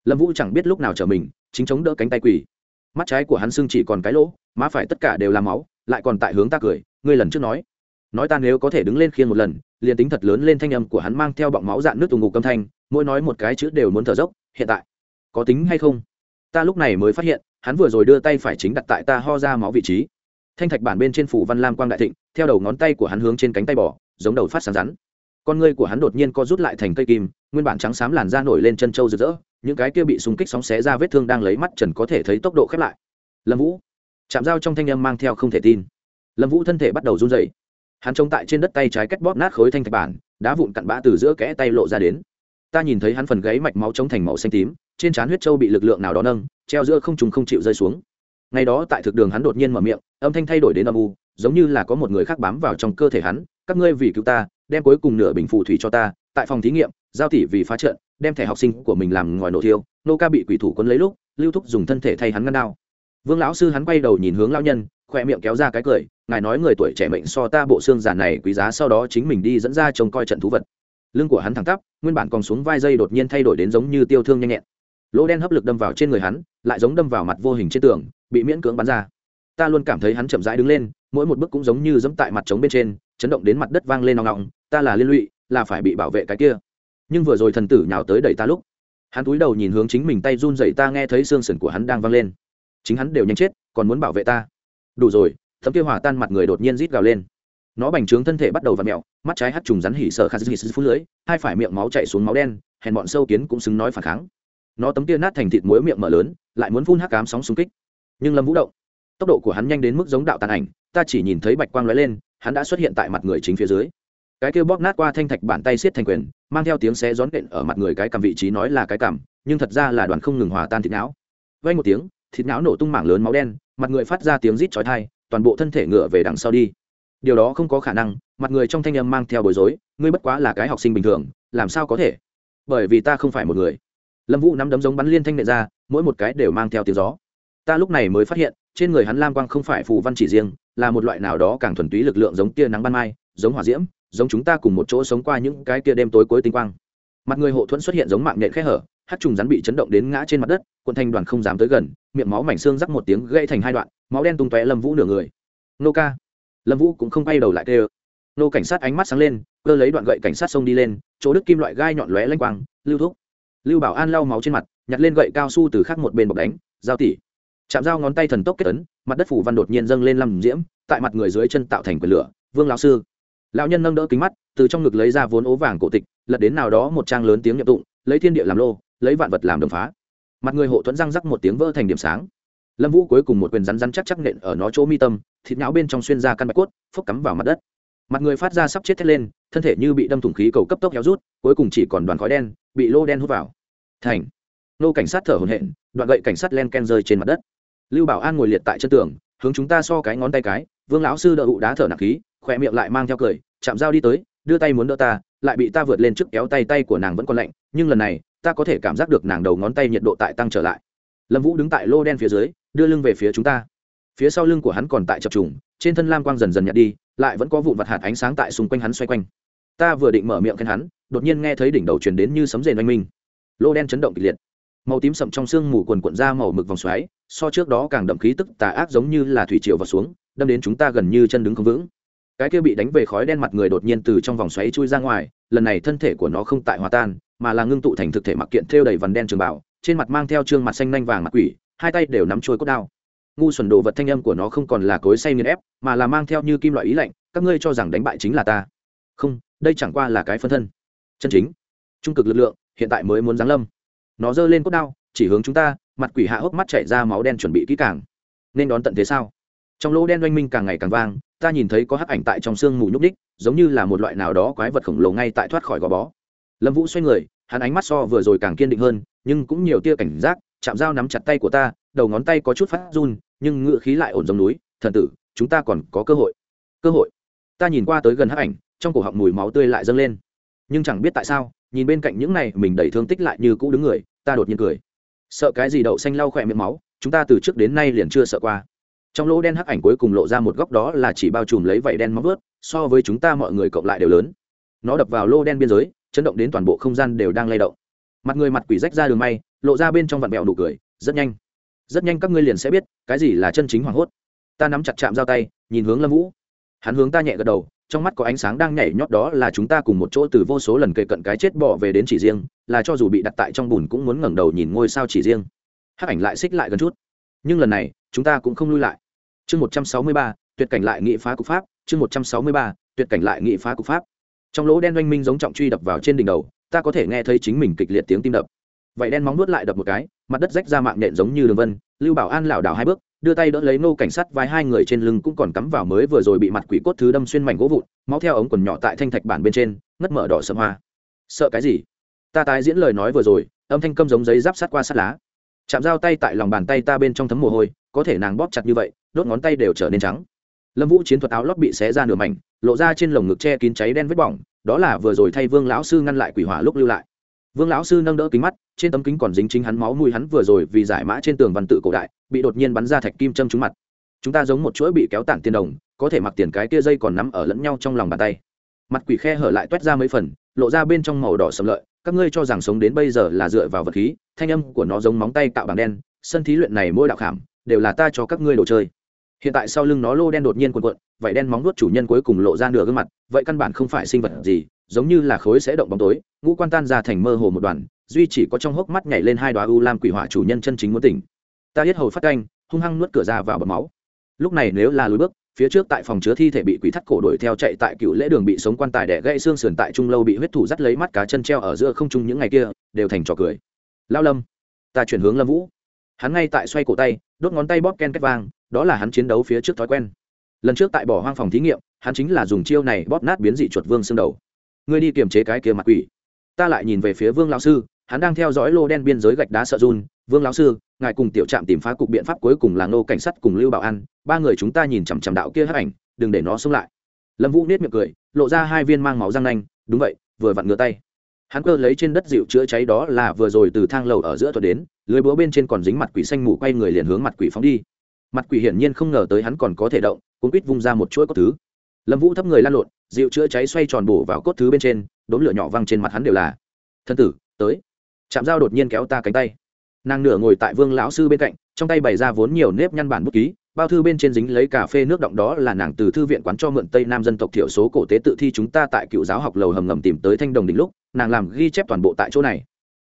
Lâm vũ chẳng biết lúc nào trở mình, chính chống đỡ cánh tay quỳ. Mắt trái của hắn sưng chỉ còn cái lỗ, má phải tất cả đều là máu, lại còn tại hướng ta cười, ngươi lần trước nói. Nói ta nếu có thể đứng lên khiên một lần, liền tính thật lớn lên thanh âm của hắn mang theo bọng máu dạn nước tù ngục âm thanh, mỗi nói một cái chữ đều muốn thở dốc, hiện tại, có tính hay không? Ta lúc này mới phát hiện, hắn vừa rồi đưa tay phải chính đặt tại ta ho ra máu vị trí. Thanh thạch bản bên trên phủ văn lam quang đại thịnh, theo đầu ngón tay của hắn hướng trên cánh tay bỏ giống đầu phát sáng rắn con ngươi của hắn đột nhiên co rút lại thành cây kim, nguyên bản trắng xám làn da nổi lên chân trâu rực rỡ, những cái kia bị súng kích sóng xé ra vết thương đang lấy mắt trần có thể thấy tốc độ khép lại. Lâm vũ, chạm dao trong thanh âm mang theo không thể tin. Lâm vũ thân thể bắt đầu run dày hắn trông tại trên đất tay trái cách bóp nát khối thanh thạch bản, đá vụn cặn bã từ giữa kẽ tay lộ ra đến. Ta nhìn thấy hắn phần gáy mạch máu trống thành màu xanh tím, trên trán huyết trâu bị lực lượng nào đó nâng, treo giữa không trùng không chịu rơi xuống. Ngày đó tại thực đường hắn đột nhiên mở miệng, âm thanh thay đổi đến âm u, giống như là có một người khác bám vào trong cơ thể hắn, các ngươi vì cứu ta đem cuối cùng nửa bình phù thủy cho ta, tại phòng thí nghiệm, giao tỷ vì phá trận, đem thẻ học sinh của mình làm ngòi nổ thiêu, nô ca bị quỷ thủ quân lấy lúc, lưu thúc dùng thân thể thay hắn ngăn đao. Vương lão sư hắn quay đầu nhìn hướng lão nhân, khoe miệng kéo ra cái cười, ngài nói người tuổi trẻ mệnh so ta bộ xương già này quý giá, sau đó chính mình đi dẫn ra trông coi trận thú vật. Lưng của hắn thẳng tắp, nguyên bản còn xuống vai dây đột nhiên thay đổi đến giống như tiêu thương nhanh nhẹn. Lỗ đen hấp lực đâm vào trên người hắn, lại giống đâm vào mặt vô hình trên tường, bị miễn cưỡng bắn ra. Ta luôn cảm thấy hắn chậm rãi đứng lên, mỗi một bước cũng giống như dẫm tại mặt trống bên trên, chấn động đến mặt đất vang lên nòng nòng ta là liên lụy, là phải bị bảo vệ cái kia. Nhưng vừa rồi thần tử nhào tới đẩy ta lúc, hắn túi đầu nhìn hướng chính mình tay run dậy ta nghe thấy xương sườn của hắn đang vang lên. Chính hắn đều nhanh chết, còn muốn bảo vệ ta. Đủ rồi thấm kia hòa tan mặt người đột nhiên rít gào lên. Nó bành trướng thân thể bắt đầu v ặ mẹo mắt trái hắt trùng rắn hỉ sợ khát hỉ phú lưới hai phải miệng máu chạy xuống máu đen, hèn bọn sâu kiến cũng xứng nói phản kháng. Nó tấm kia nát thành thịt muối miệng mở lớn, lại muốn phun hắc cám sóng xung kích. Nhưng lâm vũ động, tốc độ của hắn nhanh đến mức giống đạo tàn ảnh, ta chỉ nhìn thấy bạch quang lóe lên, hắn đã xuất hiện tại mặt người chính phía dưới cái kia bóp nát qua thanh thạch bàn tay siết thành quyền, mang theo tiếng xé rón đện ở mặt người cái cầm vị trí nói là cái cầm nhưng thật ra là đoàn không ngừng hòa tan thịt não. Vay một tiếng, thịt não nổ tung mảng lớn máu đen, mặt người phát ra tiếng rít chói thai toàn bộ thân thể ngựa về đằng sau đi. Điều đó không có khả năng, mặt người trong thanh âm mang theo bối rối, ngươi bất quá là cái học sinh bình thường, làm sao có thể? Bởi vì ta không phải một người. Lâm vũ nắm đấm giống bắn liên thanh nệ ra, mỗi một cái đều mang theo tiếng gió. Ta lúc này mới phát hiện, trên người hắn lam quang không phải phù văn chỉ riêng, là một loại nào đó càng thuần túy lực lượng giống tia nắng ban mai, giống hỏa diễm giống chúng ta cùng một chỗ sống qua những cái kia đêm tối cuối tinh quang. Mặt người hộ thuẫn xuất hiện giống mạng nhện khẽ hở, hát trùng rắn bị chấn động đến ngã trên mặt đất quân thanh đoàn không dám tới gần, miệng máu mảnh xương rắc một tiếng gãy thành hai đoạn, máu đen tung tóe lâm vũ nửa người. Nô ca. Lâm vũ cũng không quay đầu lại tê ơ nô cảnh sát ánh mắt sáng lên, cơ lấy đoạn gậy cảnh sát xông đi lên, chỗ đức kim loại gai nhọn lóe lanh quang, lưu thúc. Lưu bảo an lau máu trên mặt, nhặt lên gậy cao su từ khác một bên bọc đánh, giao tỉ. Chạm dao ngón tay thần tốc kết ấn, mặt đất phủ văn đột nhiên dâng lên lầm diễm, tại mặt người dưới chân tạo thành quyền lửa, vương lão sư lão nhân nâng đỡ kính mắt, từ trong ngực lấy ra vốn ố vàng cổ tịch, lật đến nào đó một trang lớn tiếng nhậm tụng, lấy thiên địa làm lô, lấy vạn vật làm đồng phá. Mặt người hộ thuẫn răng rắc một tiếng vỡ thành điểm sáng. Lâm vũ cuối cùng một quyền rắn rắn chắc chắc nện ở nó chỗ mi tâm, thịt não bên trong xuyên ra căn bạch cốt, phốc cắm vào mặt đất. Mặt người phát ra sắp chết thét lên, thân thể như bị đâm thủng khí cầu cấp tốc héo rút, cuối cùng chỉ còn đoàn khói đen, bị lô đen hút vào. Thành. Nô cảnh sát thở hổn hển, đoạn gậy cảnh sát len ken rơi trên mặt đất. Lưu bảo an ngồi liệt tại chân tường, hướng chúng ta so cái ngón tay cái vương lão sư đỡ ụ đá thở nặng khí, khỏe miệng lại mang theo cười, chạm dao đi tới, đưa tay muốn đỡ ta, lại bị ta vượt lên trước kéo tay tay của nàng vẫn còn lạnh, nhưng lần này, ta có thể cảm giác được nàng đầu ngón tay nhiệt độ tại tăng trở lại. Lâm vũ đứng tại lô đen phía dưới, đưa lưng về phía chúng ta. Phía sau lưng của hắn còn tại chập trùng, trên thân lam quang dần dần nhạt đi, lại vẫn có vụn vặt hạt ánh sáng tại xung quanh hắn xoay quanh. Ta vừa định mở miệng khen hắn, đột nhiên nghe thấy đỉnh đầu truyền đến như sấm rền oanh minh. Lô đen chấn động kịch liệt. Màu tím sậm trong sương mù quần quận ra màu mực vòng xoáy, so trước đó càng đậm khí tức tà ác giống như là thủy triều vào xuống đâm đến chúng ta gần như chân đứng không vững. Cái kia bị đánh về khói đen mặt người đột nhiên từ trong vòng xoáy chui ra ngoài, lần này thân thể của nó không tại hòa tan, mà là ngưng tụ thành thực thể mặc kiện thêu đầy vằn đen trường bảo trên mặt mang theo trương mặt xanh nanh vàng mặt quỷ, hai tay đều nắm trôi cốt đao. Ngu xuẩn đồ vật thanh âm của nó không còn là cối say nghiền ép, mà là mang theo như kim loại ý lạnh, các ngươi cho rằng đánh bại chính là ta. Không, đây chẳng qua là cái phân thân. Chân chính. Trung cực lực lượng, hiện tại mới muốn giáng lâm. Nó giơ lên cốt đao, chỉ hướng chúng ta, mặt quỷ hạ hốc mắt chảy ra máu đen chuẩn bị kỹ càng. Nên đón tận thế sao? Trong lỗ đen oanh minh càng ngày càng vang, ta nhìn thấy có hắc ảnh tại trong sương mù nhúc đích giống như là một loại nào đó quái vật khổng lồ ngay tại thoát khỏi gò bó. Lâm vũ xoay người, hắn ánh mắt so vừa rồi càng kiên định hơn, nhưng cũng nhiều tia cảnh giác, chạm dao nắm chặt tay của ta, đầu ngón tay có chút phát run, nhưng ngựa khí lại ổn giống núi, thần tử, chúng ta còn có cơ hội. Cơ hội? Ta nhìn qua tới gần hắc ảnh, trong cổ họng mùi máu tươi lại dâng lên. Nhưng chẳng biết tại sao, nhìn bên cạnh những này, mình đầy thương tích lại như cũ đứng người, ta đột nhiên cười. Sợ cái gì đậu xanh lau khỏe miệng máu, chúng ta từ trước đến nay liền chưa sợ qua trong lỗ đen hắc ảnh cuối cùng lộ ra một góc đó là chỉ bao trùm lấy vảy đen móng vớt so với chúng ta mọi người cộng lại đều lớn. Nó đập vào lô đen biên giới, chấn động đến toàn bộ không gian đều đang lay động. Mặt người mặt quỷ rách ra đường may, lộ ra bên trong vặn bẹo nụ cười, rất nhanh rất nhanh các ngươi liền sẽ biết, cái gì là chân chính hoảng hốt. Ta nắm chặt chạm giao tay, nhìn hướng lâm vũ. Hắn hướng ta nhẹ gật đầu, trong mắt có ánh sáng đang nhảy nhót đó là chúng ta cùng một chỗ từ vô số lần kề cận cái chết bỏ về đến chỉ riêng, là cho dù bị đặt tại trong bùn cũng muốn ngẩng đầu nhìn ngôi sao chỉ riêng. Hắc ảnh lại xích lại gần chút. Nhưng lần này chúng ta cũng không lui lại. Chương một trăm sáu mươi ba, tuyệt cảnh lại nghị phá cục pháp. Chương một trăm sáu mươi ba, tuyệt cảnh lại nghị phá cục pháp. Trong lỗ đen oanh minh giống trọng truy đập vào trên đỉnh đầu, ta có thể nghe thấy chính mình kịch liệt tiếng tim đập. Vậy đen móng nuốt lại đập một cái, mặt đất rách ra mạng nện giống như đường vân. Lưu bảo an lảo đảo hai bước, đưa tay đỡ lấy nô cảnh sát, vai hai người trên lưng cũng còn cắm vào mới vừa rồi bị mặt quỷ cốt thứ đâm xuyên mảnh gỗ vụn, máu theo ống quần nhỏ tại thanh thạch bản bên trên, ngất mở đỏ sầm hoa. Sợ cái gì? Ta tái diễn lời nói vừa rồi, âm thanh câm giống giấy giáp sát qua sát lá chạm dao tay tại lòng bàn tay ta bên trong thấm mồ hôi, có thể nàng bóp chặt như vậy, đốt ngón tay đều trở nên trắng. Lâm vũ chiến thuật áo lót bị xé ra nửa mảnh, lộ ra trên lồng ngực che kín cháy đen vết bỏng, đó là vừa rồi thay vương lão sư ngăn lại quỷ hỏa lúc lưu lại. Vương lão sư nâng đỡ kính mắt, trên tấm kính còn dính chính hắn máu mùi hắn vừa rồi vì giải mã trên tường văn tự cổ đại, bị đột nhiên bắn ra thạch kim châm trúng mặt. Chúng ta giống một chuỗi bị kéo tản tiền đồng, có thể mặc tiền cái kia dây còn nắm ở lẫn nhau trong lòng bàn tay. Mặt quỷ khe hở lại toét ra mấy phần, lộ ra bên trong màu đỏ sầm lợi các ngươi cho rằng sống đến bây giờ là dựa vào vật khí, thanh âm của nó giống móng tay cạo bằng đen, sân thí luyện này mỗi đạo khảm đều là ta cho các ngươi đồ chơi. Hiện tại sau lưng nó lô đen đột nhiên cuộn quận vậy đen móng nuốt chủ nhân cuối cùng lộ ra nửa gương mặt, vậy căn bản không phải sinh vật gì, giống như là khối sẽ động bóng tối, ngũ quan tan ra thành mơ hồ một đoàn, duy chỉ có trong hốc mắt nhảy lên hai đoá u lam quỷ hỏa chủ nhân chân chính muốn tỉnh. Ta hết hầu phát canh, hung hăng nuốt cửa ra vào bầm máu. Lúc này nếu là lối bước phía trước tại phòng chứa thi thể bị quỷ thắt cổ đuổi theo chạy tại cựu lễ đường bị sống quan tài đẻ gãy xương sườn tại trung lâu bị huyết thủ dắt lấy mắt cá chân treo ở giữa không trung những ngày kia, đều thành trò cười. Lao lâm, ta chuyển hướng lâm vũ. Hắn ngay tại xoay cổ tay, đốt ngón tay bóp ken cách vang, đó là hắn chiến đấu phía trước thói quen. Lần trước tại bỏ hoang phòng thí nghiệm, hắn chính là dùng chiêu này bóp nát biến dị chuột vương xương đầu. Ngươi đi kiềm chế cái kia mặt quỷ. Ta lại nhìn về phía vương lão sư, hắn đang theo dõi lô đen biên giới gạch đá sợ run vương lão sư, ngài cùng tiểu trạm tìm phá cục biện pháp cuối cùng là nô cảnh sát cùng lưu bảo an, ba người chúng ta nhìn chằm chằm đạo kia hấp ảnh, đừng để nó xông lại. Lâm vũ nết miệng cười, lộ ra hai viên mang máu răng nanh, đúng vậy, vừa vặn ngửa tay. Hắn cơ lấy trên đất dịu chữa cháy đó là vừa rồi từ thang lầu ở giữa thuật đến, lưới búa bên trên còn dính mặt quỷ xanh mù quay người liền hướng mặt quỷ phóng đi. Mặt quỷ hiển nhiên không ngờ tới hắn còn có thể động cũng quýt vung ra một chuỗi cốt thứ. Lâm vũ thấp người lăn lộn, dịu chữa cháy xoay tròn bổ vào cốt thứ bên trên, đốm lửa nhỏ văng trên mặt hắn đều là. Thân tử, tới. Chạm dao đột nhiên kéo ta cánh tay nàng nửa ngồi tại vương lão sư bên cạnh, trong tay bày ra vốn nhiều nếp nhăn bản bút ký, bao thư bên trên dính lấy cà phê nước động đó là nàng từ thư viện quán cho mượn tây nam dân tộc thiểu số cổ tế tự thi chúng ta tại cựu giáo học lầu hầm ngầm tìm tới thanh đồng đỉnh lúc, nàng làm ghi chép toàn bộ tại chỗ này.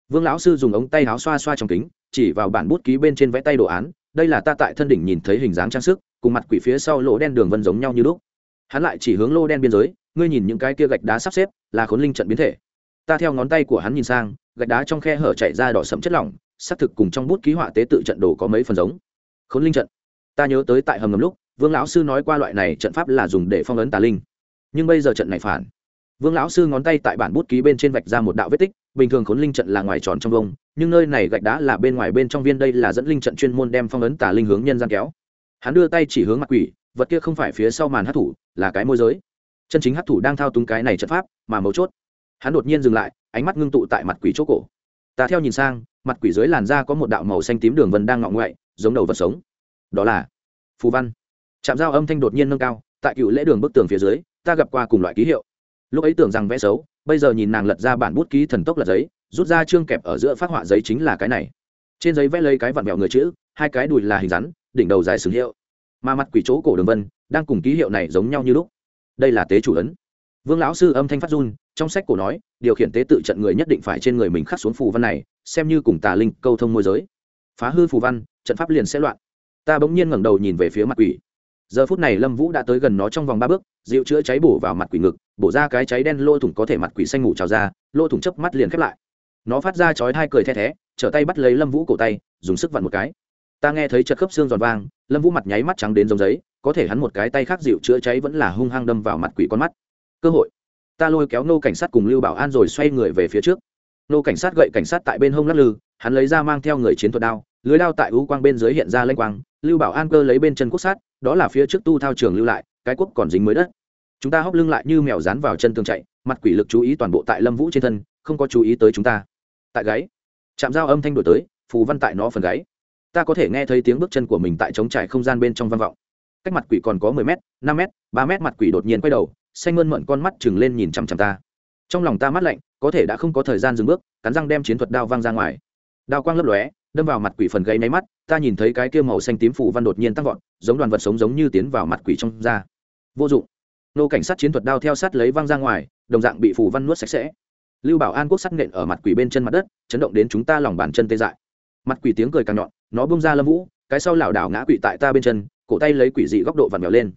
Vương lão sư dùng ống tay áo xoa xoa trong kính, chỉ vào bản bút ký bên trên vẽ tay đồ án, đây là ta tại thân đỉnh nhìn thấy hình dáng trang sức, cùng mặt quỷ phía sau lỗ đen đường vân giống nhau như lúc. Hắn lại chỉ hướng lô đen biên giới, ngươi nhìn những cái kia gạch đá sắp xếp, là khốn linh trận biến thể. Ta theo ngón tay của hắn nhìn sang, gạch đá trong khe hở chạy ra đỏ sẫm chất lỏng xác thực cùng trong bút ký họa tế tự trận đồ có mấy phần giống. Khốn linh trận. Ta nhớ tới tại hầm ngầm lúc, vương lão sư nói qua loại này trận pháp là dùng để phong ấn tà linh. Nhưng bây giờ trận này phản. Vương lão sư ngón tay tại bản bút ký bên trên vạch ra một đạo vết tích, bình thường khốn linh trận là ngoài tròn trong vông, nhưng nơi này gạch đá là bên ngoài bên trong viên, đây là dẫn linh trận chuyên môn đem phong ấn tà linh hướng nhân gian kéo. Hắn đưa tay chỉ hướng mặt quỷ, vật kia không phải phía sau màn hát thủ, là cái môi giới. Chân chính hát thủ đang thao túng cái này trận pháp, mà mấu chốt. Hắn đột nhiên dừng lại, ánh mắt ngưng tụ tại mặt quỷ chỗ cổ. Ta theo nhìn sang mặt quỷ dưới làn da có một đạo màu xanh tím đường vân đang ngọ ngoại, giống đầu vật sống. Đó là phù văn. Chạm dao âm thanh đột nhiên nâng cao, tại cựu lễ đường bức tường phía dưới, ta gặp qua cùng loại ký hiệu. Lúc ấy tưởng rằng vẽ xấu, bây giờ nhìn nàng lật ra bản bút ký thần tốc lật giấy, rút ra chương kẹp ở giữa phát họa giấy chính là cái này. Trên giấy vẽ lấy cái vặn vẹo người chữ, hai cái đùi là hình rắn, đỉnh đầu dài xứng hiệu. Mà mặt quỷ chỗ cổ đường vân, đang cùng ký hiệu này giống nhau như lúc. Đây là tế chủ ấn vương lão sư âm thanh phát run, trong sách cổ nói, điều khiển tế tự trận người nhất định phải trên người mình khắc xuống phù văn này, xem như cùng tà linh câu thông môi giới. Phá hư phù văn, trận pháp liền sẽ loạn. Ta bỗng nhiên ngẩng đầu nhìn về phía mặt quỷ. Giờ phút này lâm vũ đã tới gần nó trong vòng ba bước, dịu chữa cháy bổ vào mặt quỷ ngực, bổ ra cái cháy đen lô thủng có thể mặt quỷ xanh ngủ trào ra lô thủng chớp mắt liền khép lại. Nó phát ra chói hai cười the thé, trở tay bắt lấy lâm vũ cổ tay, dùng sức vặn một cái. Ta nghe thấy chật khớp xương giòn vang, lâm vũ mặt nháy mắt trắng đến giống giấy, có thể hắn một cái tay khác dịu chữa cháy vẫn là hung hăng đâm vào mặt quỷ con mắt cơ hội. Ta lôi kéo nô cảnh sát cùng lưu bảo an rồi xoay người về phía trước. Nô cảnh sát gậy cảnh sát tại bên hông lắc lư, hắn lấy ra mang theo người chiến thuật đao, lưới đao tại ú quang bên dưới hiện ra lênh quang, lưu bảo an cơ lấy bên chân quốc sát, đó là phía trước tu thao trường lưu lại, cái quốc còn dính mới đất. Chúng ta hóc lưng lại như mèo dán vào chân tường chạy, mặt quỷ lực chú ý toàn bộ tại lâm vũ trên thân, không có chú ý tới chúng ta. Tại gáy chạm dao âm thanh đổi tới, phù văn tại nó phần gáy. Ta có thể nghe thấy tiếng bước chân của mình tại trống trải không gian bên trong văn vọng. Cách mặt quỷ còn có mười m năm m ba m mặt quỷ đột nhiên quay đầu xanh mơn mận con mắt chừng lên nhìn chằm chằm ta. Trong lòng ta mắt lạnh, có thể đã không có thời gian dừng bước, cắn răng đem chiến thuật đao văng ra ngoài. Đao quang lấp lóe, đâm vào mặt quỷ phần gáy máy mắt, ta nhìn thấy cái kia màu xanh tím phủ văn đột nhiên tăng vọt, giống đoàn vật sống giống như tiến vào mặt quỷ trong da. Vô dụng. Nô cảnh sát chiến thuật đao theo sát lấy văng ra ngoài, đồng dạng bị phủ văn nuốt sạch sẽ. Lưu bảo an quốc sắc nện ở mặt quỷ bên chân mặt đất, chấn động đến chúng ta lòng bàn chân tê dại. Mặt quỷ tiếng cười càng nhọn, nó bung ra lâm vũ, cái sau lảo đảo ngã quỷ tại ta bên chân, cổ tay lấy quỷ dị góc độ vặn vẹo lên.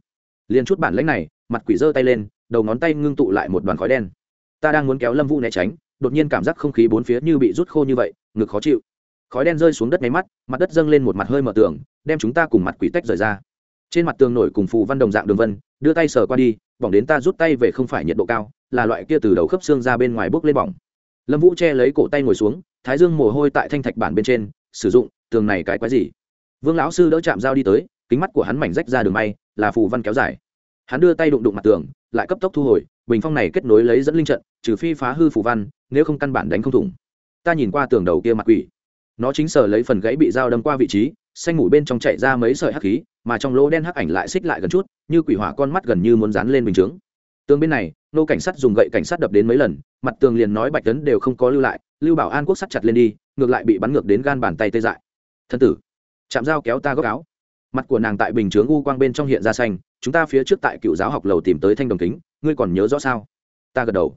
Liền chút bản lãnh này mặt quỷ giơ tay lên, đầu ngón tay ngưng tụ lại một đoàn khói đen. Ta đang muốn kéo lâm vũ né tránh, đột nhiên cảm giác không khí bốn phía như bị rút khô như vậy, ngực khó chịu. Khói đen rơi xuống đất máy mắt, mặt đất dâng lên một mặt hơi mở tường, đem chúng ta cùng mặt quỷ tách rời ra. Trên mặt tường nổi cùng phù văn đồng dạng đường vân, đưa tay sờ qua đi, bỏng đến ta rút tay về không phải nhiệt độ cao, là loại kia từ đầu khớp xương ra bên ngoài bốc lên bỏng. Lâm vũ che lấy cổ tay ngồi xuống, thái dương mồ hôi tại thanh thạch bản bên trên, sử dụng, tường này cái quái gì? Vương lão sư đỡ chạm dao đi tới, kính mắt của hắn mảnh rách ra đường may là phù văn kéo dài hắn đưa tay đụng đụng mặt tường, lại cấp tốc thu hồi, bình phong này kết nối lấy dẫn linh trận, trừ phi phá hư phủ văn, nếu không căn bản đánh không thủng. Ta nhìn qua tường đầu kia mặt quỷ. Nó chính sở lấy phần gãy bị dao đâm qua vị trí, xanh mũi bên trong chạy ra mấy sợi hắc khí, mà trong lỗ đen hắc ảnh lại xích lại gần chút, như quỷ hỏa con mắt gần như muốn dán lên bình chướng. Tường bên này, nô cảnh sát dùng gậy cảnh sát đập đến mấy lần, mặt tường liền nói bạch tấn đều không có lưu lại, lưu bảo an quốc sắt chặt lên đi, ngược lại bị bắn ngược đến gan bàn tay tê dại. Thân tử, chạm dao kéo ta góc áo. Mặt của nàng tại bình chướng u quang bên trong hiện ra xanh chúng ta phía trước tại cựu giáo học lầu tìm tới thanh đồng kính, ngươi còn nhớ rõ sao? Ta gật đầu.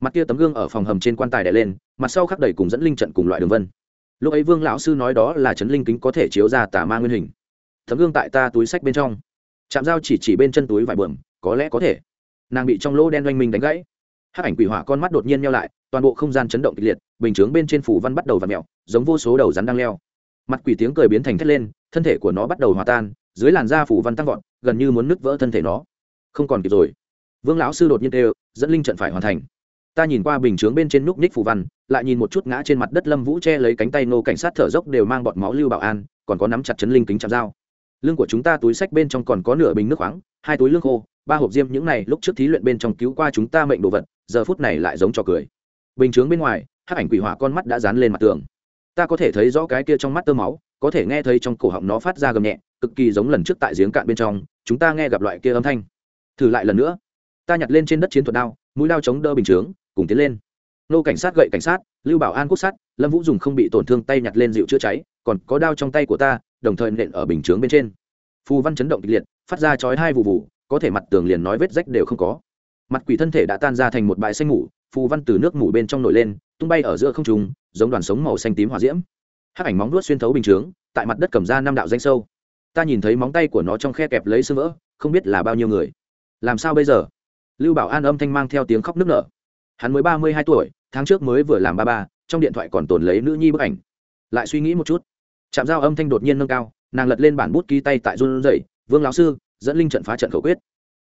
Mặt kia tấm gương ở phòng hầm trên quan tài đè lên, mặt sau khắc đầy cùng dẫn linh trận cùng loại đường vân. Lúc ấy vương lão sư nói đó là chấn linh kính có thể chiếu ra tà ma nguyên hình. Tấm gương tại ta túi sách bên trong. Chạm dao chỉ chỉ bên chân túi vải bờm có lẽ có thể. Nàng bị trong lỗ đen oanh minh đánh gãy. Hắc ảnh quỷ hỏa con mắt đột nhiên nhau lại, toàn bộ không gian chấn động kịch liệt, bình chướng bên trên phủ văn bắt đầu và mẹo giống vô số đầu rắn đang leo. Mặt quỷ tiếng cười biến thành thét lên, thân thể của nó bắt đầu hòa tan dưới làn da phủ văn tăng vọt, gần như muốn nứt vỡ thân thể nó. Không còn kịp rồi. Vương lão sư đột nhiên đều dẫn linh trận phải hoàn thành. Ta nhìn qua bình chướng bên trên núc ních phủ văn, lại nhìn một chút ngã trên mặt đất lâm vũ che lấy cánh tay nô cảnh sát thở dốc đều mang bọt máu lưu bảo an, còn có nắm chặt chấn linh kính chạm dao. Lưng của chúng ta túi sách bên trong còn có nửa bình nước khoáng, hai túi lương khô, ba hộp diêm, những này lúc trước thí luyện bên trong cứu qua chúng ta mệnh đồ vật, giờ phút này lại giống trò cười. Bình chướng bên ngoài, hắc ảnh quỷ hỏa con mắt đã dán lên mặt tường. Ta có thể thấy rõ cái kia trong mắt tơ máu, có thể nghe thấy trong cổ họng nó phát ra gầm nhẹ cực kỳ giống lần trước tại giếng cạn bên trong, chúng ta nghe gặp loại kia âm thanh. Thử lại lần nữa. Ta nhặt lên trên đất chiến thuật đao, mũi đao chống đỡ bình chướng, cùng tiến lên. Nô cảnh sát gậy cảnh sát, lưu bảo an quốc sát, lâm vũ dùng không bị tổn thương tay nhặt lên dịu chữa cháy, còn có đao trong tay của ta, đồng thời nện ở bình chướng bên trên. Phù văn chấn động kịch liệt, phát ra chói hai vụ vụ, có thể mặt tường liền nói vết rách đều không có. Mặt quỷ thân thể đã tan ra thành một bãi xanh ngủ phù văn từ nước ngủ bên trong nổi lên, tung bay ở giữa không trùng giống đoàn sống màu xanh tím hòa diễm. Hắc ảnh móng vuốt xuyên thấu bình chướng, tại mặt đất cầm ra năm đạo danh sâu ta nhìn thấy móng tay của nó trong khe kẹp lấy sơ vỡ, không biết là bao nhiêu người. Làm sao bây giờ? Lưu bảo an âm thanh mang theo tiếng khóc nức nở. Hắn mới ba mươi hai tuổi, tháng trước mới vừa làm ba ba, trong điện thoại còn tồn lấy nữ nhi bức ảnh. Lại suy nghĩ một chút. Chạm giao âm thanh đột nhiên nâng cao, nàng lật lên bản bút ký tay tại run rẩy, vương lão sư, dẫn linh trận phá trận khẩu quyết.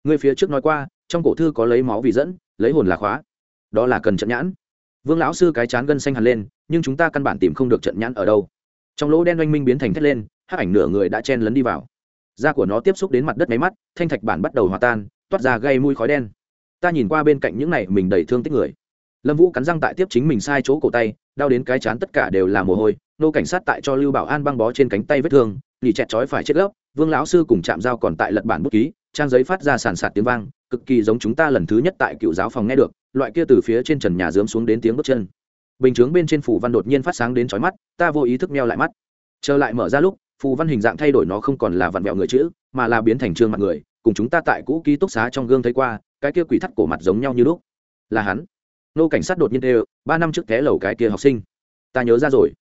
Người phía trước nói qua, trong cổ thư có lấy máu vì dẫn, lấy hồn là khóa. Đó là cần trận nhãn. Vương lão sư cái chán gân xanh hẳn lên, nhưng chúng ta căn bản tìm không được trận nhãn ở đâu. Trong lỗ đen oanh minh biến thành thét lên hắc ảnh nửa người đã chen lấn đi vào. Da của nó tiếp xúc đến mặt đất máy mắt, thanh thạch bản bắt đầu hòa tan, toát ra gây mùi khói đen. Ta nhìn qua bên cạnh những này, mình đầy thương tích người. Lâm vũ cắn răng tại tiếp chính mình sai chỗ cổ tay, đau đến cái chán tất cả đều là mồ hôi, nô cảnh sát tại cho lưu bảo an băng bó trên cánh tay vết thương lì chẹt chói phải chết gốc vương lão sư cùng chạm dao còn tại lật bản bút ký, trang giấy phát ra sàn sạt tiếng vang, cực kỳ giống chúng ta lần thứ nhất tại cựu giáo phòng nghe được, loại kia từ phía trên trần nhà dướm xuống đến tiếng bước chân. Bình chướng bên trên phủ văn đột nhiên phát sáng đến chói mắt, ta vô ý thức meo lại mắt. Trở lại mở ra lúc phù văn hình dạng thay đổi nó không còn là vặn vẹo người chữ, mà là biến thành trương mặt người, cùng chúng ta tại cũ ký túc xá trong gương thấy qua, cái kia quỷ thắt cổ mặt giống nhau như lúc. Là hắn. Nô cảnh sát đột nhiên đều ba năm trước té lầu cái kia học sinh. Ta nhớ ra rồi.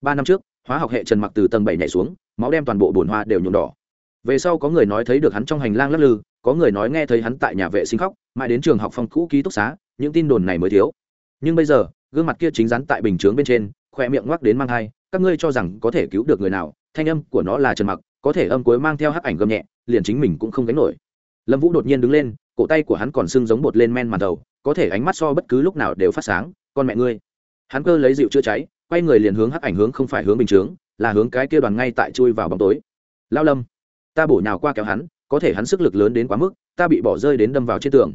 Ba năm trước, hóa học hệ trần mặc từ tầng bảy nhảy xuống, máu đem toàn bộ bồn hoa đều nhuộm đỏ. Về sau có người nói thấy được hắn trong hành lang lắc lư, có người nói nghe thấy hắn tại nhà vệ sinh khóc, mãi đến trường học phong cũ ký túc xá, những tin đồn này mới thiếu. Nhưng bây giờ, gương mặt kia chính rắn tại bình chướng bên trên khoe miệng ngoắc đến mang hai các ngươi cho rằng có thể cứu được người nào, thanh âm của nó là trần mặc, có thể âm cuối mang theo hắc ảnh gầm nhẹ, liền chính mình cũng không gánh nổi. Lâm vũ đột nhiên đứng lên, cổ tay của hắn còn sưng giống bột lên men màn đầu, có thể ánh mắt so bất cứ lúc nào đều phát sáng, con mẹ ngươi. Hắn cơ lấy dịu chữa cháy, quay người liền hướng hắc ảnh hướng không phải hướng bình chướng, là hướng cái kia đoàn ngay tại chui vào bóng tối. Lao lâm, ta bổ nhào qua kéo hắn, có thể hắn sức lực lớn đến quá mức, ta bị bỏ rơi đến đâm vào trên tường.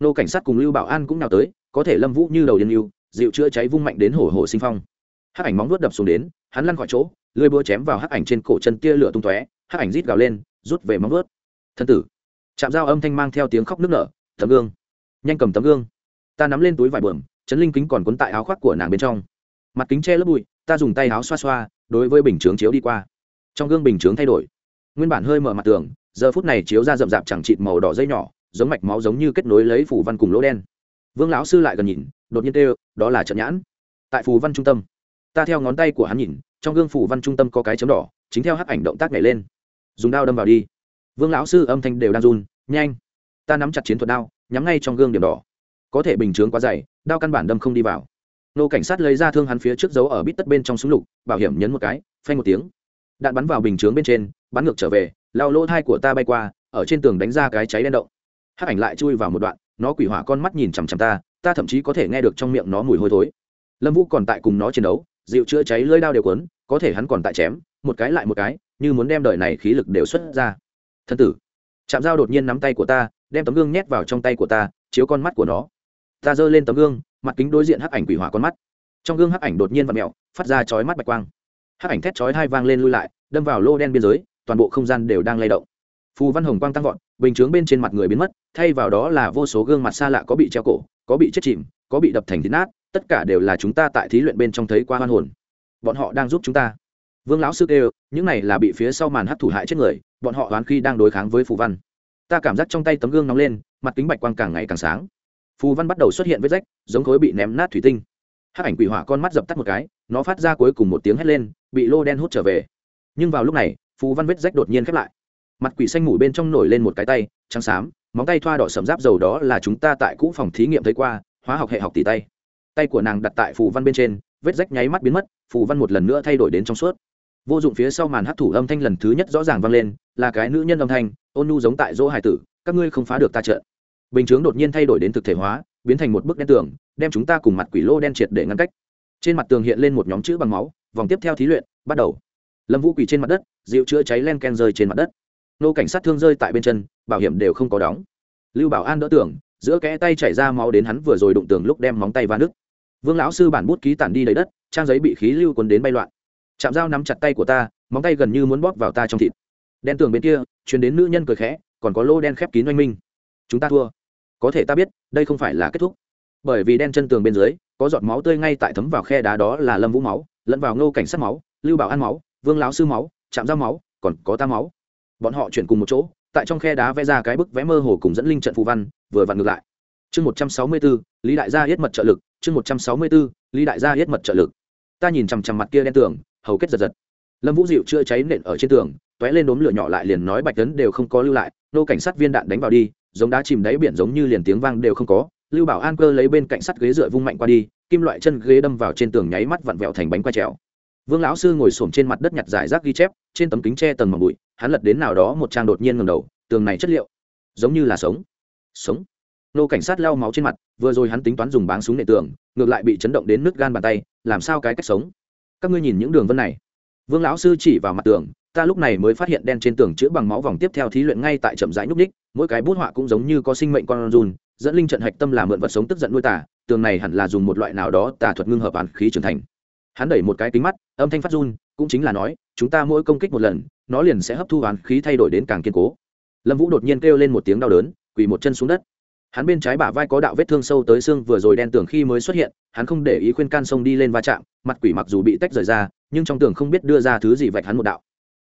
Nô cảnh sát cùng lưu bảo an cũng nào tới, có thể lâm vũ như đầu điên yêu dịu chữa cháy vung mạnh đến hổ hổ sinh phong hắc ảnh móng vuốt đập xuống đến, hắn lăn khỏi chỗ, lưỡi búa chém vào hắc ảnh trên cổ chân tia lửa tung tóe, hắc ảnh rít gào lên, rút về móng vuốt. Thân tử. Chạm dao âm thanh mang theo tiếng khóc nức nở, tấm gương. Nhanh cầm tấm gương. Ta nắm lên túi vải bờm chấn linh kính còn cuốn tại áo khoác của nàng bên trong. Mặt kính che lớp bụi, ta dùng tay áo xoa xoa, đối với bình chướng chiếu đi qua. Trong gương bình chướng thay đổi. Nguyên bản hơi mở mặt tường, giờ phút này chiếu ra rậm rạp chẳng chịt màu đỏ dây nhỏ, giống mạch máu giống như kết nối lấy phủ văn cùng lỗ đen. Vương lão sư lại gần nhìn, đột nhiên kêu, đó là trận nhãn. Tại phù văn trung tâm ta theo ngón tay của hắn nhìn, trong gương phủ văn trung tâm có cái chấm đỏ, chính theo hắc ảnh động tác nhảy lên. Dùng đao đâm vào đi. Vương lão sư âm thanh đều đang run, nhanh. Ta nắm chặt chiến thuật đao, nhắm ngay trong gương điểm đỏ. Có thể bình chướng quá dày, đao căn bản đâm không đi vào. Nô cảnh sát lấy ra thương hắn phía trước dấu ở bít tất bên trong súng lục, bảo hiểm nhấn một cái, phanh một tiếng. Đạn bắn vào bình chướng bên trên, bắn ngược trở về lao lỗ thai của ta bay qua, ở trên tường đánh ra cái cháy đen động. Hắc ảnh lại chui vào một đoạn, nó quỷ hỏa con mắt nhìn chằm chằm ta ta thậm chí có thể nghe được trong miệng nó mùi hôi thối. Lâm vũ còn tại cùng nó chiến đấu dịu chữa cháy lưỡi đao đều quấn có thể hắn còn tại chém, một cái lại một cái, như muốn đem đời này khí lực đều xuất ra. Thân tử chạm dao đột nhiên nắm tay của ta, đem tấm gương nhét vào trong tay của ta, chiếu con mắt của nó. Ta giơ lên tấm gương, mặt kính đối diện hắc ảnh quỷ hỏa con mắt. Trong gương hắc ảnh đột nhiên vặn mèo mẹo phát ra chói mắt bạch quang. Hắc ảnh thét chói hai vang lên lui lại, đâm vào lô đen biên giới, toàn bộ không gian đều đang lay động. Phù văn hồng quang tăng vọt, bình chướng bên trên mặt người biến mất, thay vào đó là vô số gương mặt xa lạ có bị treo cổ, có bị chết chìm có bị đập thành thịt nát, tất cả đều là chúng ta tại thí luyện bên trong thấy qua hoan hồn. Bọn họ đang giúp chúng ta. Vương lão sư kêu, những này là bị phía sau màn hấp thủ hại chết người, bọn họ đoán khi đang đối kháng với phù văn. Ta cảm giác trong tay tấm gương nóng lên, mặt kính bạch quang càng ngày càng sáng. Phù văn bắt đầu xuất hiện vết rách, giống khối bị ném nát thủy tinh. Hắc ảnh quỷ hỏa con mắt dập tắt một cái, nó phát ra cuối cùng một tiếng hét lên, bị lô đen hút trở về. Nhưng vào lúc này, phù văn vết rách đột nhiên khép lại. Mặt quỷ xanh mủ bên trong nổi lên một cái tay, trắng xám, móng tay thoa đỏ sầm giáp dầu đó là chúng ta tại cũ phòng thí nghiệm thấy qua hóa học hệ học tỷ tay. Tay của nàng đặt tại phù văn bên trên, vết rách nháy mắt biến mất, phù văn một lần nữa thay đổi đến trong suốt. Vô dụng phía sau màn hấp thủ âm thanh lần thứ nhất rõ ràng vang lên, là cái nữ nhân âm thanh, ôn nhu giống tại dỗ hải tử, các ngươi không phá được ta trợn bình chướng đột nhiên thay đổi đến thực thể hóa, biến thành một bức đen tường, đem chúng ta cùng mặt quỷ lô đen triệt để ngăn cách. Trên mặt tường hiện lên một nhóm chữ bằng máu, vòng tiếp theo thí luyện, bắt đầu. Lâm vũ quỷ trên mặt đất dịu chữa cháy len ken rơi trên mặt đất. Nô cảnh sát thương rơi tại bên chân, bảo hiểm đều không có đóng. Lưu bảo an đỡ tưởng giữa kẽ tay chảy ra máu đến hắn vừa rồi đụng tường lúc đem móng tay va nứt. Vương lão sư bản bút ký tản đi đầy đất, trang giấy bị khí lưu cuốn đến bay loạn. Chạm dao nắm chặt tay của ta, móng tay gần như muốn bóp vào ta trong thịt. Đen tường bên kia chuyển đến nữ nhân cười khẽ, còn có lô đen khép kín oanh minh. Chúng ta thua. Có thể ta biết, đây không phải là kết thúc. Bởi vì đen chân tường bên dưới, có giọt máu tươi ngay tại thấm vào khe đá đó là lâm vũ máu, lẫn vào ngô cảnh sát máu, lưu bảo an máu, vương lão sư máu chạm dao máu, còn có ta máu. Bọn họ chuyển cùng một chỗ tại trong khe đá vẽ ra cái bức vẽ mơ hồ cùng dẫn linh trận phù văn, vừa vặn ngược lại. Chương một trăm sáu mươi bốn, lý đại gia yết mật trợ lực, chương một trăm sáu mươi bốn, lý đại gia yết mật trợ lực. Ta nhìn chằm chằm mặt kia đen tường, hầu kết giật giật. Lâm vũ dịu chưa cháy nện ở trên tường t ó é lên đốm lửa nhỏ lại liền nói bạch tấn đều không có lưu lại, nô cảnh sát viên đạn đánh vào đi, giống đá chìm đáy biển giống như liền tiếng vang đều không có. Lưu bảo an cơ lấy bên cạnh sắt ghế dựa vung mạnh qua đi, kim loại chân ghế đâm vào trên tường nháy mắt vặn vẹo thành bánh quay trèo vương lão sư ngồi s trên mặt đất nhặt giải rác ghi chép, trên tấm kính tre tầng mỏng bụi, hắn lật đến nào đó một trang đột nhiên ngầm đầu, tường này chất liệu, giống như là sống. Sống. Nô cảnh sát lau máu trên mặt, vừa rồi hắn tính toán dùng báng súng nệ tường ngược lại bị chấn động đến nứt gan bàn tay, làm sao cái cách sống? Các ngươi nhìn những đường vân này. Vương lão sư chỉ vào mặt tường, ta lúc này mới phát hiện đen trên tường chữa bằng máu vòng tiếp theo thí luyện ngay tại chậm rãi nhúc ních mỗi cái bút họa cũng giống như có sinh mệnh con run, dẫn linh trận hạch tâm là mượn vật sống tức giận nuôi tả tường này hẳn là dùng một loại nào đó tả thuật ngưng hợp án khí trưởng thành hắn đẩy một cái kính mắt, âm thanh phát run, cũng chính là nói, chúng ta mỗi công kích một lần, nó liền sẽ hấp thu hoán khí thay đổi đến càng kiên cố. Lâm vũ đột nhiên kêu lên một tiếng đau đớn, quỳ một chân xuống đất. Hắn bên trái bả vai có đạo vết thương sâu tới xương vừa rồi đen tường khi mới xuất hiện, hắn không để ý khuyên can sông đi lên va chạm, mặt quỷ mặc dù bị tách rời ra, nhưng trong tường không biết đưa ra thứ gì vạch hắn một đạo.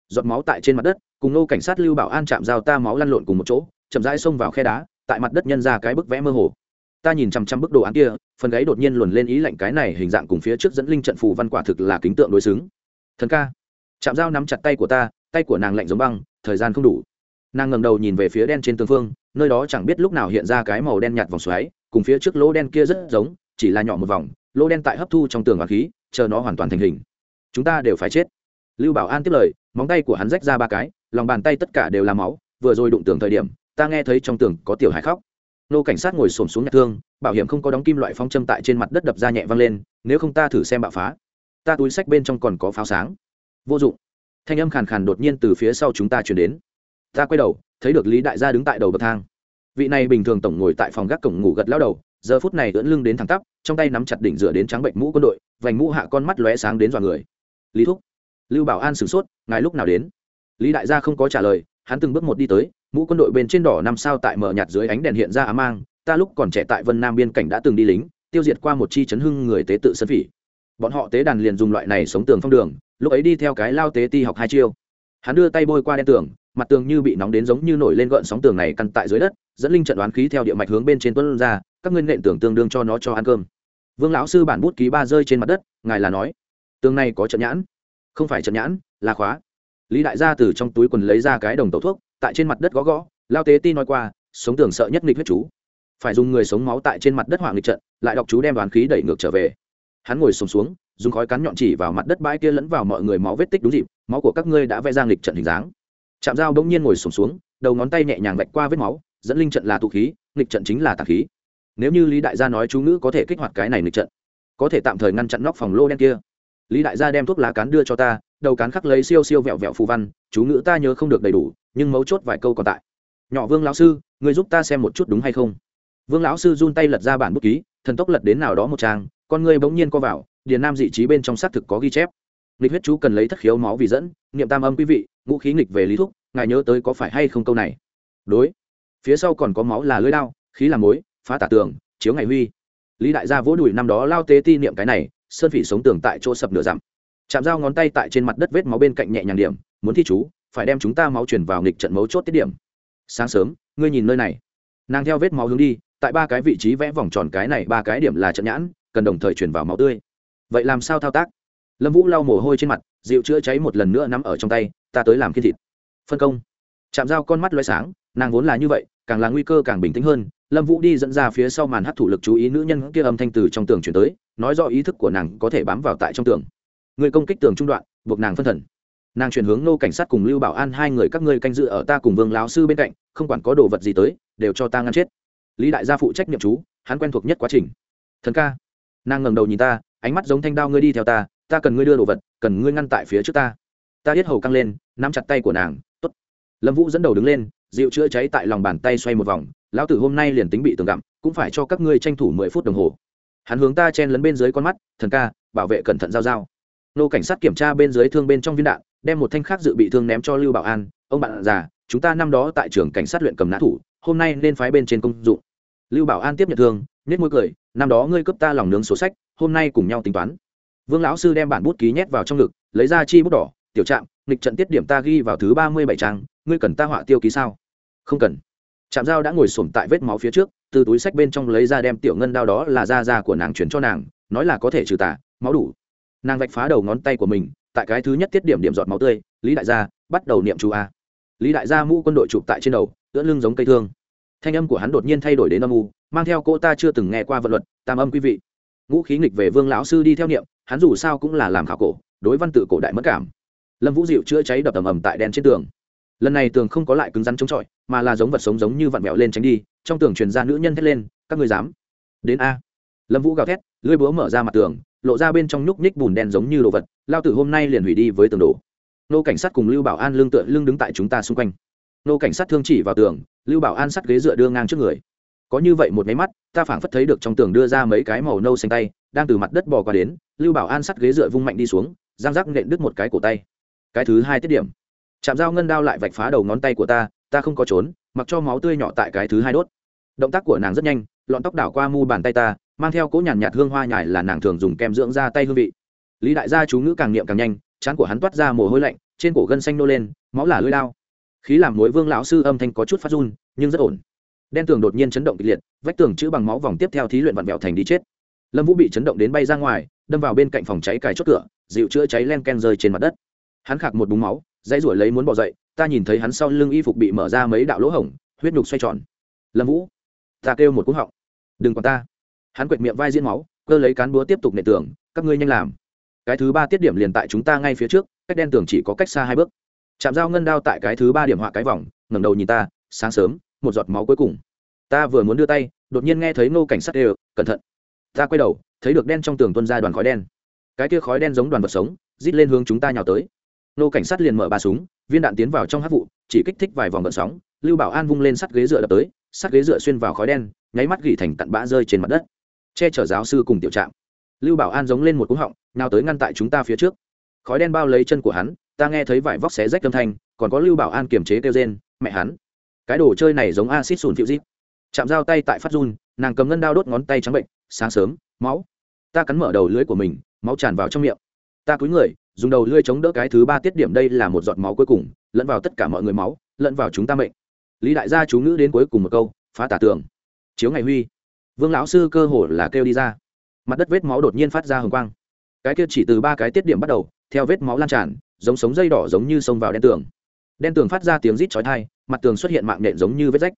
Giọt máu tại trên mặt đất, cùng nô cảnh sát lưu bảo an chạm dao ta máu lăn lộn cùng một chỗ, chậm rãi xông vào khe đá, tại mặt đất nhân ra cái bức vẽ mơ hồ ta nhìn chằm chằm bức đồ án kia, phần gáy đột nhiên luồn lên ý lạnh cái này hình dạng cùng phía trước dẫn linh trận phù văn quả thực là kính tượng đối xứng. Thần ca chạm dao nắm chặt tay của ta, tay của nàng lạnh giống băng, thời gian không đủ. Nàng ngầm đầu nhìn về phía đen trên tường phương, nơi đó chẳng biết lúc nào hiện ra cái màu đen nhạt vòng xoáy, cùng phía trước lỗ đen kia rất giống, chỉ là nhỏ một vòng, lỗ đen tại hấp thu trong tường và khí, chờ nó hoàn toàn thành hình. Chúng ta đều phải chết. Lưu bảo an tiếp lời, móng tay của hắn rách ra ba cái, lòng bàn tay tất cả đều là máu, vừa rồi đụng tường thời điểm, ta nghe thấy trong tường có tiểu hải khóc nô cảnh sát ngồi xổm xuống nhặt thương, bảo hiểm không có đóng kim loại phong châm tại trên mặt đất đập ra nhẹ văng lên, nếu không ta thử xem bạo phá. Ta túi sách bên trong còn có pháo sáng. Vô dụng. Thanh âm khàn khàn đột nhiên từ phía sau chúng ta chuyển đến. Ta quay đầu, thấy được lý đại gia đứng tại đầu bậc thang. Vị này bình thường tổng ngồi tại phòng gác cổng ngủ gật lao đầu, giờ phút này ưỡn lưng đến thẳng tắp, trong tay nắm chặt đỉnh dựa đến trắng bệnh mũ quân đội, vành mũ hạ con mắt lóe sáng đến dọa người. Lý thúc, lưu bảo an sửng sốt, ngài lúc nào đến? Lý đại gia không có trả lời, hắn từng bước một đi tới mũ quân đội bên trên đỏ năm sao tại mở nhạt dưới ánh đèn hiện ra ám mang, ta lúc còn trẻ tại vân nam biên cảnh đã từng đi lính, tiêu diệt qua một chi chấn hưng người tế tự sân phỉ. Bọn họ tế đàn liền dùng loại này sống tường phong đường, lúc ấy đi theo cái lao tế ti học hai chiêu. Hắn đưa tay bôi qua đen tường, mặt tường như bị nóng đến giống như nổi lên gợn sóng tường này căn tại dưới đất, dẫn linh trận đoán khí theo địa mạch hướng bên trên tuấn ra, các nguyên nện tưởng tương đương cho nó cho ăn cơm. Vương lão sư bản bút ký ba rơi trên mặt đất, ngài là nói, tường này có trận nhãn. Không phải trận nhãn, là khóa. Lý đại gia từ trong túi quần lấy ra cái đồng tẩu thuốc tại trên mặt đất gõ gõ lao tế ti nói qua sống tường sợ nhất nghịch huyết chú. Phải dùng người sống máu tại trên mặt đất hỏa nghịch trận lại đọc chú đem đoán khí đẩy ngược trở về. Hắn ngồi sùng xuống, xuống dùng khói cắn nhọn chỉ vào mặt đất bãi kia lẫn vào mọi người máu vết tích đúng dịp máu của các ngươi đã vẽ ra nghịch trận hình dáng. Chạm dao bỗng nhiên ngồi sùng xuống, xuống đầu ngón tay nhẹ nhàng vạch qua vết máu dẫn linh trận là tụ khí nghịch trận chính là tạc khí. Nếu như lý đại gia nói chú ngữ có thể kích hoạt cái này nghịch trận có thể tạm thời ngăn chặn nóc phòng lô đen kia. Lý đại gia đem thuốc lá cán đưa cho ta đầu cán khắc lấy siêu siêu vẹo vẹo phù văn, chú ngữ ta nhớ không được đầy đủ, nhưng mấu chốt vài câu còn tại. Nhỏ vương lão sư người giúp ta xem một chút đúng hay không? Vương lão sư run tay lật ra bản bút ký, thần tốc lật đến nào đó một trang, con ngươi bỗng nhiên co vào, điền nam dị trí bên trong xác thực có ghi chép. Nghịch huyết chú cần lấy thất khiếu máu vì dẫn, niệm tam âm quý vị, ngũ khí nghịch về lý thúc, ngài nhớ tới có phải hay không câu này? Đối. Phía sau còn có máu là lưỡi đao, khí là mối phá tả tường, chiếu ngày huy. Lý đại gia vỗ đùi năm đó lao tế ti niệm cái này, sơn phỉ sống tường tại chỗ sập nửa dặm chạm dao ngón tay tại trên mặt đất vết máu bên cạnh nhẹ nhàng điểm, muốn thi chú, phải đem chúng ta máu chuyển vào nghịch trận mấu chốt tiết điểm. Sáng sớm, ngươi nhìn nơi này. Nàng theo vết máu hướng đi, tại ba cái vị trí vẽ vòng tròn cái này, ba cái điểm là trận nhãn, cần đồng thời chuyển vào máu tươi. Vậy làm sao thao tác? Lâm vũ lau mồ hôi trên mặt, dịu chữa cháy một lần nữa nắm ở trong tay, ta tới làm kiên thịt. Phân công. Chạm dao con mắt loay sáng, nàng vốn là như vậy, càng là nguy cơ càng bình tĩnh hơn. Lâm vũ đi dẫn ra phía sau màn hát thủ lực chú ý nữ nhân kia âm thanh từ trong tường chuyển tới, nói do ý thức của nàng có thể bám vào tại trong tường người công kích tường trung đoạn, buộc nàng phân thần. Nàng chuyển hướng nô cảnh sát cùng lưu bảo an, hai người các ngươi canh dự ở ta cùng vương lão sư bên cạnh, không quản có đồ vật gì tới, đều cho ta ngăn chết. Lý đại gia phụ trách nhiệm chú, hắn quen thuộc nhất quá trình. Thần ca. Nàng ngẩng đầu nhìn ta, ánh mắt giống thanh đao ngươi đi theo ta ta cần ngươi đưa đồ vật, cần ngươi ngăn tại phía trước ta. Ta biết hầu căng lên, nắm chặt tay của nàng, tốt. Lâm vũ dẫn đầu đứng lên, dịu chữa cháy tại lòng bàn tay xoay một vòng, lão tử hôm nay liền tính bị tường gặm, cũng phải cho các ngươi tranh thủ mười phút đồng hồ. Hắn hướng ta chen lấn bên dưới con mắt, thần ca, bảo vệ cẩn thận giao giao nô cảnh sát kiểm tra bên dưới thương bên trong viên đạn, đem một thanh khác dự bị thương ném cho lưu bảo an. Ông bạn già, chúng ta năm đó tại trường cảnh sát luyện cầm nã thủ, hôm nay nên phái bên trên công dụng. Lưu bảo an tiếp nhận thương nết môi cười, năm đó ngươi cướp ta lòng nướng số sách, hôm nay cùng nhau tính toán. Vương lão sư đem bản bút ký nhét vào trong ngực, lấy ra chi bút đỏ, tiểu trạm, nghịch trận tiết điểm ta ghi vào thứ ba mươi bảy trang, ngươi cần ta họa tiêu ký sao? Không cần. Trạm dao đã ngồi sổm tại vết máu phía trước, từ túi sách bên trong lấy ra đem tiểu ngân đao đó là da da của nàng chuyển cho nàng, nói là có thể trừ tả máu đủ nàng vạch phá đầu ngón tay của mình, tại cái thứ nhất tiết điểm điểm giọt máu tươi, lý đại gia bắt đầu niệm chú a. Lý đại gia mũ quân đội chụp tại trên đầu, ưỡn lưng giống cây thương. Thanh âm của hắn đột nhiên thay đổi đến âm u, mang theo cô ta chưa từng nghe qua vận luật, tam âm quý vị. Ngũ khí nghịch về vương lão sư đi theo niệm, hắn dù sao cũng là làm khảo cổ, đối văn tự cổ đại mất cảm. Lâm vũ diệu chữa cháy đập ầm ầm tại đèn trên tường. Lần này tường không có lại cứng rắn chống chọi, mà là giống vật sống giống như vặn vẹo lên tránh đi, trong tường truyền ra nữ nhân thét lên, các ngươi dám đến a. Lâm vũ gào thét, lưỡi búa mở ra mặt tường lộ ra bên trong nhúc nhích bùn đen giống như đồ vật, lao tử hôm nay liền hủy đi với tường đổ. Nô cảnh sát cùng lưu bảo an lương tựa lưng đứng tại chúng ta xung quanh. Nô cảnh sát thương chỉ vào tường, lưu bảo an sắt ghế dựa đưa ngang trước người. Có như vậy một máy mắt, ta phảng phất thấy được trong tường đưa ra mấy cái màu nâu xanh tay, đang từ mặt đất bò qua đến, lưu bảo an sắt ghế dựa vung mạnh đi xuống giang giác nện đứt một cái cổ tay. Cái thứ hai tiết điểm. Chạm dao ngân đao lại vạch phá đầu ngón tay của ta ta không có trốn, mặc cho máu tươi nhỏ tại cái thứ hai đốt. Động tác của nàng rất nhanh, lọn tóc đảo qua mu bàn tay ta mang theo cỗ nhàn nhạt hương hoa nhài là nàng thường dùng kem dưỡng da tay hương vị. Lý đại gia chú ngữ càng niệm càng nhanh, chán của hắn toát ra mồ hôi lạnh, trên cổ gân xanh nô lên, máu là lưỡi lao khí làm mối vương lão sư âm thanh có chút phát run, nhưng rất ổn. Đen tường đột nhiên chấn động kịch liệt, vách tường chữ bằng máu vòng tiếp theo thí luyện vặn vẹo thành đi chết. Lâm vũ bị chấn động đến bay ra ngoài, đâm vào bên cạnh phòng cháy cài chốt cửa, dịu chữa cháy len ken rơi trên mặt đất. Hắn khạc một búng máu, dãy ruổi lấy muốn bỏ dậy, ta nhìn thấy hắn sau lưng y phục bị mở ra mấy đạo lỗ hổng, huyết nhục xoay tròn. Lâm vũ, ta kêu một cú họng. Đừng còn ta hắn quệt miệng vai diễn máu, cơ lấy cán búa tiếp tục nệ tường, các ngươi nhanh làm. Cái thứ ba tiết điểm liền tại chúng ta ngay phía trước, cách đen tường chỉ có cách xa hai bước. Chạm dao ngân đao tại cái thứ ba điểm họa cái vòng, ngẩng đầu nhìn ta, sáng sớm, một giọt máu cuối cùng. Ta vừa muốn đưa tay, đột nhiên nghe thấy nô cảnh sát đều cẩn thận. Ta quay đầu, thấy được đen trong tường tuân ra đoàn khói đen. Cái kia khói đen giống đoàn vật sống, rít lên hướng chúng ta nhào tới. Nô cảnh sát liền mở ba súng, viên đạn tiến vào trong hát vụ, chỉ kích thích vài vòng vận sóng, lưu bảo an vung lên sắt ghế dựa đập tới, sắt ghế dựa xuyên vào khói đen, nháy mắt gỉ thành cặn bã rơi trên mặt đất che chở giáo sư cùng tiểu trạm. Lưu bảo an giống lên một cú họng, nào tới ngăn tại chúng ta phía trước. Khói đen bao lấy chân của hắn, ta nghe thấy vải vóc xé rách âm thanh, còn có lưu bảo an kiềm chế kêu rên, mẹ hắn, cái đồ chơi này giống acid sùn thiệu dít chạm dao tay tại phát run, nàng cầm ngân đao đốt ngón tay trắng bệnh, sáng sớm, máu. Ta cắn mở đầu lưỡi của mình, máu tràn vào trong miệng. Ta cúi người, dùng đầu lưỡi chống đỡ cái thứ ba tiết điểm đây là một giọt máu cuối cùng, lẫn vào tất cả mọi người máu, lẫn vào chúng ta mệnh. Lý đại gia chú ngữ đến cuối cùng một câu, phá tả tường. Chiếu ngày huy vương lão sư cơ hồ là kêu đi ra. Mặt đất vết máu đột nhiên phát ra hồng quang. Cái kia chỉ từ ba cái tiết điểm bắt đầu, theo vết máu lan tràn, giống sống dây đỏ giống như xông vào đen tường. Đen tường phát ra tiếng rít chói thai mặt tường xuất hiện mạng nhện giống như vết rách.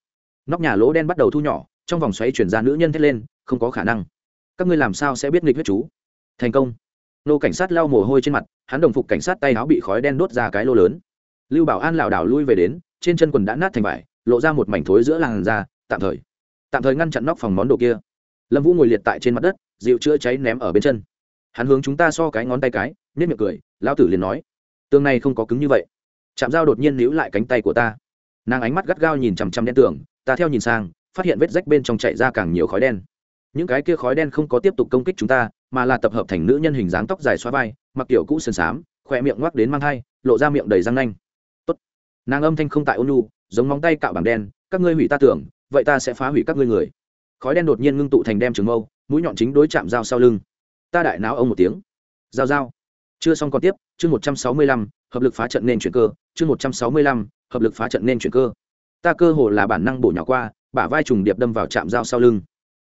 Nóc nhà lỗ đen bắt đầu thu nhỏ, trong vòng xoáy chuyển ra nữ nhân thét lên, không có khả năng. Các ngươi làm sao sẽ biết nghịch huyết chú? Thành công. Nô cảnh sát lau mồ hôi trên mặt, hắn đồng phục cảnh sát tay áo bị khói đen đốt ra cái lô lớn. Lưu bảo an lảo đảo lui về đến, trên chân quần đã nát thành vải, lộ ra một mảnh thối giữa làn da, tạm thời tạm thời ngăn chặn nóc phòng món đồ kia. Lâm vũ ngồi liệt tại trên mặt đất dịu chữa cháy ném ở bên chân. Hắn hướng chúng ta so cái ngón tay cái nếp miệng cười, lão tử liền nói, tường này không có cứng như vậy. Chạm dao đột nhiên níu lại cánh tay của ta. Nàng ánh mắt gắt gao nhìn chằm chằm đen tường, ta theo nhìn sang, phát hiện vết rách bên trong chạy ra càng nhiều khói đen. Những cái kia khói đen không có tiếp tục công kích chúng ta, mà là tập hợp thành nữ nhân hình dáng tóc dài xóa vai, mặc kiểu cũ sườn xám, khỏe miệng ngoắc đến mang hai lộ ra miệng đầy răng nanh. Tốt. nàng âm thanh không tại ôn nhu, giống móng tay cạo bảng đen, các ngươi hủy ta tưởng vậy ta sẽ phá hủy các ngươi người. Khói đen đột nhiên ngưng tụ thành đem trường mâu, mũi nhọn chính đối chạm dao sau lưng. Ta đại náo ông một tiếng. Dao dao chưa xong còn tiếp, chương một trăm sáu mươi lăm, hợp lực phá trận nên chuyển cơ, chương một trăm sáu mươi lăm, hợp lực phá trận nên chuyển cơ. Ta cơ hồ là bản năng bổ nhỏ qua, bả vai trùng điệp đâm vào chạm dao sau lưng.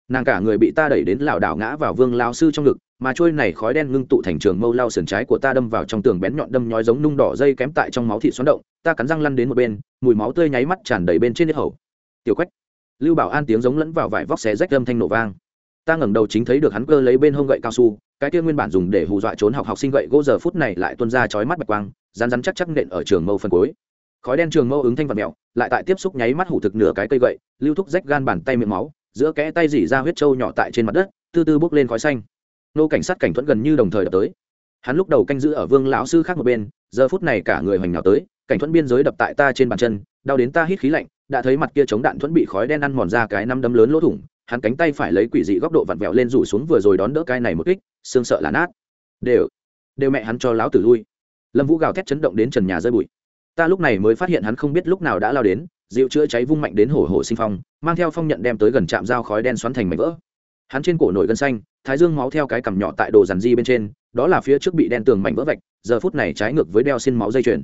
Nàng cả người bị ta đẩy đến lảo đảo ngã vào vương lao sư trong ngực, mà trôi này khói đen ngưng tụ thành trường mâu lao sườn trái của ta đâm vào trong tường bén nhọn đâm nhói giống nung đỏ dây kém tại trong máu thịt xoắn động, ta cắn răng lăn đến một bên, mùi máu tươi nháy mắt tràn đầy bên trên hết hầu. Tiểu quách lưu bảo an tiếng giống lẫn vào vải vóc xé rách âm thanh nổ vang. Ta ngẩng đầu chính thấy được hắn cơ lấy bên hông gậy cao su, cái kia nguyên bản dùng để hù dọa trốn học học sinh gậy gỗ giờ phút này lại tuôn ra chói mắt bạch quang rán rán chắc chắc nện ở trường mâu phân cuối khói đen trường mâu ứng thanh vật mẹo, lại tại tiếp xúc nháy mắt hủ thực nửa cái cây gậy, lưu thúc rách gan bàn tay miệng máu, giữa kẽ tay dỉ ra huyết trâu nhỏ tại trên mặt đất tư tư bốc lên khói xanh. Nô cảnh sát cảnh thuẫn gần như đồng thời đập tới. Hắn lúc đầu canh giữ ở vương lão sư khác một bên, giờ phút này cả người hoành nào tới, cảnh thuẫn biên giới đập tại ta trên bàn chân, đau đến ta hít khí lạnh đã thấy mặt kia chống đạn thuẫn bị khói đen ăn mòn ra cái năm đấm lớn lỗ thủng, hắn cánh tay phải lấy quỷ dị góc độ vặn vẹo lên rủ xuống vừa rồi đón đỡ cái này một kích, xương sợ là nát. Đều đều mẹ hắn cho láo tử lui. Lâm vũ gào thét chấn động đến trần nhà rơi bụi. Ta lúc này mới phát hiện hắn không biết lúc nào đã lao đến, dịu chữa cháy vung mạnh đến hổ hổ sinh phong, mang theo phong nhận đem tới gần trạm dao khói đen xoắn thành mảnh vỡ. Hắn trên cổ nổi gân xanh, thái dương máu theo cái cằm nhỏ tại đồ dàn di bên trên, đó là phía trước bị đen tường mảnh vỡ vạch, giờ phút này trái ngược với đeo xin máu dây chuyền.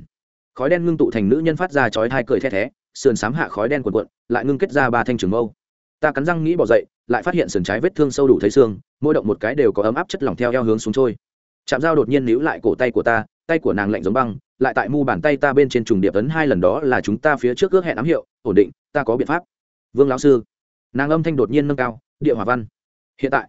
Khói đen ngưng tụ thành nữ nhân phát ra chói thai cười the thé sườn sám hạ khói đen cuộn cuộn, lại ngưng kết ra ba thanh trường mâu. Ta cắn răng nghĩ bỏ dậy, lại phát hiện sườn trái vết thương sâu đủ thấy xương, mỗi động một cái đều có ấm áp chất lỏng theo eo hướng xuống trôi. Chạm dao đột nhiên níu lại cổ tay của ta, tay của nàng lạnh giống băng, lại tại mu bàn tay ta bên trên trùng điệp ấn hai lần đó là chúng ta phía trước ước hẹn ám hiệu, ổn định, ta có biện pháp. Vương lão sư. Nàng âm thanh đột nhiên nâng cao, địa hòa văn. Hiện tại,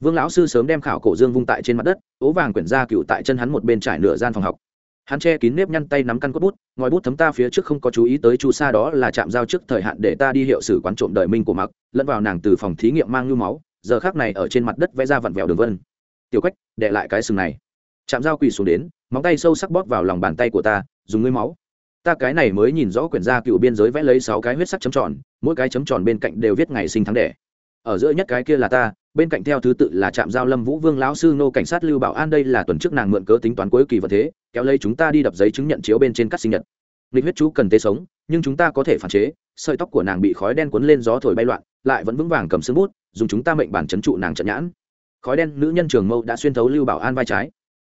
vương lão sư sớm đem khảo cổ dương vung tại trên mặt đất, ố vàng quyển ra cựu tại chân hắn một bên trải nửa gian phòng học hắn che kín nếp nhăn tay nắm căn cốt bút, ngòi bút thấm ta phía trước không có chú ý tới chu sa đó là chạm giao trước thời hạn để ta đi hiệu sử quán trộm đời minh của mặc, lẫn vào nàng từ phòng thí nghiệm mang nhu máu, giờ khác này ở trên mặt đất vẽ ra vặn vẹo đường vân. Tiểu quách đệ lại cái sừng này. Chạm dao quỳ xuống đến, móng tay sâu sắc bóp vào lòng bàn tay của ta, dùng ngươi máu. Ta cái này mới nhìn rõ quyển gia cựu biên giới vẽ lấy sáu cái huyết sắc chấm tròn, mỗi cái chấm tròn bên cạnh đều viết ngày sinh tháng đẻ. Ở giữa nhất cái kia là ta bên cạnh theo thứ tự là trạm giao lâm vũ vương lão sư nô cảnh sát lưu bảo an đây là tuần trước nàng mượn cớ tính toán cuối kỳ vật thế, kéo lấy chúng ta đi đập giấy chứng nhận chiếu bên trên cắt sinh nhật. Lịch huyết chú cần tê sống, nhưng chúng ta có thể phản chế, sợi tóc của nàng bị khói đen cuốn lên gió thổi bay loạn, lại vẫn vững vàng cầm sưng bút, dùng chúng ta mệnh bản chấn trụ nàng trận nhãn. Khói đen nữ nhân trường mâu đã xuyên thấu lưu bảo an vai trái.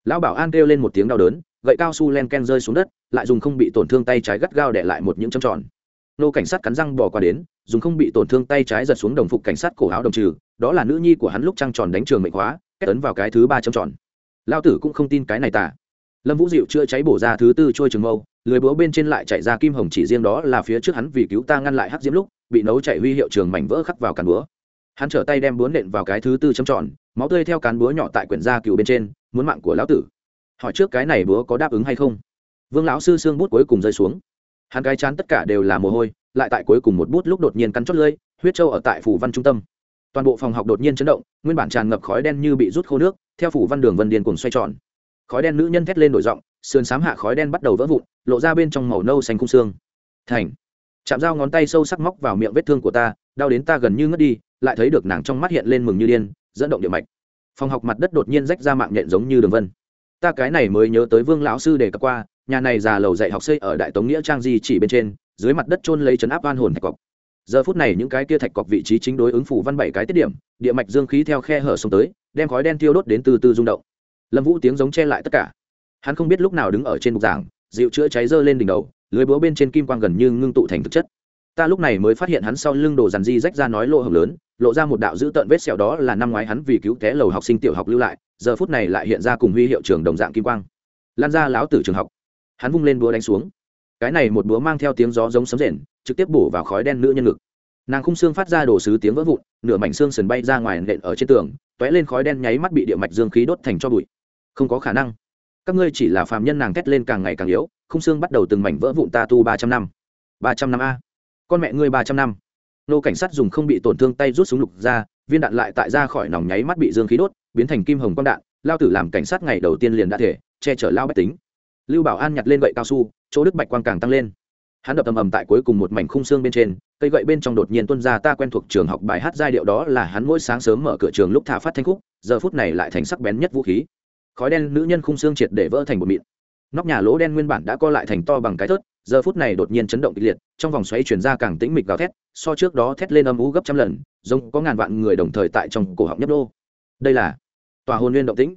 Lão bảo an kêu lên một tiếng đau đớn, gậy cao su len ken rơi xuống đất, lại dùng không bị tổn thương tay trái gắt gao để lại một những châm tròn nô cảnh sát cắn răng bỏ qua đến, dùng không bị tổn thương tay trái giật xuống đồng phục cảnh sát cổ áo đồng trừ, đó là nữ nhi của hắn lúc trăng tròn đánh trường mệnh hóa, kết ấn vào cái thứ ba châm tròn. Lao tử cũng không tin cái này tả lâm vũ diệu chưa cháy bổ ra thứ tư trôi trường mâu lưới búa bên trên lại chạy ra kim hồng chỉ riêng đó là phía trước hắn vì cứu ta ngăn lại hắc diễm lúc, bị nấu chạy huy hiệu trường mảnh vỡ khắc vào càn búa. Hắn trở tay đem búa nện vào cái thứ tư châm tròn, máu tươi theo cán búa nhỏ tại quyển da cựu bên trên, muốn mạng của lão tử. Hỏi trước cái này búa có đáp ứng hay không? Vương lão sư xương bút cuối cùng rơi xuống hắn cái chán tất cả đều là mồ hôi, lại tại cuối cùng một bút lúc đột nhiên cắn chót lưỡi, huyết trâu ở tại phủ văn trung tâm. Toàn bộ phòng học đột nhiên chấn động, nguyên bản tràn ngập khói đen như bị rút khô nước, theo phủ văn đường vân điền cùng xoay tròn. Khói đen nữ nhân thét lên đổi giọng, sườn sám hạ khói đen bắt đầu vỡ vụn, lộ ra bên trong màu nâu xanh khung xương. Thành. Chạm dao ngón tay sâu sắc móc vào miệng vết thương của ta, đau đến ta gần như ngất đi, lại thấy được nàng trong mắt hiện lên mừng như điên, dẫn động địa mạch. Phòng học mặt đất đột nhiên rách ra mạng nhện giống như đường vân. Ta cái này mới nhớ tới vương lão sư đề cập qua nhà này già lầu dạy học xây ở đại tống nghĩa trang di chỉ bên trên, dưới mặt đất trôn lấy chấn áp oan hồn thạch cọc. Giờ phút này những cái kia thạch cọc vị trí chính đối ứng phủ văn bảy cái tiết điểm, địa mạch dương khí theo khe hở xuống tới, đem khói đen thiêu đốt đến từ từ rung động. Lâm vũ tiếng giống che lại tất cả. Hắn không biết lúc nào đứng ở trên bục giảng, dịu chữa cháy dơ lên đỉnh đầu, lưới búa bên trên kim quang gần như ngưng tụ thành thực chất. Ta lúc này mới phát hiện hắn sau lưng đồ dàn di rách ra nói lộ hồng lớn, lộ ra một đạo dữ tợn vết sẹo đó là năm ngoái hắn vì cứu té lầu học sinh tiểu học lưu lại, giờ phút này lại hiện ra cùng huy hiệu trường đồng dạng kim quang. Lan ra láo tử trường học hắn vung lên búa đánh xuống. Cái này một búa mang theo tiếng gió giống sấm rền, trực tiếp bổ vào khói đen nữ nhân ngực. Nàng khung xương phát ra đồ sứ tiếng vỡ vụn, nửa mảnh xương sần bay ra ngoài nện ở trên tường t ó é lên khói đen nháy mắt bị địa mạch dương khí đốt thành cho bụi. Không có khả năng. Các ngươi chỉ là phàm nhân nàng thét lên càng ngày càng yếu, khung xương bắt đầu từng mảnh vỡ vụn ta tu ba trăm năm. ba trăm năm a. Con mẹ ngươi ba trăm năm. Nô cảnh sát dùng không bị tổn thương tay rút súng lục ra, viên đạn lại tại ra khỏi nòng nháy mắt bị dương khí đốt, biến thành kim hồng quang đạn, lao tử làm cảnh sát ngày đầu tiên liền đã thể, che chở lao bách tính lưu bảo an nhặt lên gậy cao su, chỗ đức bạch quang càng tăng lên. Hắn đập ầm ầm tại cuối cùng một mảnh khung xương bên trên, cây gậy bên trong đột nhiên tuân ra ta quen thuộc trường học bài hát giai điệu đó là hắn mỗi sáng sớm mở cửa trường lúc thả phát thanh khúc, giờ phút này lại thành sắc bén nhất vũ khí. Khói đen nữ nhân khung xương triệt để vỡ thành một mịn. Nóc nhà lỗ đen nguyên bản đã co lại thành to bằng cái thớt, giờ phút này đột nhiên chấn động kịch liệt, trong vòng xoáy chuyển ra càng tĩnh mịch gào thét, so trước đó thét lên âm ú gấp trăm lần, giống có ngàn vạn người đồng thời tại trong cổ họng nhấp đô đây là tòa hồn nguyên động tĩnh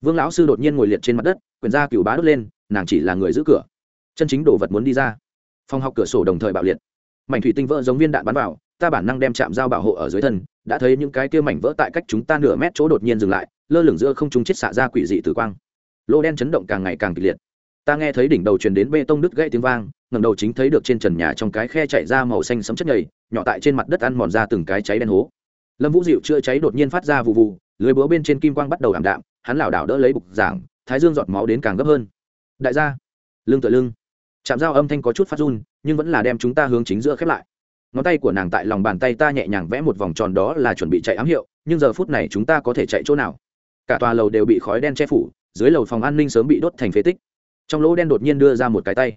vương lão sư đột nhiên ngồi liệt trên mặt đất, quyền ra cựu bá đốt lên, nàng chỉ là người giữ cửa. Chân chính đồ vật muốn đi ra. Phòng học cửa sổ đồng thời bạo liệt. Mảnh thủy tinh vỡ giống viên đạn bắn vào, ta bản năng đem chạm dao bảo hộ ở dưới thân, đã thấy những cái kia mảnh vỡ tại cách chúng ta nửa mét chỗ đột nhiên dừng lại, lơ lửng giữa không trung chết xạ ra quỷ dị tử quang. Lô đen chấn động càng ngày càng kịch liệt. Ta nghe thấy đỉnh đầu truyền đến bê tông đứt gãy tiếng vang ngầm đầu chính thấy được trên trần nhà trong cái khe chạy ra màu xanh sấm chất nhầy, nhỏ tại trên mặt đất ăn mòn ra từng cái cháy đen hố. Lâm vũ dịu chữa cháy đột nhiên phát ra vụ vụ lưới búa bên trên kim quang bắt đầu ảm đạm hắn lảo đảo đỡ lấy bục giảng, thái dương giọt máu đến càng gấp hơn. Đại gia, lưng tựa lưng. Chạm dao âm thanh có chút phát run, nhưng vẫn là đem chúng ta hướng chính giữa khép lại. Ngón tay của nàng tại lòng bàn tay ta nhẹ nhàng vẽ một vòng tròn đó là chuẩn bị chạy ám hiệu, nhưng giờ phút này chúng ta có thể chạy chỗ nào? Cả tòa lầu đều bị khói đen che phủ, dưới lầu phòng an ninh sớm bị đốt thành phế tích. Trong lỗ đen đột nhiên đưa ra một cái tay.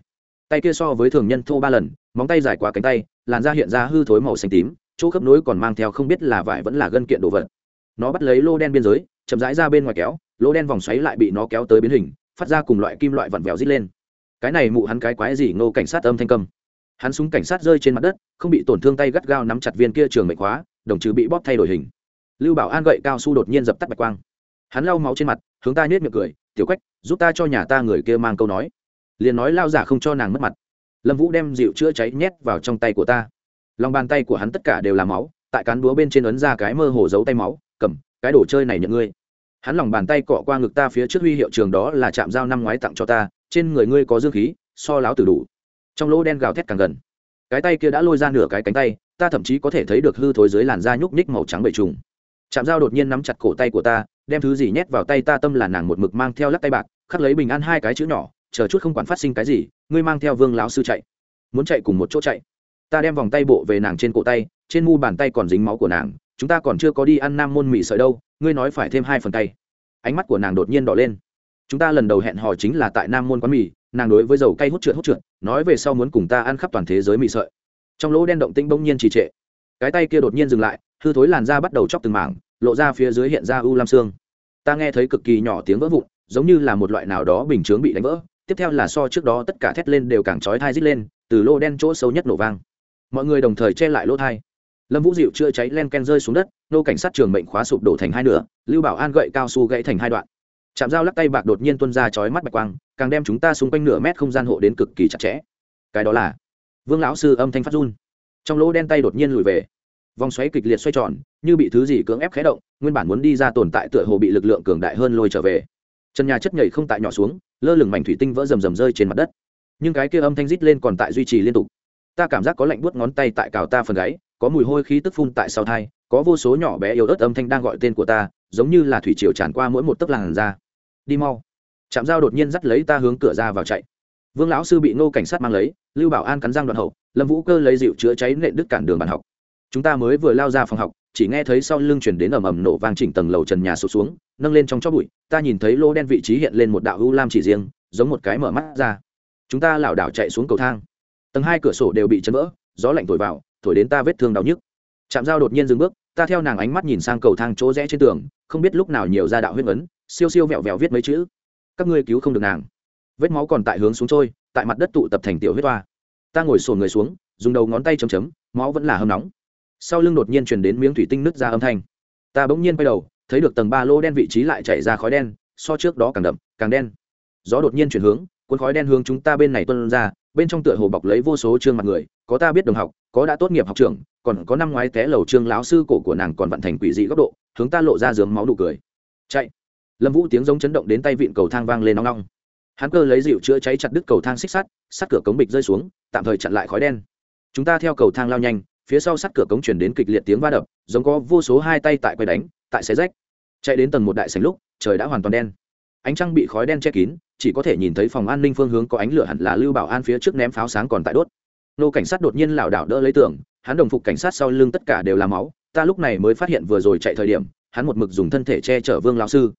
Tay kia so với thường nhân thô ba lần, móng tay dài quá cánh tay, làn da hiện ra hư thối màu xanh tím, chỗ khớp nối còn mang theo không biết là vải vẫn là gân kiện đồ vật. Nó bắt lấy lô đen biên giới chậm rãi ra bên ngoài kéo, lỗ đen vòng xoáy lại bị nó kéo tới biến hình, phát ra cùng loại kim loại vặn vẹo rít lên. Cái này mụ hắn cái quái gì ngô cảnh sát âm thanh cầm hắn súng cảnh sát rơi trên mặt đất, không bị tổn thương tay gắt gao nắm chặt viên kia trường mệnh khóa, đồng trừ bị bóp thay đổi hình. Lưu bảo an gậy cao su đột nhiên dập tắt bạch quang. Hắn lau máu trên mặt, hướng ta nhét miệng cười, tiểu quách, giúp ta cho nhà ta người kia mang câu nói. Liền nói lao giả không cho nàng mất mặt. Lâm vũ đem dịu chữa cháy nhét vào trong tay của ta. Lòng bàn tay của hắn tất cả đều là máu, tại cán búa bên trên ấn ra cái mơ hồ giấu tay máu, cầm cái đồ chơi này nhận ngươi. Hắn lòng bàn tay cọ qua ngực ta phía trước huy hiệu trường đó là trạm dao năm ngoái tặng cho ta, trên người ngươi có dương khí, so láo tử đủ. Trong lỗ đen gào thét càng gần. Cái tay kia đã lôi ra nửa cái cánh tay, ta thậm chí có thể thấy được hư thối dưới làn da nhúc nhích màu trắng bậy trùng. Trạm dao đột nhiên nắm chặt cổ tay của ta, đem thứ gì nhét vào tay ta tâm là nàng một mực mang theo lắc tay bạc, khắc lấy bình an hai cái chữ nhỏ, chờ chút không quản phát sinh cái gì, ngươi mang theo vương lão sư chạy. Muốn chạy cùng một chỗ chạy. Ta đem vòng tay bộ về nàng trên cổ tay, trên mu bàn tay còn dính máu của nàng chúng ta còn chưa có đi ăn nam môn mì sợi đâu, ngươi nói phải thêm hai phần tay ánh mắt của nàng đột nhiên đỏ lên. Chúng ta lần đầu hẹn hò chính là tại nam môn quán mì, nàng đối với dầu cay hút trượt hút trượt, nói về sau muốn cùng ta ăn khắp toàn thế giới mì sợi. Trong lỗ đen động tĩnh bỗng nhiên trì trệ. Cái tay kia đột nhiên dừng lại, hư thối làn da bắt đầu chóc từng mảng, lộ ra phía dưới hiện ra u lam xương. Ta nghe thấy cực kỳ nhỏ tiếng vỡ vụn, giống như là một loại nào đó bình chướng bị đánh vỡ, tiếp theo là so trước đó tất cả thét lên đều càng trói thai rít lên, từ lô đen chỗ sâu nhất nổ vang. Mọi người đồng thời che lại lỗ thai lâm vũ diệu chưa cháy len ken rơi xuống đất, nô cảnh sát trường mệnh khóa sụp đổ thành hai nửa, lưu bảo an gậy cao su gãy thành hai đoạn. Chạm dao lắc tay bạc đột nhiên tuân ra chói mắt bạch quang, càng đem chúng ta xung quanh nửa mét không gian hộ đến cực kỳ chặt chẽ. Cái đó là vương lão sư âm thanh phát run. Trong lỗ đen tay đột nhiên lùi về. Vòng xoáy kịch liệt xoay tròn, như bị thứ gì cưỡng ép khé động, nguyên bản muốn đi ra tồn tại tựa hồ bị lực lượng cường đại hơn lôi trở về. Trần nhà chất nhảy không tại nhỏ xuống, lơ lửng mảnh thủy tinh vỡ rầm rầm rơi trên mặt đất. Nhưng cái kia âm thanh rít lên còn tại duy trì liên tục. Ta cảm giác có lạnh buốt ngón tay tại cào ta phần gáy có mùi hôi khí tức phun tại sau thai, có vô số nhỏ bé yếu ớt âm thanh đang gọi tên của ta, giống như là thủy triều tràn qua mỗi một tấc làn ra đi mau. Chạm dao đột nhiên dắt lấy ta hướng cửa ra vào chạy. Vương lão sư bị ngô cảnh sát mang lấy, lưu bảo an cắn răng đoạn hậu, lâm vũ cơ lấy dịu chữa cháy nện đứt cản đường bàn học. Chúng ta mới vừa lao ra phòng học, chỉ nghe thấy sau lưng chuyển đến ầm ầm nổ vang chỉnh tầng lầu trần nhà sụt xuống, nâng lên trong chóp bụi, ta nhìn thấy lô đen vị trí hiện lên một đạo u lam chỉ riêng, giống một cái mở mắt ra. Chúng ta lảo đảo chạy xuống cầu thang. Tầng hai cửa sổ đều bị chấn vỡ, gió lạnh thổi vào thổi đến ta vết thương đau nhức. Chạm dao đột nhiên dừng bước, ta theo nàng ánh mắt nhìn sang cầu thang chỗ rẽ trên tường, không biết lúc nào nhiều ra đạo huyết ấn, siêu siêu vẹo vẹo viết mấy chữ. Các ngươi cứu không được nàng. Vết máu còn tại hướng xuống trôi, tại mặt đất tụ tập thành tiểu huyết toa ta ngồi sồn người xuống, dùng đầu ngón tay chấm chấm, máu vẫn là hâm nóng. Sau lưng đột nhiên truyền đến miếng thủy tinh nứt ra âm thanh. Ta bỗng nhiên quay đầu, thấy được tầng ba lô đen vị trí lại chảy ra khói đen, so trước đó càng đậm, càng đen. Gió đột nhiên chuyển hướng cuốn khói đen hướng chúng ta bên này tuân ra, bên trong tựa hồ bọc lấy vô số trương mặt người, có ta biết đồng học, có đã tốt nghiệp học trường còn có năm ngoái té lầu trương lão sư cổ của nàng còn vận thành quỷ dị góc độ, hướng ta lộ ra dướng máu đủ cười. Chạy. Lâm vũ tiếng giống chấn động đến tay vịn cầu thang vang lên nóng nóng hắn cơ lấy dịu chữa cháy chặt đứt cầu thang xích sắt sắt cửa cống bịch rơi xuống, tạm thời chặn lại khói đen. Chúng ta theo cầu thang lao nhanh, phía sau sắt cửa cống chuyển đến kịch liệt tiếng va đập, giống có vô số hai tay tại quay đánh, tại xé rách. Chạy đến tầng một đại sảnh lúc, trời đã hoàn toàn đen. Ánh trăng bị khói đen che kín chỉ có thể nhìn thấy phòng an ninh phương hướng có ánh lửa hẳn là lưu bảo an phía trước ném pháo sáng còn tại đốt. Nô cảnh sát đột nhiên lảo đảo đỡ lấy tưởng hắn đồng phục cảnh sát sau lưng tất cả đều là máu, ta lúc này mới phát hiện vừa rồi chạy thời điểm, hắn một mực dùng thân thể che chở vương lao sư.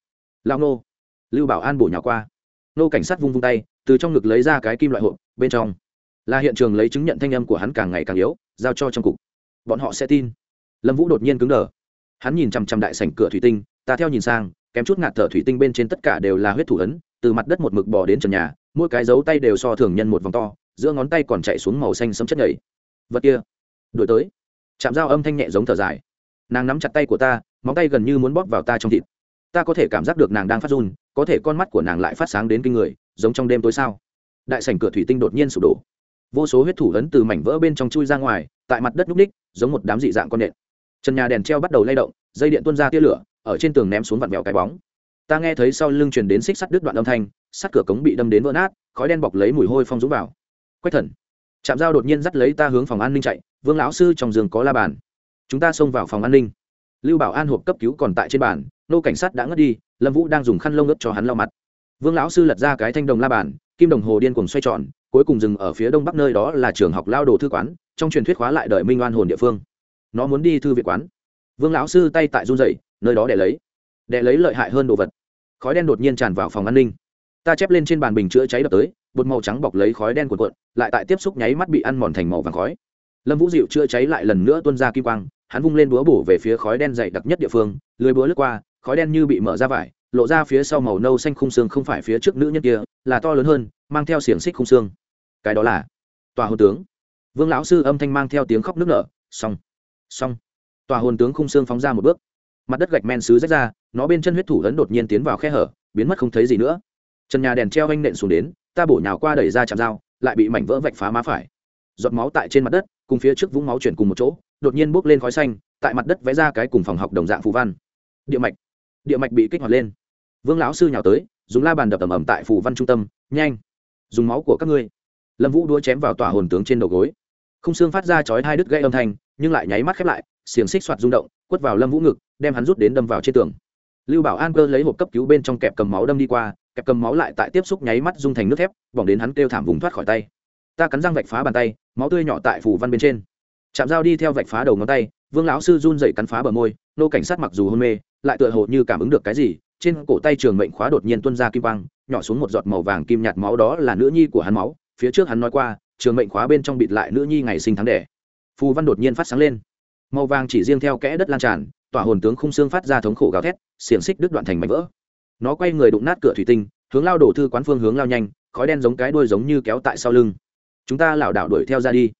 Lao nô, lưu bảo an bổ nhỏ qua. Nô cảnh sát vung vung tay, từ trong ngực lấy ra cái kim loại hộp, bên trong là hiện trường lấy chứng nhận thanh âm của hắn càng ngày càng yếu, giao cho trong cục. Bọn họ sẽ tin. Lâm vũ đột nhiên cứng đờ. Hắn nhìn chằm chằm đại sảnh cửa thủy tinh, ta theo nhìn sang, kém chút ngạt thở thủy tinh bên trên tất cả đều là huyết thủ ấn từ mặt đất một mực bò đến trần nhà, mỗi cái dấu tay đều so thường nhân một vòng to, giữa ngón tay còn chạy xuống màu xanh sấm chất nhảy vật kia đổi tới. Chạm dao âm thanh nhẹ giống thở dài. Nàng nắm chặt tay của ta, móng tay gần như muốn bóp vào ta trong thịt. Ta có thể cảm giác được nàng đang phát run, có thể con mắt của nàng lại phát sáng đến kinh người, giống trong đêm tối sao. Đại sảnh cửa thủy tinh đột nhiên sụp đổ. Vô số huyết thủ ấn từ mảnh vỡ bên trong chui ra ngoài, tại mặt đất nhúc ních, giống một đám dị dạng con nện. Trần nhà đèn treo bắt đầu lay động, dây điện tuôn ra tia lửa, ở trên tường ném xuống vặn vẹo cái bóng ta nghe thấy sau lưng truyền đến xích sắt đứt đoạn âm thanh, sắt cửa cống bị đâm đến vỡ nát, khói đen bọc lấy mùi hôi phong rũ vào. Quách thần. Chạm dao đột nhiên dắt lấy ta hướng phòng an ninh chạy, vương lão sư trong giường có la bàn. Chúng ta xông vào phòng an ninh. Lưu bảo an hộp cấp cứu còn tại trên bàn, nô cảnh sát đã ngất đi, lâm vũ đang dùng khăn lông ướt cho hắn lau mặt. Vương lão sư lật ra cái thanh đồng la bàn, kim đồng hồ điên cùng xoay tròn, cuối cùng dừng ở phía đông bắc nơi đó là trường học lao đồ thư quán, trong truyền thuyết khóa lại đợi minh oan hồn địa phương. Nó muốn đi thư viện quán. Vương lão sư tay tại run dậy nơi đó để lấy để lấy lợi hại hơn đồ vật. Khói đen đột nhiên tràn vào phòng an ninh. Ta chép lên trên bàn bình chữa cháy đập tới, bột màu trắng bọc lấy khói đen cuộn cuộn, lại tại tiếp xúc nháy mắt bị ăn mòn thành màu vàng khói. Lâm vũ dịu chữa cháy lại lần nữa tuôn ra kim quang, hắn vung lên búa bổ về phía khói đen dày đặc nhất địa phương lưới búa lướt qua, khói đen như bị mở ra vải, lộ ra phía sau màu nâu xanh khung xương không phải phía trước nữ nhân kia, là to lớn hơn, mang theo xiềng xích khung xương. Cái đó là tòa hồn tướng. Vương lão sư âm thanh mang theo tiếng khóc nức nở, xong xong. Tòa hồn tướng khung xương phóng ra một bước. Mặt đất gạch men xứ rách ra nó bên chân huyết thủ ấn đột nhiên tiến vào khe hở, biến mất không thấy gì nữa. Trần nhà đèn treo anh nện xuống đến, ta bổ nhào qua đẩy ra chạm dao, lại bị mảnh vỡ vạch phá má phải. Giọt máu tại trên mặt đất, cùng phía trước vũng máu chuyển cùng một chỗ, đột nhiên bốc lên khói xanh, tại mặt đất vẽ ra cái cùng phòng học đồng dạng phù văn. Địa mạch địa mạch bị kích hoạt lên. Vương lão sư nhào tới, dùng la bàn đập ầm ầm tại phù văn trung tâm, nhanh, dùng máu của các ngươi. Lâm vũ đua chém vào tòa hồn tướng trên đầu gối. Không xương phát ra chói hai đứt gây âm thanh, nhưng lại nháy mắt khép lại, xiềng xích soạt rung động, quất vào lâm vũ ngực, đem hắn rút đến đâm vào trên tường lưu bảo an cơ lấy hộp cấp cứu bên trong kẹp cầm máu đâm đi qua, kẹp cầm máu lại tại tiếp xúc nháy mắt dung thành nước thép, bỏng đến hắn kêu thảm vùng thoát khỏi tay. Ta cắn răng vạch phá bàn tay, máu tươi nhỏ tại phủ văn bên trên. Chạm dao đi theo vạch phá đầu ngón tay, vương lão sư run dậy cắn phá bờ môi, nô cảnh sát mặc dù hôn mê, lại tựa hồ như cảm ứng được cái gì, trên cổ tay trường mệnh khóa đột nhiên tuân ra kim quang, nhỏ xuống một giọt màu vàng kim nhạt máu đó là nữ nhi của hắn máu, phía trước hắn nói qua, trường mệnh khóa bên trong bịt lại nữ nhi ngày sinh tháng đẻ. Phù văn đột nhiên phát sáng lên. Màu vàng chỉ riêng theo kẽ đất lan tràn, tỏa hồn tướng khung xương phát ra thống khổ gào thét xiềng xích đứt đoạn thành mảnh vỡ. Nó quay người đụng nát cửa thủy tinh, hướng lao đổ thư quán phương hướng lao nhanh, khói đen giống cái đuôi giống như kéo tại sau lưng. Chúng ta lảo đảo đuổi theo ra đi.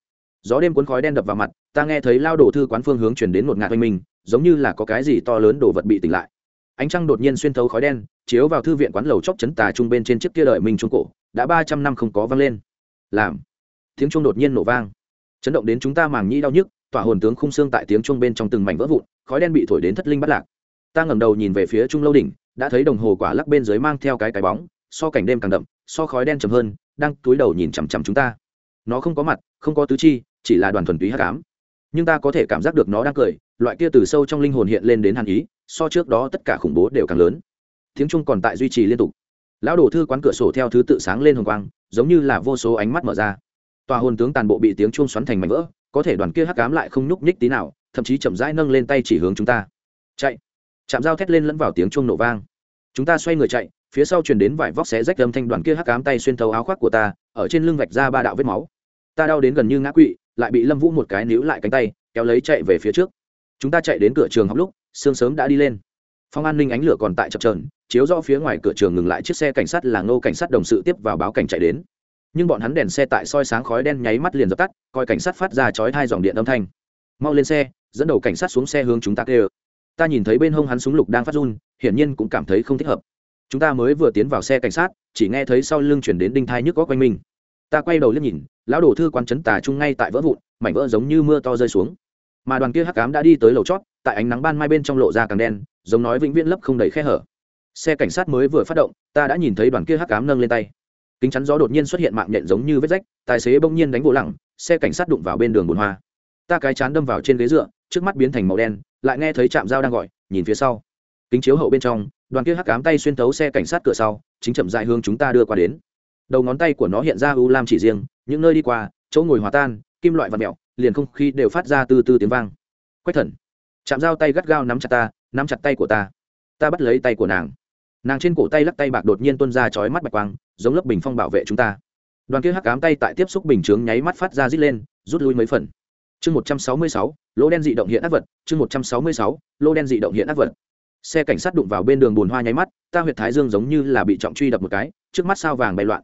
Gió đêm cuốn khói đen đập vào mặt, ta nghe thấy lao đổ thư quán phương hướng chuyển đến một ngạt oanh minh giống như là có cái gì to lớn đổ vật bị tỉnh lại. Ánh trăng đột nhiên xuyên thấu khói đen, chiếu vào thư viện quán lầu chóc chấn tà trung bên trên chiếc kia đợi mình trung cổ, đã ba trăm năm không có vang lên. Làm. Tiếng chuông đột nhiên nổ vang. Chấn động đến chúng ta màng nhĩ đau nhức, tỏa hồn tướng khung xương tại tiếng chuông bên trong từng mảnh vỡ vụn, khói đen bị thổi đến thất linh bắt lạc ta ngẩng đầu nhìn về phía trung lâu đỉnh, đã thấy đồng hồ quả lắc bên dưới mang theo cái cái bóng, so cảnh đêm càng đậm, so khói đen chầm hơn, đang túi đầu nhìn chằm chằm chúng ta. Nó không có mặt, không có tứ chi, chỉ là đoàn thuần túy hát cám nhưng ta có thể cảm giác được nó đang cười, loại kia từ sâu trong linh hồn hiện lên đến hàn ý, so trước đó tất cả khủng bố đều càng lớn. Tiếng trung còn tại duy trì liên tục. Lão đổ thư quán cửa sổ theo thứ tự sáng lên hồng quang, giống như là vô số ánh mắt mở ra. Tòa hồn tướng tàn bộ bị tiếng chuông xoắn thành mảnh vỡ, có thể đoàn kia hắc cám lại không nhúc nhích tí nào, thậm chí chậm rãi nâng lên tay chỉ hướng chúng ta. Chạy! Chạm dao thét lên lẫn vào tiếng chuông nổ vang. Chúng ta xoay người chạy, phía sau truyền đến vải vóc xé rách âm thanh đoàn kia hắc cám tay xuyên thấu áo khoác của ta, ở trên lưng vạch ra ba đạo vết máu. Ta đau đến gần như ngã quỵ, lại bị lâm vũ một cái níu lại cánh tay, kéo lấy chạy về phía trước. Chúng ta chạy đến cửa trường học lúc, sương sớm đã đi lên. Phòng an ninh ánh lửa còn tại chập trờn chiếu rõ phía ngoài cửa trường ngừng lại chiếc xe cảnh sát là ngô cảnh sát đồng sự tiếp vào báo cảnh chạy đến. Nhưng bọn hắn đèn xe tại soi sáng khói đen nháy mắt liền dập tắt, coi cảnh sát phát ra chói hai dòng điện âm thanh. Mau lên xe, dẫn đầu cảnh sát xuống xe hướng chúng ta kêu ta nhìn thấy bên hông hắn súng lục đang phát run, hiển nhiên cũng cảm thấy không thích hợp. Chúng ta mới vừa tiến vào xe cảnh sát, chỉ nghe thấy sau lưng chuyển đến đinh thai nhức có quanh mình. Ta quay đầu liếc nhìn, lão đổ thư quán chấn tà trung ngay tại vỡ vụn, mảnh vỡ giống như mưa to rơi xuống. Mà đoàn kia hắc cám đã đi tới lầu chót, tại ánh nắng ban mai bên trong lộ ra càng đen, giống nói vĩnh viễn lấp không đầy khe hở. Xe cảnh sát mới vừa phát động, ta đã nhìn thấy đoàn kia hắc cám nâng lên tay. Kính chắn gió đột nhiên xuất hiện mạng nhện giống như vết rách, tài xế bỗng nhiên đánh vỗ lẳng xe cảnh sát đụng vào bên đường bồn hoa. Ta cái chán đâm vào trên ghế dựa, trước mắt biến thành màu đen lại nghe thấy trạm dao đang gọi, nhìn phía sau. Kính chiếu hậu bên trong, đoàn kia hắc cám tay xuyên thấu xe cảnh sát cửa sau, chính chậm dại hướng chúng ta đưa qua đến. Đầu ngón tay của nó hiện ra u lam chỉ riêng, những nơi đi qua, chỗ ngồi hòa tan, kim loại và mẹo, liền không khí đều phát ra từ từ tiếng vang. Quách thần chạm dao tay gắt gao nắm chặt ta, nắm chặt tay của ta. Ta bắt lấy tay của nàng. Nàng trên cổ tay lắc tay bạc đột nhiên tuân ra chói mắt bạch quang, giống lớp bình phong bảo vệ chúng ta. Đoàn kia hắc cám tay tại tiếp xúc bình chướng nháy mắt phát ra rít lên, rút lui mấy phần chương một trăm sáu mươi sáu lỗ đen dị động hiện ác vật, chương một trăm sáu mươi sáu lỗ đen dị động hiện ác vật. Xe cảnh sát đụng vào bên đường bùn hoa nháy mắt, ta huyệt thái dương giống như là bị trọng truy đập một cái, trước mắt sao vàng bay loạn.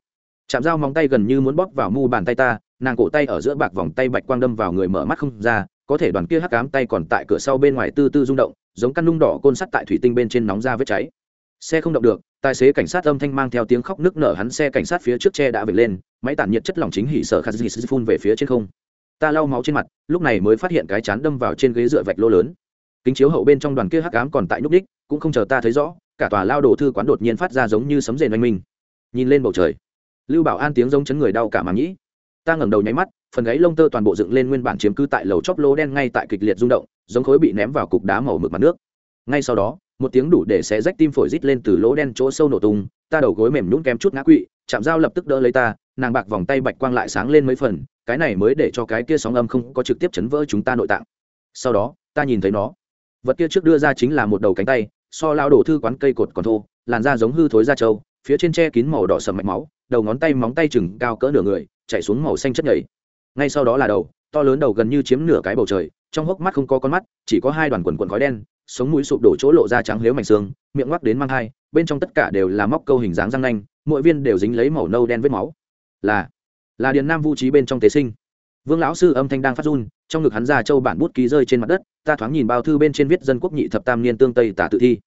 Chạm dao móng tay gần như muốn bóp vào mu bàn tay ta, nàng cổ tay ở giữa bạc vòng tay bạch quang đâm vào người mở mắt không ra, có thể đoàn kia hắc cám tay còn tại cửa sau bên ngoài tư tư rung động, giống căn nung đỏ côn sắt tại thủy tinh bên trên nóng ra vết cháy. Xe không động được, tài xế cảnh sát âm thanh mang theo tiếng khóc nức nở hắn xe cảnh sát phía trước tre đã vệt lên, máy tản nhiệt chất lỏng chính hỉ sở khát dị phun về phía trên không ta lau máu trên mặt, lúc này mới phát hiện cái chán đâm vào trên ghế dựa vạch lô lớn. Kính chiếu hậu bên trong đoàn kia hắc ám còn tại nhúc đích cũng không chờ ta thấy rõ, cả tòa lao đồ thư quán đột nhiên phát ra giống như sấm rền oanh minh. Nhìn lên bầu trời, lưu bảo an tiếng giống chấn người đau cả màng nhĩ. Ta ngẩng đầu nháy mắt, phần gáy lông tơ toàn bộ dựng lên nguyên bản chiếm cứ tại lầu chóp lô đen ngay tại kịch liệt rung động, giống khối bị ném vào cục đá màu mực mặt nước. Ngay sau đó, một tiếng đủ để xé rách tim phổi rít lên từ lỗ đen chỗ sâu nổ tung, ta đầu gối mềm nhún kém chút ngã quỵ, chạm dao lập tức đỡ lấy ta, nàng bạc vòng tay bạch quang lại sáng lên mấy phần cái này mới để cho cái kia sóng âm không có trực tiếp chấn vỡ chúng ta nội tạng. Sau đó, ta nhìn thấy nó. Vật kia trước đưa ra chính là một đầu cánh tay, so lao đổ thư quán cây cột còn thô, làn da giống hư thối da trâu, phía trên tre kín màu đỏ sầm mạch máu, đầu ngón tay móng tay chừng cao cỡ nửa người, chạy xuống màu xanh chất nhảy ngay sau đó là đầu, to lớn đầu gần như chiếm nửa cái bầu trời, trong hốc mắt không có con mắt, chỉ có hai đoàn quần quần khói đen, sống mũi sụp đổ chỗ lộ ra trắng lếu mảnh xương, miệng ngoắc đến mang hai, bên trong tất cả đều là móc câu hình dáng răng nanh, mỗi viên đều dính lấy màu nâu đen vết máu. Là là điền nam vũ trí bên trong tế sinh. Vương lão sư âm thanh đang phát run, trong ngực hắn ra châu bản bút ký rơi trên mặt đất, ta thoáng nhìn bao thư bên trên viết dân quốc nhị thập tam niên tương tây tả tự thi.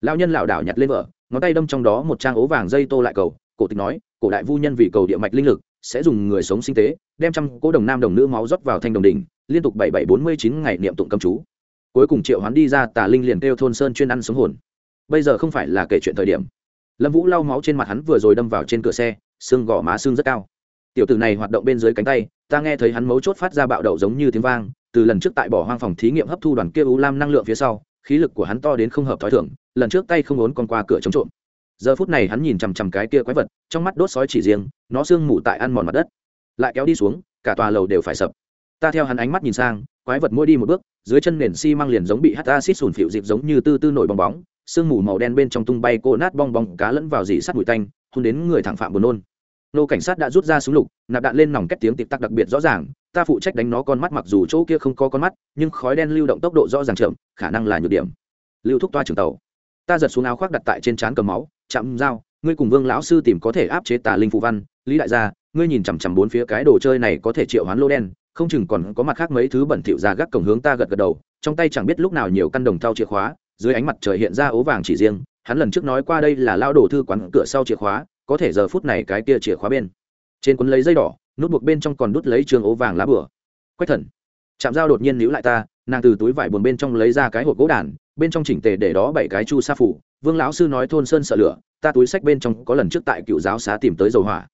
Lão nhân lão đảo nhặt lên vợ, ngón tay đâm trong đó một trang ố vàng dây tô lại cầu, cổ tịch nói, cổ đại vu nhân vì cầu địa mạch linh lực, sẽ dùng người sống sinh tế, đem trăm cố đồng nam đồng nữ máu rót vào thanh đồng đỉnh, liên tục bảy bảy bốn mươi chín ngày niệm tụng cầm chú. Cuối cùng triệu hoán đi ra, tà linh liền kêu thôn sơn chuyên ăn sống hồn. Bây giờ không phải là kể chuyện thời điểm. Lâm vũ lau máu trên mặt hắn vừa rồi đâm vào trên cửa xe, xương gò má xương rất cao tiểu tử này hoạt động bên dưới cánh tay, ta nghe thấy hắn mấu chốt phát ra bạo đậu giống như tiếng vang, từ lần trước tại bỏ hoang phòng thí nghiệm hấp thu đoàn kia u lam năng lượng phía sau, khí lực của hắn to đến không hợp t h ó i thưởng lần trước tay không ốn con qua cửa chống trộm. Giờ phút này hắn nhìn chằm chằm cái kia quái vật, trong mắt đốt sói chỉ riêng, nó sương mù tại ăn mòn mặt đất, lại kéo đi xuống, cả tòa lầu đều phải sập. Ta theo hắn ánh mắt nhìn sang, quái vật mỗi đi một bước, dưới chân nền xi、si、mang liền giống bị hắt acid sùn phịu dịp giống như tư tư nổi bong bóng, sương mù màu đen bên trong tung bay cô nát bong bóng cá lẫn vào dì sắt bụi tanh, hôn đến người thẳng phạm buồn nôn nô cảnh sát đã rút ra súng lục, nạp đạn lên nòng két tiếng tịp tắc đặc biệt rõ ràng. Ta phụ trách đánh nó con mắt mặc dù chỗ kia không có con mắt, nhưng khói đen lưu động tốc độ rõ ràng chậm, khả năng là nhược điểm. Lưu thúc toa trường tàu. Ta giật xuống áo khoác đặt tại trên trán cầm máu, chạm dao, ngươi cùng vương lão sư tìm có thể áp chế tà linh phù văn. Lý đại gia, ngươi nhìn chằm chằm bốn phía cái đồ chơi này có thể triệu hoán lô đen, không chừng còn có mặt khác mấy thứ bẩn thỉu ra gác cổng hướng ta gật gật đầu. Trong tay chẳng biết lúc nào nhiều căn đồng thau chìa khóa, dưới ánh mặt trời hiện ra ố vàng chỉ riêng. Hắn lần trước nói qua đây là lao đổ thư quán cửa sau chìa khóa có thể giờ phút này cái kia chìa khóa bên. Trên cuốn lấy dây đỏ, nút buộc bên trong còn đút lấy trường ố vàng lá bửa. Quách thần chạm dao đột nhiên níu lại ta, nàng từ túi vải buồn bên trong lấy ra cái hộp gỗ đàn, bên trong chỉnh tề để đó bảy cái chu sa phủ. Vương lão sư nói thôn sơn sợ lửa, ta túi sách bên trong có lần trước tại cựu giáo xá tìm tới dầu hỏa.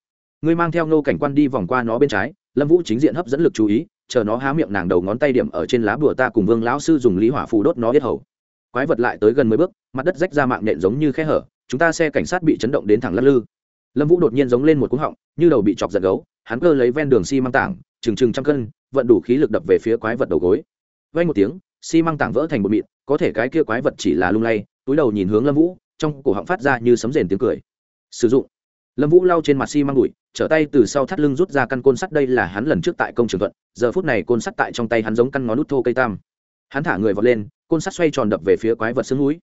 Ngươi mang theo ngô cảnh quan đi vòng qua nó bên trái, lâm vũ chính diện hấp dẫn lực chú ý, chờ nó há miệng nàng đầu ngón tay điểm ở trên lá bùa ta cùng vương lão sư dùng lý hỏa phù đốt nó hết hầu. Quái vật lại tới gần mấy bước, mặt đất rách ra mạng nhện giống như khe hở, chúng ta xe cảnh sát bị chấn động đến thẳng lắc lư lâm vũ đột nhiên giống lên một cúng họng, như đầu bị chọc giật gấu, hắn cơ lấy ven đường xi、si、măng tảng trừng trừng trăm cân, vận đủ khí lực đập về phía quái vật đầu gối. Vay một tiếng, xi、si、măng tảng vỡ thành một mịn, có thể cái kia quái vật chỉ là lung lay, túi đầu nhìn hướng lâm vũ, trong cổ họng phát ra như sấm rền tiếng cười. Sử dụng. Lâm vũ lau trên mặt xi、si、măng đùi, trở tay từ sau thắt lưng rút ra căn côn sắt, đây là hắn lần trước tại công trường thuận giờ phút này côn sắt tại trong tay hắn giống căn ngón nút thô cây tam. Hắn thả người vọt lên, côn sắt xoay tròn đập về phía quái vật xương núi.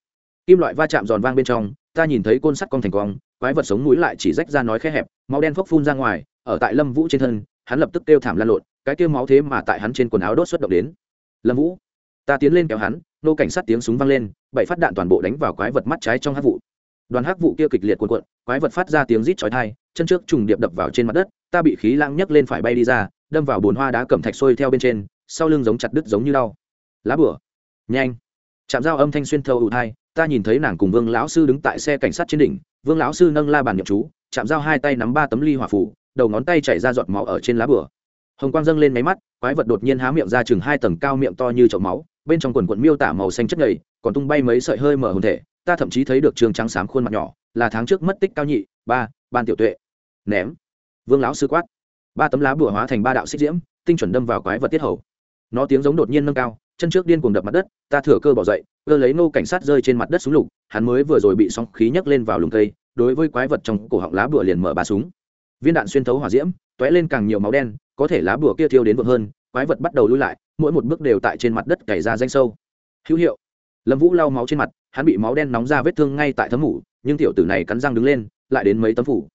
Kim loại va chạm giòn vang bên trong, ta nhìn thấy côn sắt cong thành cong quái vật sống núi lại chỉ rách ra nói khẽ hẹp, máu đen phốc phun ra ngoài, ở tại lâm vũ trên thân, hắn lập tức kêu thảm lan lộn, cái kêu máu thế mà tại hắn trên quần áo đốt xuất động đến. Lâm vũ, ta tiến lên kéo hắn, nô cảnh sát tiếng súng vang lên, bảy phát đạn toàn bộ đánh vào quái vật mắt trái trong hát vụ. Đoàn hắc vụ kia kịch liệt cuộn cuộn, quái vật phát ra tiếng rít chói tai, chân trước trùng điệp đập vào trên mặt đất, ta bị khí lãng nhấc lên phải bay đi ra, đâm vào bồn hoa đá cẩm thạch sôi theo bên trên, sau lưng giống chặt đứt giống như đau. Lá bửa nhanh. Chạm dao âm thanh xuyên thâu ụ thai ta nhìn thấy nàng cùng vương lão sư đứng tại xe cảnh sát trên đỉnh vương lão sư nâng la bàn nhậm chú, chạm dao hai tay nắm ba tấm ly hỏa phủ đầu ngón tay chảy ra giọt máu ở trên lá bửa hồng quang dâng lên máy mắt, quái vật đột nhiên há miệng ra chừng hai tầng cao miệng to như chậu máu, bên trong quần quận miêu tả màu xanh chất nhầy, còn tung bay mấy sợi hơi mở hồn thể, ta thậm chí thấy được trường trắng xám khuôn mặt nhỏ, là tháng trước mất tích cao nhị, ba, ban tiểu tuệ. Ném. Vương lão sư quát. Ba tấm lá bửa hóa thành ba đạo xích diễm, tinh chuẩn đâm vào quái vật tiết hầu. Nó tiếng giống đột nhiên nâng cao chân trước điên cuồng đập mặt đất, ta thừa cơ bỏ dậy, cơ lấy nô cảnh sát rơi trên mặt đất xuống lục, hắn mới vừa rồi bị sóng khí nhấc lên vào lùng cây, đối với quái vật trong cổ họng lá bùa liền mở ba súng. Viên đạn xuyên thấu hỏa diễm t lên càng nhiều máu đen, có thể lá bùa kia thiêu đến vượng hơn, quái vật bắt đầu lui lại, mỗi một bước đều tại trên mặt đất cày ra danh sâu. Hữu hiệu. Lâm vũ lau máu trên mặt, hắn bị máu đen nóng ra vết thương ngay tại thấm mủ, nhưng tiểu tử này cắn răng đứng lên, lại đến mấy tấm phủ.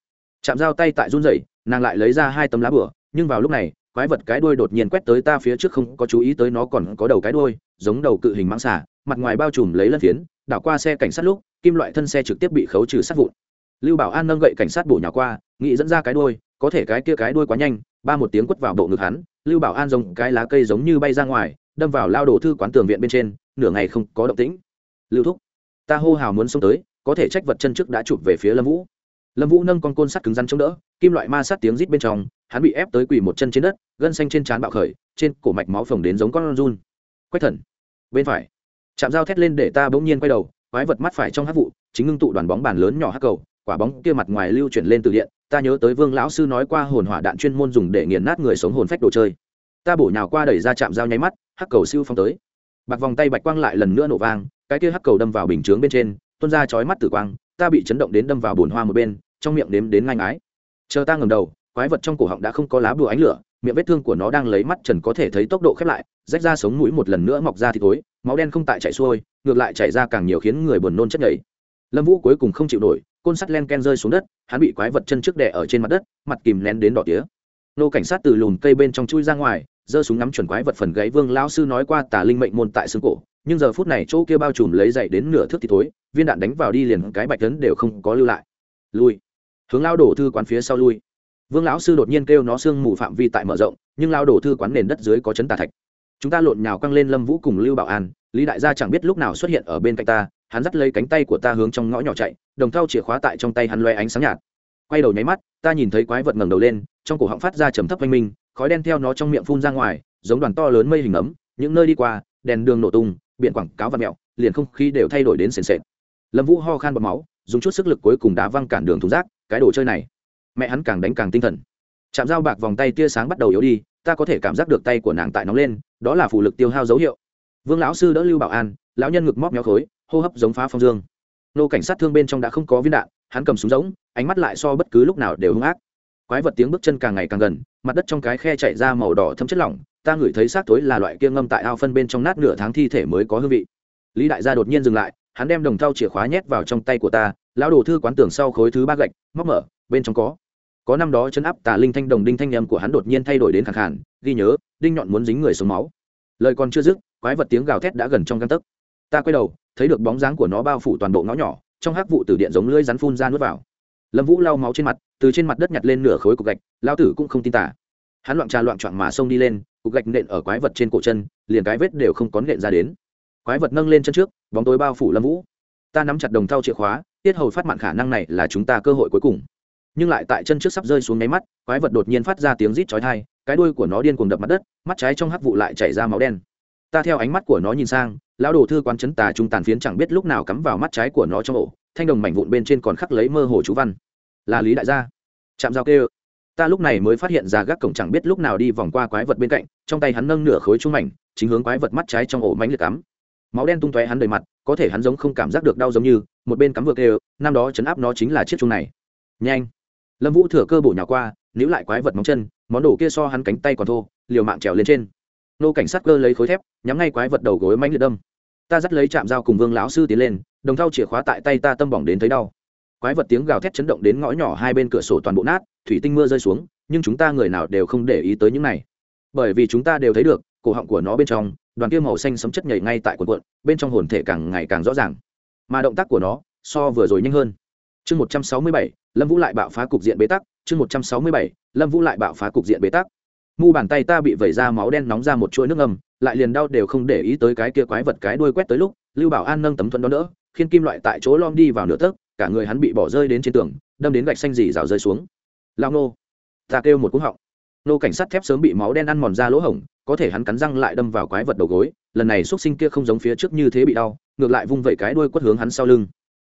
Chạm dao tay tại run rẩy, nàng lại lấy ra hai tấm lá bửa nhưng vào lúc này quái vật cái đuôi đột nhiên quét tới ta phía trước không có chú ý tới nó còn có đầu cái đuôi, giống đầu cự hình mãng xà, mặt ngoài bao trùm lấy lân phiến, đảo qua xe cảnh sát lúc, kim loại thân xe trực tiếp bị khấu trừ sát vụn. Lưu bảo an nâng gậy cảnh sát bổ nhào qua, nghĩ dẫn ra cái đuôi, có thể cái kia cái đuôi quá nhanh, ba một tiếng quất vào bộ ngực hắn, lưu bảo an giống cái lá cây giống như bay ra ngoài, đâm vào lao đổ thư quán tường viện bên trên, nửa ngày không có động tĩnh. Lưu thúc, ta hô hào muốn xông tới, có thể trách vật chân trước đã chụp về phía lâm vũ. Lâm vũ nâng con côn sắt cứng rắn chống đỡ, kim loại ma sát tiếng rít bên trong hắn bị ép tới quỳ một chân trên đất, gân xanh trên trán bạo khởi, trên cổ mạch máu phồng đến giống con run. Quách thần, bên phải. Chạm dao thét lên để ta bỗng nhiên quay đầu, quái vật mắt phải trong hát vụ, chính ngưng tụ đoàn bóng bàn lớn nhỏ hát cầu, quả bóng kia mặt ngoài lưu chuyển lên từ điện, ta nhớ tới vương lão sư nói qua hồn hỏa đạn chuyên môn dùng để nghiền nát người sống hồn phách đồ chơi. Ta bổ nhào qua đẩy ra chạm dao nháy mắt, hắc cầu siêu phong tới. Bạc vòng tay bạch quang lại lần nữa nổ vang, cái kia hắc cầu đâm vào bình chướng bên trên, tuôn ra chói mắt tử quang, ta bị chấn động đến đâm vào bồn hoa một bên, trong miệng nếm đến ngang ái chờ ta ngầm đầu quái vật trong cổ họng đã không có lá bùa ánh lửa, miệng vết thương của nó đang lấy mắt trần có thể thấy tốc độ khép lại, rách ra sống mũi một lần nữa mọc ra thì tối máu đen không tại chảy xuôi, ngược lại chảy ra càng nhiều khiến người buồn nôn chất nhảy. Lâm vũ cuối cùng không chịu nổi, côn sắt len ken rơi xuống đất, hắn bị quái vật chân trước đè ở trên mặt đất, mặt kìm nén đến đỏ tía. Nô cảnh sát từ lùm cây bên trong chui ra ngoài, giơ súng ngắm chuẩn quái vật phần gáy vương lão sư nói qua tà linh mệnh môn tại xương cổ, nhưng giờ phút này chỗ kia bao trùm lấy dậy đến nửa thước thì tối viên đạn đánh vào đi liền cái bạch tấn đều không có lưu lại. Lui. Hướng lao đổ thư quán phía sau lui vương lão sư đột nhiên kêu nó sương mù phạm vi tại mở rộng, nhưng lao đổ thư quán nền đất dưới có chấn tà thạch. Chúng ta lộn nhào căng lên lâm vũ cùng lưu bảo an, lý đại gia chẳng biết lúc nào xuất hiện ở bên cạnh ta, hắn dắt lấy cánh tay của ta hướng trong ngõ nhỏ chạy, đồng thau chìa khóa tại trong tay hắn loe ánh sáng nhạt. Quay đầu nháy mắt, ta nhìn thấy quái vật ngẩng đầu lên, trong cổ họng phát ra trầm thấp oanh minh, khói đen theo nó trong miệng phun ra ngoài, giống đoàn to lớn mây hình ấm, những nơi đi qua, đèn đường nổ tung, biển quảng cáo và mẹo liền không khí đều thay đổi đến sền sệt. Lâm vũ ho khan bọt máu, dùng chút sức lực cuối cùng đá văng cản đường thùng rác, cái đồ chơi này mẹ hắn càng đánh càng tinh thần. Chạm dao bạc vòng tay tia sáng bắt đầu yếu đi, ta có thể cảm giác được tay của nàng tại nóng lên, đó là phủ lực tiêu hao dấu hiệu. Vương lão sư đỡ lưu bảo an, lão nhân ngực móc méo khối, hô hấp giống phá phong dương. Nô cảnh sát thương bên trong đã không có viên đạn, hắn cầm súng giống, ánh mắt lại so bất cứ lúc nào đều hung ác. Quái vật tiếng bước chân càng ngày càng gần, mặt đất trong cái khe chạy ra màu đỏ thâm chất lỏng, ta ngửi thấy xác tối là loại kia ngâm tại ao phân bên trong nát nửa tháng thi thể mới có hương vị. Lý đại gia đột nhiên dừng lại hắn đem đồng thau chìa khóa nhét vào trong tay của ta, lão đồ thư quán tưởng sau khối thứ ba gạch, móc mở, bên trong có. Có năm đó chấn áp tà linh thanh đồng đinh thanh nhầm của hắn đột nhiên thay đổi đến khẳng khản ghi nhớ, đinh nhọn muốn dính người sống máu. Lời còn chưa dứt, quái vật tiếng gào thét đã gần trong găng tấc. Ta quay đầu, thấy được bóng dáng của nó bao phủ toàn bộ ngõ nhỏ, trong hắc vụ từ điện giống lưỡi rắn phun ra nuốt vào. Lâm vũ lau máu trên mặt, từ trên mặt đất nhặt lên nửa khối cục gạch lao tử cũng không tin tả hắn loạn trà loạn trọn mà xông đi lên, cục gạch nện ở quái vật trên cổ chân, liền cái vết đều không có nện ra đến quái vật nâng lên chân trước, bóng tối bao phủ lâm vũ. Ta nắm chặt đồng thau chìa khóa, tiết hầu phát mạn khả năng này là chúng ta cơ hội cuối cùng. Nhưng lại tại chân trước sắp rơi xuống nháy mắt, quái vật đột nhiên phát ra tiếng rít chói thai cái đuôi của nó điên cuồng đập mặt đất, mắt trái trong hắc vụ lại chảy ra máu đen. Ta theo ánh mắt của nó nhìn sang, lão đồ thư quán chấn tà trung tàn phiến chẳng biết lúc nào cắm vào mắt trái của nó trong ổ, thanh đồng mảnh vụn bên trên còn khắc lấy mơ hồ chú văn. Là lý đại gia. Chạm dao kêu ta lúc này mới phát hiện ra gác cổng chẳng biết lúc nào đi vòng qua quái vật bên cạnh, trong tay hắn nâng nửa khối trung mảnh, chính hướng quái vật mắt trái trong ổ mánh liệt cắm máu đen tung tóe hắn đầy mặt có thể hắn giống không cảm giác được đau giống như một bên cắm vượt đều, năm đó chấn áp nó chính là chiếc chung này. Nhanh! Lâm vũ thừa cơ bổ nhỏ qua níu lại quái vật móng chân món đồ kia so hắn cánh tay còn thô liều mạng trèo lên trên. Nô cảnh sát cơ lấy khối thép nhắm ngay quái vật đầu gối mánh liệt đâm. Ta dắt lấy chạm dao cùng vương lão sư tiến lên đồng thau chìa khóa tại tay ta tâm bỏng đến thấy đau. Quái vật tiếng gào thét chấn động đến ngõ nhỏ hai bên cửa sổ toàn bộ nát thủy tinh mưa rơi xuống nhưng chúng ta người nào đều không để ý tới những này. Bởi vì chúng ta đều thấy được cổ họng của nó bên trong đoàn kia màu xanh sấm chất nhảy ngay tại cuộn cuộn bên trong hồn thể càng ngày càng rõ ràng. Mà động tác của nó so vừa rồi nhanh hơn. Chương một trăm sáu mươi bảy, lâm vũ lại bạo phá cục diện bế tắc. Chương một trăm sáu mươi bảy, lâm vũ lại bạo phá cục diện bế tắc. Mu bàn tay ta bị vẩy ra máu đen nóng ra một chuỗi nước ngầm, lại liền đau đều không để ý tới cái kia quái vật cái đuôi quét tới lúc, lưu bảo an nâng tấm thuẫn đó nữa khiến kim loại tại chỗ lom đi vào nửa tấc, cả người hắn bị bỏ rơi đến trên tường, đâm đến gạch xanh dì rào rơi xuống. Lao nô, ta kêu một cú họng nô cảnh sát thép sớm bị máu đen ăn mòn ra lỗ hổng, có thể hắn cắn răng lại đâm vào quái vật đầu gối, lần này x sinh kia không giống phía trước như thế bị đau, ngược lại vung vẩy cái đuôi quất hướng hắn sau lưng.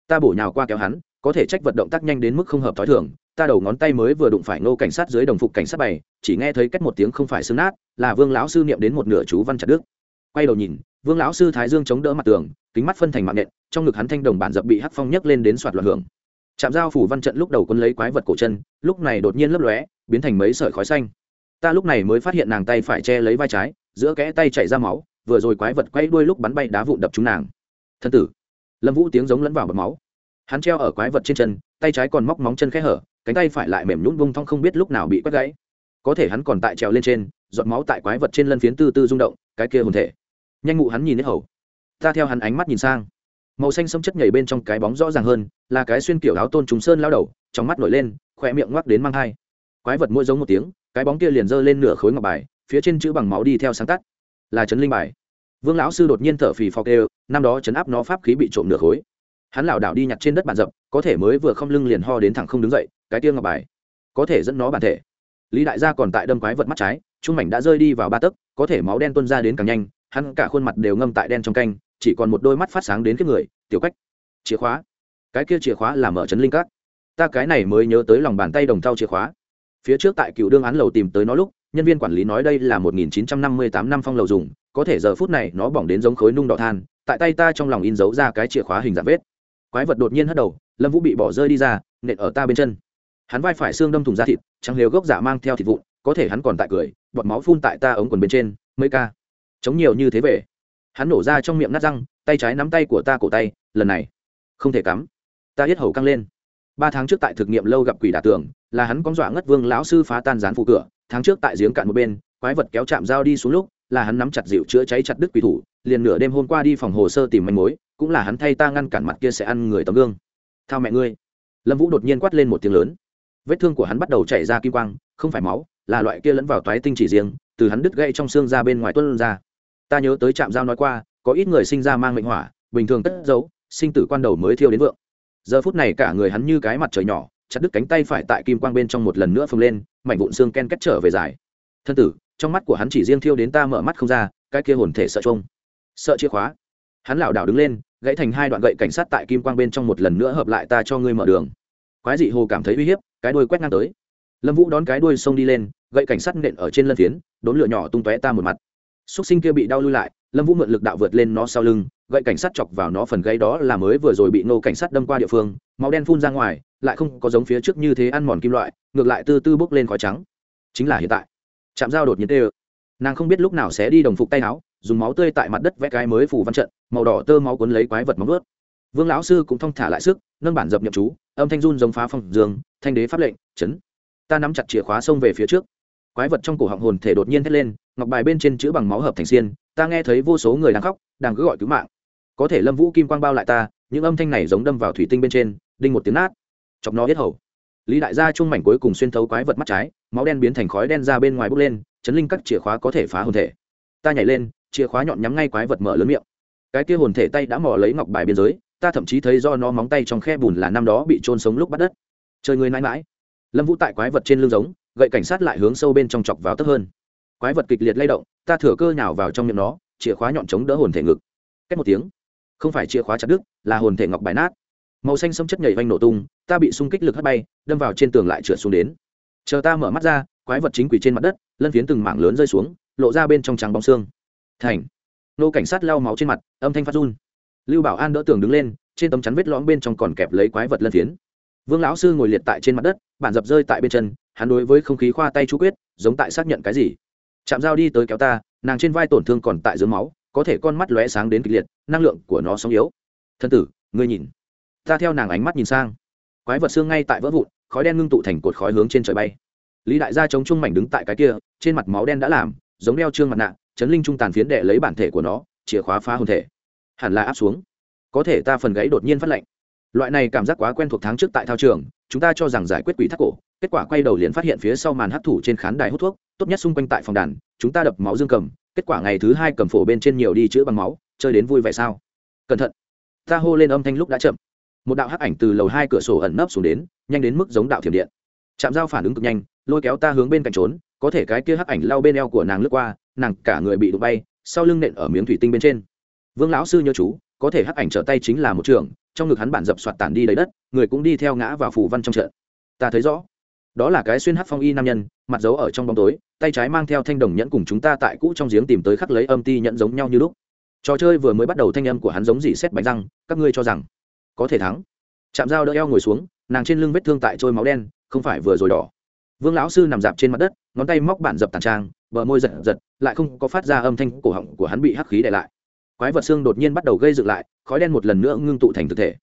Ta bổ nhào qua kéo hắn, có thể trách vật động tác nhanh đến mức không hợp t h ó i thường, ta đầu ngón tay mới vừa đụng phải nô cảnh sát dưới đồng phục cảnh sát bày, chỉ nghe thấy cách một tiếng không phải xương nát, là vương lão sư niệm đến một nửa chú văn chặt đức quay đầu nhìn, vương lão sư thái dương chống đỡ mặt tường, kính mắt phân thành mạng nện trong ngực hắn thanh đồng bản dập bị hắc phong nhấc lên đến soạt loạn hưởng. Trạm giao phủ văn trận lúc đầu quân lấy quái vật cổ chân, lúc này đột nhiên lấp lóe, biến thành mấy sợi khói xanh ta lúc này mới phát hiện nàng tay phải che lấy vai trái, giữa kẽ tay chảy ra máu, vừa rồi quái vật quay đuôi lúc bắn bay đá vụn đập chúng nàng. Thân tử. Lâm vũ tiếng giống lẫn vào bật máu. Hắn treo ở quái vật trên chân, tay trái còn móc móng chân khẽ hở, cánh tay phải lại mềm nhún bung thong không biết lúc nào bị quét gãy. Có thể hắn còn tại trèo lên trên, giọt máu tại quái vật trên lân phiến tư tư rung động, cái kia hồn thể. Nhanh ngụ hắn nhìn hết hầu. Ta theo hắn ánh mắt nhìn sang. Màu xanh sâm chất nhảy bên trong cái bóng rõ ràng hơn, là cái xuyên kiểu áo tôn trùng sơn lao đầu, trong mắt nổi lên khỏe miệng ngoắc đến mang hai quái vật mỗi giống một tiếng cái bóng kia liền giơ lên nửa khối ngọc bài, phía trên chữ bằng máu đi theo sáng tắt là trấn linh bài. Vương lão sư đột nhiên thở phì phò kêu, năm đó chấn áp nó pháp khí bị trộm nửa khối. Hắn lảo đảo đi nhặt trên đất bàn dập, có thể mới vừa không lưng liền ho đến thẳng không đứng dậy, cái tiêu ngọc bài, có thể dẫn nó bản thể. Lý đại gia còn tại đâm quái vật mắt trái, trung mảnh đã rơi đi vào ba tấc, có thể máu đen tuôn ra đến càng nhanh, hắn cả khuôn mặt đều ngâm tại đen trong canh, chỉ còn một đôi mắt phát sáng đến cái người, tiểu cách chìa khóa. Cái kia chìa khóa là mở chấn linh cát ta cái này mới nhớ tới lòng bàn tay đồng thau chìa khóa phía trước tại cựu đương án lầu tìm tới nó lúc, nhân viên quản lý nói đây là 1958 năm phong lầu dùng, có thể giờ phút này nó bỏng đến giống khối nung đỏ than, tại tay ta trong lòng in dấu ra cái chìa khóa hình dạng vết. Quái vật đột nhiên hất đầu, lâm vũ bị bỏ rơi đi ra, nện ở ta bên chân. Hắn vai phải xương đâm thùng da thịt, trắng lều gốc giả mang theo thịt vụn, có thể hắn còn tại cười, bọt máu phun tại ta ống quần bên trên, mấy ca. Chống nhiều như thế về. Hắn nổ ra trong miệng nát răng, tay trái nắm tay của ta cổ tay, lần này, không thể cắm. Ta hết hầu căng lên ba tháng trước tại thực nghiệm lâu gặp quỷ đả tường, là hắn con dọa ngất vương lão sư phá tan dán phụ cửa. Tháng trước tại giếng cạn một bên, quái vật kéo chạm dao đi xuống lúc, là hắn nắm chặt dịu chữa cháy chặt đứt quỷ thủ, liền nửa đêm hôm qua đi phòng hồ sơ tìm manh mối, cũng là hắn thay ta ngăn cản mặt kia sẽ ăn người tấm gương. Thao mẹ ngươi! Lâm vũ đột nhiên quát lên một tiếng lớn. Vết thương của hắn bắt đầu chảy ra kim quang, không phải máu, là loại kia lẫn vào toái tinh chỉ riêng, từ hắn đứt gãy trong xương ra bên ngoài tuân ra. Ta nhớ tới trạm giao nói qua, có ít người sinh ra mang mệnh hỏa, bình thường cất giấu, sinh tử quan đầu mới thiêu đến vượng giờ phút này cả người hắn như cái mặt trời nhỏ, chặt đứt cánh tay phải tại kim quang bên trong một lần nữa phồng lên, mảnh vụn xương ken kết trở về dài. Thân tử, trong mắt của hắn chỉ riêng thiêu đến ta mở mắt không ra, cái kia hồn thể sợ trông. Sợ chìa khóa. Hắn lảo đảo đứng lên, gãy thành hai đoạn gậy cảnh sát tại kim quang bên trong một lần nữa hợp lại ta cho ngươi mở đường. Quái dị hồ cảm thấy uy hiếp, cái đuôi quét ngang tới. Lâm vũ đón cái đuôi xông đi lên, gậy cảnh sát nện ở trên lân phiến, đốn lửa nhỏ tung tóe ta một mặt. Xúc sinh kia bị đau lui lại lâm vũ mượn lực đạo vượt lên nó sau lưng, gậy cảnh sát chọc vào nó phần gáy đó là mới vừa rồi bị nô cảnh sát đâm qua địa phương, máu đen phun ra ngoài, lại không có giống phía trước như thế ăn mòn kim loại, ngược lại tư tư bốc lên khói trắng. Chính là hiện tại. Chạm dao đột nhiên tê ơ. Nàng không biết lúc nào sẽ đi đồng phục tay áo, dùng máu tươi tại mặt đất vẽ cái mới phủ văn trận, màu đỏ tơ máu cuốn lấy quái vật móng ướt vương lão sư cũng thong thả lại sức, nâng bản dập nhậm chú, âm thanh run giống phá phòng dương, thanh đế pháp lệnh, chấn. Ta nắm chặt chìa khóa xông về phía trước. Quái vật trong cổ họng hồn thể đột nhiên thét lên, ngọc bài bên trên chữ bằng máu hợp thành xiên ta nghe thấy vô số người đang khóc, đang cứ gọi cứu mạng. Có thể lâm vũ kim quang bao lại ta, những âm thanh này giống đâm vào thủy tinh bên trên, đinh một tiếng nát. Chọc nó hết hầu. Lý đại gia chung mảnh cuối cùng xuyên thấu quái vật mắt trái, máu đen biến thành khói đen ra bên ngoài bốc lên, chấn linh các chìa khóa có thể phá hồn thể. Ta nhảy lên, chìa khóa nhọn nhắm ngay quái vật mở lớn miệng. Cái kia hồn thể tay đã mò lấy ngọc bài biên giới, ta thậm chí thấy do nó móng tay trong khe bùn là năm đó bị trôn sống lúc bắt đất. Chơi người mãi mãi. Lâm vũ tại quái vật trên lưng giống, gậy cảnh sát lại hướng sâu bên trong chọc vào tấp hơn. Quái vật kịch liệt lay động ta thừa cơ nhào vào trong miệng nó, chìa khóa nhọn chống đỡ hồn thể ngực. Cách một tiếng. Không phải chìa khóa chặt đứt, là hồn thể ngọc bài nát. Màu xanh xâm chất nhảy vanh nổ tung, ta bị xung kích lực hất bay, đâm vào trên tường lại trượt xuống đến. Chờ ta mở mắt ra, quái vật chính quỷ trên mặt đất, lân phiến từng mảng lớn rơi xuống, lộ ra bên trong trắng bóng xương. Thành. Nô cảnh sát lau máu trên mặt, âm thanh phát run. Lưu bảo an đỡ tường đứng lên, trên tấm chắn vết lõm bên trong còn kẹp lấy quái vật lân phiến. Vương lão sư ngồi liệt tại trên mặt đất, bản dập rơi tại bên chân, hắn đối với không khí khoa tay chú quyết, giống tại xác nhận cái gì? Chạm dao đi tới kéo ta, nàng trên vai tổn thương còn tại dưới máu, có thể con mắt lóe sáng đến kịch liệt, năng lượng của nó sống yếu. Thân tử, ngươi nhìn. Ta theo nàng ánh mắt nhìn sang. Quái vật xương ngay tại vỡ vụn, khói đen ngưng tụ thành cột khói hướng trên trời bay. Lý đại gia chống chung mảnh đứng tại cái kia, trên mặt máu đen đã làm, giống đeo trương mặt nạ, chấn linh trung tàn phiến đệ lấy bản thể của nó, chìa khóa phá hồn thể. Hẳn là áp xuống. Có thể ta phần gáy đột nhiên phát lạnh. Loại này cảm giác quá quen thuộc tháng trước tại thao trường, chúng ta cho rằng giải quyết quỷ thắt cổ, kết quả quay đầu liền phát hiện phía sau màn hấp thụ trên khán đài hút thuốc tốt nhất xung quanh tại phòng đàn, chúng ta đập máu dương cầm, kết quả ngày thứ hai cầm phổ bên trên nhiều đi chữa bằng máu, chơi đến vui vẻ sao? Cẩn thận. Ta hô lên âm thanh lúc đã chậm. Một đạo hắc ảnh từ lầu hai cửa sổ ẩn nấp xuống đến, nhanh đến mức giống đạo thiểm điện. Chạm dao phản ứng cực nhanh, lôi kéo ta hướng bên cạnh trốn, có thể cái kia hắc ảnh lao bên eo của nàng lướt qua, nàng cả người bị đụng bay, sau lưng nện ở miếng thủy tinh bên trên. Vương lão sư nhớ chú, có thể hắc ảnh trở tay chính là một trường, trong ngực hắn bản dập soạt tản đi đầy đất, người cũng đi theo ngã vào phủ văn trong trận. Ta thấy rõ, đó là cái xuyên hắc phong y nam nhân mặt giấu ở trong bóng tối, tay trái mang theo thanh đồng nhẫn cùng chúng ta tại cũ trong giếng tìm tới khắc lấy âm ti nhẫn giống nhau như lúc. Trò chơi vừa mới bắt đầu thanh âm của hắn giống dỉ xét bánh răng, các ngươi cho rằng có thể thắng. Chạm dao đỡ eo ngồi xuống, nàng trên lưng vết thương tại trôi máu đen, không phải vừa rồi đỏ. Vương lão sư nằm dạp trên mặt đất, ngón tay móc bản dập tàn trang, bờ môi giật giật, lại không có phát ra âm thanh, cổ họng của hắn bị hắc khí để lại. Quái vật xương đột nhiên bắt đầu gây dựng lại, khói đen một lần nữa ngưng tụ thành thực thể.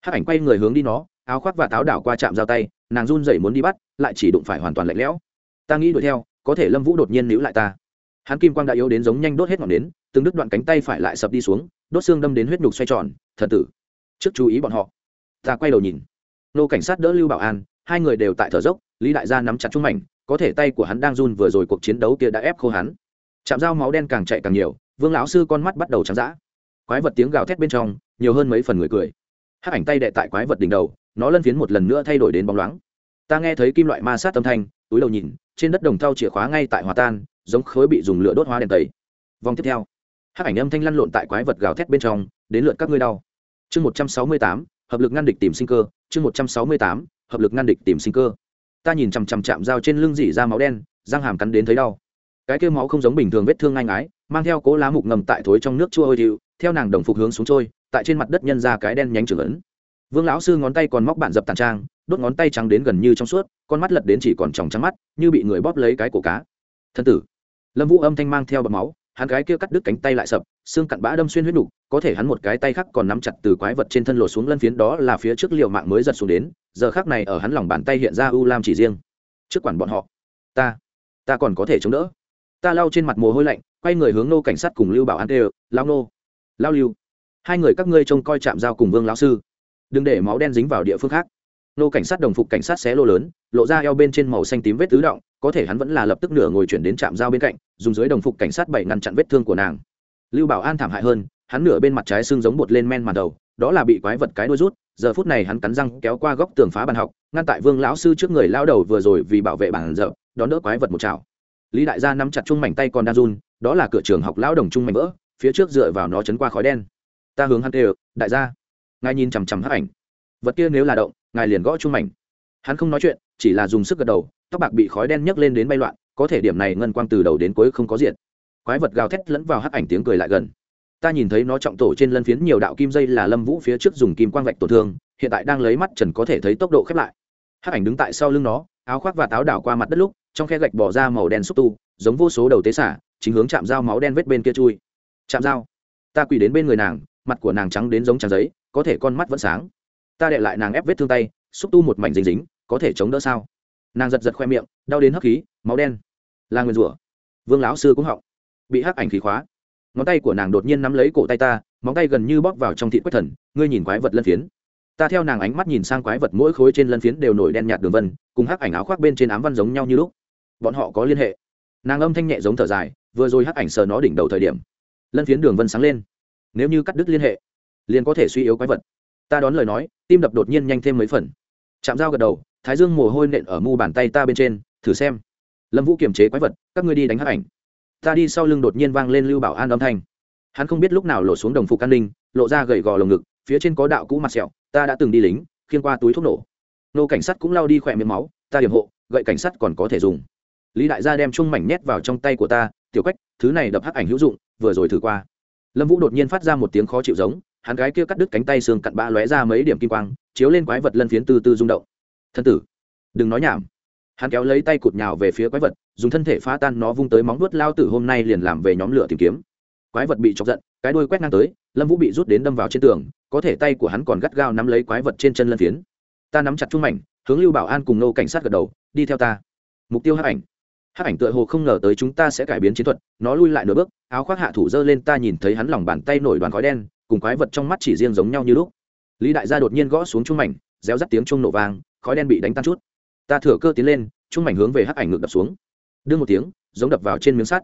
Hắc ảnh quay người hướng đi nó, áo khoác và táo đảo qua chạm dao tay, nàng run rẩy muốn đi bắt, lại chỉ đụng phải hoàn toàn lạnh lẽo ta nghĩ đuổi theo, có thể lâm vũ đột nhiên níu lại ta. Hắn kim quang đã yếu đến giống nhanh đốt hết ngọn đến từng đứt đoạn cánh tay phải lại sập đi xuống, đốt xương đâm đến huyết nhục xoay tròn thật tử. Trước chú ý bọn họ. Ta quay đầu nhìn. Nô cảnh sát đỡ lưu bảo an, hai người đều tại thở dốc, lý đại gia nắm chặt trung mảnh, có thể tay của hắn đang run vừa rồi cuộc chiến đấu kia đã ép khô hắn. Chạm dao máu đen càng chạy càng nhiều, vương lão sư con mắt bắt đầu trắng dã. Quái vật tiếng gào thét bên trong, nhiều hơn mấy phần người cười. Hát ảnh tay đệ tại quái vật đỉnh đầu, nó lân phiến một lần nữa thay đổi đến bóng loáng. Ta nghe thấy kim loại ma sát âm thanh, túi đầu nhìn trên đất đồng thau chìa khóa ngay tại hòa tan, giống khối bị dùng lửa đốt hóa đèn tẩy. Vòng tiếp theo hát ảnh âm thanh lăn lộn tại quái vật gào thét bên trong, đến lượt các ngươi đau. Chương một trăm sáu mươi tám, hợp lực ngăn địch tìm sinh cơ. Chương một trăm sáu mươi tám, hợp lực ngăn địch tìm sinh cơ. Ta nhìn chằm chằm chạm dao trên lưng dỉ ra máu đen, răng hàm cắn đến thấy đau. Cái kêu máu không giống bình thường vết thương ngang ái mang theo cố lá mục ngầm tại thối trong nước chua hơi thiệu theo nàng đồng phục hướng xuống trôi, tại trên mặt đất nhân ra cái đen nhánh trưởng ấn vương lão sư ngón tay còn móc bạn dập tàn trang, đốt ngón tay trắng đến gần như trong suốt, con mắt lật đến chỉ còn tròng trắng mắt, như bị người bóp lấy cái cổ cá. Thân tử. Lâm vũ âm thanh mang theo bọc máu, hắn cái kia cắt đứt cánh tay lại sập, xương cặn bã đâm xuyên huyết đục có thể hắn một cái tay khác còn nắm chặt từ quái vật trên thân lột xuống lân phiến đó là phía trước liệu mạng mới giật xuống đến, giờ khác này ở hắn lòng bàn tay hiện ra u lam chỉ riêng. Trước quản bọn họ. Ta. Ta còn có thể chống đỡ. Ta lau trên mặt mồ hôi lạnh, quay người hướng nô cảnh sát cùng lưu bảo an tê lao nô. Lao lưu. Hai người các ngươi trông coi chạm giao cùng vương lão sư đừng để máu đen dính vào địa phương khác. Nô cảnh sát đồng phục cảnh sát xé lô lớn, lộ ra eo bên trên màu xanh tím vết tứ động, có thể hắn vẫn là lập tức nửa ngồi chuyển đến trạm giao bên cạnh, dùng dưới đồng phục cảnh sát bảy ngăn chặn vết thương của nàng. Lưu bảo an thảm hại hơn, hắn nửa bên mặt trái xương giống bột lên men màn đầu, đó là bị quái vật cái đôi rút, giờ phút này hắn cắn răng kéo qua góc tường phá bàn học, ngăn tại vương lão sư trước người lao đầu vừa rồi vì bảo vệ bản dợ, đón đỡ quái vật một chảo. Lý đại gia nắm chặt chung mảnh tay còn đang run, đó là cửa trường học lão đồng chung mảnh vỡ, phía trước dựa vào nó chấn qua khói đen. Ta hướng hắn tê đại gia ngài nhìn chằm chằm hắc ảnh. Vật kia nếu là động, ngài liền gõ chung mảnh. Hắn không nói chuyện, chỉ là dùng sức gật đầu, tóc bạc bị khói đen nhấc lên đến bay loạn, có thể điểm này ngân quang từ đầu đến cuối không có diện quái vật gào thét lẫn vào hắc ảnh tiếng cười lại gần. Ta nhìn thấy nó trọng tổ trên lân phiến nhiều đạo kim dây là lâm vũ phía trước dùng kim quang vạch tổn thương, hiện tại đang lấy mắt trần có thể thấy tốc độ khép lại. Hắc ảnh đứng tại sau lưng nó, áo khoác và táo đảo qua mặt đất lúc, trong khe gạch bỏ ra màu đen xúc tu, giống vô số đầu tế xả, chính hướng chạm dao máu đen vết bên kia chui. Chạm dao. Ta quỳ đến bên người nàng, mặt của nàng trắng đến giống tràng giấy có thể con mắt vẫn sáng. Ta đệ lại nàng ép vết thương tay, xúc tu một mảnh dính dính, có thể chống đỡ sao? Nàng giật giật khoe miệng, đau đến hấp khí, máu đen. Là nguyên rủa. Vương lão sư cũng họng. Bị hắc ảnh khí khóa. Ngón tay của nàng đột nhiên nắm lấy cổ tay ta, móng tay gần như bóp vào trong thịt quách thần, ngươi nhìn quái vật lân phiến. Ta theo nàng ánh mắt nhìn sang quái vật mỗi khối trên lân phiến đều nổi đen nhạt đường vân, cùng hắc ảnh áo khoác bên trên ám văn giống nhau như lúc. Bọn họ có liên hệ. Nàng âm thanh nhẹ giống thở dài, vừa rồi hắc ảnh sờ nó đỉnh đầu thời điểm, lân phiến đường vân sáng lên. Nếu như cắt đứt liên hệ liền có thể suy yếu quái vật. Ta đón lời nói, tim đập đột nhiên nhanh thêm mấy phần. Chạm dao gật đầu, thái dương mồ hôi nện ở mu bàn tay ta bên trên, thử xem. Lâm vũ kiềm chế quái vật, các ngươi đi đánh hát ảnh. Ta đi sau lưng đột nhiên vang lên lưu bảo an âm thanh. Hắn không biết lúc nào lộ xuống đồng phục an ninh, lộ ra gầy gò lồng ngực, phía trên có đạo cũ mặt sẹo, ta đã từng đi lính khiên qua túi thuốc nổ. Nô cảnh sát cũng lao đi khỏe miệng máu, ta điểm hộ, gậy cảnh sát còn có thể dùng. Lý đại gia đem chung mảnh nhét vào trong tay của ta, tiểu quách, thứ này đập hắc ảnh hữu dụng, vừa rồi thử qua. Lâm vũ đột nhiên phát ra một tiếng khó chịu giống hắn gái kia cắt đứt cánh tay xương cặn bã lóe ra mấy điểm kim quang, chiếu lên quái vật lân phiến từ từ rung động. Thân tử, đừng nói nhảm. Hắn kéo lấy tay cụt nhào về phía quái vật, dùng thân thể phá tan nó vung tới móng vuốt lao tử hôm nay liền làm về nhóm lửa tìm kiếm. Quái vật bị chọc giận, cái đuôi quét ngang tới, lâm vũ bị rút đến đâm vào trên tường, có thể tay của hắn còn gắt gao nắm lấy quái vật trên chân lân phiến. Ta nắm chặt chung mảnh, hướng lưu bảo an cùng nô cảnh sát gật đầu, đi theo ta. Mục tiêu hắc ảnh. Hắc ảnh tựa hồ không ngờ tới chúng ta sẽ cải biến chiến thuật, nó lui lại nửa bước, áo khoác hạ thủ giơ lên ta nhìn thấy hắn lòng bàn tay nổi đoàn khói đen cùng quái vật trong mắt chỉ riêng giống nhau như lúc. Lý đại gia đột nhiên gõ xuống chung mảnh, réo rắt tiếng chung nổ vang, khói đen bị đánh tan chút. Ta thừa cơ tiến lên chung mảnh hướng về hắc ảnh ngực đập xuống. Đương một tiếng, giống đập vào trên miếng sắt.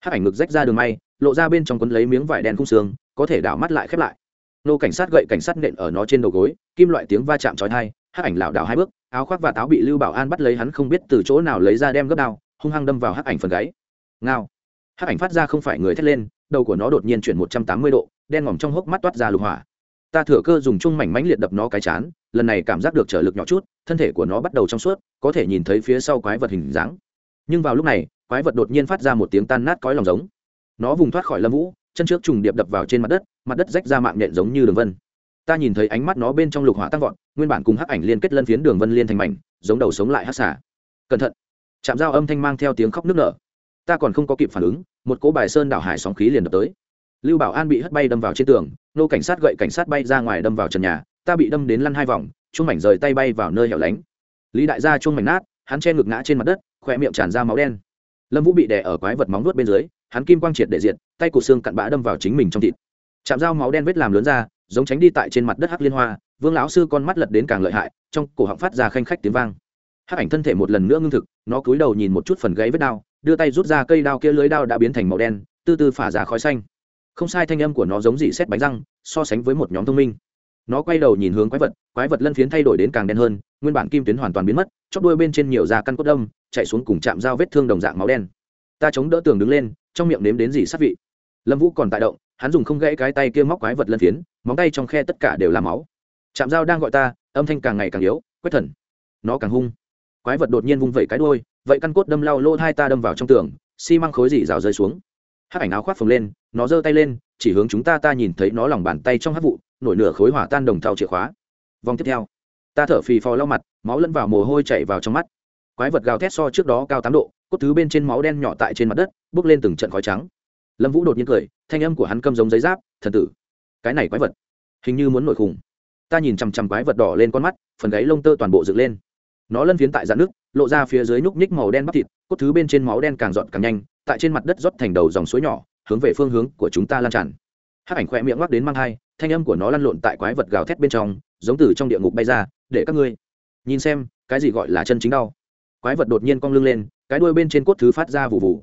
Hắc ảnh ngực rách ra đường may, lộ ra bên trong quấn lấy miếng vải đen khung xương, có thể đảo mắt lại khép lại. Nô cảnh sát gậy cảnh sát nện ở nó trên đầu gối, kim loại tiếng va chạm chói tai, hắc ảnh lảo đảo hai bước, áo khoác và táo bị lưu bảo an bắt lấy hắn không biết từ chỗ nào lấy ra đem gấp đao, hung hăng đâm vào hắc ảnh phần gáy. Ngao. Hắc ảnh phát ra không phải người thét lên đầu của nó đột nhiên chuyển một trăm tám mươi độ, đen ngòm trong hốc mắt toát ra lục hỏa. Ta thừa cơ dùng chung mảnh mánh liệt đập nó cái chán, lần này cảm giác được trở lực nhỏ chút, thân thể của nó bắt đầu trong suốt, có thể nhìn thấy phía sau quái vật hình dáng. Nhưng vào lúc này, quái vật đột nhiên phát ra một tiếng tan nát cõi lòng giống. Nó vùng thoát khỏi lâm vũ, chân trước trùng điệp đập vào trên mặt đất mặt đất rách ra mạng nhện giống như đường vân. Ta nhìn thấy ánh mắt nó bên trong lục hỏa tăng vọt, nguyên bản cùng hắc ảnh liên kết lân phiến đường vân liên thành mảnh, giống đầu sống lại hắc xả cẩn thận. Chạm dao âm thanh mang theo tiếng khóc nức nở ta còn không có kịp phản ứng, một cỗ bài sơn đảo hải sóng khí liền đập tới. Lưu bảo an bị hất bay đâm vào trên tường, nô cảnh sát gậy cảnh sát bay ra ngoài đâm vào trần nhà, ta bị đâm đến lăn hai vòng chung mảnh rời tay bay vào nơi hẻo lánh. Lý đại gia chung mảnh nát, hắn che ngực ngã trên mặt đất khỏe miệng tràn ra máu đen. Lâm vũ bị đè ở quái vật móng nuốt bên dưới, hắn kim quang triệt để diện tay của xương cặn bã đâm vào chính mình trong thịt. Chạm dao máu đen vết làm lớn ra, giống tránh đi tại trên mặt đất hắc liên hoa, vương lão sư con mắt lật đến càng lợi hại, trong cổ họng phát ra khanh khách tiếng vang hắc ảnh thân thể một lần nữa ngưng thực, nó cúi đầu nhìn một chút phần gáy vết đao, đưa tay rút ra cây đao kia lưới đao đã biến thành màu đen, từ từ phả ra khói xanh. Không sai thanh âm của nó giống dị xét bánh răng, so sánh với một nhóm thông minh. Nó quay đầu nhìn hướng quái vật quái vật lân phiến thay đổi đến càng đen hơn, nguyên bản kim tuyến hoàn toàn biến mất, chóp đuôi bên trên nhiều da căn cốt đông chạy xuống cùng chạm dao vết thương đồng dạng máu đen. Ta chống đỡ tường đứng lên, trong miệng nếm đến gì sát vị. Lâm vũ còn tại động, hắn dùng không gãy cái tay kia móc quái vật lân phiến, móng tay trong khe tất cả đều là máu. Chạm dao đang gọi ta, âm thanh càng ngày càng yếu, quét thần. Nó càng hung quái vật đột nhiên vung vẩy cái đuôi, vậy căn cốt đâm lao lô hai ta đâm vào trong tường xi măng khối dỉ rào rơi xuống. Hát ảnh áo khoác phồng lên nó giơ tay lên chỉ hướng chúng ta ta nhìn thấy nó lòng bàn tay trong hát vụ nổi nửa khối hỏa tan đồng thau chìa khóa. Vòng tiếp theo ta thở phì phò lau mặt máu lẫn vào mồ hôi chảy vào trong mắt. Quái vật gào thét so trước đó cao tám độ cốt thứ bên trên máu đen nhỏ tại trên mặt đất bước lên từng trận khói trắng. Lâm vũ đột nhiên cười thanh âm của hắn câm giống giấy giáp thần tử cái này quái vật hình như muốn nổi khủng. Ta nhìn chằm chằm quái vật đỏ lên con mắt phần gáy lông tơ toàn bộ dựng lên nó lân phiến tại dạn nước, lộ ra phía dưới nhúc ních màu đen bắp thịt, cốt thứ bên trên máu đen càng dọn càng nhanh, tại trên mặt đất rót thành đầu dòng suối nhỏ, hướng về phương hướng của chúng ta lan tràn. Hắc ảnh khoe miệng ngoắc đến mang hai, thanh âm của nó lăn lộn tại quái vật gào thét bên trong, giống từ trong địa ngục bay ra, để các ngươi nhìn xem, cái gì gọi là chân chính đau. Quái vật đột nhiên cong lưng lên, cái đuôi bên trên cốt thứ phát ra vụ vụ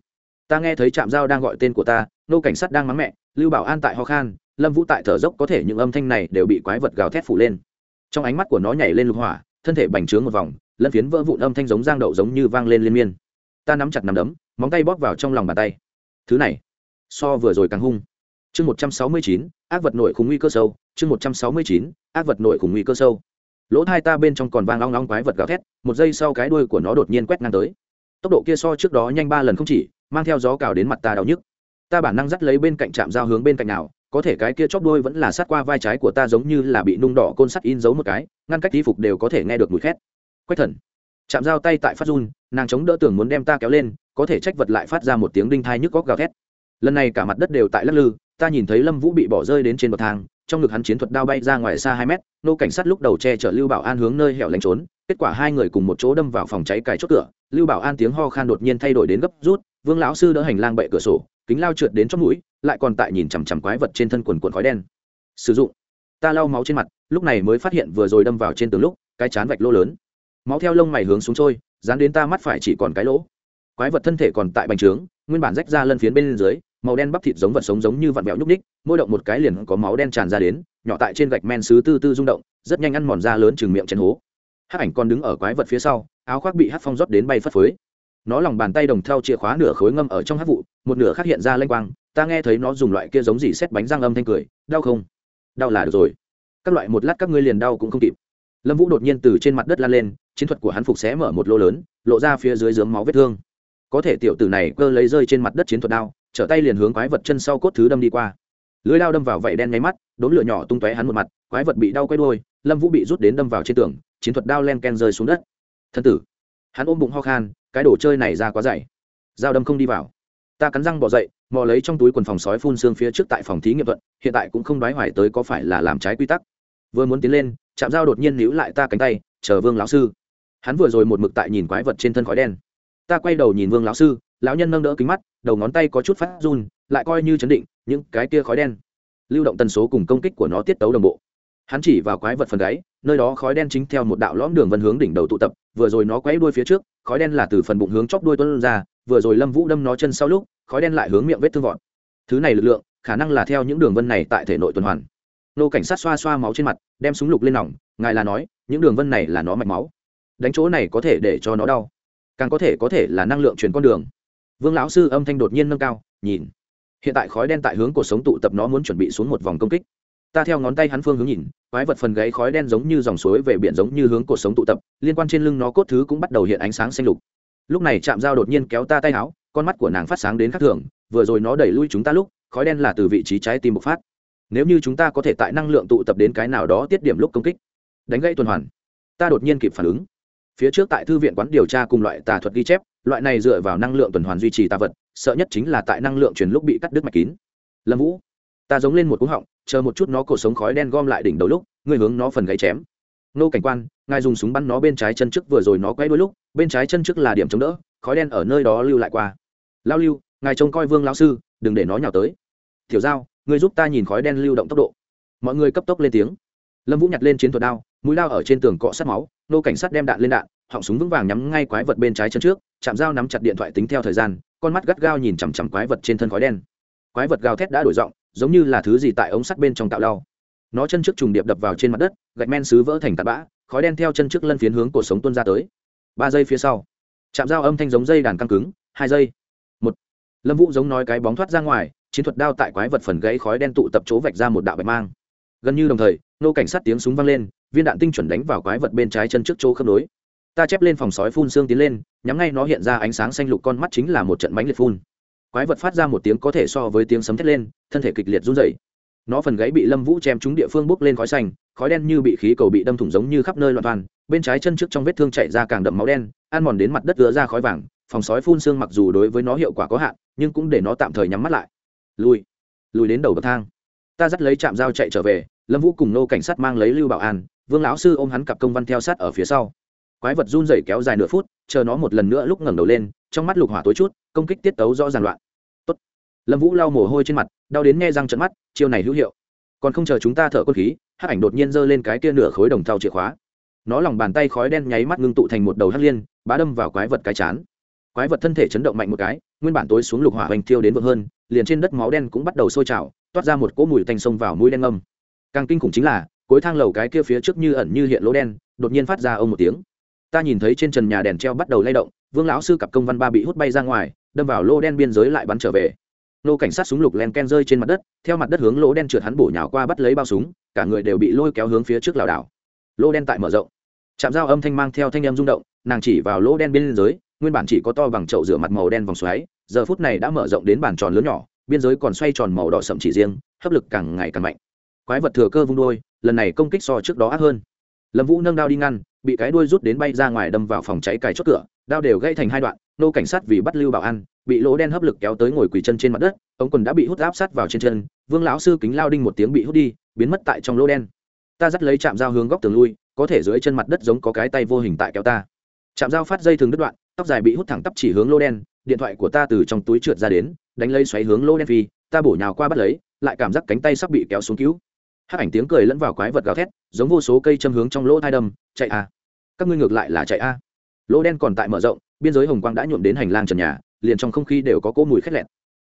ta nghe thấy trạm dao đang gọi tên của ta, nô cảnh sát đang mắng mẹ, lưu bảo an tại ho khan, lâm vũ tại thở dốc, có thể những âm thanh này đều bị quái vật gào thét phủ lên. Trong ánh mắt của nó nhảy lên lục hỏa, thân thể bành trướng một vòng lân phiến vỡ vụn âm thanh giống giang đậu giống như vang lên liên miên. Ta nắm chặt nắm đấm, móng tay bóp vào trong lòng bàn tay. Thứ này, so vừa rồi càng hung. Chương một trăm sáu mươi chín, ác vật nội khủng nguy cơ sâu. Chương một trăm sáu mươi chín, ác vật nội khủng nguy cơ sâu. Lỗ thai ta bên trong còn vang long long quái vật gào thét, một giây sau cái đuôi của nó đột nhiên quét ngang tới. Tốc độ kia so trước đó nhanh ba lần không chỉ, mang theo gió cào đến mặt ta đau nhức. Ta bản năng dắt lấy bên cạnh trạm giao hướng bên cạnh nào, có thể cái kia chóp đuôi vẫn là sát qua vai trái của ta giống như là bị nung đỏ côn sắt in dấu một cái, ngăn cách y phục đều có thể nghe được mùi khét quách thần. Chạm dao tay tại phát run, nàng chống đỡ tưởng muốn đem ta kéo lên, có thể trách vật lại phát ra một tiếng đinh thai nhức góc gào thét. Lần này cả mặt đất đều tại lắc lư, ta nhìn thấy lâm vũ bị bỏ rơi đến trên bậc thang, trong ngực hắn chiến thuật đao bay ra ngoài xa hai mét, nô cảnh sát lúc đầu che chở lưu bảo an hướng nơi hẻo lánh trốn, kết quả hai người cùng một chỗ đâm vào phòng cháy cài chốt cửa, lưu bảo an tiếng ho khan đột nhiên thay đổi đến gấp rút, vương lão sư đỡ hành lang bậy cửa sổ, kính lao trượt đến chót mũi, lại còn tại nhìn chằm chằm quái vật trên thân quần quần khói đen. Sử dụng. Ta lau máu trên mặt, lúc này mới phát hiện vừa rồi đâm vào trên tường lúc, cái chán vạch lô lớn máu theo lông mày hướng xuống trôi, dán đến ta mắt phải chỉ còn cái lỗ. Quái vật thân thể còn tại bành trướng, nguyên bản rách ra lân phiến bên dưới, màu đen bắp thịt giống vật sống giống như vặn vẹo nhúc ních mỗi động một cái liền có máu đen tràn ra đến, nhỏ tại trên gạch men xứ tư tư rung động, rất nhanh ăn mòn da lớn chừng miệng chén hố. Hát ảnh còn đứng ở quái vật phía sau, áo khoác bị hát phong rót đến bay phất phới. Nó lòng bàn tay đồng theo chìa khóa nửa khối ngâm ở trong hát vụ, một nửa khác hiện ra lênh quang, ta nghe thấy nó dùng loại kia giống gì xét bánh răng âm thanh cười, đau không? Đau là được rồi. Các loại một lát các ngươi liền đau cũng không kịp lâm vũ đột nhiên từ trên mặt đất lan lên, chiến thuật của hắn phục xé mở một lô lớn, lộ ra phía dưới dướng máu vết thương. Có thể tiểu tử này cơ lấy rơi trên mặt đất chiến thuật đao, trở tay liền hướng quái vật chân sau cốt thứ đâm đi qua. Lưới lao đâm vào vảy đen nháy mắt, đốm lửa nhỏ tung tóe hắn một mặt, quái vật bị đau quay đôi lâm vũ bị rút đến đâm vào trên tường, chiến thuật đao len ken rơi xuống đất. Thân tử, hắn ôm bụng ho khan, cái đồ chơi này ra quá dày. Dao đâm không đi vào. Ta cắn răng bỏ dậy, mò lấy trong túi quần phòng sói phun xương phía trước tại phòng thí nghiệm thuận, hiện tại cũng không đoái hoài tới có phải là làm trái quy tắc vừa muốn tiến lên chạm dao đột nhiên níu lại ta cánh tay, chờ vương lão sư. Hắn vừa rồi một mực tại nhìn quái vật trên thân khói đen. Ta quay đầu nhìn vương lão sư, lão nhân nâng đỡ kính mắt, đầu ngón tay có chút phát run, lại coi như chấn định, những cái kia khói đen, lưu động tần số cùng công kích của nó tiết tấu đồng bộ. Hắn chỉ vào quái vật phần gáy, nơi đó khói đen chính theo một đạo lõm đường vân hướng đỉnh đầu tụ tập, vừa rồi nó quấy đuôi phía trước, khói đen là từ phần bụng hướng chóc đuôi tuân ra, vừa rồi lâm vũ đâm nó chân sau lúc, khói đen lại hướng miệng vết thương vọt. Thứ này lực lượng, khả năng là theo những đường vân này tại thể nội tuần hoàn nô cảnh sát xoa xoa máu trên mặt, đem súng lục lên nòng, ngài là nói, những đường vân này là nó mạch máu. Đánh chỗ này có thể để cho nó đau. Càng có thể có thể là năng lượng truyền con đường. Vương lão sư âm thanh đột nhiên nâng cao, nhìn. Hiện tại khói đen tại hướng cuộc sống tụ tập nó muốn chuẩn bị xuống một vòng công kích. Ta theo ngón tay hắn phương hướng nhìn, quái vật phần gáy khói đen giống như dòng suối về biển giống như hướng cuộc sống tụ tập, liên quan trên lưng nó cốt thứ cũng bắt đầu hiện ánh sáng xanh lục. Lúc này chạm dao đột nhiên kéo ta tay áo, con mắt của nàng phát sáng đến khắc thường, vừa rồi nó đẩy lui chúng ta lúc, khói đen là từ vị trí trái tim bộc phát nếu như chúng ta có thể tại năng lượng tụ tập đến cái nào đó tiết điểm lúc công kích, đánh gãy tuần hoàn, ta đột nhiên kịp phản ứng. Phía trước tại thư viện quán điều tra cùng loại tà thuật ghi chép, loại này dựa vào năng lượng tuần hoàn duy trì tà vật, sợ nhất chính là tại năng lượng truyền lúc bị cắt đứt mạch kín. Lâm vũ, ta giống lên một cú họng, chờ một chút nó cổ sống khói đen gom lại đỉnh đầu lúc người hướng nó phần gáy chém. Nô cảnh quan, ngài dùng súng bắn nó bên trái chân trước vừa rồi nó quay đôi lúc, bên trái chân trước là điểm chống đỡ, khói đen ở nơi đó lưu lại qua. Lao lưu, ngài trông coi vương lão sư, đừng để nó nhào tới. Tiểu giao người giúp ta nhìn khói đen lưu động tốc độ. Mọi người cấp tốc lên tiếng. Lâm vũ nhặt lên chiến thuật đao, mũi lao ở trên tường cọ sát máu, nô cảnh sát đem đạn lên đạn, họng súng vững vàng nhắm ngay quái vật bên trái chân trước, chạm dao nắm chặt điện thoại tính theo thời gian, con mắt gắt gao nhìn chằm chằm quái vật trên thân khói đen. Quái vật gào thét đã đổi giọng, giống như là thứ gì tại ống sắt bên trong tạo đau. Nó chân trước trùng điệp đập vào trên mặt đất, gạch men xứ vỡ thành tạt bã, khói đen theo chân trước lân phiến hướng cổ sống tuôn ra tới. Ba giây phía sau, chạm dao âm thanh giống dây đàn căng cứng, hai giây, một. Lâm vũ giống nói cái bóng thoát ra ngoài chiến thuật đao tại quái vật phần gãy khói đen tụ tập chỗ vạch ra một đạo bạch mang. Gần như đồng thời, nô cảnh sát tiếng súng vang lên, viên đạn tinh chuẩn đánh vào quái vật bên trái chân trước chỗ khớp nối. Ta chép lên phòng sói phun xương tiến lên, nhắm ngay nó hiện ra ánh sáng xanh lục con mắt chính là một trận bánh liệt phun. Quái vật phát ra một tiếng có thể so với tiếng sấm thét lên, thân thể kịch liệt run dày nó phần gáy bị lâm vũ chém trúng địa phương bốc lên khói xanh, khói đen như bị khí cầu bị đâm thủng giống như khắp nơi loạn toàn, bên trái chân trước trong vết thương chạy ra càng đậm máu đen, ăn mòn đến mặt đất gỡ ra khói vàng, phòng sói phun xương mặc dù đối với nó hiệu quả có hạn, nhưng cũng để nó tạm thời nhắm mắt lại lùi lùi đến đầu bậc thang. Ta dắt lấy trạm dao chạy trở về, lâm vũ cùng nô cảnh sát mang lấy lưu bảo an, vương lão sư ôm hắn cặp công văn theo sát ở phía sau. Quái vật run rẩy kéo dài nửa phút, chờ nó một lần nữa lúc ngẩng đầu lên, trong mắt lục hỏa tối chút, công kích tiết tấu rõ ràng loạn. Tốt. lâm vũ lau mồ hôi trên mặt, đau đến nghe răng trận mắt, chiêu này hữu hiệu. Còn không chờ chúng ta thở quân khí hát ảnh đột nhiên giơ lên cái kia nửa khối đồng thau chìa khóa. Nó lòng bàn tay khói đen nháy mắt ngưng tụ thành một đầu hắc liên, bá đâm vào quái vật cái chán quái vật thân thể chấn động mạnh một cái, nguyên bản tối xuống lục hỏa hoành thiêu đến vượng hơn, liền trên đất máu đen cũng bắt đầu sôi trào, toát ra một cỗ mùi tanh sông vào mũi đen ngâm. Càng kinh khủng chính là, cuối thang lầu cái kia phía trước như ẩn như hiện lỗ đen, đột nhiên phát ra ông một tiếng. Ta nhìn thấy trên trần nhà đèn treo bắt đầu lay động, vương lão sư cặp công văn ba bị hút bay ra ngoài, đâm vào lỗ đen biên giới lại bắn trở về. Nô cảnh sát súng lục len ken rơi trên mặt đất, theo mặt đất hướng lỗ đen trượt hắn bổ nhào qua bắt lấy bao súng, cả người đều bị lôi kéo hướng phía trước lảo đảo. Lỗ đen tại mở rộng. Chạm dao âm thanh mang theo thanh âm rung động, nàng chỉ vào lỗ đen biên giới nguyên bản chỉ có to bằng chậu rửa mặt màu đen vòng xoáy, giờ phút này đã mở rộng đến bàn tròn lớn nhỏ, biên giới còn xoay tròn màu đỏ sậm chỉ riêng, hấp lực càng ngày càng mạnh. Quái vật thừa cơ vung đôi, lần này công kích so trước đó ác hơn. Lâm vũ nâng đao đi ngăn, bị cái đuôi rút đến bay ra ngoài đâm vào phòng cháy cài chốt cửa, đao đều gây thành hai đoạn, nô cảnh sát vì bắt lưu bảo an, bị lỗ đen hấp lực kéo tới ngồi quỳ chân trên mặt đất, ống quần đã bị hút áp sát vào trên chân, vương lão sư kính lao đinh một tiếng bị hút đi, biến mất tại trong lỗ đen. Ta dắt lấy chạm dao hướng góc tường lui, có thể dưới chân mặt đất giống có cái tay vô hình tại kéo ta. Chạm dao phát dây thường đứt đoạn tóc dài bị hút thẳng tắp chỉ hướng lỗ đen, điện thoại của ta từ trong túi trượt ra đến, đánh lấy xoáy hướng lỗ đen phi, ta bổ nhào qua bắt lấy, lại cảm giác cánh tay sắp bị kéo xuống cứu. Hát ảnh tiếng cười lẫn vào quái vật gào thét, giống vô số cây châm hướng trong lỗ thai đâm, chạy a. À. Các ngươi ngược lại là chạy a. À. Lỗ đen còn tại mở rộng, biên giới hồng quang đã nhuộm đến hành lang trần nhà, liền trong không khí đều có cỗ mùi khét lẹt.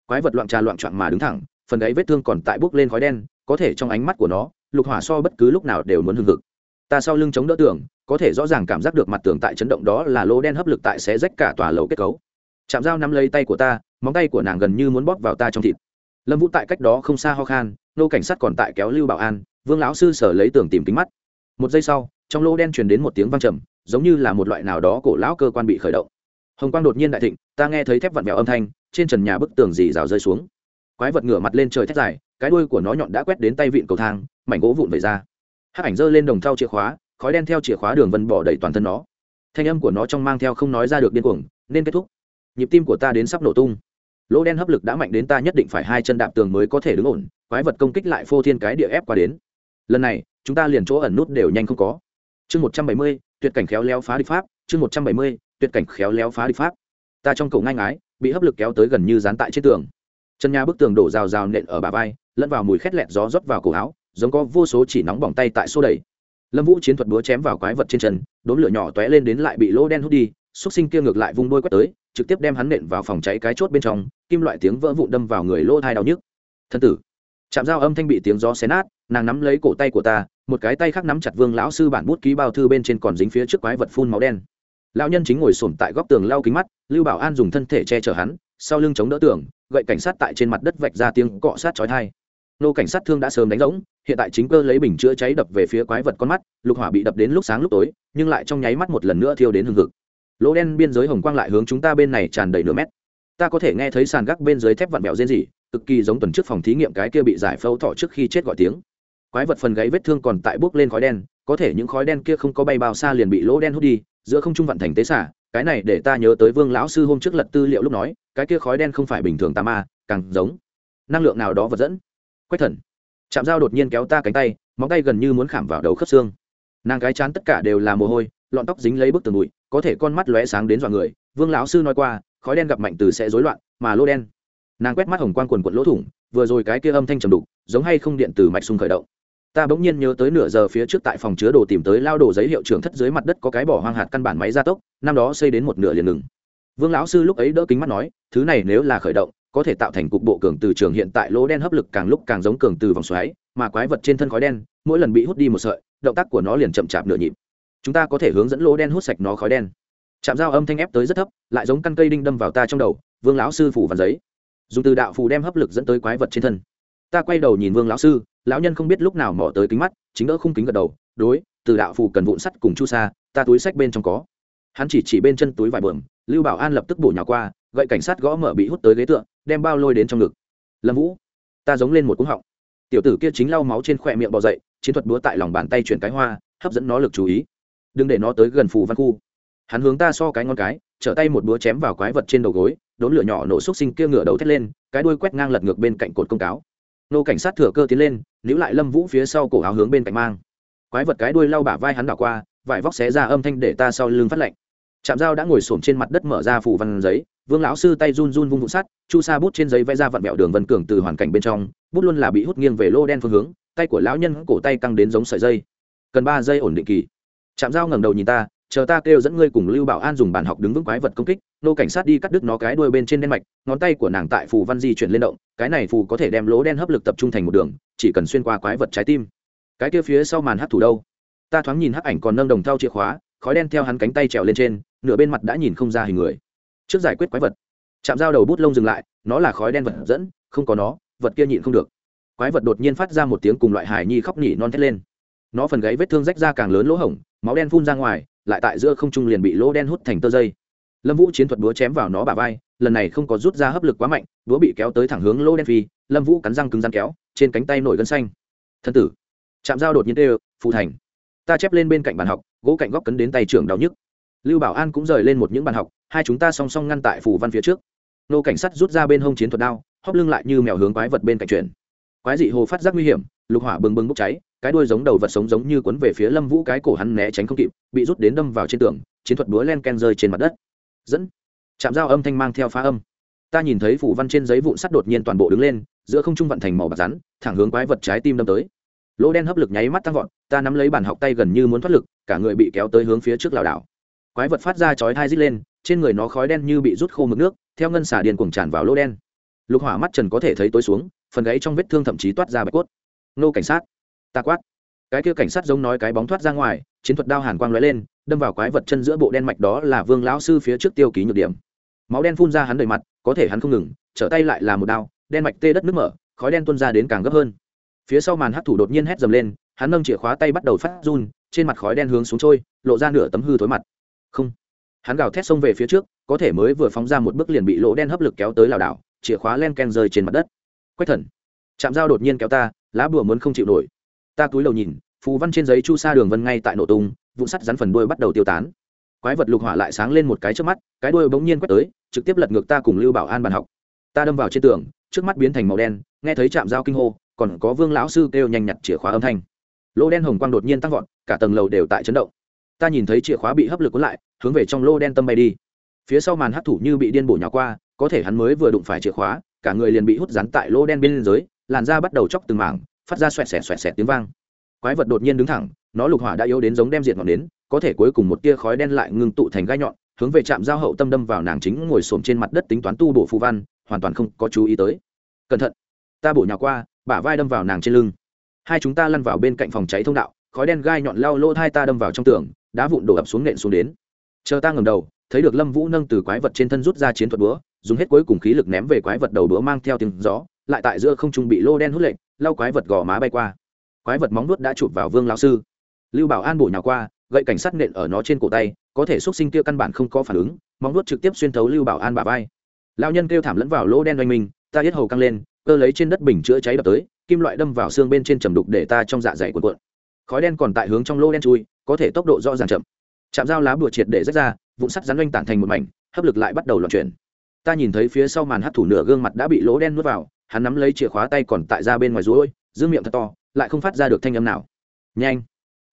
Quái vật loạn trà loạn trọn mà đứng thẳng, phần gáy vết thương còn tại bốc lên khói đen, có thể trong ánh mắt của nó, lục hỏa so bất cứ lúc nào đều muốn hưng hực. Ta sau lưng chống đỡ tưởng có thể rõ ràng cảm giác được mặt tường tại chấn động đó là lỗ đen hấp lực tại xé rách cả tòa lầu kết cấu. Chạm dao nắm lấy tay của ta, móng tay của nàng gần như muốn bóp vào ta trong thịt. Lâm vũ tại cách đó không xa ho khan, nô cảnh sát còn tại kéo lưu bảo an, vương lão sư sở lấy tường tìm kính mắt. Một giây sau, trong lỗ đen truyền đến một tiếng vang trầm, giống như là một loại nào đó cổ lão cơ quan bị khởi động. Hồng quang đột nhiên đại thịnh, ta nghe thấy thép vặn vẹo âm thanh, trên trần nhà bức tường dì rào rơi xuống. Quái vật ngửa mặt lên trời thét dài, cái đuôi của nó nhọn đã quét đến tay vịn cầu thang, mảnh gỗ vụn về ra. Hát ảnh giơ lên đồng thau chìa khóa khói đen theo chìa khóa đường vân bỏ đầy toàn thân nó. Thanh âm của nó trong mang theo không nói ra được điên cuồng, nên kết thúc. Nhịp tim của ta đến sắp nổ tung. Lỗ đen hấp lực đã mạnh đến ta nhất định phải hai chân đạp tường mới có thể đứng ổn, quái vật công kích lại phô thiên cái địa ép qua đến. Lần này, chúng ta liền chỗ ẩn nút đều nhanh không có. Chương một trăm bảy mươi, tuyệt cảnh khéo léo phá địch pháp, chương một trăm bảy mươi, tuyệt cảnh khéo léo phá địch pháp. Ta trong cầu ngang ái bị hấp lực kéo tới gần như dán tại trên tường. Chân nhà bức tường đổ rào rào nện ở bà vai, lẫn vào mùi khét lẹt gió rót vào cổ áo, giống có vô số chỉ nóng bỏng tay tại xô đẩy lâm vũ chiến thuật búa chém vào quái vật trên chân đốn lửa nhỏ tóe lên đến lại bị lỗ đen hút đi, xúc sinh kia ngược lại vung đôi quét tới, trực tiếp đem hắn nện vào phòng cháy cái chốt bên trong, kim loại tiếng vỡ vụn đâm vào người lỗ thai đau nhức. Thân tử. Chạm dao âm thanh bị tiếng gió xé nát, nàng nắm lấy cổ tay của ta, một cái tay khác nắm chặt vương lão sư bản bút ký bao thư bên trên còn dính phía trước quái vật phun máu đen. Lão nhân chính ngồi sổm tại góc tường lau kính mắt, lưu bảo an dùng thân thể che chở hắn, sau lưng chống đỡ tường, gậy cảnh sát tại trên mặt đất vạch ra tiếng cọ sát chói thai nô cảnh sát thương đã sớm đánh rỗng, hiện tại chính cơ lấy bình chữa cháy đập về phía quái vật con mắt, lục hỏa bị đập đến lúc sáng lúc tối, nhưng lại trong nháy mắt một lần nữa thiêu đến hừng hực. Lỗ đen biên giới hồng quang lại hướng chúng ta bên này tràn đầy nửa mét. Ta có thể nghe thấy sàn gác bên dưới thép vặn vẹo rên rỉ, cực kỳ giống tuần trước phòng thí nghiệm cái kia bị giải phẫu thọ trước khi chết gọi tiếng. Quái vật phần gáy vết thương còn tại bốc lên khói đen, có thể những khói đen kia không có bay bao xa liền bị lỗ đen hút đi, giữa không trung vận thành tế xả. Cái này để ta nhớ tới vương lão sư hôm trước lật tư liệu lúc nói, cái kia khói đen không phải bình thường tà ma, càng giống năng lượng nào đó vật dẫn quách thần. Chạm dao đột nhiên kéo ta cánh tay, móng tay gần như muốn khảm vào đầu khớp xương. Nàng cái chán tất cả đều là mồ hôi, lọn tóc dính lấy bức tường bụi, có thể con mắt lóe sáng đến dọa người. Vương lão sư nói qua, khói đen gặp mạnh từ sẽ rối loạn, mà lô đen. Nàng quét mắt hồng quang quần quận lỗ thủng, vừa rồi cái kia âm thanh trầm đục, giống hay không điện từ mạch sung khởi động. Ta bỗng nhiên nhớ tới nửa giờ phía trước tại phòng chứa đồ tìm tới lao đồ giấy hiệu trưởng thất dưới mặt đất có cái bỏ hoang hạt căn bản máy gia tốc, năm đó xây đến một nửa liền ngừng. Vương lão sư lúc ấy đỡ kính mắt nói, thứ này nếu là khởi động có thể tạo thành cục bộ cường từ trường hiện tại lỗ đen hấp lực càng lúc càng giống cường từ vòng xoáy, mà quái vật trên thân khói đen, mỗi lần bị hút đi một sợi, động tác của nó liền chậm chạp nửa nhịp. Chúng ta có thể hướng dẫn lỗ đen hút sạch nó khói đen. Chạm dao âm thanh ép tới rất thấp, lại giống căn cây đinh đâm vào ta trong đầu, vương lão sư phủ và giấy. Dùng từ đạo phù đem hấp lực dẫn tới quái vật trên thân. Ta quay đầu nhìn vương lão sư, lão nhân không biết lúc nào mỏ tới kính mắt, chính đỡ khung kính gật đầu, đối, từ đạo phù cần vụn sắt cùng chu sa, ta túi sách bên trong có. Hắn chỉ chỉ bên chân túi vải bờm lưu bảo an lập tức bổ nhào qua, gậy cảnh sát gõ mở bị hút tới ghế tựa, đem bao lôi đến trong ngực. Lâm vũ, ta giống lên một cúng họng. Tiểu tử kia chính lau máu trên khỏe miệng bò dậy, chiến thuật búa tại lòng bàn tay chuyển cái hoa, hấp dẫn nó lực chú ý. Đừng để nó tới gần phù văn khu. Hắn hướng ta so cái ngon cái, trở tay một búa chém vào quái vật trên đầu gối, đốn lửa nhỏ nổ xúc sinh kia ngửa đầu thét lên, cái đuôi quét ngang lật ngược bên cạnh cột công cáo. Nô cảnh sát thừa cơ tiến lên, níu lại lâm vũ phía sau cổ áo hướng bên cạnh mang. Quái vật cái đuôi lau bả vai hắn đảo qua, vải vóc xé ra âm thanh để ta sau lưng phát lạnh trạm dao đã ngồi xổm trên mặt đất mở ra phủ văn giấy, vương lão sư tay run run vung vụ sắt, chu sa bút trên giấy vẽ ra vặn vẹo đường vân cường từ hoàn cảnh bên trong, bút luôn là bị hút nghiêng về lô đen phương hướng, tay của lão nhân cổ tay căng đến giống sợi dây. Cần ba giây ổn định kỳ. Trạm dao ngẩng đầu nhìn ta, chờ ta kêu dẫn ngươi cùng lưu bảo an dùng bàn học đứng vững quái vật công kích, nô cảnh sát đi cắt đứt nó cái đuôi bên trên đen mạch, ngón tay của nàng tại phù văn di chuyển lên động, cái này phù có thể đem lỗ đen hấp lực tập trung thành một đường, chỉ cần xuyên qua quái vật trái tim. Cái kia phía sau màn hắc thủ đâu? Ta thoáng nhìn hắc ảnh còn nâng đồng thau chìa khóa, khói đen theo hắn cánh tay trèo lên trên nửa bên mặt đã nhìn không ra hình người. Trước giải quyết quái vật. Chạm dao đầu bút lông dừng lại, nó là khói đen vật dẫn, không có nó, vật kia nhịn không được. Quái vật đột nhiên phát ra một tiếng cùng loại hải nhi khóc nhỉ non thét lên. Nó phần gáy vết thương rách ra càng lớn lỗ hổng, máu đen phun ra ngoài, lại tại giữa không trung liền bị lỗ đen hút thành tơ dây. Lâm vũ chiến thuật búa chém vào nó bà vai, lần này không có rút ra hấp lực quá mạnh, búa bị kéo tới thẳng hướng lỗ đen phi, lâm vũ cắn răng cứng rắn kéo, trên cánh tay nổi gân xanh. Thân tử. Chạm dao đột nhiên tê phụ thành, ta chép lên bên cạnh bàn học, gỗ cạnh góc cấn đến tay trưởng đau nhức lưu bảo an cũng rời lên một những bàn học, hai chúng ta song song ngăn tại phủ văn phía trước. Nô cảnh sát rút ra bên hông chiến thuật đao hóp lưng lại như mèo hướng quái vật bên cạnh chuyển. Quái dị hồ phát giác nguy hiểm, lục hỏa bừng bừng bốc cháy, cái đuôi giống đầu vật sống giống như quấn về phía lâm vũ cái cổ hắn né tránh không kịp, bị rút đến đâm vào trên tường, chiến thuật búa len ken rơi trên mặt đất. Dẫn. Chạm dao âm thanh mang theo phá âm. Ta nhìn thấy phủ văn trên giấy vụn sắt đột nhiên toàn bộ đứng lên, giữa không trung vận thành màu bạc rắn, thẳng hướng quái vật trái tim đâm tới. Lỗ đen hấp lực nháy mắt tăng vọt, ta nắm lấy bàn học tay gần như muốn thoát lực, cả người bị kéo tới hướng phía trước lảo đảo quái vật phát ra chói thai rít lên, trên người nó khói đen như bị rút khô mực nước, theo ngân xả điền cuồng tràn vào lỗ đen. Lục hỏa mắt trần có thể thấy tối xuống, phần gáy trong vết thương thậm chí toát ra bạch cốt. Nô cảnh sát, ta quát. Cái kia cảnh sát giống nói cái bóng thoát ra ngoài, chiến thuật đao hàn quang lóe lên, đâm vào quái vật chân giữa bộ đen mạch đó là vương lão sư phía trước tiêu ký nhược điểm. Máu đen phun ra hắn đầy mặt, có thể hắn không ngừng, trở tay lại là một đao, đen mạch tê đất nước mở, khói đen tuôn ra đến càng gấp hơn. Phía sau màn hắc thủ đột nhiên hét dầm lên, hắn nâng chìa khóa tay bắt đầu phát run, trên mặt khói đen hướng xuống trôi, lộ ra nửa tấm hư thối mặt không. Hắn gào thét xông về phía trước, có thể mới vừa phóng ra một bước liền bị lỗ đen hấp lực kéo tới lảo đảo, chìa khóa len ken rơi trên mặt đất. Quách thần. Chạm dao đột nhiên kéo ta, lá bùa muốn không chịu nổi. Ta cúi đầu nhìn, phù văn trên giấy chu sa đường vân ngay tại nổ tung vụ sắt rắn phần đuôi bắt đầu tiêu tán. Quái vật lục hỏa lại sáng lên một cái trước mắt, cái đuôi bỗng nhiên quét tới, trực tiếp lật ngược ta cùng lưu bảo an bàn học. Ta đâm vào trên tường, trước mắt biến thành màu đen, nghe thấy chạm dao kinh hô, còn có vương lão sư kêu nhanh nhặt chìa khóa âm thanh. Lỗ đen hồng quang đột nhiên tăng vọt, cả tầng lầu đều tại chấn động ta nhìn thấy chìa khóa bị hấp lực cuốn lại, hướng về trong lô đen tâm bay đi. Phía sau màn hấp thủ như bị điên bổ nhào qua, có thể hắn mới vừa đụng phải chìa khóa, cả người liền bị hút rắn tại lô đen bên dưới, làn da bắt đầu chóc từng mảng, phát ra xoẹt xẹt xoẹt xẹt tiếng vang. Quái vật đột nhiên đứng thẳng, nó lục hỏa đã yếu đến giống đem diệt ngọn đến có thể cuối cùng một tia khói đen lại ngưng tụ thành gai nhọn, hướng về trạm giao hậu tâm đâm vào nàng chính ngồi xổm trên mặt đất tính toán tu bổ phù văn, hoàn toàn không có chú ý tới. Cẩn thận, ta bổ nhào qua, bả vai đâm vào nàng trên lưng. Hai chúng ta lăn vào bên cạnh phòng cháy thông đạo, khói đen gai nhọn lao lô hai ta đâm vào trong tường đá vụn đổ ập xuống nện xuống đến. Chờ ta ngầm đầu, thấy được lâm vũ nâng từ quái vật trên thân rút ra chiến thuật búa, dùng hết cuối cùng khí lực ném về quái vật đầu búa mang theo tiếng gió, lại tại giữa không trung bị lô đen hút lệnh, lau quái vật gò má bay qua. Quái vật móng nuốt đã chụp vào vương lao sư. Lưu bảo an bổ nhào qua, gậy cảnh sát nện ở nó trên cổ tay, có thể xúc sinh kia căn bản không có phản ứng, móng nuốt trực tiếp xuyên thấu lưu bảo an bà vai. Lao nhân kêu thảm lẫn vào lỗ đen oanh minh, ta hết hầu căng lên, cơ lấy trên đất bình chữa cháy đập tới, kim loại đâm vào xương bên trên trầm đục để ta trong dạ dày cuộn cuộn khói đen còn tại hướng trong lô đen chui, có thể tốc độ rõ ràng chậm. Chạm dao lá bùa triệt để rách ra, vụn sắt rắn oanh tản thành một mảnh, hấp lực lại bắt đầu loạn chuyển. Ta nhìn thấy phía sau màn hấp thủ nửa gương mặt đã bị lỗ đen nuốt vào, hắn nắm lấy chìa khóa tay còn tại ra bên ngoài rối, giữ miệng thật to, lại không phát ra được thanh âm nào. Nhanh!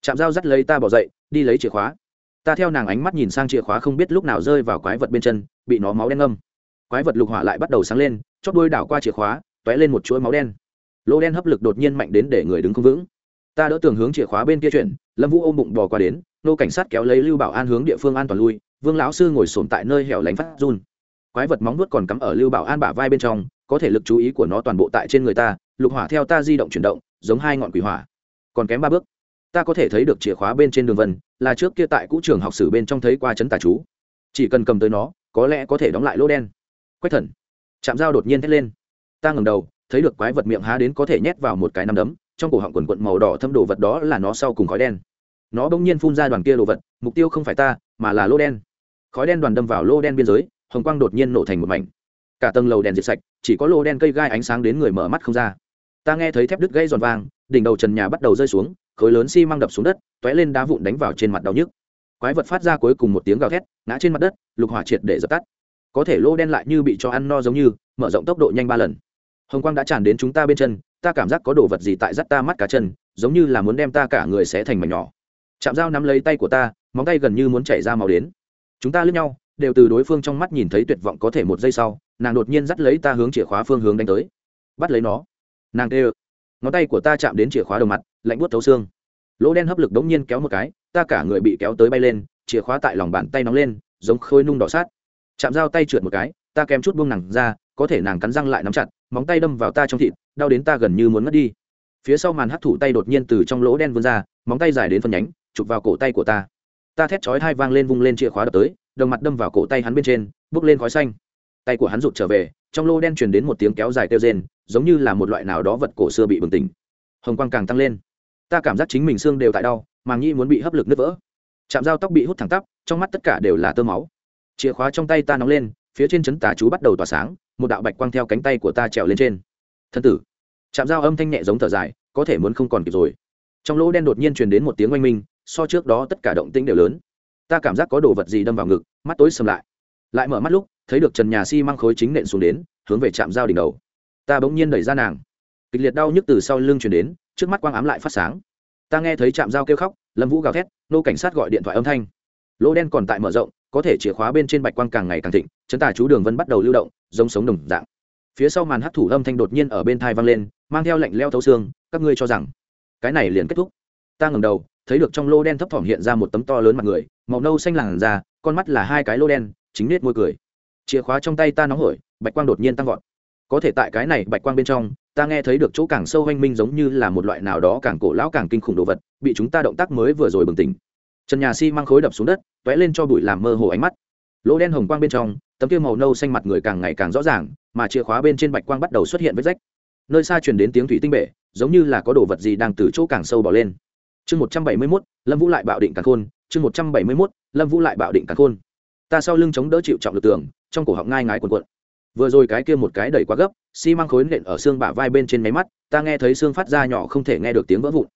Chạm dao dắt lấy ta bỏ dậy, đi lấy chìa khóa. Ta theo nàng ánh mắt nhìn sang chìa khóa không biết lúc nào rơi vào quái vật bên chân, bị nó máu đen ngâm. Quái vật lục hỏa lại bắt đầu sáng lên chót đuôi đảo qua chìa khóa t ó é lên một chuỗi máu đen. Lỗ đen hấp lực đột nhiên mạnh đến để người đứng không vững ta đỡ tường hướng chìa khóa bên kia chuyển, lâm vũ ôm bụng bò qua đến, nô cảnh sát kéo lấy lưu bảo an hướng địa phương an toàn lui, vương lão sư ngồi sồn tại nơi hẻo lánh phát run. Quái vật móng nuốt còn cắm ở lưu bảo an bả vai bên trong, có thể lực chú ý của nó toàn bộ tại trên người ta, lục hỏa theo ta di động chuyển động, giống hai ngọn quỷ hỏa. Còn kém ba bước, ta có thể thấy được chìa khóa bên trên đường vân, là trước kia tại cũ trường học sử bên trong thấy qua chấn tà chú. Chỉ cần cầm tới nó, có lẽ có thể đóng lại lỗ đen. Quách thần chạm dao đột nhiên thét lên. Ta ngẩng đầu, thấy được quái vật miệng há đến có thể nhét vào một cái nắm đấm trong cổ họng quần quận màu đỏ thâm đồ vật đó là nó sau cùng khói đen. Nó bỗng nhiên phun ra đoàn kia đồ vật, mục tiêu không phải ta, mà là lô đen. Khói đen đoàn đâm vào lô đen biên giới, hồng quang đột nhiên nổ thành một mảnh. Cả tầng lầu đèn diệt sạch, chỉ có lô đen cây gai ánh sáng đến người mở mắt không ra. Ta nghe thấy thép đứt gây giòn vang, đỉnh đầu trần nhà bắt đầu rơi xuống, khối lớn xi măng đập xuống đất t ó é lên đá vụn đánh vào trên mặt đau nhức. Quái vật phát ra cuối cùng một tiếng gào thét, ngã trên mặt đất, lục hỏa triệt để dập tắt. Có thể lô đen lại như bị cho ăn no giống như, mở rộng tốc độ nhanh ba lần. Hồng quang đã tràn đến chúng ta bên chân ta cảm giác có đồ vật gì tại dắt ta mắt cá chân, giống như là muốn đem ta cả người sẽ thành mảnh nhỏ. Chạm dao nắm lấy tay của ta, móng tay gần như muốn chảy ra màu đến. Chúng ta lướt nhau, đều từ đối phương trong mắt nhìn thấy tuyệt vọng có thể một giây sau, nàng đột nhiên dắt lấy ta hướng chìa khóa phương hướng đánh tới. Bắt lấy nó. Nàng tê ơ ngón tay của ta chạm đến chìa khóa đầu mặt, lạnh buốt thấu xương. Lỗ đen hấp lực đống nhiên kéo một cái, ta cả người bị kéo tới bay lên, chìa khóa tại lòng bàn tay nóng lên, giống khôi nung đỏ sát. Chạm dao tay trượt một cái, ta kém chút buông nàng ra, có thể nàng cắn răng lại nắm chặt, móng tay đâm vào ta trong thịt đau đến ta gần như muốn mất đi. Phía sau màn hắt thủ tay đột nhiên từ trong lỗ đen vươn ra, móng tay dài đến phần nhánh, chụp vào cổ tay của ta. Ta thét chói hai vang lên vung lên chìa khóa đập tới, đồng mặt đâm vào cổ tay hắn bên trên bốc lên khói xanh. Tay của hắn rụt trở về, trong lô đen truyền đến một tiếng kéo dài kêu rên, giống như là một loại nào đó vật cổ xưa bị bừng tỉnh. Hồng quang càng tăng lên. Ta cảm giác chính mình xương đều tại đau màng nhĩ muốn bị hấp lực nứt vỡ. Chạm dao tóc bị hút thẳng tắp, trong mắt tất cả đều là tơ máu. Chìa khóa trong tay ta nóng lên, phía trên chấn tà chú bắt đầu tỏa sáng, một đạo bạch quang theo cánh tay của ta trèo lên trên thân tử. Chạm dao âm thanh nhẹ giống thở dài, có thể muốn không còn kịp rồi. Trong lỗ đen đột nhiên truyền đến một tiếng oanh minh, so trước đó tất cả động tĩnh đều lớn. Ta cảm giác có đồ vật gì đâm vào ngực, mắt tối sầm lại. Lại mở mắt lúc, thấy được trần nhà xi、si、măng khối chính nện xuống đến, hướng về trạm dao đỉnh đầu. Ta bỗng nhiên đẩy ra nàng. Kịch liệt đau nhức từ sau lưng chuyển đến, trước mắt quang ám lại phát sáng. Ta nghe thấy trạm dao kêu khóc, lâm vũ gào thét, nô cảnh sát gọi điện thoại âm thanh. Lỗ đen còn tại mở rộng, có thể chìa khóa bên trên bạch quang càng ngày càng thịnh, chấn tả chú đường vân bắt đầu lưu động, giống sống đồng dạng phía sau màn hấp thủ âm thanh đột nhiên ở bên thai vang lên, mang theo lệnh leo thấu xương, các ngươi cho rằng, cái này liền kết thúc. Ta ngầm đầu, thấy được trong lô đen thấp thỏm hiện ra một tấm to lớn mặt người, màu nâu xanh làn da, con mắt là hai cái lô đen, chính nết môi cười. Chìa khóa trong tay ta nóng hổi, bạch quang đột nhiên tăng vọt. Có thể tại cái này bạch quang bên trong, ta nghe thấy được chỗ càng sâu hoanh minh giống như là một loại nào đó càng cổ lão càng kinh khủng đồ vật, bị chúng ta động tác mới vừa rồi bừng tỉnh. Trần nhà xi、si、mang khối đập xuống đất t ó é lên cho bụi làm mơ hồ ánh mắt. Lỗ đen hồng quang bên trong, tấm kia màu nâu xanh mặt người càng ngày càng rõ ràng mà chìa khóa bên trên bạch quang bắt đầu xuất hiện vết rách. Nơi xa truyền đến tiếng thủy tinh bể, giống như là có đồ vật gì đang từ chỗ càng sâu bỏ lên. Chương một trăm bảy mươi mốt, lâm vũ lại bạo định càng khôn. Chương một trăm bảy mươi mốt, lâm vũ lại bạo định càng khôn. Ta sau lưng chống đỡ chịu trọng lực tường, trong cổ họng ngai ngái quần quận vừa rồi cái kia một cái đẩy quá gấp, xi、si、măng khối nện ở xương bả vai bên trên máy mắt, ta nghe thấy xương phát ra nhỏ không thể nghe được tiếng vỡ vụn.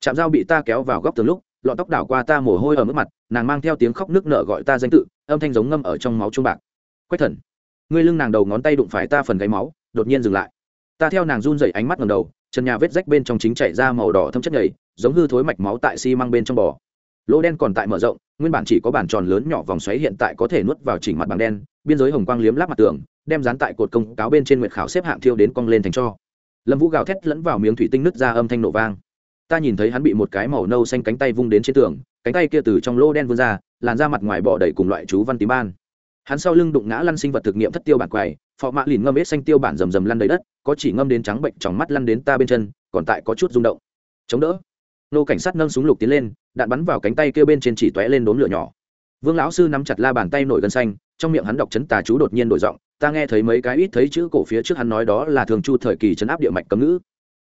Chạm dao bị ta kéo vào góc tường lúc, lọn tóc đảo qua ta mồ hôi ở mức mặt, nàng mang theo tiếng khóc nước nợ gọi ta danh tự, âm thanh giống ngâm ở trong máu trung bạc. Quách thần ngươi lưng nàng đầu ngón tay đụng phải ta phần gáy máu, đột nhiên dừng lại. Ta theo nàng run dậy ánh mắt ngầm đầu trần nhà vết rách bên trong chính chảy ra màu đỏ thâm chất nhầy, giống hư thối mạch máu tại xi、si、măng bên trong bò. Lỗ đen còn tại mở rộng, nguyên bản chỉ có bản tròn lớn nhỏ vòng xoáy hiện tại có thể nuốt vào chỉnh mặt bằng đen, biên giới hồng quang liếm láp mặt tường, đem dán tại cột công cáo bên trên nguyệt khảo xếp hạng thiêu đến cong lên thành cho. Lâm vũ gào thét lẫn vào miếng thủy tinh nứt ra âm thanh nổ vang. Ta nhìn thấy hắn bị một cái màu nâu xanh cánh tay vung đến trên tường, cánh tay kia từ trong lỗ đen vươn ra, làn ra mặt ngoài bỏ đầy cùng loại chú văn tím ban hắn sau lưng đụng ngã lăn sinh vật thực nghiệm thất tiêu bản quầy, phò mạ lìn ngâm ế xanh tiêu bản rầm rầm lăn đầy đất, có chỉ ngâm đến trắng bệnh trong mắt lăn đến ta bên chân, còn tại có chút rung động. Chống đỡ. Nô cảnh sát nâng súng lục tiến lên, đạn bắn vào cánh tay kia bên trên chỉ tóe lên đốn lửa nhỏ. Vương lão sư nắm chặt la bàn tay nổi gân xanh, trong miệng hắn đọc chấn tà chú đột nhiên đổi giọng, ta nghe thấy mấy cái ít thấy chữ cổ phía trước hắn nói đó là thường chu thời kỳ chấn áp địa mạch cấm ngữ.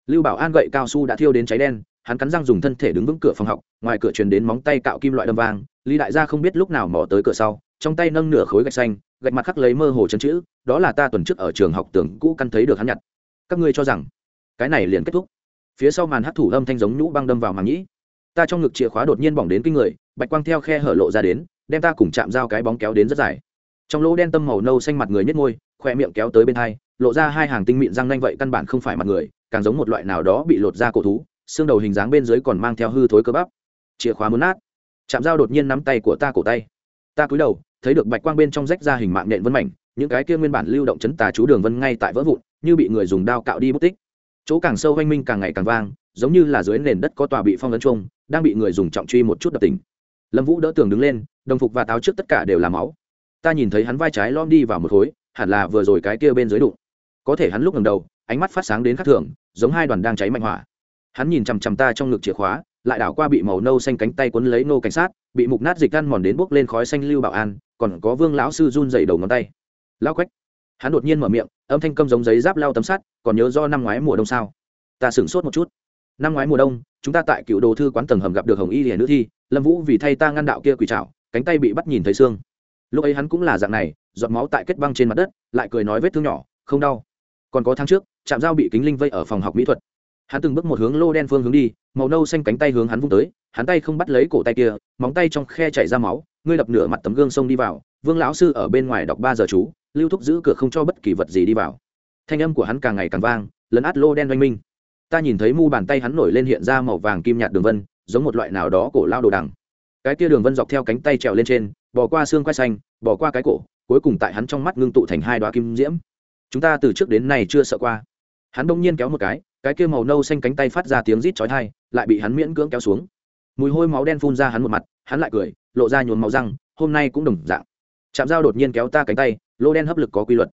Lưu bảo an gậy cao su đã thiêu đến cháy đen, hắn cắn răng dùng thân thể đứng vững cửa phòng học, ngoài cửa truyền đến móng tay cạo kim loại đâm vang, lý đại gia không biết lúc nào mò tới cửa sau trong tay nâng nửa khối gạch xanh, gạch mặt khắc lấy mơ hồ chân chữ, đó là ta tuần trước ở trường học tưởng cũ căn thấy được hắn nhặt. Các ngươi cho rằng, cái này liền kết thúc. Phía sau màn hắc thủ âm thanh giống nhũ băng đâm vào màng nhĩ. Ta trong ngực chìa khóa đột nhiên bỏng đến kinh người, bạch quang theo khe hở lộ ra đến, đem ta cùng chạm dao cái bóng kéo đến rất dài. Trong lỗ đen tâm màu nâu xanh mặt người nhất ngôi khoe miệng kéo tới bên hai, lộ ra hai hàng tinh mịn răng nanh vậy căn bản không phải mặt người, càng giống một loại nào đó bị lột ra cổ thú, xương đầu hình dáng bên dưới còn mang theo hư thối cơ bắp. Chìa khóa muốn nát. Chạm dao đột nhiên nắm tay của ta cổ tay ta cúi đầu, thấy được bạch quang bên trong rách ra hình mạng nện vân mảnh, những cái kia nguyên bản lưu động chấn tà chú đường vân ngay tại vỡ vụn, như bị người dùng đao cạo đi bút tích. Chỗ càng sâu oanh minh càng ngày càng vang, giống như là dưới nền đất có tòa bị phong ấn chung đang bị người dùng trọng truy một chút đập tỉnh. Lâm vũ đỡ tường đứng lên, đồng phục và táo trước tất cả đều là máu. Ta nhìn thấy hắn vai trái lom đi vào một khối, hẳn là vừa rồi cái kia bên dưới đụng. Có thể hắn lúc ngầm đầu, ánh mắt phát sáng đến khắc thường, giống hai đoàn đang cháy mạnh hỏa. Hắn nhìn chằm chằm ta trong ngực chìa khóa lại đảo qua bị màu nâu xanh cánh tay quấn lấy nô cảnh sát, bị mục nát dịch ăn mòn đến bốc lên khói xanh lưu bảo an, còn có vương lão sư run dày đầu ngón tay. Lão quách. Hắn đột nhiên mở miệng, âm thanh câm giống giấy giáp lao tấm sắt, còn nhớ do năm ngoái mùa đông sao? Ta sửng sốt một chút. Năm ngoái mùa đông, chúng ta tại cựu đồ thư quán tầng hầm gặp được hồng y hiền nữ thi, lâm vũ vì thay ta ngăn đạo kia quỷ trảo, cánh tay bị bắt nhìn thấy xương. Lúc ấy hắn cũng là dạng này, giọt máu tại kết băng trên mặt đất, lại cười nói vết thương nhỏ, không đau. Còn có tháng trước, trạm dao bị kính linh vây ở phòng học mỹ thuật hắn từng bước một hướng lô đen phương hướng đi, màu nâu xanh cánh tay hướng hắn vung tới, hắn tay không bắt lấy cổ tay kia, móng tay trong khe chảy ra máu, ngươi lập nửa mặt tấm gương sông đi vào, vương lão sư ở bên ngoài đọc ba giờ chú, lưu thúc giữ cửa không cho bất kỳ vật gì đi vào. Thanh âm của hắn càng ngày càng vang, lấn át lô đen oanh minh. Ta nhìn thấy mu bàn tay hắn nổi lên hiện ra màu vàng kim nhạt đường vân, giống một loại nào đó cổ lao đồ đằng. Cái kia đường vân dọc theo cánh tay trèo lên trên bỏ qua xương quai xanh bỏ qua cái cổ, cuối cùng tại hắn trong mắt ngưng tụ thành hai đoá kim diễm. Chúng ta từ trước đến nay chưa sợ qua. Hắn đông nhiên kéo một cái cái kia màu nâu xanh cánh tay phát ra tiếng rít chói tai, lại bị hắn miễn cưỡng kéo xuống. Mùi hôi máu đen phun ra hắn một mặt, hắn lại cười, lộ ra nhuốm máu răng, hôm nay cũng đồng dạng. Chạm dao đột nhiên kéo ta cánh tay lô đen hấp lực có quy luật.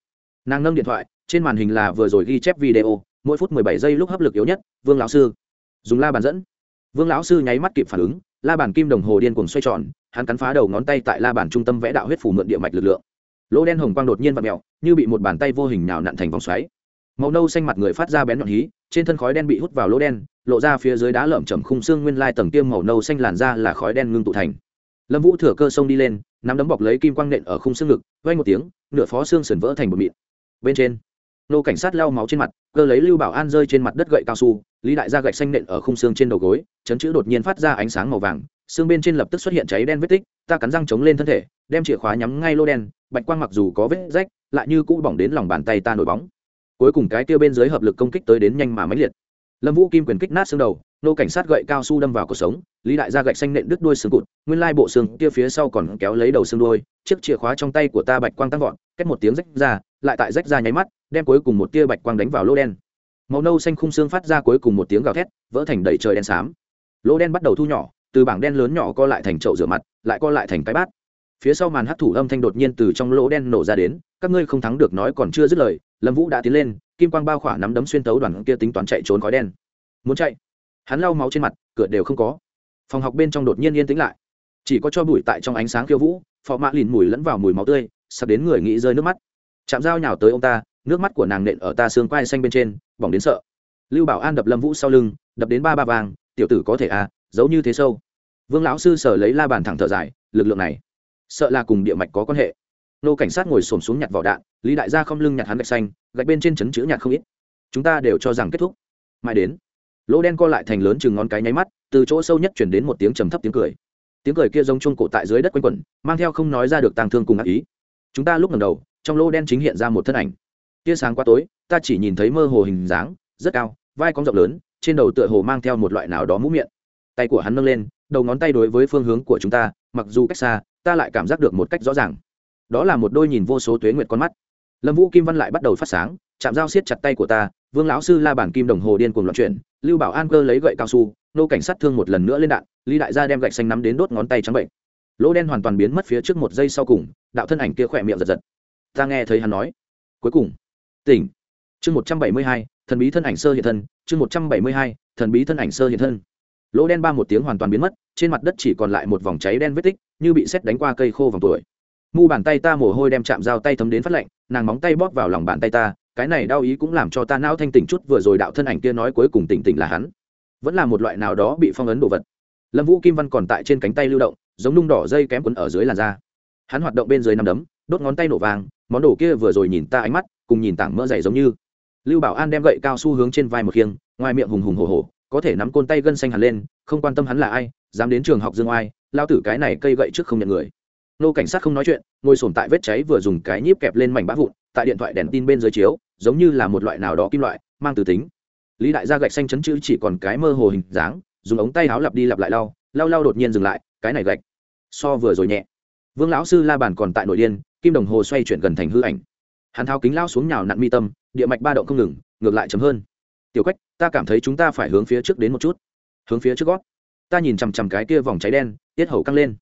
Nàng nâng điện thoại, trên màn hình là vừa rồi ghi chép video, mỗi phút mười bảy giây lúc hấp lực yếu nhất, vương lão sư. Dùng la bàn dẫn. Vương lão sư nháy mắt kịp phản ứng, la bàn kim đồng hồ điên cuồng xoay tròn, hắn cắn phá đầu ngón tay tại la bàn trung tâm vẽ đạo huyết phủ mượn địa mạch lực lượng. Lỗ đen hồng quang đột nhiên và mèo, như bị một bàn tay vô hình nào nặn thành vòng xoáy màu nâu xanh mặt người phát ra bén nhọn hí, trên thân khói đen bị hút vào lỗ đen, lộ ra phía dưới đá lởm chầm khung xương nguyên lai tầng tiêm màu nâu xanh làn ra là khói đen ngưng tụ thành. Lâm vũ thừa cơ sông đi lên, nắm đấm bọc lấy kim quang nện ở khung xương ngực vay một tiếng, nửa phó xương sườn vỡ thành một mịn. Bên trên, nô cảnh sát lau máu trên mặt, cơ lấy lưu bảo an rơi trên mặt đất gậy cao su, lý đại gia gạch xanh nện ở khung xương trên đầu gối, chấn chữ đột nhiên phát ra ánh sáng màu vàng, xương bên trên lập tức xuất hiện cháy đen vết tích, ta cắn răng chống lên thân thể, đem chìa khóa nhắm ngay lô đen, bạch quang mặc dù có vết rách, lại như cũ bỏng đến lòng bàn tay ta nổi bóng cuối cùng cái tiêu bên dưới hợp lực công kích tới đến nhanh mà mãnh liệt. Lâm vũ kim quyền kích nát xương đầu, nô cảnh sát gậy cao su đâm vào cuộc sống, lý đại gia gạch xanh nện đứt đuôi xương cụt, nguyên lai bộ xương kia phía sau còn kéo lấy đầu xương đuôi, chiếc chìa khóa trong tay của ta bạch quang tăng vọt, cách một tiếng rách ra, lại tại rách ra nháy mắt, đem cuối cùng một tia bạch quang đánh vào lỗ đen. Màu nâu xanh khung xương phát ra cuối cùng một tiếng gào thét, vỡ thành đầy trời đen xám. Lỗ đen bắt đầu thu nhỏ, từ bảng đen lớn nhỏ co lại thành chậu rửa mặt, lại co lại thành cái bát. Phía sau màn hắt thủ âm thanh đột nhiên từ trong lỗ đen nổ ra đến, các ngươi không thắng được nói còn chưa dứt lời lâm vũ đã tiến lên, kim quang bao khỏa nắm đấm xuyên tấu đoàn kia tính toán chạy trốn khói đen. Muốn chạy? Hắn lau máu trên mặt, cửa đều không có. Phòng học bên trong đột nhiên yên tĩnh lại. Chỉ có cho bụi tại trong ánh sáng khiêu vũ, phò mã lìn mùi lẫn vào mùi máu tươi, sắp đến người nghĩ rơi nước mắt. Chạm dao nhào tới ông ta, nước mắt của nàng nện ở ta xương quai xanh bên trên, bỏng đến sợ. Lưu bảo an đập lâm vũ sau lưng, đập đến ba ba vàng, tiểu tử có thể à giấu như thế sâu. Vương lão sư sở lấy la bàn thẳng thở dài, lực lượng này, sợ là cùng địa mạch có quan hệ nô cảnh sát ngồi xổm xuống nhặt vỏ đạn, lý đại gia không lưng nhặt hắn gạch xanh, gạch bên trên chấn chữ nhặt không ít. Chúng ta đều cho rằng kết thúc. Mãi đến, lỗ đen co lại thành lớn chừng ngón cái nháy mắt, từ chỗ sâu nhất chuyển đến một tiếng trầm thấp tiếng cười. Tiếng cười kia giống chuông cổ tại dưới đất quanh quẩn, mang theo không nói ra được tàng thương cùng ác ý. Chúng ta lúc lần đầu, trong lỗ đen chính hiện ra một thân ảnh. Tia sáng qua tối, ta chỉ nhìn thấy mơ hồ hình dáng, rất cao, vai cong rộng lớn, trên đầu tựa hồ mang theo một loại nào đó mũ miệng. Tay của hắn nâng lên, đầu ngón tay đối với phương hướng của chúng ta, mặc dù cách xa, ta lại cảm giác được một cách rõ ràng đó là một đôi nhìn vô số tuế nguyệt con mắt. Lâm vũ kim văn lại bắt đầu phát sáng, chạm dao siết chặt tay của ta, vương lão sư la bản kim đồng hồ điên cuồng loạn chuyển, lưu bảo an cơ lấy gậy cao su, nô cảnh sát thương một lần nữa lên đạn, lý đại gia đem gạch xanh nắm đến đốt ngón tay trắng bệnh. Lỗ đen hoàn toàn biến mất phía trước một giây sau cùng, đạo thân ảnh kia khỏe miệng giật giật. Ta nghe thấy hắn nói. Cuối cùng, tỉnh. Chương một trăm bảy mươi hai, thần bí thân ảnh sơ hiện thân, chương một trăm bảy mươi hai, thần bí thân ảnh sơ hiện thân. Lỗ đen ba một tiếng hoàn toàn biến mất, trên mặt đất chỉ còn lại một vòng cháy đen vết tích, như bị xét đánh qua cây khô vòng tuổi mu bàn tay ta mồ hôi đem chạm dao tay thấm đến phát lạnh, nàng móng tay bóp vào lòng bàn tay ta, cái này đau ý cũng làm cho ta não thanh tỉnh chút, vừa rồi đạo thân ảnh kia nói cuối cùng tỉnh tỉnh là hắn. Vẫn là một loại nào đó bị phong ấn đồ vật. Lâm vũ kim văn còn tại trên cánh tay lưu động, giống nung đỏ dây kém quấn ở dưới làn da. Hắn hoạt động bên dưới nằm đấm, đốt ngón tay nổ vàng món đồ kia vừa rồi nhìn ta ánh mắt, cùng nhìn tảng mỡ dày giống như. Lưu bảo an đem gậy cao su hướng trên vai một khiêng, ngoài miệng hùng hùng hổ hổ, có thể nắm côn tay gân xanh hẳn lên, không quan tâm hắn là ai, dám đến trường học dương oai, lao tử cái này cây gậy trước không nhận người nô cảnh sát không nói chuyện, ngồi sồn tại vết cháy vừa dùng cái nhíp kẹp lên mảnh bã vụn, tại điện thoại đèn tin bên dưới chiếu, giống như là một loại nào đó kim loại, mang từ tính. Lý đại gia gạch xanh chấn chữ chỉ còn cái mơ hồ hình dáng, dùng ống tay áo lặp đi lặp lại lau lau lau đột nhiên dừng lại, cái này gạch. So vừa rồi nhẹ. Vương lão sư la bàn còn tại nội điên, kim đồng hồ xoay chuyển gần thành hư ảnh. Hắn tháo kính lao xuống nhào nặn mi tâm, địa mạch ba động không ngừng, ngược lại chấm hơn. Tiểu quách, ta cảm thấy chúng ta phải hướng phía trước đến một chút. Hướng phía trước gót. Ta nhìn chằm chằm cái kia vòng cháy đen, tiết hầu căng lên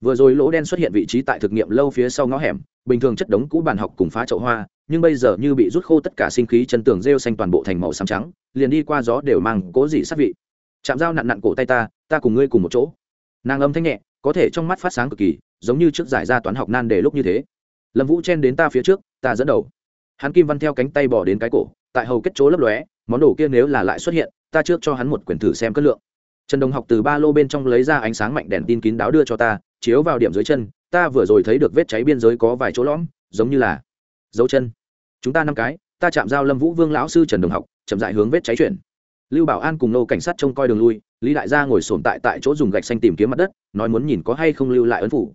vừa rồi lỗ đen xuất hiện vị trí tại thực nghiệm lâu phía sau ngõ hẻm, bình thường chất đống cũ bàn học cùng phá chậu hoa, nhưng bây giờ như bị rút khô tất cả sinh khí chân tường rêu xanh toàn bộ thành màu xám trắng, liền đi qua gió đều mang cố dị sát vị. Chạm dao nặn nặn cổ tay ta ta cùng ngươi cùng một chỗ. Nàng âm thanh nhẹ, có thể trong mắt phát sáng cực kỳ, giống như trước giải ra toán học nan đề lúc như thế. Lâm vũ chen đến ta phía trước, ta dẫn đầu. Hắn kim văn theo cánh tay bỏ đến cái cổ, tại hầu kết chỗ lấp lóe, món đồ kia nếu là lại xuất hiện, ta trước cho hắn một quyển thử xem cất lượng trần đồng học từ ba lô bên trong lấy ra ánh sáng mạnh đèn tin kín đáo đưa cho ta, chiếu vào điểm dưới chân, ta vừa rồi thấy được vết cháy biên giới có vài chỗ lõm, giống như là dấu chân. Chúng ta năm cái, ta chạm giao lâm vũ vương lão sư trần đồng học, chậm dại hướng vết cháy chuyển. Lưu bảo an cùng nô cảnh sát trông coi đường lui, lý đại gia ngồi sồn tại tại chỗ dùng gạch xanh tìm kiếm mặt đất, nói muốn nhìn có hay không lưu lại ấn phủ.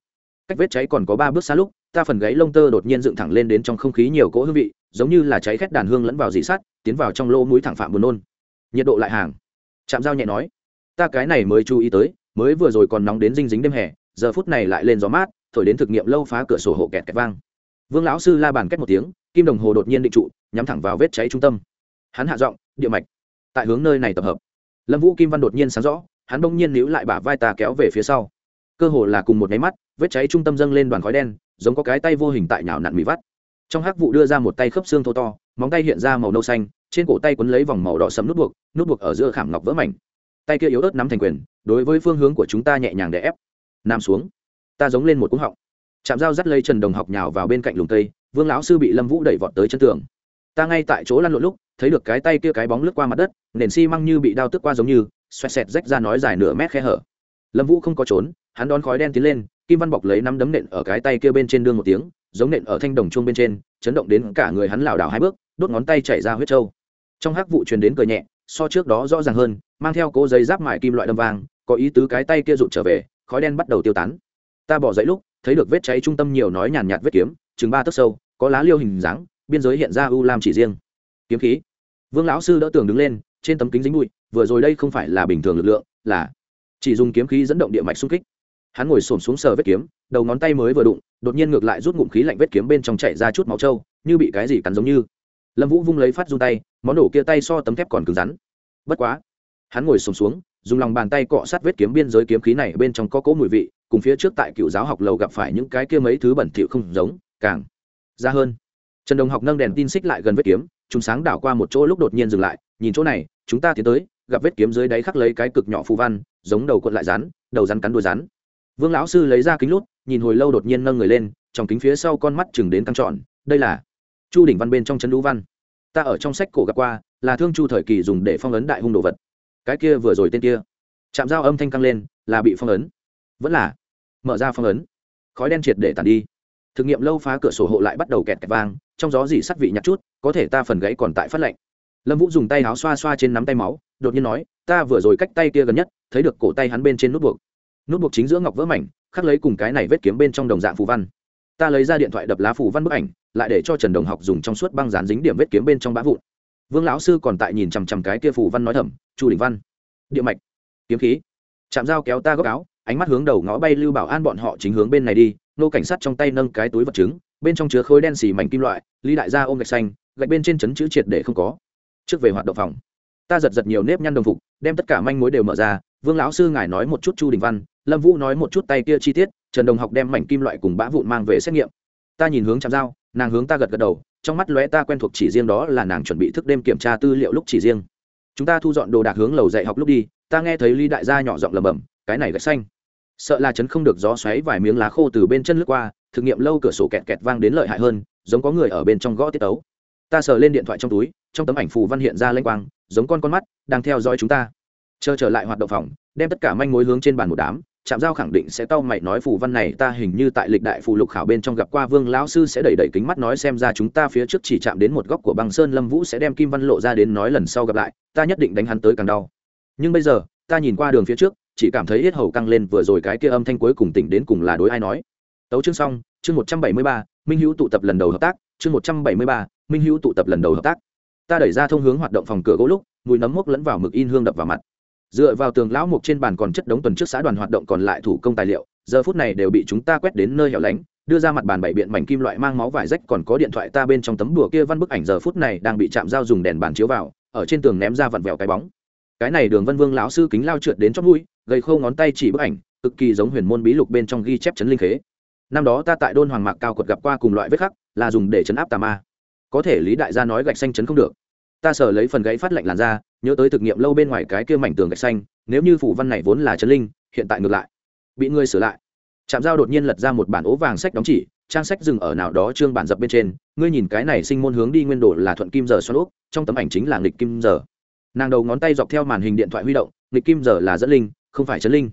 Cách vết cháy còn có ba bước xa lúc, ta phần gáy lông tơ đột nhiên dựng thẳng lên đến trong không khí nhiều cỗ hương vị, giống như là cháy khét đàn hương lẫn vào dị sát, tiến vào trong lô mũi thẳng phạm buồn nôn. Nhiệt độ lại hàng. Chạm dao nhẹ nói ta cái này mới chú ý tới, mới vừa rồi còn nóng đến dinh dính đêm hè, giờ phút này lại lên gió mát, thổi đến thực nghiệm lâu phá cửa sổ hộ kẹt kẹt vang. Vương lão sư la bàn cách một tiếng, kim đồng hồ đột nhiên định trụ, nhắm thẳng vào vết cháy trung tâm. Hắn hạ giọng, địa mạch, tại hướng nơi này tập hợp. Lâm vũ kim văn đột nhiên sáng rõ, hắn bỗng nhiên níu lại bả vai ta kéo về phía sau. Cơ hồ là cùng một nháy mắt, vết cháy trung tâm dâng lên đoàn khói đen, giống có cái tay vô hình tại nhào nặn mì vắt. Trong hắc vụ đưa ra một tay khớp xương thô to, móng tay hiện ra màu nâu xanh, trên cổ tay quấn lấy vòng màu đỏ sẫm nút buộc nút buộc ở giữa khảm ngọc vỡ mảnh tay kia yếu ớt nắm thành quyền, đối với phương hướng của chúng ta nhẹ nhàng để ép. Nam xuống. Ta giống lên một cú họng. Chạm dao dắt lây trần đồng học nhào vào bên cạnh lùng tây, vương lão sư bị lâm vũ đẩy vọt tới chân tường. Ta ngay tại chỗ lăn lộn lúc, thấy được cái tay kia cái bóng lướt qua mặt đất, nền xi măng như bị đao tức qua giống như, xoẹt xẹt rách ra nói dài nửa mét khe hở. Lâm vũ không có trốn, hắn đón khói đen tiến lên, kim văn bọc lấy năm đấm nện ở cái tay kia bên trên đương một tiếng, giống nện ở thanh đồng chuông bên trên, chấn động đến cả người hắn lảo đảo hai bước, đốt ngón tay chảy ra huyết trâu. Trong hắc vụ truyền đến cười nhẹ so trước đó rõ ràng hơn, mang theo cố giấy giáp mại kim loại đâm vàng có ý tứ cái tay kia rụt trở về, khói đen bắt đầu tiêu tán. Ta bỏ dậy lúc, thấy được vết cháy trung tâm nhiều nói nhàn nhạt vết kiếm, chừng ba tấc sâu, có lá liêu hình dáng, biên giới hiện ra u lam chỉ riêng. Kiếm khí. Vương lão sư đỡ tường đứng lên, trên tấm kính dính bụi, vừa rồi đây không phải là bình thường lực lượng, là chỉ dùng kiếm khí dẫn động địa mạch xung kích. Hắn ngồi xổm xuống sờ vết kiếm, đầu ngón tay mới vừa đụng, đột nhiên ngược lại rút ngụm khí lạnh vết kiếm bên trong chạy ra chút máu trâu, như bị cái gì cắn giống như. Lâm vũ vung lấy phát run tay món đồ kia tay so tấm thép còn cứng rắn. Bất quá, hắn ngồi xổm xuống, dùng lòng bàn tay cọ sát vết kiếm biên giới kiếm khí này bên trong có cỗ mùi vị, cùng phía trước tại cựu giáo học lầu gặp phải những cái kia mấy thứ bẩn thỉu không giống, càng ra hơn. Trần đồng học nâng đèn tin xích lại gần vết kiếm chúng sáng đảo qua một chỗ lúc đột nhiên dừng lại, nhìn chỗ này, chúng ta tiến tới, gặp vết kiếm dưới đáy khắc lấy cái cực nhỏ phù văn, giống đầu cuộn lại rắn, đầu rắn cắn đuôi rắn. Vương lão sư lấy ra kính lút, nhìn hồi lâu đột nhiên nâng người lên, trong kính phía sau con mắt chừng đến căng trọn, đây là chu đỉnh văn bên trong chân lũ văn ta ở trong sách cổ gặp qua, là thương chu thời kỳ dùng để phong ấn đại hung đồ vật. Cái kia vừa rồi tên kia. Chạm dao âm thanh căng lên, là bị phong ấn. Vẫn là. Mở ra phong ấn. Khói đen triệt để tàn đi. Thực nghiệm lâu phá cửa sổ hộ lại bắt đầu kẹt kẹt vang, trong gió dỉ sắt vị nhặt chút, có thể ta phần gãy còn tại phát lạnh. Lâm vũ dùng tay áo xoa xoa trên nắm tay máu, đột nhiên nói, ta vừa rồi cách tay kia gần nhất, thấy được cổ tay hắn bên trên nút buộc. Nút buộc chính giữa ngọc vỡ mảnh, khắc lấy cùng cái này vết kiếm bên trong đồng dạng phù văn ta lấy ra điện thoại đập lá phù văn bức ảnh, lại để cho trần đồng học dùng trong suốt băng dán dính điểm vết kiếm bên trong bã vụn. Vương lão sư còn tại nhìn chằm chằm cái kia phù văn nói thầm, chu đình văn, địa mạch, kiếm khí. Chạm dao kéo ta góc áo, ánh mắt hướng đầu ngõ bay lưu bảo an bọn họ chính hướng bên này đi, nô cảnh sát trong tay nâng cái túi vật chứng, bên trong chứa khối đen xì mảnh kim loại ly đại gia ôm gạch xanh, gạch bên trên chấn chữ triệt để không có. Trước về hoạt động phòng, ta giật giật nhiều nếp nhăn đồng phục, đem tất cả manh mối đều mở ra, vương lão sư ngài nói một chút chu đình văn, lâm vũ nói một chút tay kia chi tiết trần đồng học đem mảnh kim loại cùng bã vụn mang về xét nghiệm. Ta nhìn hướng chạm dao, nàng hướng ta gật gật đầu, trong mắt lóe ta quen thuộc chỉ riêng đó là nàng chuẩn bị thức đêm kiểm tra tư liệu lúc chỉ riêng. Chúng ta thu dọn đồ đạc hướng lầu dạy học lúc đi, ta nghe thấy ly đại gia nhỏ giọng lầm bầm cái này gạch xanh. Sợ là chấn không được gió xoáy vài miếng lá khô từ bên chân lướt qua, thực nghiệm lâu cửa sổ kẹt kẹt vang đến lợi hại hơn, giống có người ở bên trong gõ tiết ấu. Ta sờ lên điện thoại trong túi, trong tấm ảnh phù văn hiện ra lênh quang, giống con con mắt đang theo dõi chúng ta. Chờ trở lại hoạt động phòng, đem tất cả manh mối hướng trên bàn một đám chạm giao khẳng định sẽ tao mày nói phù văn này ta hình như tại lịch đại phù lục khảo bên trong gặp qua vương lão sư sẽ đẩy đẩy kính mắt nói xem ra chúng ta phía trước chỉ chạm đến một góc của băng sơn lâm vũ sẽ đem kim văn lộ ra đến nói lần sau gặp lại, ta nhất định đánh hắn tới càng đau. Nhưng bây giờ, ta nhìn qua đường phía trước, chỉ cảm thấy hết hầu căng lên vừa rồi cái kia âm thanh cuối cùng tỉnh đến cùng là đối ai nói. Tấu chương xong, chương một trăm bảy mươi ba, minh hữu tụ tập lần đầu hợp tác, chương một trăm bảy mươi ba, minh hữu tụ tập lần đầu hợp tác. Ta đẩy ra thông hướng hoạt động phòng cửa gỗ lúc, mùi nấm mốc lẫn vào mực in hương đập vào mặt dựa vào tường lão mục trên bàn còn chất đống tuần trước xã đoàn hoạt động còn lại thủ công tài liệu, giờ phút này đều bị chúng ta quét đến nơi hẻo lánh, đưa ra mặt bàn bảy biện mảnh kim loại mang máu vải rách còn có điện thoại ta bên trong tấm đùa kia văn bức ảnh giờ phút này đang bị chạm dao dùng đèn bàn chiếu vào, ở trên tường ném ra vặn vẹo cái bóng. Cái này đường vân vương lão sư kính lao trượt đến chót mũi gây khâu ngón tay chỉ bức ảnh, cực kỳ giống huyền môn bí lục bên trong ghi chép chấn linh khế. Năm đó ta tại đôn hoàng mạc cao quật gặp qua cùng loại vết khắc, là dùng để chấn áp tà ma. Có thể lý đại gia nói gạch xanh chấn không được ta sở lấy phần gãy phát lạnh làn ra nhớ tới thực nghiệm lâu bên ngoài cái kia mảnh tường gạch xanh, nếu như phủ văn này vốn là chấn linh, hiện tại ngược lại, bị ngươi sửa lại. Trạm giao đột nhiên lật ra một bản ố vàng sách đóng chỉ, trang sách dừng ở nào đó trương bản dập bên trên, ngươi nhìn cái này sinh môn hướng đi nguyên đồ là thuận kim giờ xoan úp trong tấm ảnh chính là nghịch kim giờ. Nàng đầu ngón tay dọc theo màn hình điện thoại huy động, nghịch kim giờ là dẫn linh, không phải chấn linh.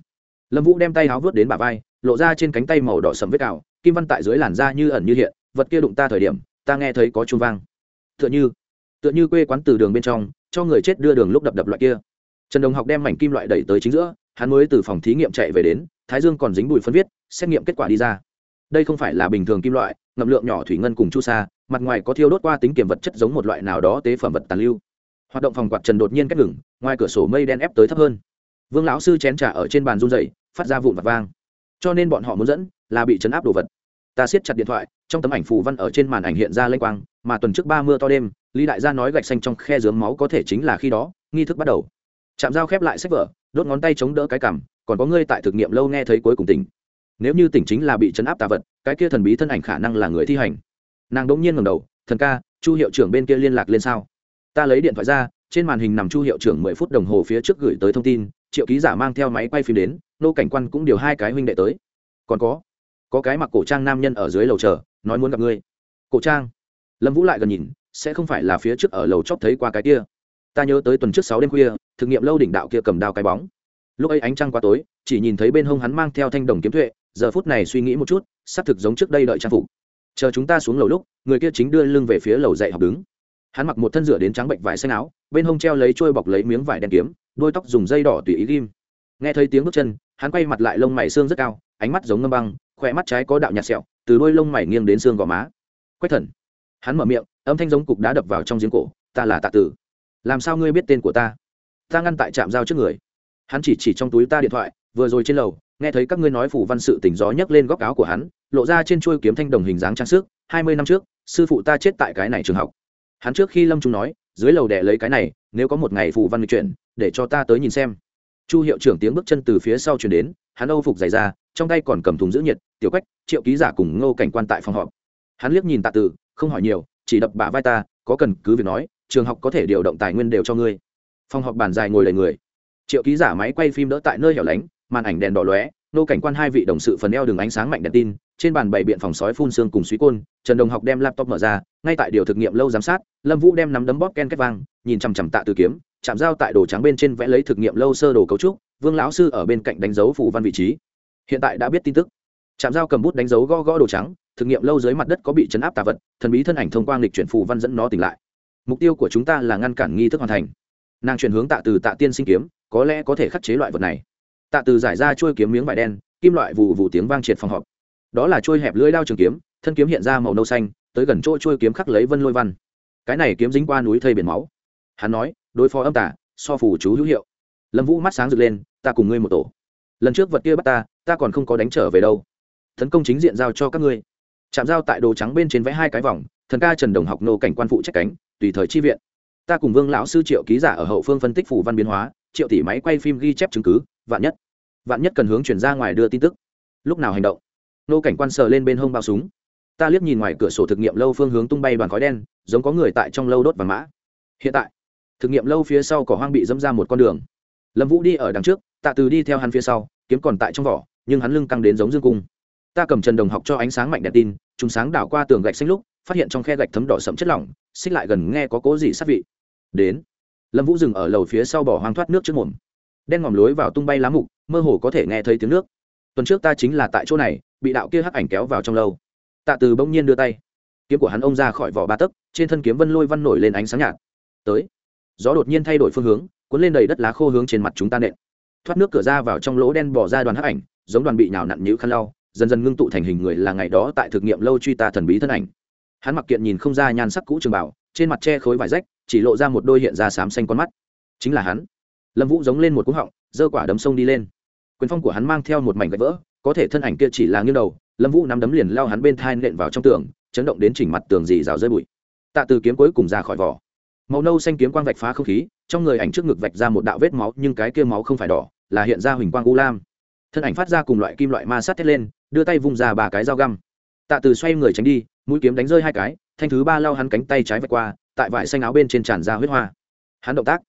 Lâm vũ đem tay háo vớt đến bả vai, lộ ra trên cánh tay màu đỏ sầm vết cào, kim văn tại dưới làn da như ẩn như hiện, vật kia đụng ta thời điểm, ta nghe thấy có chuông vang. Tựa như tựa như quê quán từ đường bên trong, cho người chết đưa đường lúc đập đập loại kia. Trần đồng học đem mảnh kim loại đẩy tới chính giữa, hắn mới từ phòng thí nghiệm chạy về đến, thái dương còn dính bụi phân viết, xét nghiệm kết quả đi ra. Đây không phải là bình thường kim loại, ngậm lượng nhỏ thủy ngân cùng chu sa, mặt ngoài có thiêu đốt qua tính kiểm vật chất giống một loại nào đó tế phẩm vật tàn lưu. Hoạt động phòng quạt trần đột nhiên cắt ngừng, ngoài cửa sổ mây đen ép tới thấp hơn. Vương lão sư chén trà ở trên bàn run dậy phát ra vụn vặt vang. Cho nên bọn họ muốn dẫn là bị chấn áp đồ vật. Ta siết chặt điện thoại, trong tấm ảnh phù văn ở trên màn ảnh hiện ra lênh quang mà tuần trước ba mưa to đêm, lý đại gia nói gạch xanh trong khe dướng máu có thể chính là khi đó, nghi thức bắt đầu. Chạm dao khép lại sách vở, đốt ngón tay chống đỡ cái cằm, còn có ngươi tại thực nghiệm lâu nghe thấy cuối cùng tỉnh. Nếu như tỉnh chính là bị chấn áp tà vật, cái kia thần bí thân ảnh khả năng là người thi hành. Nàng đ ỗ n g nhiên ngầm đầu, thần ca, chu hiệu trưởng bên kia liên lạc lên sao? Ta lấy điện thoại ra, trên màn hình nằm chu hiệu trưởng mười phút đồng hồ phía trước gửi tới thông tin, triệu ký giả mang theo máy quay phim đến, nô cảnh quan cũng điều hai cái huynh đệ tới. Còn có có cái mặc cổ trang nam nhân ở dưới lầu chờ, nói muốn gặp ngươi. Cổ trang? Lâm vũ lại gần nhìn, sẽ không phải là phía trước ở lầu chóp thấy qua cái kia. Ta nhớ tới tuần trước sáu đêm khuya, thực nghiệm lâu đỉnh đạo kia cầm đao cái bóng. Lúc ấy ánh trăng quá tối, chỉ nhìn thấy bên hông hắn mang theo thanh đồng kiếm thuệ giờ phút này suy nghĩ một chút, xác thực giống trước đây đợi trang phục. Chờ chúng ta xuống lầu lúc, người kia chính đưa lưng về phía lầu dạy học đứng. Hắn mặc một thân rửa đến trắng bệnh vải xanh áo, bên hông treo lấy trôi bọc lấy miếng vải đen kiếm, đôi tóc dùng dây đỏ tùy ý ghim. Nghe thấy tiếng bước chân, hắn quay mặt lại lông mày xương rất cao, ánh mắt giống ngâm băng khỏe mắt trái có đạo nhạt sẹo, từ đôi lông mày nghiêng đến xương gò má. Quách thần hắn mở miệng, âm thanh giống cục đá đập vào trong giếng cổ, ta là tạ tử. Làm sao ngươi biết tên của ta? Ta ngăn tại trạm giao trước người. Hắn chỉ chỉ trong túi ta điện thoại, vừa rồi trên lầu, nghe thấy các ngươi nói phủ văn sự tỉnh gió nhấc lên góc áo của hắn, lộ ra trên chuôi kiếm thanh đồng hình dáng trang sức, hai mươi năm trước, sư phụ ta chết tại cái này trường học. Hắn trước khi lâm trung nói, dưới lầu đẻ lấy cái này, nếu có một ngày phủ văn chuyển để cho ta tới nhìn xem. Chu hiệu trưởng tiếng bước chân từ phía sau chuyển đến, hắn âu phục dày ra trong tay còn cầm thùng giữ nhiệt, tiểu cách triệu ký giả cùng ngô cảnh quan tại phòng họp. Hắn liếc nhìn tạ tử không hỏi nhiều, chỉ đập bả vai ta, có cần cứ việc nói, trường học có thể điều động tài nguyên đều cho ngươi. Phòng họp bàn dài ngồi đầy người. Triệu ký giả máy quay phim đỡ tại nơi hẻo lánh, màn ảnh đèn đỏ lóe, nô cảnh quan hai vị đồng sự phần eo đường ánh sáng mạnh đèn tin, trên bàn bày biện phòng sói phun xương cùng suý côn, trần đồng học đem laptop mở ra, ngay tại điều thực nghiệm lâu giám sát, lâm vũ đem nắm đấm bóp ken két vang, nhìn chằm chằm tạ từ kiếm, chạm dao tại đồ trắng bên trên vẽ lấy thực nghiệm lâu sơ đồ cấu trúc, vương lão sư ở bên cạnh đánh dấu phủ văn vị trí. Hiện tại đã biết tin tức. Chạm dao cầm bút đánh dấu gõ gõ đồ trắng thực nghiệm lâu dưới mặt đất có bị chấn áp tà vật, thần bí thân ảnh thông qua lịch chuyển phù văn dẫn nó tỉnh lại. Mục tiêu của chúng ta là ngăn cản nghi thức hoàn thành. Nàng chuyển hướng tạ từ tạ tiên sinh kiếm, có lẽ có thể khắc chế loại vật này. Tạ từ giải ra trôi kiếm miếng vải đen, kim loại vụ vụ tiếng vang triệt phòng họp. Đó là trôi hẹp lưỡi đao trường kiếm, thân kiếm hiện ra màu nâu xanh, tới gần chỗ trôi kiếm khắc lấy vân lôi văn. Cái này kiếm dính qua núi thây biển máu. Hắn nói, đối phó âm tả so phủ chú hữu hiệu. Lâm vũ mắt sáng rực lên, ta cùng ngươi một tổ. Lần trước vật kia bắt ta ta còn không có đánh trở về đâu. Tấn công chính diện giao cho các ngươi chạm giao tại đồ trắng bên trên vẽ hai cái vòng, thần ca trần đồng học nô cảnh quan phụ trách cánh, tùy thời chi viện. Ta cùng vương lão sư triệu ký giả ở hậu phương phân tích phủ văn biến hóa, triệu tỷ máy quay phim ghi chép chứng cứ, vạn nhất vạn nhất cần hướng chuyển ra ngoài đưa tin tức. Lúc nào hành động? Nô cảnh quan sờ lên bên hông bao súng. Ta liếc nhìn ngoài cửa sổ thực nghiệm lâu phương hướng tung bay đoàn khói đen, giống có người tại trong lâu đốt vàng mã. Hiện tại, thực nghiệm lâu phía sau cỏ hoang bị dẫm ra một con đường. Lâm vũ đi ở đằng trước, tạ từ đi theo hắn phía sau, kiếm còn tại trong vỏ, nhưng hắn lưng căng đến giống dương cung ta cầm trần đồng học cho ánh sáng mạnh đèn tin, chúng sáng đảo qua tường gạch xanh lúc, phát hiện trong khe gạch thấm đỏ sẫm chất lỏng, xích lại gần nghe có cố gì sát vị. Đến. Lâm vũ dừng ở lầu phía sau bỏ hoang thoát nước trước mồm. Đen ngòm lối vào tung bay lá mục, mơ hồ có thể nghe thấy tiếng nước. Tuần trước ta chính là tại chỗ này, bị đạo kia hắc ảnh kéo vào trong lâu. Tạ từ bỗng nhiên đưa tay. Kiếm của hắn ông ra khỏi vỏ ba tấc, trên thân kiếm vân lôi văn nổi lên ánh sáng nhạt. Tới. Gió đột nhiên thay đổi phương hướng, cuốn lên đầy đất lá khô hướng trên mặt chúng ta nện. Thoát nước cửa ra vào trong lỗ đen bỏ ra đoàn hắc ảnh, giống đoàn bị nhào nặn nhữ khăn lau dần dần ngưng tụ thành hình người là ngày đó tại thực nghiệm lâu truy ta thần bí thân ảnh. Hắn mặc kiện nhìn không ra nhan sắc cũ trường bảo trên mặt che khối vải rách, chỉ lộ ra một đôi hiện ra xám xanh con mắt. Chính là hắn. Lâm vũ giống lên một cú họng, giơ quả đấm sông đi lên. Quyền phong của hắn mang theo một mảnh gạch vỡ, có thể thân ảnh kia chỉ là nghiêng đầu, lâm vũ nắm đấm liền lao hắn bên thai nện vào trong tường, chấn động đến chỉnh mặt tường dì rào rơi bụi. Tạ từ kiếm cuối cùng ra khỏi vỏ. Màu nâu xanh kiếm quang vạch phá không khí, trong người ảnh trước ngực vạch ra một đạo vết máu, nhưng cái kia máu không phải đỏ, là hiện ra huỳnh quang u lam. Thân ảnh phát ra cùng loại kim loại ma sát thét lên đưa tay vung ra ba cái dao găm. Tạ từ xoay người tránh đi, mũi kiếm đánh rơi hai cái, thanh thứ ba lao hắn cánh tay trái vạch qua, tại vải xanh áo bên trên tràn ra huyết hoa. Hắn động tác,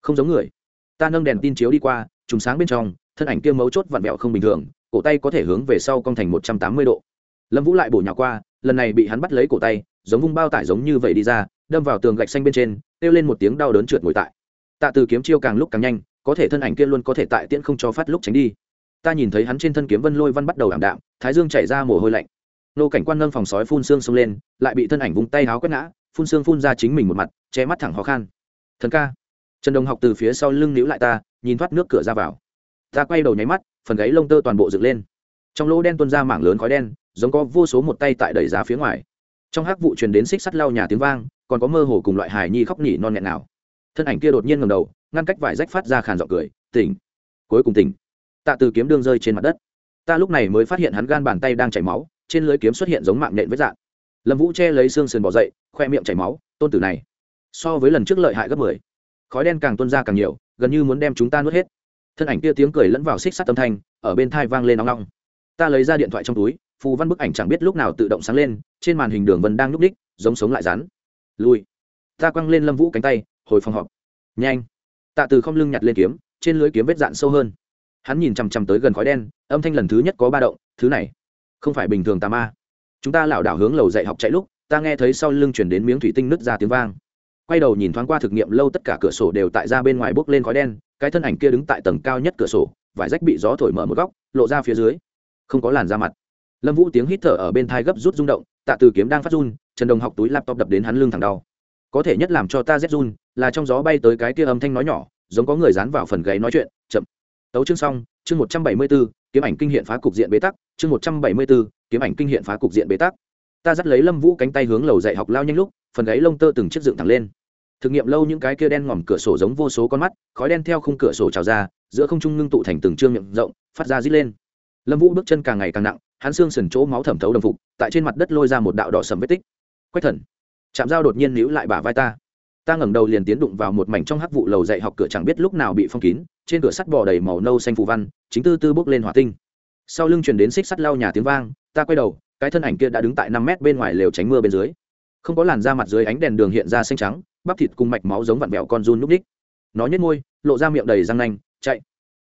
không giống người. Ta nâng đèn tin chiếu đi qua, trùng sáng bên trong, thân ảnh kia mấu chốt vặn vẹo không bình thường, cổ tay có thể hướng về sau cong thành một trăm tám mươi độ. Lâm vũ lại bổ nhào qua, lần này bị hắn bắt lấy cổ tay, giống vung bao tải giống như vậy đi ra, đâm vào tường gạch xanh bên trên, kêu lên một tiếng đau đớn trượt ngồi tại. Tạ từ kiếm chiêu càng lúc càng nhanh, có thể thân ảnh kia luôn có thể tại tiễn không cho phát lúc tránh đi ta nhìn thấy hắn trên thân kiếm vân lôi văn bắt đầu ảm đạm, thái dương chảy ra mồ hôi lạnh. Nô cảnh quan ngâm phòng sói phun xương xông lên, lại bị thân ảnh vung tay háo quét ngã, phun xương phun ra chính mình một mặt, che mắt thẳng khó khăn thần ca. Trần đồng học từ phía sau lưng níu lại ta, nhìn thoát nước cửa ra vào. Ta quay đầu nháy mắt, phần gáy lông tơ toàn bộ dựng lên. Trong lỗ đen tuôn ra mảng lớn khói đen, giống có vô số một tay tại đẩy giá phía ngoài. Trong hắc vụ truyền đến xích sắt lau nhà tiếng vang, còn có mơ hồ cùng loại hài nhi khóc nhỉ non nghẹn nào thân ảnh kia đột nhiên ngầm đầu, ngăn cách vải rách phát ra khàn giọng cười, tỉnh. Cuối cùng tỉnh tạ từ kiếm đương rơi trên mặt đất. Ta lúc này mới phát hiện hắn gan bàn tay đang chảy máu, trên lưới kiếm xuất hiện giống mạng nhện với dạng. Lâm vũ che lấy xương sườn bỏ dậy, khoe miệng chảy máu, tôn tử này, so với lần trước lợi hại gấp mười. Khói đen càng tuôn ra càng nhiều, gần như muốn đem chúng ta nuốt hết. Thân ảnh kia tiếng cười lẫn vào xích sắt âm thanh, ở bên thai vang lên nóng nóng ta lấy ra điện thoại trong túi, phù văn bức ảnh chẳng biết lúc nào tự động sáng lên, trên màn hình đường vân đang nhúc đích, giống sống lại rắn. Lùi. ta quăng lên lâm vũ cánh tay, hồi phòng họp. Nhanh. Tạ từ không lưng nhặt lên kiếm, trên lưới kiếm vết dạn sâu hơn hắn nhìn chằm chằm tới gần khói đen, âm thanh lần thứ nhất có ba động, thứ này, không phải bình thường tà ma. Chúng ta lảo đảo hướng lầu dạy học chạy lúc, ta nghe thấy sau lưng chuyển đến miếng thủy tinh nứt ra tiếng vang. Quay đầu nhìn thoáng qua thực nghiệm, lâu tất cả cửa sổ đều tại ra bên ngoài bốc lên khói đen, cái thân ảnh kia đứng tại tầng cao nhất cửa sổ, vải rách bị gió thổi mở một góc, lộ ra phía dưới. Không có làn da mặt. Lâm vũ tiếng hít thở ở bên thai gấp rút rung động, tạ từ kiếm đang phát run, trần đồng học túi laptop đập đến hắn lưng thẳng đau. Có thể nhất làm cho ta rét run, là trong gió bay tới cái kia âm thanh nói nhỏ, giống có người dán vào phần gáy nói chuyện, chậm tấu chương xong, chương một trăm bảy mươi b ố kiếm ảnh kinh hiện phá cục diện bế tắc, chương một trăm bảy mươi b ố kiếm ảnh kinh hiện phá cục diện bế tắc. Ta dắt lấy lâm vũ cánh tay hướng lầu dạy học lao nhanh lúc, phần gáy lông tơ từng chiếc dựng thẳng lên. Thực nghiệm lâu những cái kia đen ngòm cửa sổ giống vô số con mắt, khói đen theo khung cửa sổ trào ra, giữa không trung ngưng tụ thành từng trương miệng rộng, phát ra rít lên. Lâm vũ bước chân càng ngày càng nặng, hắn xương sần chỗ máu thẩm thấu đồng phục, tại trên mặt đất lôi ra một đạo đỏ sầm vết tích. Quách thần chạm dao đột nhiên níu lại bả vai ta ta ngẩng đầu liền tiến đụng vào một mảnh trong hắc vụ lầu dạy học cửa chẳng biết lúc nào bị phong kín, trên cửa sắt bò đầy màu nâu xanh phù văn, chính tư tư bước lên hỏa tinh. Sau lưng truyền đến xích sắt lau nhà tiếng vang, ta quay đầu, cái thân ảnh kia đã đứng tại năm mét bên ngoài lều tránh mưa bên dưới. Không có làn da mặt dưới ánh đèn đường hiện ra xanh trắng, bắp thịt cùng mạch máu giống vặn vẹo con run núp đích nó nhếch môi, lộ ra miệng đầy răng nanh, chạy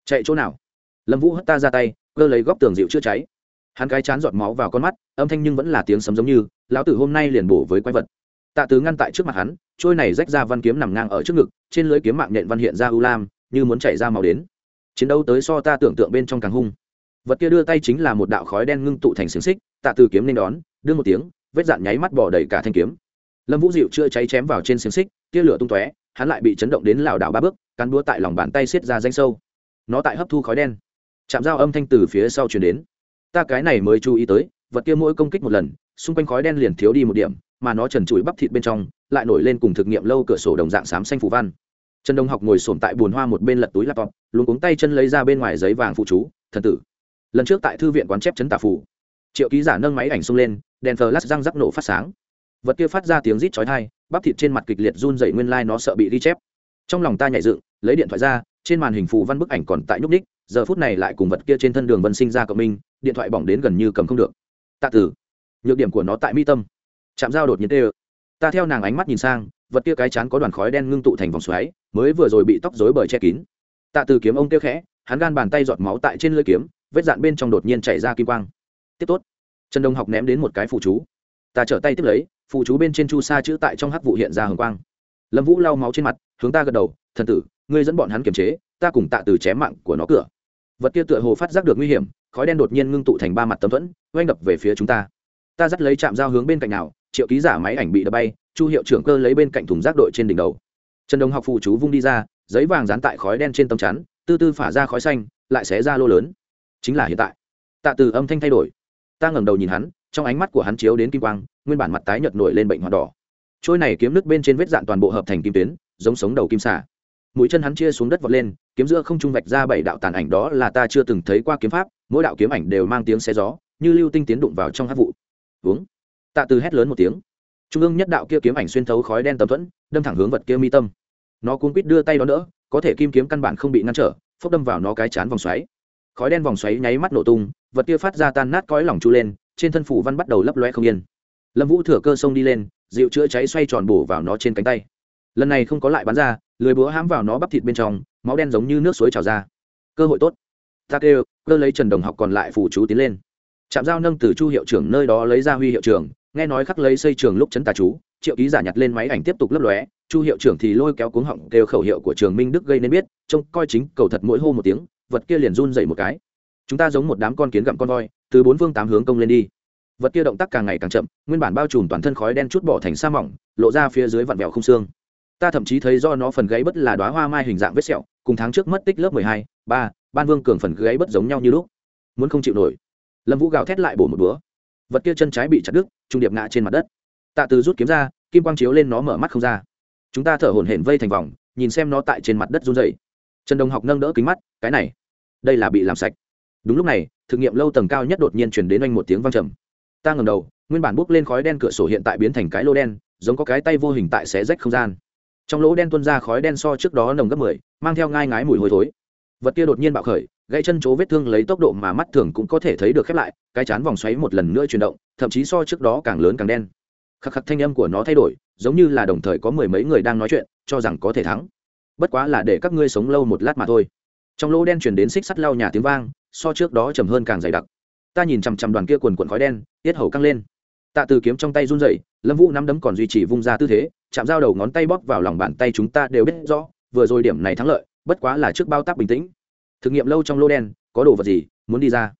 chạy chỗ nào? Lâm vũ hất ta ra tay, cơ lấy góc tường dịu chữa cháy. Hắn cái chán giọt máu vào con mắt, âm thanh nhưng vẫn là tiếng sấm giống như, lão tử hôm nay liền bổ với quái vật tạ tứ ngăn tại trước mặt hắn, trôi này rách ra văn kiếm nằm ngang ở trước ngực, trên lưới kiếm mạng nhện văn hiện ra u lam, như muốn chảy ra màu đến. Chiến đấu tới so ta tưởng tượng bên trong càng hung. Vật kia đưa tay chính là một đạo khói đen ngưng tụ thành xiềng xích, tạ từ kiếm nên đón, đưa một tiếng, vết dạn nháy mắt bỏ đầy cả thanh kiếm. Lâm vũ dịu chưa cháy chém vào trên xiềng xích, tia lửa tung tóe, hắn lại bị chấn động đến lảo đảo ba bước, cắn đúa tại lòng bàn tay xiết ra danh sâu. Nó tại hấp thu khói đen. Chạm dao âm thanh từ phía sau chuyển đến. Ta cái này mới chú ý tới, vật kia mỗi công kích một lần, xung quanh khói đen liền thiếu đi một điểm mà nó trần trụi bắp thịt bên trong, lại nổi lên cùng thực nghiệm lâu cửa sổ đồng dạng xám xanh phù văn. Trần đông học ngồi sổm tại bùn hoa một bên lật túi laptop luôn cuống tay chân lấy ra bên ngoài giấy vàng phụ chú, thần tử, lần trước tại thư viện quán chép chấn Tả phủ triệu ký giả nâng máy ảnh xông lên, đèn thờ lát răng rắc nổ phát sáng. Vật kia phát ra tiếng rít chói tai, bắp thịt trên mặt kịch liệt run dậy nguyên lai、like、nó sợ bị ghi chép. Trong lòng ta nhảy dựng, lấy điện thoại ra, trên màn hình phù văn bức ảnh còn tại nhúc ních giờ phút này lại cùng vật kia trên thân đường vân sinh ra cộng minh, điện thoại bỏng đến gần như cầm không được. Tạ tử, nhược điểm của nó tại mi tâm chạm dao đột nhiên tê ơ. Ta theo nàng ánh mắt nhìn sang, vật kia cái chán có đoàn khói đen ngưng tụ thành vòng xoáy, mới vừa rồi bị tóc rối bời che kín. Tạ từ kiếm ông kêu khẽ, hắn gan bàn tay giọt máu tại trên lưỡi kiếm, vết dạn bên trong đột nhiên chảy ra kim quang. Tiếp tốt. Trần đông học ném đến một cái phụ chú. Ta trở tay tiếp lấy phụ chú bên trên chu sa chữ tại trong hắc vụ hiện ra hồng quang. Lâm vũ lau máu trên mặt, hướng ta gật đầu, thần tử, ngươi dẫn bọn hắn kiềm chế, ta cùng tạ từ chém mạng của nó cửa. Vật kia tựa hồ phát giác được nguy hiểm, khói đen đột nhiên ngưng tụ thành ba mặt tấm thuẫn, oanh đập về phía chúng ta. Ta dắt lấy chạm dao hướng bên cạnh nào triệu ký giả máy ảnh bị đập bay, chu hiệu trưởng cơ lấy bên cạnh thùng rác đội trên đỉnh đầu. Trần đồng học phụ chú vung đi ra, giấy vàng dán tại khói đen trên tấm chắn tư tư phả ra khói xanh, lại xé ra lô lớn. Chính là hiện tại. Tạ từ âm thanh thay đổi. Ta ngẩng đầu nhìn hắn, trong ánh mắt của hắn chiếu đến kim quang, nguyên bản mặt tái nhợt nổi lên bệnh hoạt đỏ. Trôi này kiếm nước bên trên vết dạn toàn bộ hợp thành kim tuyến, giống sống đầu kim xả mũi chân hắn chia xuống đất vọt lên, kiếm giữa không trung vạch ra bảy đạo tàn ảnh đó là ta chưa từng thấy qua kiếm pháp, mỗi đạo kiếm ảnh đều mang tiếng xe gió, như lưu tinh tiến đụng vào trong hát vụ. Uống tạ từ hét lớn một tiếng. Trung ương nhất đạo kia kiếm ảnh xuyên thấu khói đen tầm thuẫn, đâm thẳng hướng vật kia mi tâm. Nó cuốn quýt đưa tay đó đỡ, có thể kim kiếm căn bản không bị ngăn trở, phốc đâm vào nó cái chán vòng xoáy. Khói đen vòng xoáy nháy mắt nổ tung, vật kia phát ra tan nát cõi lỏng chu lên, trên thân phủ văn bắt đầu lấp loe không yên. Lâm vũ thừa cơ sông đi lên, dịu chữa cháy xoay tròn bổ vào nó trên cánh tay. Lần này không có lại bắn ra, lười búa hãm vào nó bắp thịt bên trong, máu đen giống như nước suối trào ra. Cơ hội tốt. Ta kêu, cơ lấy trần đồng học còn lại phủ chú tiến lên. Trạm giao nâng từ chu hiệu trưởng nơi đó lấy ra huy hiệu trưởng nghe nói khắc lấy xây trường lúc chấn tà chú, triệu ký giả nhặt lên máy ảnh tiếp tục lấp lóe, chu hiệu trưởng thì lôi kéo cuống họng kêu khẩu hiệu của trường minh đức gây nên biết, trông coi chính cầu thật mỗi hô một tiếng, vật kia liền run dậy một cái. Chúng ta giống một đám con kiến gặm con voi, từ bốn phương tám hướng công lên đi. Vật kia động tác càng ngày càng chậm, nguyên bản bao trùm toàn thân khói đen chút bỏ thành sa mỏng, lộ ra phía dưới vặn vẹo không xương. Ta thậm chí thấy do nó phần gáy bất là đoá hoa mai hình dạng vết sẹo, cùng tháng trước mất tích lớp mười hai, ba, ban vương cường phần gáy bất giống nhau như lúc. Muốn không chịu nổi. Lâm vũ gào thét lại bổ một búa vật kia chân trái bị chặt đứt, trung điệp ngã trên mặt đất. Tạ từ rút kiếm ra, kim quang chiếu lên nó mở mắt không ra. Chúng ta thở hổn hển vây thành vòng, nhìn xem nó tại trên mặt đất run dày trần đồng học nâng đỡ kính mắt, cái này, đây là bị làm sạch. Đúng lúc này, thực nghiệm lâu tầng cao nhất đột nhiên chuyển đến anh một tiếng văng trầm. Ta ngầm đầu, nguyên bản bốc lên khói đen cửa sổ hiện tại biến thành cái lô đen, giống có cái tay vô hình tại xé rách không gian. Trong lỗ đen tuân ra khói đen so trước đó nồng gấp mười, mang theo ngai ngái mùi hôi thối. Vật kia đột nhiên bạo khởi gãy chân chỗ vết thương lấy tốc độ mà mắt thường cũng có thể thấy được khép lại, cái chán vòng xoáy một lần nữa chuyển động, thậm chí so trước đó càng lớn càng đen. Khắc khắc thanh âm của nó thay đổi, giống như là đồng thời có mười mấy người đang nói chuyện, cho rằng có thể thắng. Bất quá là để các ngươi sống lâu một lát mà thôi. Trong lỗ đen chuyển đến xích sắt lau nhà tiếng vang, so trước đó trầm hơn càng dày đặc. Ta nhìn chằm chằm đoàn kia quần quần khói đen, tiết hầu căng lên. Tạ từ kiếm trong tay run rẩy, lâm vũ nắm đấm còn duy trì vung ra tư thế, chạm dao đầu ngón tay bóp vào lòng bàn tay chúng ta đều biết rõ, vừa rồi điểm này thắng lợi, bất quá là trước bao tác bình tĩnh thực nghiệm lâu trong lô đen, có đồ vật gì muốn đi ra?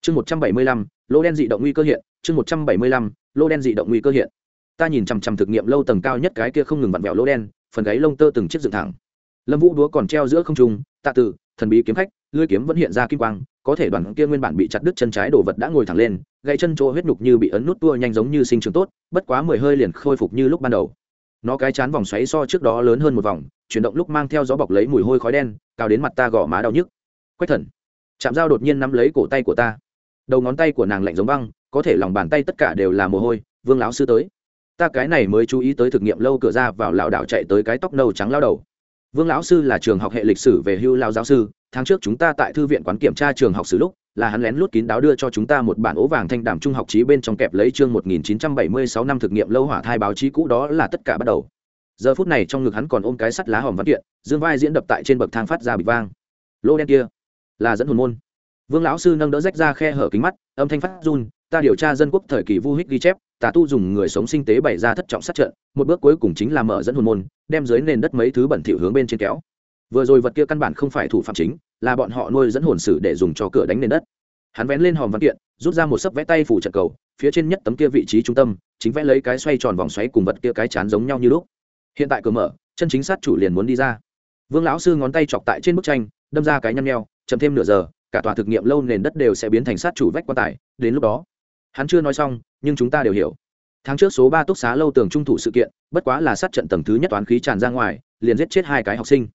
Chương một trăm bảy mươi lăm, lô đen dị động nguy cơ hiện, chương một trăm bảy mươi lăm, lô đen dị động nguy cơ hiện. Ta nhìn chằm chằm thực nghiệm lâu tầng cao nhất cái kia không ngừng vặn vẹo lô đen, phần gáy lông tơ từng chiếc dựng thẳng. Lâm vũ đúa còn treo giữa không trung, tạ tử, thần bí kiếm khách lưỡi kiếm vẫn hiện ra kim quang, có thể đoàn kia nguyên bản bị chặt đứt chân trái đồ vật đã ngồi thẳng lên, gãy chân chỗ huyết nhục như bị ấn nút tua nhanh giống như sinh trưởng tốt, bất quá mười hơi liền khôi phục như lúc ban đầu. Nó cái chán vòng xoáy so trước đó lớn hơn một vòng, chuyển động lúc mang theo gió bọc lấy mùi hôi khói đen, cao đến mặt ta gõ má đau nhức quách thần. Chạm dao đột nhiên nắm lấy cổ tay của ta. Đầu ngón tay của nàng lạnh giống băng, có thể lòng bàn tay tất cả đều là mồ hôi, vương lão sư tới. Ta cái này mới chú ý tới thực nghiệm lâu cửa ra vào lão đảo chạy tới cái tóc nâu trắng lao đầu. Vương lão sư là trường học hệ lịch sử về hưu lao giáo sư, tháng trước chúng ta tại thư viện quán kiểm tra trường học sử lúc, là hắn lén lút kín đáo đưa cho chúng ta một bản ố vàng thanh đảm trung học trí bên trong kẹp lấy chương 1976 năm thực nghiệm lâu hỏa thai báo chí cũ, đó là tất cả bắt đầu. Giờ phút này trong ngực hắn còn ôm cái sắt lá hòm văn kiện, dương vai diễn đập tại trên bậc thang phát ra bị vang. Lô đen kia là dẫn hồn môn. Vương lão sư nâng đỡ rách ra khe hở kính mắt, âm thanh phát run, ta điều tra dân quốc thời kỳ vu hích ghi chép, tà tu dùng người sống sinh tế bày ra thất trọng sát trận, một bước cuối cùng chính là mở dẫn hồn môn, đem dưới nền đất mấy thứ bẩn thỉu hướng bên trên kéo. Vừa rồi vật kia căn bản không phải thủ phạm chính, là bọn họ nuôi dẫn hồn sử để dùng cho cửa đánh nền đất. Hắn vén lên hòm văn kiện, rút ra một sấp vẽ tay phủ trận cầu, phía trên nhất tấm kia vị trí trung tâm, chính vẽ lấy cái xoay tròn vòng xoáy cùng vật kia cái chán giống nhau như lúc. Hiện tại cửa mở, chân chính sát chủ liền muốn đi ra. Vương lão sư ngón tay chọc tại trên bức tranh, đâm ra cái nhăn nheo chậm thêm nửa giờ, cả tòa thực nghiệm lâu nền đất đều sẽ biến thành sát chủ vách quan tài. Đến lúc đó, hắn chưa nói xong, nhưng chúng ta đều hiểu. Tháng trước số ba túc xá lâu tường trung thủ sự kiện, bất quá là sát trận tầng thứ nhất toán khí tràn ra ngoài, liền giết chết hai cái học sinh.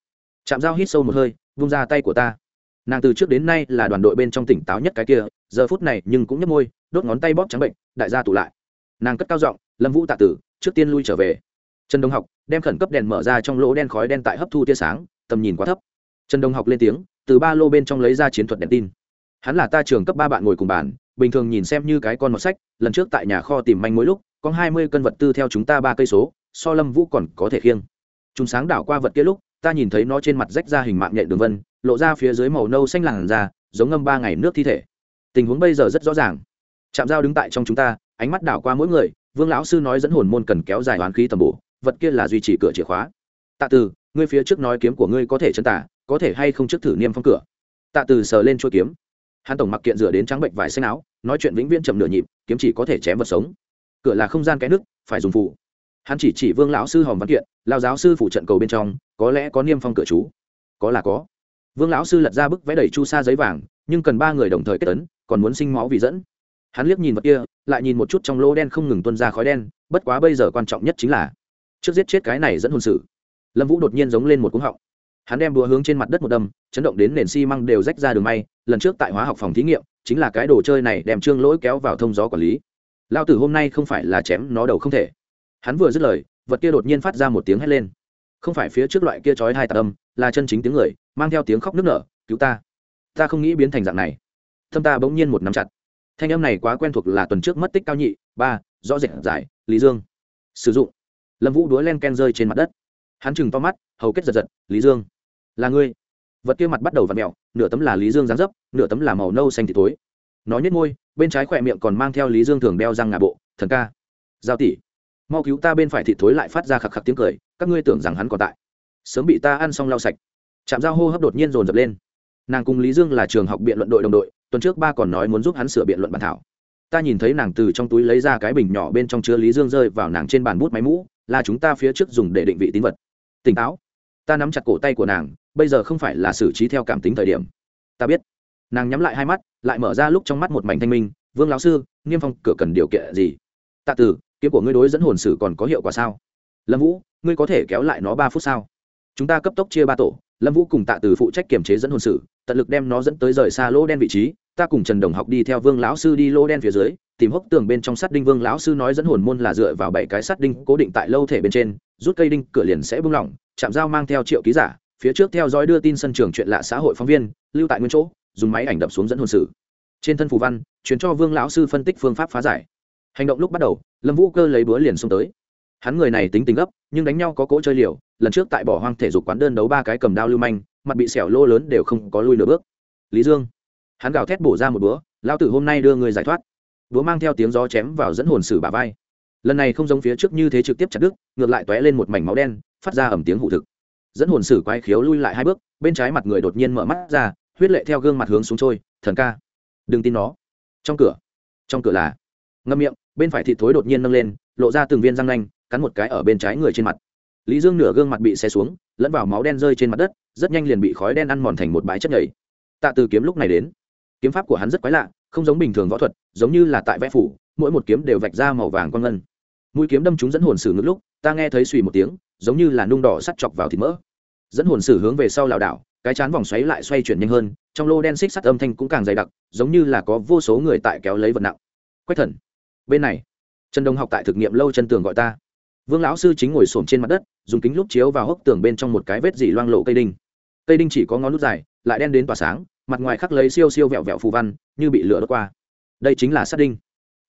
Chạm dao hít sâu một hơi, vung ra tay của ta. Nàng từ trước đến nay là đoàn đội bên trong tỉnh táo nhất cái kia, giờ phút này nhưng cũng nhấp môi, đốt ngón tay bóp trắng bệnh, đại gia tụ lại. Nàng cất cao giọng, lâm vũ tạ tử, trước tiên lui trở về. Trần đông học đem khẩn cấp đèn mở ra trong lỗ đen khói đen tại hấp thu tia sáng, tầm nhìn quá thấp. Trần đông học lên tiếng từ ba lô bên trong lấy ra chiến thuật đèn tin. Hắn là ta trường cấp ba bạn ngồi cùng bàn, bình thường nhìn xem như cái con mọt sách, lần trước tại nhà kho tìm manh mỗi lúc, có hai mươi cân vật tư theo chúng ta ba cây số, so lâm vũ còn có thể khiêng. Chúng sáng đảo qua vật kia lúc, ta nhìn thấy nó trên mặt rách ra hình mạng nhện đường vân, lộ ra phía dưới màu nâu xanh làn da, giống ngâm ba ngày nước thi thể. Tình huống bây giờ rất rõ ràng. Chạm dao đứng tại trong chúng ta, ánh mắt đảo qua mỗi người, vương lão sư nói dẫn hồn môn cần kéo dài oán khí tầm bổ, vật kia là duy trì cửa chìa khóa. Tạ từ, ngươi phía trước nói kiếm của ngươi có thể chân tả có thể hay không trước thử niêm phong cửa. Tạ từ sờ lên chuôi kiếm. Hắn tổng mặc kiện rửa đến trắng bệnh vải xanh áo, nói chuyện vĩnh viễn chậm nửa nhịp, kiếm chỉ có thể chém vật sống. Cửa là không gian cái nước, phải dùng phụ hắn chỉ chỉ vương lão sư hòm văn kiện lao giáo sư phủ trận cầu bên trong, có lẽ có niêm phong cửa chú. Có là có. Vương lão sư lật ra bức vẽ đầy chu sa giấy vàng, nhưng cần ba người đồng thời kết tấn còn muốn sinh máu vì dẫn. Hắn liếc nhìn vật kia, lại nhìn một chút trong lỗ đen không ngừng tuân ra khói đen, bất quá bây giờ quan trọng nhất chính là trước giết chết cái này dẫn hôn sự lâm vũ đột nhiên giống lên một cúng họng hắn đem đũa hướng trên mặt đất một đâm, chấn động đến nền xi măng đều rách ra đường may. Lần trước tại hóa học phòng thí nghiệm, chính là cái đồ chơi này đem trương lỗi kéo vào thông gió quản lý. Lao tử hôm nay không phải là chém nó đầu không thể. Hắn vừa dứt lời, vật kia đột nhiên phát ra một tiếng hét lên. Không phải phía trước loại kia trói hai tạ tâm là chân chính tiếng người, mang theo tiếng khóc nức nở, cứu ta. Ta không nghĩ biến thành dạng này. Thâm ta bỗng nhiên một nắm chặt. Thanh âm này quá quen thuộc là tuần trước mất tích cao nhị, ba, rõ rệt giải, lý dương. Sử dụng. Lâm vũ đuối len ken rơi trên mặt đất. Hắn chừng to mắt, hầu kết giật giật, lý dương là ngươi. Vật kia mặt bắt đầu v ặ mẹo nửa tấm là lý dương dán dấp, nửa tấm là màu nâu xanh thì tối nó nhét môi, bên trái khỏe miệng còn mang theo lý dương thường đeo răng ngà bộ, thần ca, giao tỷ. Mau cứu ta bên phải thịt thối lại phát ra khạc khạc tiếng cười, các ngươi tưởng rằng hắn còn tại. Sớm bị ta ăn xong lau sạch. Chạm dao hô hấp đột nhiên dồn dập lên. Nàng cùng lý dương là trường học biện luận đội đồng đội, tuần trước ba còn nói muốn giúp hắn sửa biện luận bản thảo. Ta nhìn thấy nàng từ trong túi lấy ra cái bình nhỏ bên trong chứa lý dương rơi vào nàng trên bàn bút máy mũ, là chúng ta phía trước dùng để định vị tín vật. Tỉnh táo. Ta nắm chặt cổ tay của nàng bây giờ không phải là xử trí theo cảm tính thời điểm. Ta biết. Nàng nhắm lại hai mắt, lại mở ra lúc trong mắt một mảnh thanh minh, vương lão sư niêm phong, cửa cần điều kiện gì? Tạ tử, kiếm của ngươi đối dẫn hồn sử còn có hiệu quả sao? Lâm vũ, ngươi có thể kéo lại nó ba phút sao? Chúng ta cấp tốc chia ba tổ, lâm vũ cùng tạ từ phụ trách kiểm chế dẫn hồn sử, tận lực đem nó dẫn tới rời xa lỗ đen vị trí, ta cùng trần đồng học đi theo vương lão sư đi lỗ đen phía dưới, tìm hốc tường bên trong sắt đinh. Vương lão sư nói dẫn hồn môn là dựa vào bảy cái sắt đinh cố định tại lâu thể bên trên, rút cây đinh, cửa liền sẽ bung lỏng chạm dao mang theo triệu ký giả phía trước theo dõi đưa tin sân trường chuyện lạ xã hội phóng viên, lưu tại nguyên chỗ, dùng máy ảnh đập xuống dẫn hồn sử. Trên thân phù văn, chuyển cho vương lão sư phân tích phương pháp phá giải. Hành động lúc bắt đầu, lâm vũ cơ lấy búa liền xông tới. Hắn người này tính tình gấp, nhưng đánh nhau có cỗ chơi liều, lần trước tại bỏ hoang thể dục quán đơn đấu ba cái cầm đao lưu manh, mặt bị xẻo lô lớn đều không có lui nửa bước. Lý dương, hắn gào thét bổ ra một búa lao tử hôm nay đưa người giải thoát. Búa mang theo tiếng gió chém vào dẫn hồn sử bà vai. Lần này không giống phía trước như thế trực tiếp chặt đứt, ngược lại t lên một mảnh máu đen, phát ra ẩm tiếng hụ thực dẫn hồn sử quái khiếu lui lại hai bước, bên trái mặt người đột nhiên mở mắt ra, huyết lệ theo gương mặt hướng xuống trôi, thần ca, đừng tin nó. Trong cửa trong cửa là, ngâm miệng, bên phải thịt thối đột nhiên nâng lên, lộ ra từng viên răng nanh, cắn một cái ở bên trái người trên mặt. Lý dương nửa gương mặt bị xe xuống, lẫn vào máu đen rơi trên mặt đất, rất nhanh liền bị khói đen ăn mòn thành một bãi chất nhảy tạ từ kiếm lúc này đến. Kiếm pháp của hắn rất quái lạ, không giống bình thường võ thuật, giống như là tại vẽ phủ, mỗi một kiếm đều vạch ra màu vàng quang ngân. Mũi kiếm đâm chúng dẫn hồn sử ngực lúc, ta nghe thấy suy một tiếng, giống như là nung đỏ sắt chọc vào thịt mỡ dẫn hồn sử hướng về sau lảo đảo, cái chán vòng xoáy lại xoay chuyển nhanh hơn, trong lô đen xích sắt âm thanh cũng càng dày đặc, giống như là có vô số người tại kéo lấy vật nặng. Quách thần, bên này, trần đông học tại thực nghiệm lâu chân tường gọi ta. Vương lão sư chính ngồi xổm trên mặt đất, dùng kính lúc chiếu vào hốc tường bên trong một cái vết dỉ loang lộ cây đinh. Cây đinh chỉ có ngón nút dài, lại đen đến tỏa sáng, mặt ngoài khắc lấy siêu siêu vẹo vẹo phù văn, như bị lửa đốt qua. Đây chính là sắt đinh.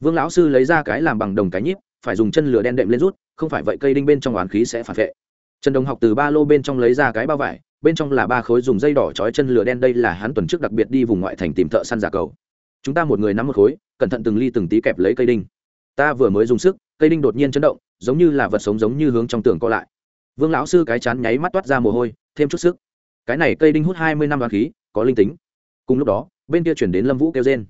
Vương lão sư lấy ra cái làm bằng đồng cái nhíp, phải dùng chân lửa đen đệm lên rút, không phải vậy cây đinh bên trong oán khí sẽ phản vệ trần đồng học từ ba lô bên trong lấy ra cái bao vải, bên trong là ba khối dùng dây đỏ trói chân lửa đen, đây là hắn tuần trước đặc biệt đi vùng ngoại thành tìm thợ săn giả cầu. Chúng ta một người nắm một khối, cẩn thận từng ly từng tí kẹp lấy cây đinh. Ta vừa mới dùng sức, cây đinh đột nhiên chấn động, giống như là vật sống giống như hướng trong tường co lại. Vương lão sư cái chán nháy mắt toát ra mồ hôi, thêm chút sức. Cái này cây đinh hút hai mươi năm vàng khí, có linh tính. Cùng lúc đó, bên kia chuyển đến lâm vũ kêu trên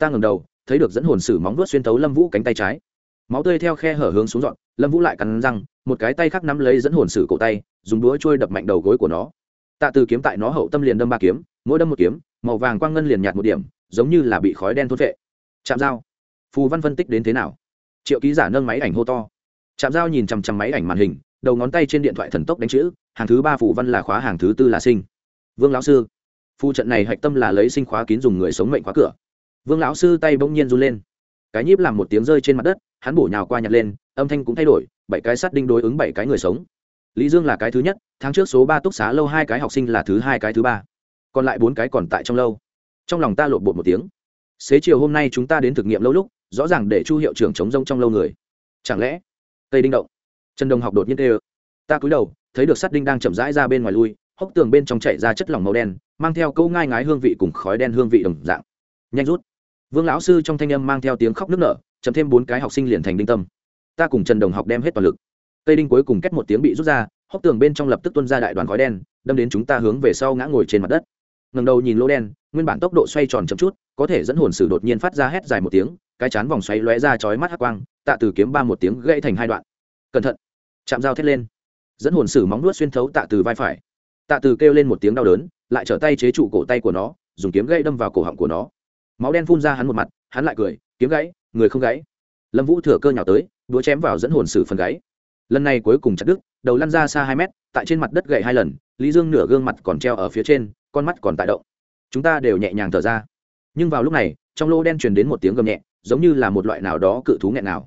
ta ngẩng đầu, thấy được dẫn hồn sử móng vuốt xuyên tấu lâm vũ cánh tay trái. Máu tươi theo khe hở hướng xuống dọn, lâm vũ lại cắn răng một cái tay khác nắm lấy dẫn hồn sử cổ tay, dùng đũa trôi đập mạnh đầu gối của nó. Tạ từ kiếm tại nó hậu tâm liền đâm ba kiếm, mỗi đâm một kiếm, màu vàng quang ngân liền nhạt một điểm, giống như là bị khói đen thốt vệ chạm dao phù văn phân tích đến thế nào? Triệu ký giả nâng máy ảnh hô to. Chạm dao nhìn chằm chằm máy ảnh màn hình, đầu ngón tay trên điện thoại thần tốc đánh chữ, hàng thứ ba phù văn là khóa, hàng thứ tư là sinh. Vương lão sư phù trận này hạch tâm là lấy sinh khóa kín dùng người sống mệnh khóa cửa. Vương lão sư tay bỗng nhiên run lên. Cái nhíp làm một tiếng rơi trên mặt đất, hắn bổ nhào qua nhặt lên âm thanh cũng thay đổi, bảy cái sắt đinh đối ứng bảy cái người sống. Lý dương là cái thứ nhất, tháng trước số ba túc xá lâu hai cái học sinh là thứ hai cái thứ ba. Còn lại bốn cái còn tại trong lâu. Trong lòng ta lộn bột một tiếng. Xế chiều hôm nay chúng ta đến thực nghiệm lâu lúc, rõ ràng để chu hiệu trưởng chống rông trong lâu người. Chẳng lẽ, tây đinh động? Trần đồng học đột nhiên tê ơ ta cúi đầu, thấy được sắt đinh đang chậm rãi ra bên ngoài lui, hốc tường bên trong chạy ra chất lỏng màu đen, mang theo câu ngai ngái hương vị cùng khói đen hương vị đồng dạng. Nhanh rút. Vương lão sư trong thanh âm mang theo tiếng khóc nức nở, chậm thêm bốn cái học sinh liền thành đinh tâm ta cùng trần đồng học đem hết toàn lực. Cây đinh cuối cùng kết một tiếng bị rút ra, hốc tường bên trong lập tức tuân ra đại đoàn khói đen, đâm đến chúng ta hướng về sau ngã ngồi trên mặt đất. Ngầm đầu nhìn lỗ đen, nguyên bản tốc độ xoay tròn chậm chút, có thể dẫn hồn sử đột nhiên phát ra hét dài một tiếng, cái chán vòng xoay lóe ra chói mắt hắc quang, tạ từ kiếm ba một tiếng gãy thành hai đoạn. Cẩn thận. Chạm dao thét lên. Dẫn hồn sử móng nuốt xuyên thấu tạ từ vai phải. Tạ từ kêu lên một tiếng đau đớn, lại trở tay chế trụ cổ tay của nó, dùng kiếm gãy đâm vào cổ họng của nó. Máu đen phun ra hắn một mặt, hắn lại cười, kiếm gãy, người không gãy. Lâm vũ thừa cơ nhào tới búa chém vào dẫn hồn sử phần gáy. Lần này cuối cùng chặt đứt, đầu lăn ra xa hai mét, tại trên mặt đất gậy hai lần, lý dương nửa gương mặt còn treo ở phía trên, con mắt còn tại động. Chúng ta đều nhẹ nhàng thở ra. Nhưng vào lúc này, trong lô đen truyền đến một tiếng gầm nhẹ, giống như là một loại nào đó cự thú nghẹn nào.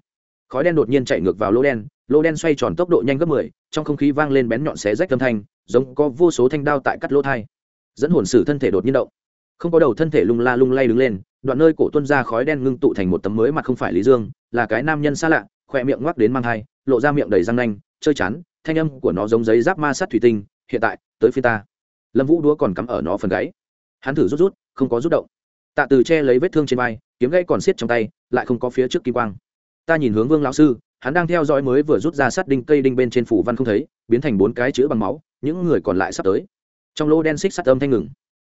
Khói đen đột nhiên chạy ngược vào lô đen lô đen xoay tròn tốc độ nhanh gấp mười, trong không khí vang lên bén nhọn xé rách âm thanh, giống có vô số thanh đao tại cắt lỗ thai. Dẫn hồn sử thân thể đột nhiên động. Không có đầu thân thể lung la lung lay đứng lên, đoạn nơi cổ tuân ra khói đen ngưng tụ thành một tấm mới mặt không phải lý dương, là cái nam nhân xa lạ khoe miệng ngoắc đến mang thai, lộ ra miệng đầy răng nanh, chơi chán, thanh âm của nó giống giấy giáp ma sát thủy tinh, hiện tại, tới phía ta. Lâm vũ đũa còn cắm ở nó phần gáy. Hắn thử rút rút, không có rút động. Tạ từ che lấy vết thương trên vai, kiếm gãy còn xiết trong tay, lại không có phía trước kim quang. Ta nhìn hướng vương lão sư, hắn đang theo dõi mới vừa rút ra sát đinh cây đinh bên trên phủ văn không thấy, biến thành bốn cái chữ bằng máu, những người còn lại sắp tới. Trong lô đen xích sắt âm thanh ngừng.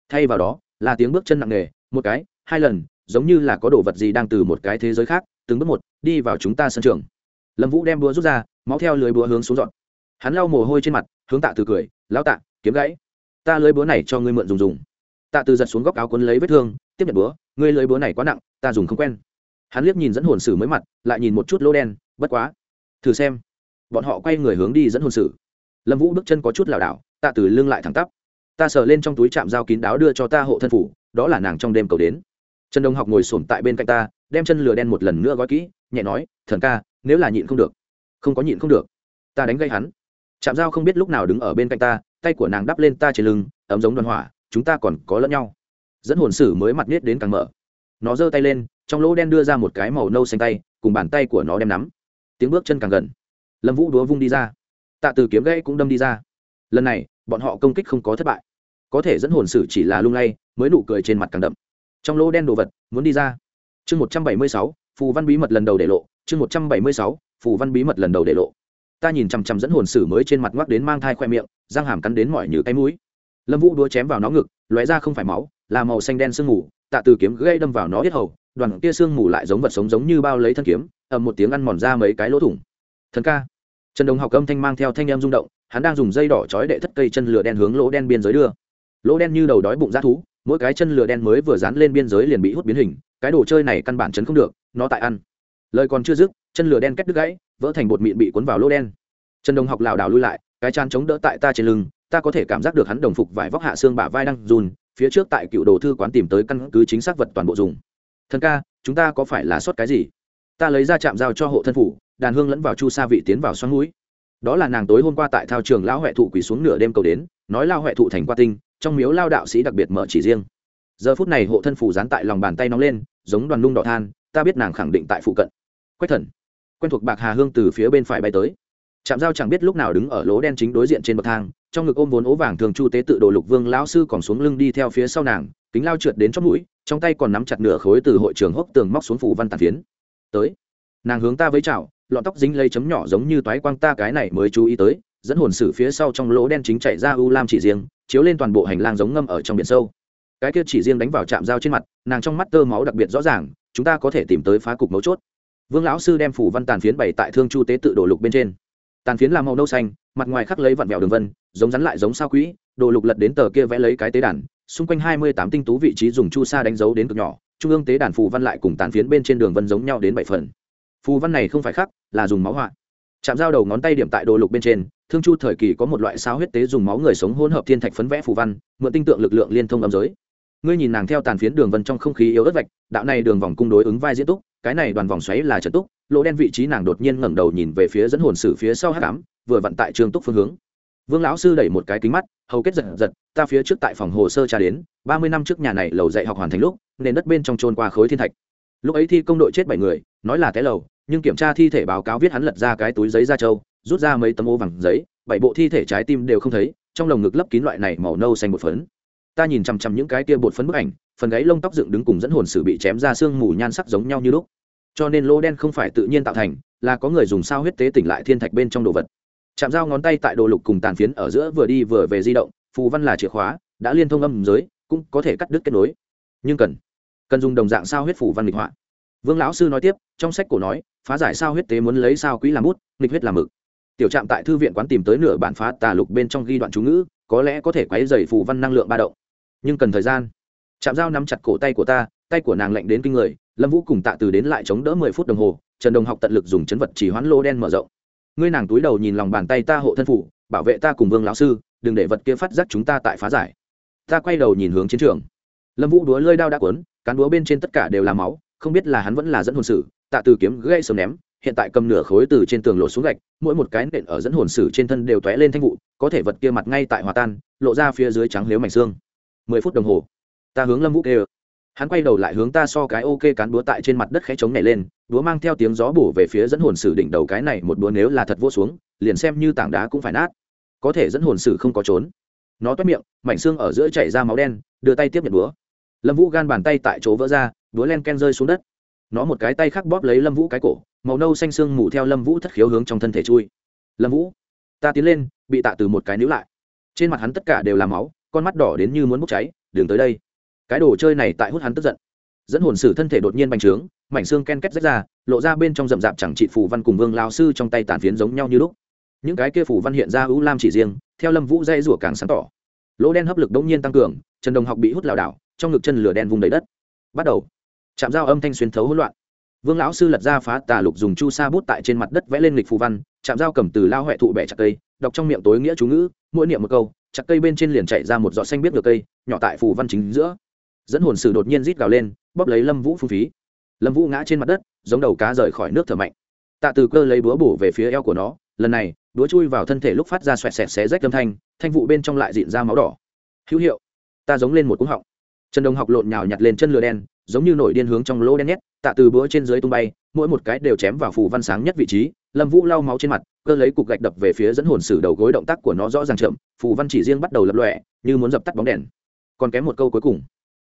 Thay vào đó, là tiếng bước chân nặng nề, một cái, hai lần, giống như là có đồ vật gì đang từ một cái thế giới khác, từng bước một, đi vào chúng ta sân trường lâm vũ đem búa rút ra, máu theo lưới búa hướng xuống dọn. Hắn lau mồ hôi trên mặt, hướng tạ từ cười, lão tạ, kiếm gãy. Ta lưới búa này cho ngươi mượn dùng dùng. Tạ từ giật xuống góc áo quấn lấy vết thương, tiếp nhận búa, ngươi lưới búa này quá nặng, ta dùng không quen. Hắn liếc nhìn dẫn hồn sử mới mặt, lại nhìn một chút lô đen, bất quá, thử xem. Bọn họ quay người hướng đi dẫn hồn sử. Lâm vũ bước chân có chút lảo đảo, tạ từ lưng lại thẳng tắp. Ta sờ lên trong túi chạm dao kín đáo đưa cho ta hộ thân phủ, đó là nàng trong đêm cầu đến. Trần đông học ngồi sổm tại bên cạnh ta, đem chân lửa đen một lần nữa gói kỹ nhẹ nói, thần ca, nếu là nhịn không được, không có nhịn không được, ta đánh gây hắn. Chạm dao không biết lúc nào đứng ở bên cạnh ta, tay của nàng đắp lên ta trên lưng, ấm giống đoàn hỏa, chúng ta còn có lẫn nhau. Dẫn hồn sử mới mặt nết đến càng mở. Nó giơ tay lên, trong lỗ đen đưa ra một cái màu nâu xanh tay, cùng bàn tay của nó đem nắm. Tiếng bước chân càng gần. Lâm vũ đúa vung đi ra. Tạ từ kiếm gãy cũng đâm đi ra. Lần này, bọn họ công kích không có thất bại. Có thể dẫn hồn sử chỉ là lung lay, mới nụ cười trên mặt càng đậm. Trong lỗ đen đồ vật, muốn đi ra. Chương một trăm bảy mươi sáu phù văn bí mật lần đầu để lộ, chương một trăm bảy mươi sáu, phù văn bí mật lần đầu để lộ. Ta nhìn chằm chằm dẫn hồn sử mới trên mặt ngoắc đến mang thai khoe miệng, răng hàm cắn đến mỏi như cái mũi. Lâm vũ đua chém vào nó ngực, lóe ra không phải máu, là màu xanh đen sương mù, tạ từ kiếm gây đâm vào nó hết hầu, đoàn kia sương mù lại giống vật sống giống như bao lấy thân kiếm, ầm một tiếng ăn mòn ra mấy cái lỗ thủng. Thần ca. Trần đồng học âm thanh mang theo thanh em rung động, hắn đang dùng dây đỏ trói đệ thất cây chân lửa đen hướng lỗ đen biên giới đưa. Lỗ đen như đầu đói bụng rát thú mỗi cái chân lửa đen mới vừa dán lên biên giới liền bị hút biến hình, cái đồ chơi này căn bản chấn không được, nó tại ăn. Lời còn chưa dứt, chân lửa đen kết đứt gãy, vỡ thành bột mịn bị cuốn vào lỗ đen. Trần đồng học lảo đảo lui lại, cái chán chống đỡ tại ta trên lưng, ta có thể cảm giác được hắn đồng phục vải vóc hạ xương bả vai đang run, phía trước tại cựu đồ thư quán tìm tới căn cứ chính xác vật toàn bộ dùng. Thần ca, chúng ta có phải là sót cái gì? Ta lấy ra chạm dao cho hộ thân phủ, đàn hương lẫn vào chu sa vị tiến vào xoắn núi. Đó là nàng tối hôm qua tại thao trường lão huệ thụ quỳ xuống nửa đêm cầu đến, nói lao huệ thụ thành qua tinh trong miếu lao đạo sĩ đặc biệt mở chỉ riêng. Giờ phút này hộ thân phủ dán tại lòng bàn tay nóng lên, giống đoàn nung đỏ than, ta biết nàng khẳng định tại phụ cận. Quách thần. Quen thuộc bạc hà hương từ phía bên phải bay tới. Chạm dao chẳng biết lúc nào đứng ở lỗ đen chính đối diện trên bậc thang, trong ngực ôm vốn ố vàng thường chu tế tự đồ lục vương lão sư còn xuống lưng đi theo phía sau nàng, kính lao trượt đến chót mũi, trong tay còn nắm chặt nửa khối từ hội trường hốc tường móc xuống phủ văn tàn phiến. Tới. Nàng hướng ta với chảo lọn tóc dính lây chấm nhỏ giống như toái quang ta cái này mới chú ý tới, dẫn hồn sử phía sau trong lỗ đen chính chạy ra u lam chỉ riêng chiếu lên toàn bộ hành lang giống ngâm ở trong biển sâu. Cái kia chỉ riêng đánh vào chạm dao trên mặt, nàng trong mắt tơ máu đặc biệt rõ ràng, chúng ta có thể tìm tới phá cục mấu chốt. Vương lão sư đem phủ văn tàn phiến bày tại thương chu tế tự đổ lục bên trên. Tàn phiến là màu nâu xanh, mặt ngoài khắc lấy vặn vẹo đường vân, giống rắn lại giống sao quỹ, đồ lục lật đến tờ kia vẽ lấy cái tế đàn, xung quanh hai mươi tám tinh tú vị trí dùng chu sa đánh dấu đến cực nhỏ, trung ương tế đàn phù văn lại cùng tàn phiến bên trên đường vân giống nhau đến bảy phần. Phù văn này không phải khắc là dùng máu họa. Chạm dao đầu ngón tay điểm tại đồ lục bên trên thương chu thời kỳ có một loại sao huyết tế dùng máu người sống hỗn hợp thiên thạch phấn vẽ phù văn, mượn tinh tượng lực lượng liên thông âm giới ngươi nhìn nàng theo tàn phiến đường vân trong không khí yếu ớt vạch, đạo này đường vòng cung đối ứng vai diễn túc, cái này đoàn vòng xoáy là trận túc, lỗ đen vị trí nàng đột nhiên ngẩng đầu nhìn về phía dẫn hồn sử phía sau hát cám vừa vận tại trường túc phương hướng vương lão sư đẩy một cái kính mắt, hầu kết giật giật, ta phía trước tại phòng hồ sơ tra đến, ba mươi năm trước nhà này lầu dạy học hoàn thành lúc, nền đất bên trong trôn qua khối thiên thạch lúc ấy thi công đội chết bảy người, nói là té lầu, nhưng kiểm tra thi thể báo cáo viết hắn lật ra cái túi giấy ra châu rút ra mấy tấm ô vàng giấy, bảy bộ thi thể trái tim đều không thấy, trong lồng ngực lấp kín loại này màu nâu xanh một phấn. Ta nhìn chằm chằm những cái kia bột phấn bức ảnh, phần gáy lông tóc dựng đứng cùng dẫn hồn sử bị chém ra xương mù nhan sắc giống nhau như lúc. Cho nên lô đen không phải tự nhiên tạo thành, là có người dùng sao huyết tế tỉnh lại thiên thạch bên trong đồ vật. Chạm dao ngón tay tại đồ lục cùng tàn phiến ở giữa vừa đi vừa về di động, phù văn là chìa khóa, đã liên thông âm giới, cũng có thể cắt đứt kết nối. Nhưng cần cần dùng đồng dạng sao huyết phù văn lịch họa. Vương lão sư nói tiếp, trong sách cổ nói, phá giải sao huyết tế muốn lấy sao quỹ làm bút lịch huyết làm mực tiểu trạm tại thư viện quán tìm tới nửa bản phá tà lục bên trong ghi đoạn chú ngữ, có lẽ có thể quấy dày phù văn năng lượng ba động. Nhưng cần thời gian. Chạm dao nắm chặt cổ tay của ta, tay của nàng lạnh đến kinh người, lâm vũ cùng tạ từ đến lại chống đỡ mười phút đồng hồ, trần đồng học tận lực dùng chấn vật chỉ hoán lô đen mở rộng. Ngươi nàng túi đầu nhìn lòng bàn tay ta hộ thân phủ, bảo vệ ta cùng vương lão sư, đừng để vật kia phát giác chúng ta tại phá giải. Ta quay đầu nhìn hướng chiến trường. Lâm vũ đúa lơi đao đã quấn cán đúa bên trên tất cả đều là máu, không biết là hắn vẫn là dẫn hồn sử, tạ từ kiếm gây sớm ném hiện tại cầm nửa khối từ trên tường lộ xuống gạch, mỗi một cái nện ở dẫn hồn sử trên thân đều tóe lên thanh vụ, có thể vật kia mặt ngay tại hòa tan, lộ ra phía dưới trắng lếu mảnh xương. Mười phút đồng hồ. Ta hướng lâm vũ kêu. Hắn quay đầu lại hướng ta so cái ok cán búa tại trên mặt đất khẽ trống nhảy lên, búa mang theo tiếng gió bổ về phía dẫn hồn sử đỉnh đầu cái này một búa nếu là thật vô xuống, liền xem như tảng đá cũng phải nát. Có thể dẫn hồn sử không có trốn. Nó toét miệng, mảnh xương ở giữa chảy ra máu đen, đưa tay tiếp nhận búa. Lâm vũ gan bàn tay tại chỗ vỡ ra, búa len ken rơi xuống đất. Nó một cái tay khác bóp lấy lâm vũ cái cổ màu nâu xanh xương mù theo lâm vũ thất khiếu hướng trong thân thể chui. Lâm vũ, ta tiến lên, bị tạ từ một cái níu lại. Trên mặt hắn tất cả đều là máu, con mắt đỏ đến như muốn bốc cháy đường tới đây. Cái đồ chơi này tại hút hắn tức giận. Dẫn hồn sử thân thể đột nhiên bành trướng, mảnh xương ken két rách ra, lộ ra bên trong rậm rạp chẳng trị phù văn cùng vương lao sư trong tay tàn phiến giống nhau như lúc. Những cái kia phù văn hiện ra ưu lam chỉ riêng, theo lâm vũ dây rủa càng sáng tỏ. Lỗ đen hấp lực đống nhiên tăng cường, trần đồng học bị hút lảo đảo, trong ngực chân lửa đen vùng đầy đất. Bắt đầu. Chạm dao âm thanh xuyên thấu hỗn loạn vương lão sư lật ra phá tà lục dùng chu sa bút tại trên mặt đất vẽ lên lịch phù văn, chạm dao cầm từ lao huệ thụ bẻ chặt cây, đọc trong miệng tối nghĩa chú ngữ, mỗi niệm một câu, chặt cây bên trên liền chạy ra một giọt xanh biết được cây, nhỏ tại phù văn chính giữa. Dẫn hồn sử đột nhiên rít gào lên, bóp lấy lâm vũ phung phí. Lâm vũ ngã trên mặt đất, giống đầu cá rời khỏi nước thở mạnh. Tạ từ cơ lấy búa bổ về phía eo của nó, lần này, búa chui vào thân thể lúc phát ra xoẹt xẹt xé rách âm thanh thanh vụ bên trong lại dịn ra máu đỏ. Hữu hiệu, ta giống lên một cúng họng. Trần đồng học lộn nhào nhặt lên chân lửa đen giống như nổi điên hướng trong lỗ đen nhét, tạ từ bữa trên dưới tung bay, mỗi một cái đều chém vào phù văn sáng nhất vị trí, lâm vũ lau máu trên mặt, cơ lấy cục gạch đập về phía dẫn hồn sử đầu gối động tác của nó rõ ràng chậm, phù văn chỉ riêng bắt đầu lập lọe như muốn dập tắt bóng đèn. Còn kém một câu cuối cùng.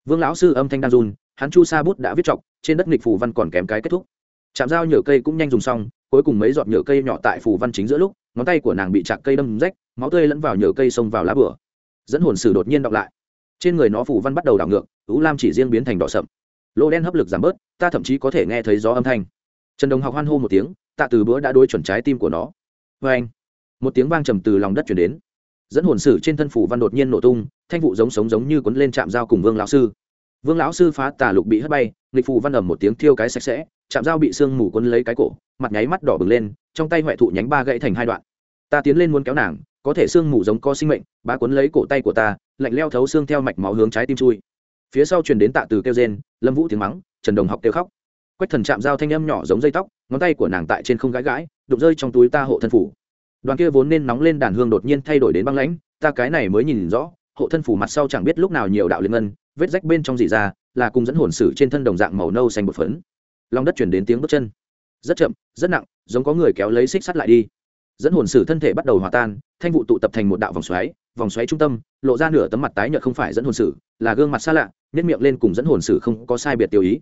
Vương lão sư âm thanh đang run, hắn chu sa bút đã viết chọc trên đất nghịch phù văn còn kém cái kết thúc. Chạm dao nhựa cây cũng nhanh dùng xong, cuối cùng mấy giọt nhựa cây nhỏ tại phù văn chính giữa lúc, ngón tay của nàng bị chặt cây đâm rách, máu tươi lẫn vào nhựa cây xông vào lá bửa. Dẫn hồn sử đột nhiên đọc lại. Trên người nó phù văn bắt đầu đảo ngược ú lam chỉ riêng biến thành đỏ sậm lô đen hấp lực giảm bớt, ta thậm chí có thể nghe thấy gió âm thanh. Trần đồng học hoan hô một tiếng, tạ từ bữa đã đôi chuẩn trái tim của nó. Vê anh, một tiếng vang trầm từ lòng đất chuyển đến. Dẫn hồn sử trên thân phủ văn đột nhiên nổ tung, thanh vụ giống sống giống như quấn lên chạm dao cùng vương lão sư. Vương lão sư phá tà lục bị hất bay, nghịch phù văn ẩm một tiếng thiêu cái sạch sẽ chạm dao bị sương mù quấn lấy cái cổ, mặt nháy mắt đỏ bừng lên, trong tay huệ thụ nhánh ba gãy thành hai đoạn. Ta tiến lên muốn kéo nàng, có thể sương mù giống co sinh mệnh, bá quấn lấy cổ tay của ta, lạnh leo thấu xương theo mạch máu hướng trái tim chui phía sau truyền đến tạ từ kêu rên, lâm vũ tiếng mắng, trần đồng học kêu khóc. Quách thần chạm dao thanh âm nhỏ giống dây tóc, ngón tay của nàng tại trên không gãi gãi đục rơi trong túi ta hộ thân phủ. Đoàn kia vốn nên nóng lên đàn hương đột nhiên thay đổi đến băng lãnh, ta cái này mới nhìn rõ, hộ thân phủ mặt sau chẳng biết lúc nào nhiều đạo liên ngân, vết rách bên trong dị ra, là cùng dẫn hồn sử trên thân đồng dạng màu nâu xanh bột phấn. Lòng đất chuyển đến tiếng bước chân. Rất chậm, rất nặng, giống có người kéo lấy xích sắt lại đi. Dẫn hồn sử thân thể bắt đầu hòa tan, thanh vụ tụ tập thành một đạo vòng xoáy vòng xoáy trung tâm, lộ ra nửa tấm mặt tái nhợt không phải dẫn hồn sử, là gương mặt xa lạ nhất miệng lên cùng dẫn hồn sử không có sai biệt tiêu ý.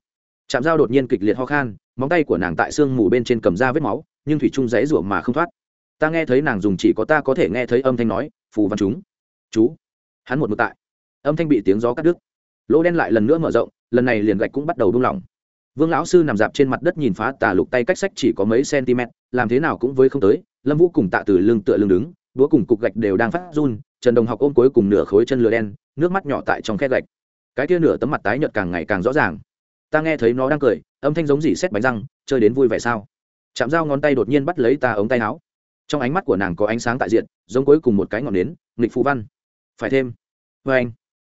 Chạm dao đột nhiên kịch liệt ho khan, móng tay của nàng tại xương mù bên trên cầm ra vết máu, nhưng thủy trung dãy rủa mà không thoát. Ta nghe thấy nàng dùng chỉ có ta có thể nghe thấy âm thanh nói, phù văn chúng, chú. Hắn một mực tại. Âm thanh bị tiếng gió cắt đứt. Lỗ đen lại lần nữa mở rộng, lần này liền gạch cũng bắt đầu buông lỏng. Vương lão sư nằm dạp trên mặt đất nhìn phá tà lục tay cách sách chỉ có mấy cm làm thế nào cũng với không tới, lâm vũ cùng tạ từ lưng tựa lưng đứng, đũa cùng cục gạch đều đang phát run trần đồng học ôm cuối cùng nửa khối chân lửa đen, nước mắt nhỏ tại trong khe gạch. Cái kia nửa tấm mặt tái nhợt càng ngày càng rõ ràng. Ta nghe thấy nó đang cười, âm thanh giống dỉ xét bánh răng, chơi đến vui vẻ sao? Chạm dao ngón tay đột nhiên bắt lấy ta ống tay áo. Trong ánh mắt của nàng có ánh sáng tại diện, giống cuối cùng một cái ngọn nến, nghịch phú văn. Phải thêm. Vê anh.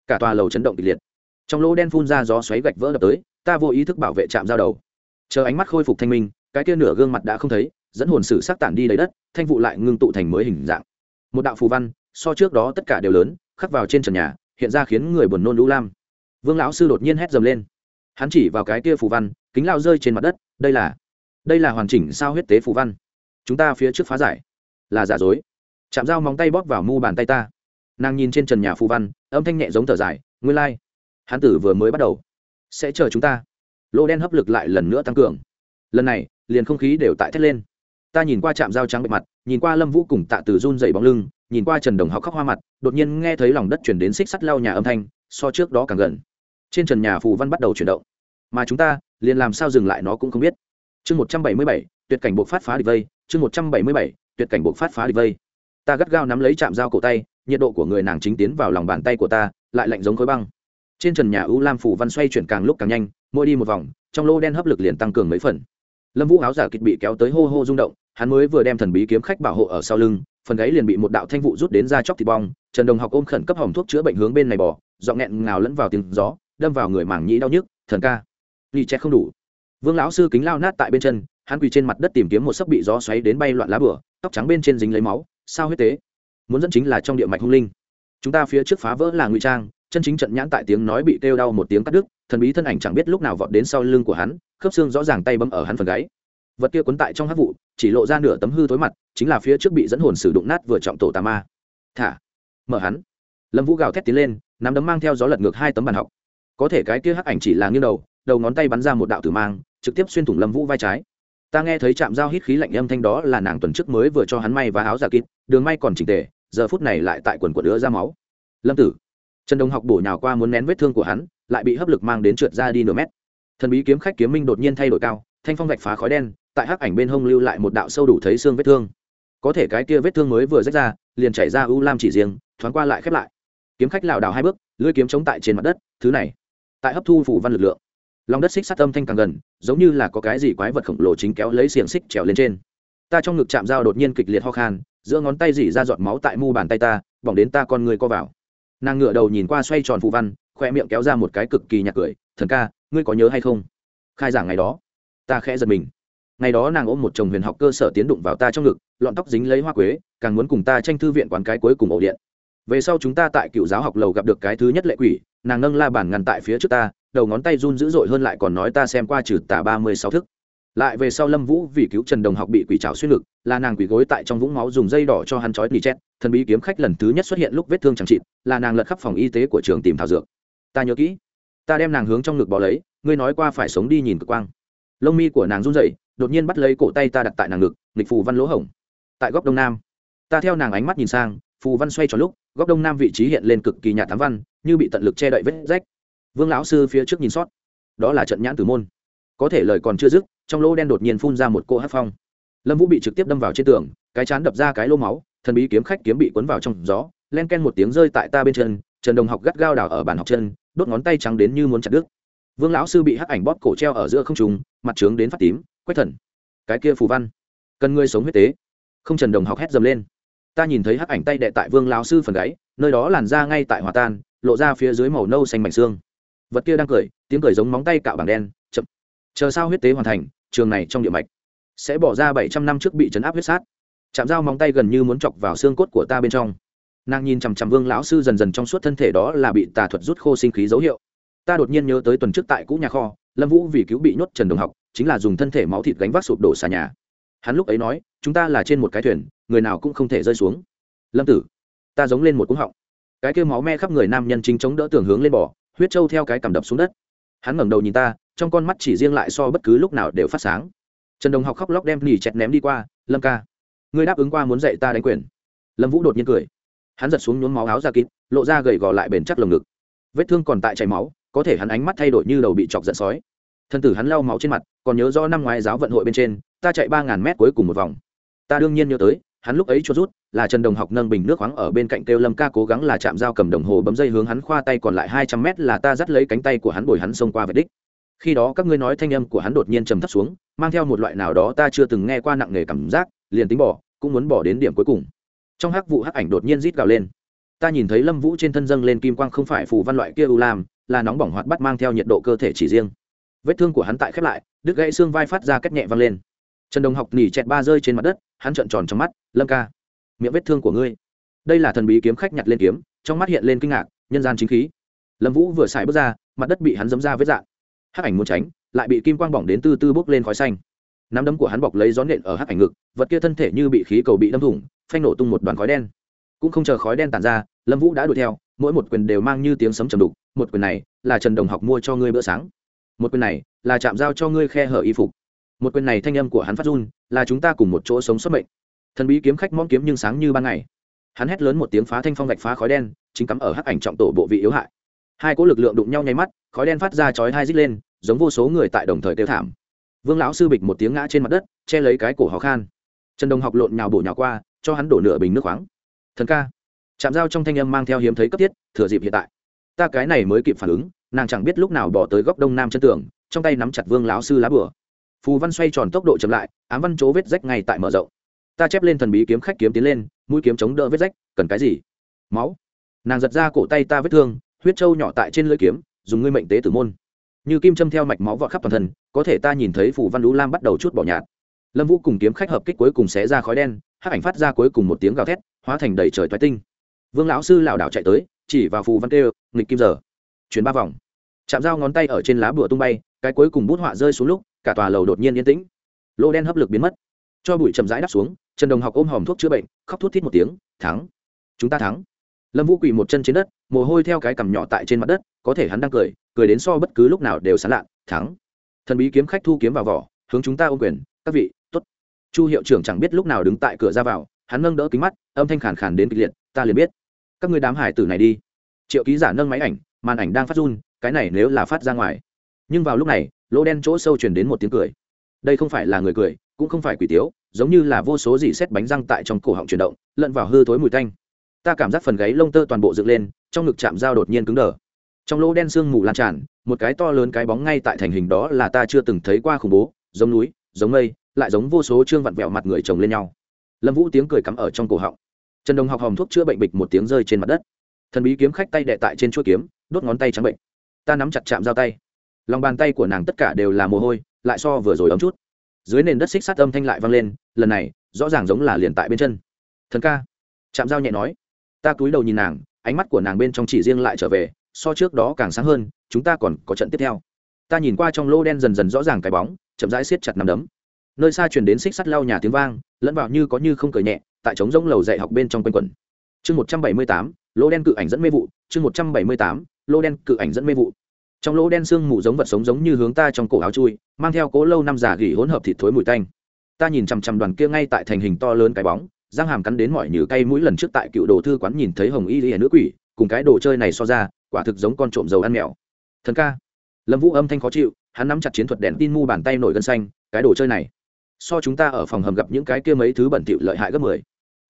Cả tòa lầu chấn động kịch liệt. Trong lỗ đen phun ra gió xoáy gạch vỡ đập tới, ta vô ý thức bảo vệ chạm dao đầu. Chờ ánh mắt khôi phục thanh minh, cái kia nửa gương mặt đã không thấy, dẫn hồn sử sắc tản đi lấy đất, thanh vụ lại ngưng tụ thành mới hình dạng. Một đạo phù văn so trước đó tất cả đều lớn, khắc vào trên trần nhà, hiện ra khiến người buồn nôn lũ lam. Vương lão sư đột nhiên hét dầm lên. Hắn chỉ vào cái kia phù văn, kính lao rơi trên mặt đất, đây là đây là hoàn chỉnh sao huyết tế phù văn. Chúng ta phía trước phá giải. Là giả dối. Chạm dao móng tay bóp vào mu bàn tay ta. Nàng nhìn trên trần nhà phù văn, âm thanh nhẹ giống thở dài, nguyên lai、like. hán tử vừa mới bắt đầu. Sẽ chờ chúng ta. Lô đen hấp lực lại lần nữa tăng cường. Lần này, liền không khí đều tại thét lên. Ta nhìn qua trạm dao trắng bệ mặt, nhìn qua lâm vũ cùng tạ từ run dày bóng lưng nhìn qua trần đồng học khóc hoa mặt, đột nhiên nghe thấy lòng đất chuyển đến xích sắt lau nhà âm thanh, so trước đó càng gần. Trên trần nhà phù văn bắt đầu chuyển động. Mà chúng ta, liền làm sao dừng lại nó cũng không biết. Chương một trăm bảy mươi bảy, tuyệt cảnh buộc phát phá địch vây. Chương một trăm bảy mươi bảy, tuyệt cảnh buộc phát phá địch vây. Ta gắt gao nắm lấy chạm dao cổ tay, nhiệt độ của người nàng chính tiến vào lòng bàn tay của ta, lại lạnh giống khối băng. Trên trần nhà u lam phủ văn xoay chuyển càng lúc càng nhanh, mỗi đi một vòng, trong lô đen hấp lực liền tăng cường mấy phần. Lâm vũ áo giả kịch bị kéo tới hô hô rung động, hắn mới vừa đem thần bí kiếm khách bảo hộ ở sau lưng phần gáy liền bị một đạo thanh vụ rút đến ra chóc thịt bong, trần đồng học ôm khẩn cấp hỏng thuốc chữa bệnh hướng bên này bỏ dọn nghẹn ngào lẫn vào tiếng gió, đâm vào người mảng nhĩ đau nhức, thần ca, ly chét không đủ. Vương lão sư kính lao nát tại bên chân, hắn quỳ trên mặt đất tìm kiếm một sấp bị gió xoáy đến bay loạn lá bửa, tóc trắng bên trên dính lấy máu, sao huyết tế? Muốn dẫn chính là trong địa mạch hung linh. Chúng ta phía trước phá vỡ là ngụy trang, chân chính trận nhãn tại tiếng nói bị kêu đau một tiếng cắt đứt, thần bí thân ảnh chẳng biết lúc nào vọt đến sau lưng của hắn, khớp xương rõ ràng tay bấm ở hắn phần gáy vật kia cuốn tại trong hát vụ, chỉ lộ ra nửa tấm hư tối mặt, chính là phía trước bị dẫn hồn sử dụng nát vừa trọng tổ tà ma. Thả. Mở hắn. Lâm vũ gào thét tiến lên, nắm đấm mang theo gió lật ngược hai tấm bàn học. Có thể cái kia hắc ảnh chỉ là nghiêng đầu đầu ngón tay bắn ra một đạo tử mang, trực tiếp xuyên thủng lâm vũ vai trái. Ta nghe thấy chạm dao hít khí lạnh âm thanh đó là nàng tuần trước mới vừa cho hắn may và áo giả kịp, đường may còn chỉnh tề, giờ phút này lại tại quần quần đứa ra máu. Lâm tử. Trần đồng học bổ nhào qua muốn nén vết thương của hắn, lại bị hấp lực mang đến trượt ra đi nửa mét. Thần bí kiếm khách kiếm minh đột nhiên thay đổi cao, thanh phong vạch phá khói đen tại hắc ảnh bên hông lưu lại một đạo sâu đủ thấy xương vết thương. Có thể cái kia vết thương mới vừa rách ra, liền chảy ra u lam chỉ riêng, thoáng qua lại khép lại. Kiếm khách lảo đảo hai bước, lưỡi kiếm chống tại trên mặt đất, thứ này. Tại hấp thu phủ văn lực lượng, lòng đất xích sát âm thanh càng gần, giống như là có cái gì quái vật khổng lồ chính kéo lấy xiềng xích trèo lên trên. Ta trong ngực chạm dao đột nhiên kịch liệt ho khan, giữa ngón tay dỉ ra giọt máu tại mu bàn tay ta, bỏng đến ta con người co vào. Nàng ngựa đầu nhìn qua xoay tròn phụ văn khoe miệng kéo ra một cái cực kỳ nhạc cười, thần ca, ngươi có nhớ hay không? Khai giảng ngày đó, ta khẽ giật mình ngày đó nàng ôm một chồng huyền học cơ sở tiến đụng vào ta trong ngực, lọn tóc dính lấy hoa quế, càng muốn cùng ta tranh thư viện quán cái cuối cùng ổ điện. Về sau chúng ta tại cựu giáo học lầu gặp được cái thứ nhất lệ quỷ, nàng nâng la bản ngăn tại phía trước ta, đầu ngón tay run dữ dội hơn lại còn nói ta xem qua trừ tà ba mươi sáu thức. Lại về sau lâm vũ vì cứu trần đồng học bị quỷ trào xuyên ngực, là nàng quỷ gối tại trong vũng máu dùng dây đỏ cho hắn trói nỉ chét, thần bí kiếm khách lần thứ nhất xuất hiện lúc vết thương chẳng trịt là nàng lật khắp phòng y tế của trường tìm thảo dược. Ta nhớ kỹ. Ta đem nàng hướng trong ngực bỏ lấy, ngươi nói qua phải sống đi nhìn cực quang. Lông mi của nàng run dậy đột nhiên bắt lấy cổ tay ta đặt tại nàng ngực, nghịch phù văn lỗ hổng. Tại góc đông nam, ta theo nàng ánh mắt nhìn sang, phù văn xoay tròn lúc, góc đông nam vị trí hiện lên cực kỳ nhà thám văn, như bị tận lực che đậy vết rách. Vương lão sư phía trước nhìn sót, đó là trận nhãn tử môn. Có thể lời còn chưa dứt, trong lỗ đen đột nhiên phun ra một cỗ hát phong. Lâm vũ bị trực tiếp đâm vào trên tường, cái chán đập ra cái lô máu, thần bí kiếm khách kiếm bị cuốn vào trong gió, len ken một tiếng rơi tại ta bên chân, trần đồng học gắt gao đảo ở bàn học chân, đốt ngón tay trắng đến như muốn chặt đứt. Vương lão sư bị hắc ảnh bóp cổ treo ở giữa không trùng mặt trướng đến phát tím quách thần. Cái kia phù văn. Cần ngươi sống huyết tế. Không trần đồng học hét dầm lên. Ta nhìn thấy hắc ảnh tay đệ tại vương lão sư phần gáy, nơi đó làn ra ngay tại hòa tan, lộ ra phía dưới màu nâu xanh mảnh xương. Vật kia đang cười, tiếng cười giống móng tay cạo bảng đen, chậm. Chờ sao huyết tế hoàn thành, trường này trong địa mạch sẽ bỏ ra bảy trăm năm trước bị chấn áp huyết sát. Chạm dao móng tay gần như muốn chọc vào xương cốt của ta bên trong. Nàng nhìn chằm chằm vương lão sư dần dần trong suốt thân thể đó là bị tà thuật rút khô sinh khí dấu hiệu. Ta đột nhiên nhớ tới tuần trước tại cũ nhà kho, lâm vũ vì cứu bị nhốt trần đồng học chính là dùng thân thể máu thịt gánh vác sụp đổ xà nhà. Hắn lúc ấy nói, chúng ta là trên một cái thuyền, người nào cũng không thể rơi xuống. Lâm tử, ta giống lên một cúng họng. Cái kêu máu me khắp người nam nhân chính chống đỡ tường hướng lên bỏ huyết trâu theo cái cầm đập xuống đất. Hắn ngẩng đầu nhìn ta, trong con mắt chỉ riêng lại so bất cứ lúc nào đều phát sáng. Trần đồng học khóc lóc đem nỉ chẹt ném đi qua, lâm ca, ngươi đáp ứng qua muốn dạy ta đánh quyền. Lâm vũ đột nhiên cười. Hắn giật xuống nhốn máu áo ra kín lộ ra gầy gò lại bền chắc lồng ngực. Vết thương còn tại chảy máu, có thể hắn ánh mắt thay đổi như đầu bị chọc giận sói thân tử hắn lau máu trên mặt, còn nhớ do năm ngoái giáo vận hội bên trên, ta chạy ba ngàn mét cuối cùng một vòng. Ta đương nhiên nhớ tới, hắn lúc ấy cho rút, là trần đồng học nâng bình nước khoáng ở bên cạnh kêu lâm ca cố gắng là chạm dao cầm đồng hồ bấm dây hướng hắn khoa tay còn lại hai trăm mét là ta dắt lấy cánh tay của hắn bồi hắn xông qua vệt đích. Khi đó các ngươi nói thanh âm của hắn đột nhiên trầm thấp xuống, mang theo một loại nào đó ta chưa từng nghe qua nặng nề cảm giác, liền tính bỏ, cũng muốn bỏ đến điểm cuối cùng. Trong hắc vụ hắc ảnh đột nhiên rít gào lên. Ta nhìn thấy lâm vũ trên thân dâng lên kim quang không phải phù văn loại kia u lam, là nóng bỏng hoạt bắt mang theo nhiệt độ cơ thể chỉ riêng vết thương của hắn tại khép lại, đứt gãy xương vai phát ra cách nhẹ văng lên. Trần đồng học nỉ chẹt ba rơi trên mặt đất, hắn trợn tròn trong mắt, lâm ca, miệng vết thương của ngươi. Đây là thần bí kiếm khách nhặt lên kiếm, trong mắt hiện lên kinh ngạc, nhân gian chính khí. Lâm vũ vừa xài bước ra, mặt đất bị hắn dấm ra vết dạn hắc ảnh muốn tránh, lại bị kim quang bỏng đến từ từ bốc lên khói xanh. Nắm đấm của hắn bọc lấy gió nện ở hắc ảnh ngực, vật kia thân thể như bị khí cầu bị đâm thủng, phanh nổ tung một đoàn khói đen. Cũng không chờ khói đen tàn ra, lâm vũ đã đuổi theo, mỗi một quyền đều mang như tiếng sấm trầm đục, một quyền này là trần đồng học mua cho ngươi bữa sáng một quyền này là chạm giao cho ngươi khe hở y phục. Một quyền này thanh âm của hắn phát run, là chúng ta cùng một chỗ sống xuất mệnh. Thần bí kiếm khách mong kiếm nhưng sáng như ban ngày. Hắn hét lớn một tiếng phá thanh phong gạch phá khói đen, chính cắm ở hắc ảnh trọng tổ bộ vị yếu hại. Hai cỗ lực lượng đụng nhau nháy mắt, khói đen phát ra chói hai dít lên, giống vô số người tại đồng thời kêu thảm. Vương lão sư bịch một tiếng ngã trên mặt đất, che lấy cái cổ khó khan. trần đồng học lộn nhào bổ nhào qua, cho hắn đổ nửa bình nước khoáng. Thần ca. Chạm dao trong thanh âm mang theo hiếm thấy cấp thiết, thừa dịp hiện tại. Ta cái này mới kịp phản ứng nàng chẳng biết lúc nào bỏ tới góc đông nam chân tường, trong tay nắm chặt vương lão sư lá bửa phù văn xoay tròn tốc độ chậm lại, ám văn chỗ vết rách ngay tại mở rộng. Ta chép lên thần bí kiếm khách kiếm tiến lên, mũi kiếm chống đỡ vết rách, cần cái gì? Máu. Nàng giật ra cổ tay ta vết thương, huyết trâu nhỏ tại trên lưỡi kiếm, dùng ngươi mệnh tế tử môn. Như kim châm theo mạch máu vọt khắp toàn thân, có thể ta nhìn thấy phù văn lũ lam bắt đầu chút bỏ nhạt. Lâm vũ cùng kiếm khách hợp kích cuối cùng xé ra khói đen, hắc ảnh phát ra cuối cùng một tiếng gào thét, hóa thành đầy trời toái tinh. Vương lão sư lảo đảo chạy tới, chỉ vào phù văn kêu, nghịch kim giờ chuyển ba vòng. Chạm dao ngón tay ở trên lá bùa tung bay, cái cuối cùng bút họa rơi xuống lúc, cả tòa lầu đột nhiên yên tĩnh. Lô đen hấp lực biến mất. Cho bụi chậm rãi đắp xuống, trần đồng học ôm hòm thuốc chữa bệnh, khóc thút thít một tiếng, thắng, chúng ta thắng. Lâm vũ quỳ một chân trên đất, mồ hôi theo cái cằm nhỏ tại trên mặt đất, có thể hắn đang cười cười đến so bất cứ lúc nào đều sán lạn thắng. Thần bí kiếm khách thu kiếm vào vỏ, hướng chúng ta ô quyền, các vị t ố t chu hiệu trưởng chẳng biết lúc nào đứng tại cửa ra vào, hắn nâng đỡ kính mắt, âm thanh khàn khàn đến kịch liệt, ta liền biết. Các người đám hải tử này đi. Triệu ký giả nâng máy ảnh màn ảnh đang phát run, cái này nếu là phát ra ngoài. Nhưng vào lúc này, lỗ đen chỗ sâu truyền đến một tiếng cười. Đây không phải là người cười, cũng không phải quỷ tiếu, giống như là vô số dỉ xét bánh răng tại trong cổ họng chuyển động, lẫn vào hư thối mùi tanh. Ta cảm giác phần gáy lông tơ toàn bộ dựng lên, trong ngực chạm dao đột nhiên cứng đờ. Trong lỗ đen sương mù lan tràn, một cái to lớn cái bóng ngay tại thành hình đó là ta chưa từng thấy qua khủng bố, giống núi, giống mây, lại giống vô số trương vặn vẹo mặt người chồng lên nhau. Lâm vũ tiếng cười cắm ở trong cổ họng. Trần đồng học hòm thuốc chữa bệnh bịch một tiếng rơi trên mặt đất. Thần bí kiếm khách tay đệ tại trên chuỗi kiếm đốt ngón tay trắng bệnh. Ta nắm chặt chạm dao tay. Lòng bàn tay của nàng tất cả đều là mồ hôi, lại so vừa rồi ấm chút. Dưới nền đất xích sát âm thanh lại vang lên, lần này, rõ ràng giống là liền tại bên chân. Thần ca. Chạm dao nhẹ nói. Ta cúi đầu nhìn nàng, ánh mắt của nàng bên trong chỉ riêng lại trở về, so trước đó càng sáng hơn, chúng ta còn có trận tiếp theo. Ta nhìn qua trong lô đen dần dần rõ ràng cái bóng, chậm rãi siết chặt nằm đấm. Nơi xa chuyển đến xích sắt lau nhà tiếng vang, lẫn vào như có như không cười nhẹ, tại trống rỗng lầu dạy học bên trong quanh quẩn. Chương một trăm bảy mươi tám, lô đen cự ảnh dẫn mê vụ, chương một trăm bảy mươi tám lô đen cự ảnh dẫn mê vụ. Trong lỗ đen xương mù giống vật sống giống như hướng ta trong cổ áo chui, mang theo cố lâu năm giả gỉ hỗn hợp thịt thối mùi tanh. Ta nhìn chằm chằm đoàn kia ngay tại thành hình to lớn cái bóng, răng hàm cắn đến mọi nhử cây mũi lần trước tại cựu đồ thư quán nhìn thấy hồng y lìa nữ quỷ, cùng cái đồ chơi này so ra, quả thực giống con trộm dầu ăn mèo. Thần ca. Lâm vũ âm thanh khó chịu, hắn nắm chặt chiến thuật đèn tin mu bàn tay nổi gân xanh, cái đồ chơi này. So chúng ta ở phòng hầm gặp những cái kia mấy thứ bẩn thỉu lợi hại gấp mười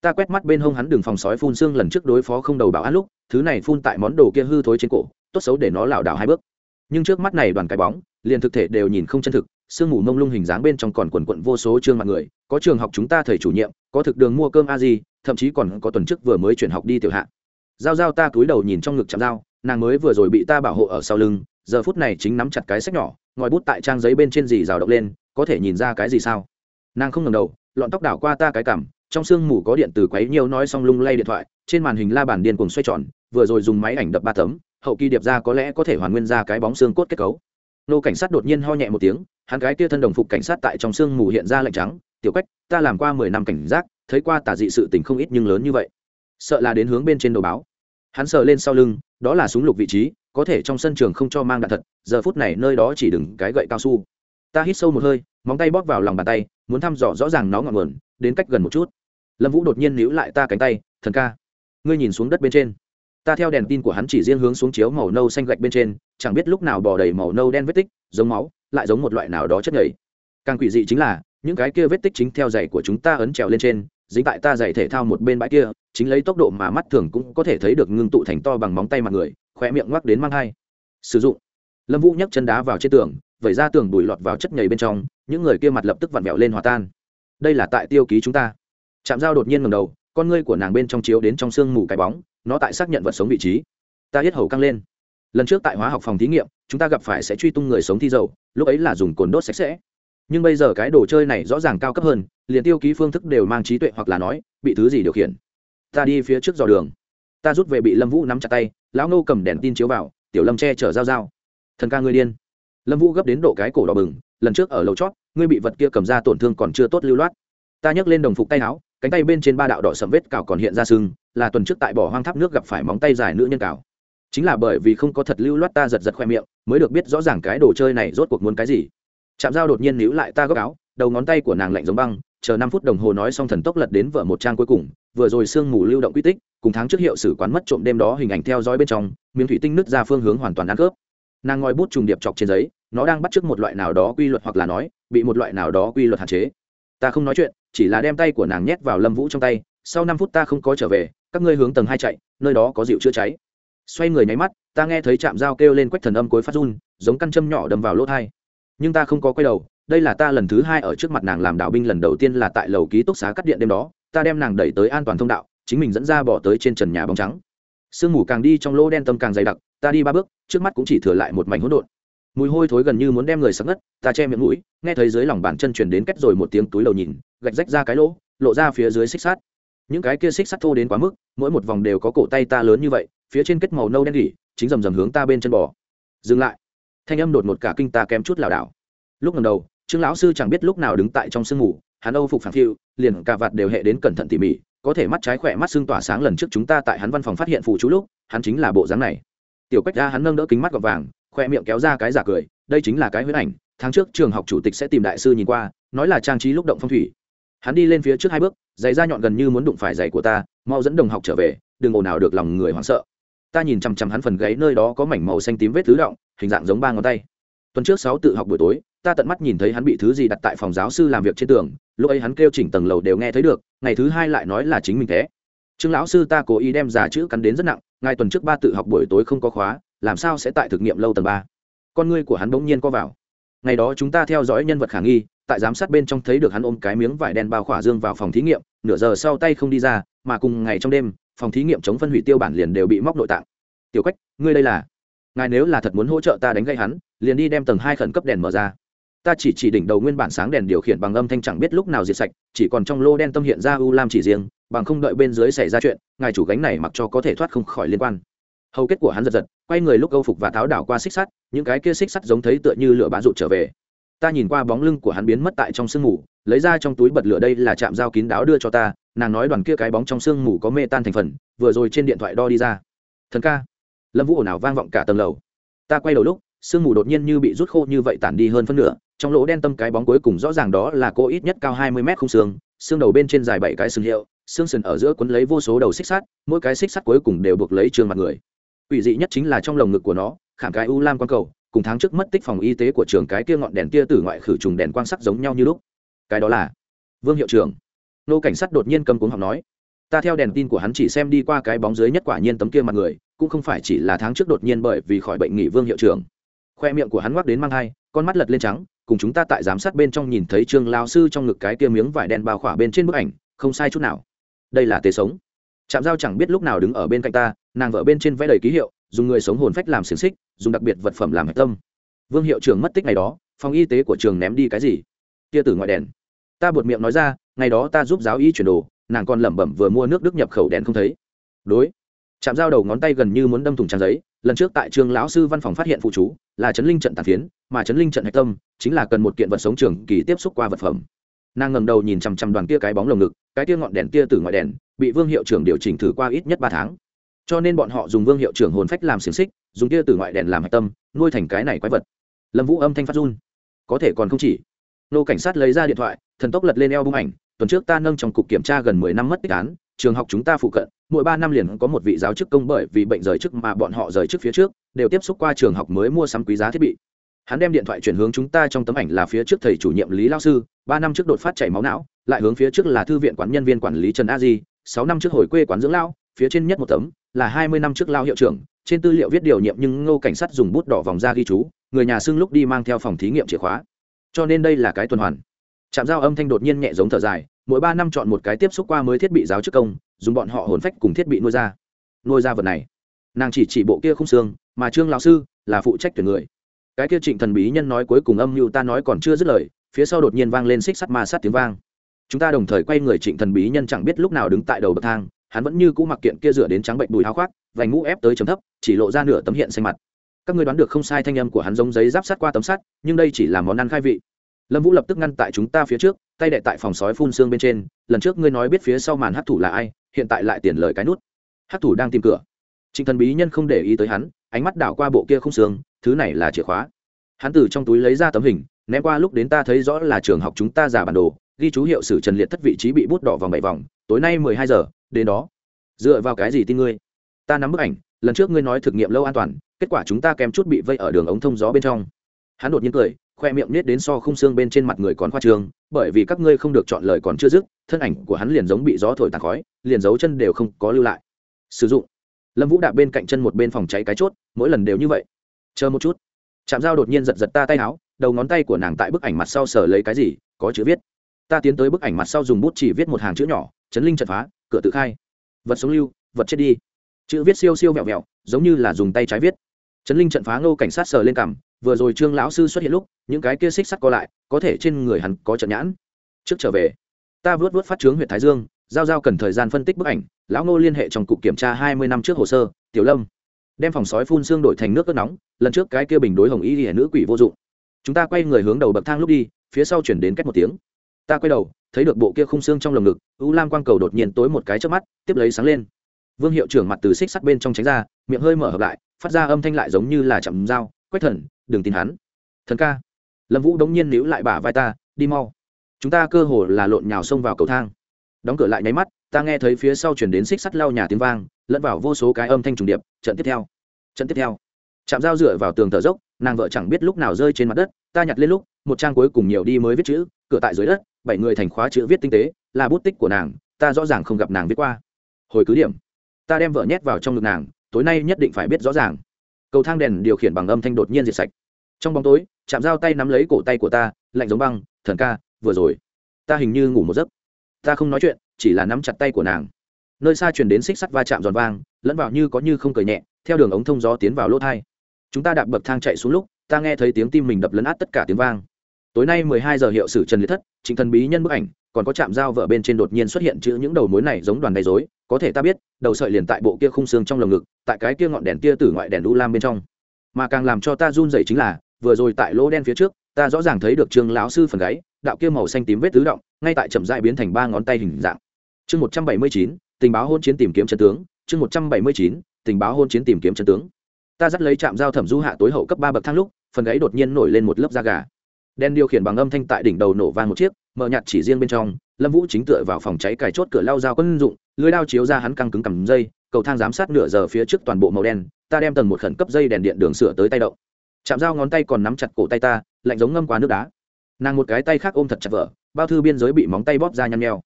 ta quét mắt bên hông hắn đường phòng sói phun xương lần trước đối phó không đầu bảo an lúc, thứ này phun tại món đồ kia hư thối trên cổ, tốt xấu để nó lảo đảo hai bước. Nhưng trước mắt này đoàn cái bóng, liền thực thể đều nhìn không chân thực, sương mù mông lung hình dáng bên trong còn quần quận vô số trương mặt người, có trường học chúng ta thầy chủ nhiệm, có thực đường mua cơm a di, thậm chí còn có tuần trước vừa mới chuyển học đi tiểu hạ. Giao giao ta cúi đầu nhìn trong ngực chạm dao, nàng mới vừa rồi bị ta bảo hộ ở sau lưng, giờ phút này chính nắm chặt cái sách nhỏ, ngòi bút tại trang giấy bên trên gì rào động lên, có thể nhìn ra cái gì sao? Nàng không ngầm đầu, lọn tóc đảo qua ta cái cảm trong sương mù có điện từ quấy nhiều nói xong lung lay điện thoại, trên màn hình la bàn điên cuồng xoay tròn, vừa rồi dùng máy ảnh đập ba tấm, hậu kỳ điệp ra có lẽ có thể hoàn nguyên ra cái bóng xương cốt kết cấu. Nô cảnh sát đột nhiên ho nhẹ một tiếng, hắn gái kia thân đồng phục cảnh sát tại trong sương mù hiện ra lạnh trắng, tiểu cách ta làm qua mười năm cảnh giác, thấy qua tả dị sự tình không ít nhưng lớn như vậy. Sợ là đến hướng bên trên đầu báo. Hắn sờ lên sau lưng, đó là súng lục vị trí, có thể trong sân trường không cho mang đạn thật, giờ phút này nơi đó chỉ đừng cái gậy cao su. Ta hít sâu một hơi, móng tay bóp vào lòng bàn tay, muốn thăm dò rõ ràng nó ngọn nguồn, đến cách gần một chút lâm vũ đột nhiên níu lại ta cánh tay, thần ca, ngươi nhìn xuống đất bên trên. Ta theo đèn tin của hắn chỉ riêng hướng xuống chiếu màu nâu xanh gạch bên trên, chẳng biết lúc nào bỏ đầy màu nâu đen vết tích, giống máu, lại giống một loại nào đó chất nhảy càng quỷ dị chính là, những cái kia vết tích chính theo giày của chúng ta ấn trèo lên trên, dính tại ta giày thể thao một bên bãi kia, chính lấy tốc độ mà mắt thường cũng có thể thấy được ngưng tụ thành to bằng móng tay mặt người khỏe miệng ngoắc đến mang hai. Sử dụng. Lâm vũ nhấc chân đá vào trên tường, vẩy ra tường bùi lọt vào chất nhảy bên trong, những người kia mặt lập tức vặn vẹo lên hòa tan. Đây là tại tiêu ký chúng ta chạm dao đột nhiên ngầm đầu, con ngươi của nàng bên trong chiếu đến trong sương mù cái bóng, nó tại xác nhận vật sống vị trí. Ta hết hầu căng lên. Lần trước tại hóa học phòng thí nghiệm, chúng ta gặp phải sẽ truy tung người sống thi dầu, lúc ấy là dùng cồn đốt sạch sẽ. Nhưng bây giờ cái đồ chơi này rõ ràng cao cấp hơn, liền tiêu ký phương thức đều mang trí tuệ hoặc là nói, bị thứ gì điều khiển. Ta đi phía trước dò đường. Ta rút về bị lâm vũ nắm chặt tay, lão nô cầm đèn tin chiếu vào, tiểu lâm che chở dao dao thần ca ngươi điên. Lâm vũ gấp đến độ cái cổ đỏ bừng, lần trước ở lầu chót, ngươi bị vật kia cầm ra tổn thương còn chưa tốt lưu loát. Ta nhấc lên đồng phục tay áo cánh tay bên trên ba đạo đỏ sầm vết cào còn hiện ra sưng, là tuần trước tại bỏ hoang tháp nước gặp phải móng tay dài nữ nhân cào. Chính là bởi vì không có thật lưu loát ta giật giật khoe miệng, mới được biết rõ ràng cái đồ chơi này rốt cuộc muốn cái gì. Chạm dao đột nhiên níu lại ta góc áo, đầu ngón tay của nàng lạnh giống băng, chờ năm phút đồng hồ nói xong thần tốc lật đến vở một trang cuối cùng, vừa rồi sương mù lưu động quy tích, cùng tháng trước hiệu sử quán mất trộm đêm đó hình ảnh theo dõi bên trong, miếng thủy tinh nứt ra phương hướng hoàn toàn ăn khớp. Nàng ngòi bút trùng điệp chọc trên giấy, nó đang bắt trước một loại nào đó quy luật hoặc là nói, bị một loại nào đó quy luật hạn chế ta không nói chuyện, chỉ là đem tay của nàng nhét vào lâm vũ trong tay, sau năm phút ta không có trở về, các ngươi hướng tầng hai chạy, nơi đó có dịu chữa cháy. Xoay người nháy mắt, ta nghe thấy chạm dao kêu lên quách thần âm cối phát run, giống căn châm nhỏ đâm vào lỗ thai. Nhưng ta không có quay đầu, đây là ta lần thứ hai ở trước mặt nàng làm đạo binh lần đầu tiên là tại lầu ký túc xá cắt điện đêm đó, ta đem nàng đẩy tới an toàn thông đạo, chính mình dẫn ra bỏ tới trên trần nhà bóng trắng. Sương mù càng đi trong lỗ đen tâm càng dày đặc, ta đi ba bước, trước mắt cũng chỉ thừa lại một mảnh hỗn độn mùi hôi thối gần như muốn đem người sặc ngất, ta che miệng mũi, nghe thấy dưới lòng bàn chân chuyển đến kết rồi một tiếng túi lầu nhìn, gạch rách ra cái lỗ, lộ ra phía dưới xích sắt. Những cái kia xích sắt thô đến quá mức, mỗi một vòng đều có cổ tay ta lớn như vậy, phía trên kết màu nâu đen gỉ chính rầm rầm hướng ta bên chân bò. Dừng lại. Thanh âm đột một cả kinh ta kém chút lảo đảo. Lúc lần đầu, trương lão sư chẳng biết lúc nào đứng tại trong sương mù, hắn âu phục phản phiu, liền cả vạt đều hệ đến cẩn thận tỉ mỉ, có thể mắt trái khỏe mắt xương tỏa sáng lần trước chúng ta tại hắn văn phòng phát hiện phụ chú lúc, hắn chính là bộ dáng này. Tiểu quách ra hắn nâng đỡ kính mắt gọt vàng khoe miệng kéo ra cái giả cười, đây chính là cái huyết ảnh, tháng trước trường học chủ tịch sẽ tìm đại sư nhìn qua, nói là trang trí lúc động phong thủy. Hắn đi lên phía trước hai bước, giày da nhọn gần như muốn đụng phải giày của ta, mau dẫn đồng học trở về, đừng ồn nào được lòng người hoảng sợ. Ta nhìn chằm chằm hắn phần gáy nơi đó có mảnh màu xanh tím vết thứ động, hình dạng giống ba ngón tay. Tuần trước sáu tự học buổi tối, ta tận mắt nhìn thấy hắn bị thứ gì đặt tại phòng giáo sư làm việc trên tường, lúc ấy hắn kêu chỉnh tầng lầu đều nghe thấy được, ngày thứ hai lại nói là chính mình thế. Trương lão sư ta cố ý đem giả chữ cắn đến rất nặng ngay tuần trước ba tự học buổi tối không có khóa làm sao sẽ tại thực nghiệm lâu tầng ba? Con ngươi của hắn bỗng nhiên co vào. Ngày đó chúng ta theo dõi nhân vật khả nghi, tại giám sát bên trong thấy được hắn ôm cái miếng vải đen bao khỏa dương vào phòng thí nghiệm, nửa giờ sau tay không đi ra, mà cùng ngày trong đêm, phòng thí nghiệm chống phân hủy tiêu bản liền đều bị móc nội tạng. Tiểu cách ngươi đây là? Ngài nếu là thật muốn hỗ trợ ta đánh gây hắn, liền đi đem tầng hai khẩn cấp đèn mở ra. Ta chỉ chỉ đỉnh đầu nguyên bản sáng đèn điều khiển bằng âm thanh chẳng biết lúc nào diệt sạch, chỉ còn trong lô đen tâm hiện ra u lam chỉ riêng, bằng không đợi bên dưới xảy ra chuyện, ngài chủ gánh này mặc cho có thể thoát không khỏi liên quan hầu kết của hắn giật giật, quay người lúc âu phục và tháo đảo qua xích sắt, những cái kia xích sắt giống thấy tựa như lửa bá rụt trở về. Ta nhìn qua bóng lưng của hắn biến mất tại trong sương mù, lấy ra trong túi bật lửa đây là chạm dao kín đáo đưa cho ta, nàng nói đoàn kia cái bóng trong sương mù có mê tan thành phần, vừa rồi trên điện thoại đo đi ra. Thần ca. Lâm vũ ồn ào vang vọng cả tầng lầu. Ta quay đầu lúc, sương mù đột nhiên như bị rút khô như vậy tản đi hơn phân nửa, trong lỗ đen tâm cái bóng cuối cùng rõ ràng đó là cô ít nhất cao hai mươi mét không xương xương đầu bên trên dài bảy cái xương hiệu, xương sườn ở giữa quấn lấy vô số đầu xích sắt, mỗi cái xích sắt cuối cùng đều buộc lấy trường mặt người. Quỷ dị nhất chính là trong lồng ngực của nó, khảm cái u lam quang cầu, cùng tháng trước mất tích phòng y tế của trường cái kia ngọn đèn kia từ ngoại khử trùng đèn quang sắc giống nhau như lúc. Cái đó là vương hiệu trưởng. Nô cảnh sát đột nhiên cầm cuống học nói, ta theo đèn tin của hắn chỉ xem đi qua cái bóng dưới nhất quả nhiên tấm kia mặt người, cũng không phải chỉ là tháng trước đột nhiên bởi vì khỏi bệnh nghỉ vương hiệu trưởng. Khoe miệng của hắn ngoắc đến mang hai, con mắt lật lên trắng, cùng chúng ta tại giám sát bên trong nhìn thấy trương lao sư trong ngực cái kia miếng vải đen bao khỏa bên trên bức ảnh, không sai chút nào. Đây là tế sống chạm dao chẳng biết lúc nào đứng ở bên cạnh ta, nàng vợ bên trên vẽ đầy ký hiệu, dùng người sống hồn phách làm xiềng xích, dùng đặc biệt vật phẩm làm hạch tâm. Vương hiệu trưởng mất tích ngày đó, phòng y tế của trường ném đi cái gì? Tia tử ngoại đèn. Ta buột miệng nói ra, ngày đó ta giúp giáo y chuyển đồ, nàng còn lẩm bẩm vừa mua nước đức nhập khẩu đèn không thấy. Đối. Chạm dao đầu ngón tay gần như muốn đâm thùng trang giấy, lần trước tại trường lão sư văn phòng phát hiện phụ chú, là chấn linh trận tàn phiến, mà chấn linh trận hạch tâm, chính là cần một kiện vật sống trường kỳ tiếp xúc qua vật phẩm nàng ngầm đầu nhìn chằm chằm đoàn kia cái bóng lồng ngực, cái kia ngọn đèn kia từ ngoại đèn, bị vương hiệu trưởng điều chỉnh thử qua ít nhất ba tháng. Cho nên bọn họ dùng vương hiệu trưởng hồn phách làm xiềng xích, dùng kia từ ngoại đèn làm hạch tâm, nuôi thành cái này quái vật. Lâm vũ âm thanh phát run. Có thể còn không chỉ. Nô cảnh sát lấy ra điện thoại, thần tốc lật lên eo bung ảnh, tuần trước ta nâng trong cục kiểm tra gần mười năm mất tích án, trường học chúng ta phụ cận, mỗi ba năm liền có một vị giáo chức công bởi vì bệnh rời chức mà bọn họ rời chức phía trước, đều tiếp xúc qua trường học mới mua sắm quý giá thiết bị hắn đem điện thoại chuyển hướng chúng ta trong tấm ảnh là phía trước thầy chủ nhiệm lý lao sư, ba năm trước đột phát chảy máu não, lại hướng phía trước là thư viện quán nhân viên quản lý trần a di, sáu năm trước hồi quê quán dưỡng lao phía trên nhất một tấm là hai mươi năm trước lao hiệu trưởng, trên tư liệu viết điều nhiệm nhưng ngô cảnh sát dùng bút đỏ vòng ra ghi chú, người nhà xưng lúc đi mang theo phòng thí nghiệm chìa khóa. Cho nên đây là cái tuần hoàn. Trạm giao âm thanh đột nhiên nhẹ giống thở dài, mỗi ba năm chọn một cái tiếp xúc qua mới thiết bị giáo chức công, dùng bọn họ hồn phách cùng thiết bị nuôi ra. Nuôi ra vật này. Nàng chỉ chỉ bộ kia không xương, mà trương lão sư là phụ trách tuyển người cái kia trịnh thần bí nhân nói cuối cùng âm mưu ta nói còn chưa dứt lời, phía sau đột nhiên vang lên xích sắt ma sát tiếng vang. Chúng ta đồng thời quay người trịnh thần bí nhân chẳng biết lúc nào đứng tại đầu bậc thang, hắn vẫn như cũ mặc kiện kia rửa đến trắng bệnh bùi háo khoác, vành mũ ép tới chấm thấp, chỉ lộ ra nửa tấm hiện xanh mặt. Các người đoán được không sai thanh âm của hắn giống giấy giáp sát qua tấm sắt, nhưng đây chỉ là món ăn khai vị. Lâm vũ lập tức ngăn tại chúng ta phía trước, tay đệ tại phòng sói phun xương bên trên, lần trước ngươi nói biết phía sau màn hát thủ là ai, hiện tại lại tiền lời cái nút. Hát thủ đang tìm cửa. Trịnh thần bí nhân không để ý tới hắn, ánh mắt đảo qua bộ kia không xương thứ này là chìa khóa. Hắn từ trong túi lấy ra tấm hình, ném qua lúc đến ta thấy rõ là trường học chúng ta giả bản đồ, ghi chú hiệu sử trần liệt thất vị trí bị bút đỏ vòng bảy vòng, tối nay mười hai giờ, đến đó. Dựa vào cái gì tin ngươi? Ta nắm bức ảnh, lần trước ngươi nói thực nghiệm lâu an toàn, kết quả chúng ta kém chút bị vây ở đường ống thông gió bên trong. Hắn đột nhiên cười, khoe miệng nết đến so khung xương bên trên mặt người còn khoa trường bởi vì các ngươi không được chọn lời còn chưa dứt, thân ảnh của hắn liền giống bị gió thổi tàn khói, liền dấu chân đều không có lưu lại. Sử dụng. Lâm vũ đạp bên cạnh chân một bên phòng cháy cái chốt, mỗi lần đều như vậy chờ một chút. Chạm dao đột nhiên giật giật ta tay áo, đầu ngón tay của nàng tại bức ảnh mặt sau sở lấy cái gì, có chữ viết. Ta tiến tới bức ảnh mặt sau dùng bút chỉ viết một hàng chữ nhỏ, chấn linh chật phá, cửa tự khai. Vật sống lưu, vật chết đi. Chữ viết siêu siêu vẹo vẹo, giống như là dùng tay trái viết. Chấn linh trận phá ngô cảnh sát sờ lên cằm, vừa rồi trương lão sư xuất hiện lúc, những cái kia xích sắt co lại, có thể trên người hắn có trận nhãn. Trước trở về, ta vớt vớt phát trướng huyện thái dương, giao giao cần thời gian phân tích bức ảnh, lão ngô liên hệ trong cục kiểm tra hai mươi năm trước hồ sơ, tiểu lâm đem phòng sói phun xương đổi thành nước cất nóng, lần trước cái kia bình đối hồng y hiển nữ quỷ vô dụng. Chúng ta quay người hướng đầu bậc thang lúc đi, phía sau chuyển đến cách một tiếng. Ta quay đầu, thấy được bộ kia khung xương trong lồng ngực, u lam quang cầu đột nhiên tối một cái trước mắt, tiếp lấy sáng lên. Vương hiệu trưởng mặt từ xích sắt bên trong tránh ra, miệng hơi mở hợp lại, phát ra âm thanh lại giống như là chậm dao, quách thần, đừng tin hắn. Thần ca. Lâm vũ đống nhiên níu lại bả vai ta, đi mau. Chúng ta cơ hồ là lộn nhào xông vào cầu thang. Đóng cửa lại nháy mắt, ta nghe thấy phía sau chuyển đến xích sắt lao nhà tiếng vang lẫn vào vô số cái âm thanh trùng điệp, trận tiếp theo, trận tiếp theo. Chạm dao dựa vào tường thở dốc, nàng vợ chẳng biết lúc nào rơi trên mặt đất, ta nhặt lên lúc, một trang cuối cùng nhiều đi mới viết chữ, cửa tại dưới đất, bảy người thành khóa chữ viết tinh tế, là bút tích của nàng, ta rõ ràng không gặp nàng viết qua. Hồi cứ điểm, ta đem vợ nhét vào trong ngực nàng, tối nay nhất định phải biết rõ ràng. Cầu thang đèn điều khiển bằng âm thanh đột nhiên diệt sạch. Trong bóng tối chạm dao tay nắm lấy cổ tay của ta, lạnh giống băng, thần ca, vừa rồi, ta hình như ngủ một giấc. Ta không nói chuyện, chỉ là nắm chặt tay của nàng nơi xa chuyển đến xích sắt va chạm giòn vang, lẫn vào như có như không cười nhẹ, theo đường ống thông gió tiến vào lỗ thai. Chúng ta đạp bậc thang chạy xuống lúc, ta nghe thấy tiếng tim mình đập lấn át tất cả tiếng vang. Tối nay mười hai giờ hiệu sử trần liệt thất chính thần bí nhân bức ảnh, còn có chạm dao vợ bên trên đột nhiên xuất hiện chữ những đầu mối này giống đoàn đầy dối có thể ta biết, đầu sợi liền tại bộ kia khung xương trong lồng ngực, tại cái kia ngọn đèn tia tử ngoại đèn đu lam bên trong. Mà càng làm cho ta run dậy chính là, vừa rồi tại lỗ đen phía trước, ta rõ ràng thấy được trương lão sư phần gáy, đạo kia màu xanh tím vết tứ động, ngay tại chậm dại biến thành ba ngón tay hình dạng. Chương một trăm bảy mươi chín tình báo hôn chiến tìm kiếm chân tướng, chương một trăm bảy mươi chín, tình báo hôn chiến tìm kiếm chân tướng. Ta dắt lấy trạm giao thẩm du hạ tối hậu cấp ba bậc thang lúc, phần gáy đột nhiên nổi lên một lớp da gà. Đen điều khiển bằng âm thanh tại đỉnh đầu nổ vang một chiếc, mở nhạt chỉ riêng bên trong, lâm vũ chính tựa vào phòng cháy cài chốt cửa lao dao quân dụng, lưới đao chiếu ra hắn căng cứng cầm dây, cầu thang giám sát nửa giờ phía trước toàn bộ màu đen, ta đem tầng một khẩn cấp dây đèn điện đường sửa tới tay đậu. Chạm dao ngón tay còn nắm chặt cổ tay ta, lạnh giống ngâm qua nước đá. Nàng một cái tay khác ôm thật chặt vợ, bao thư biên giới bị móng tay bóp ra nhăn nheo.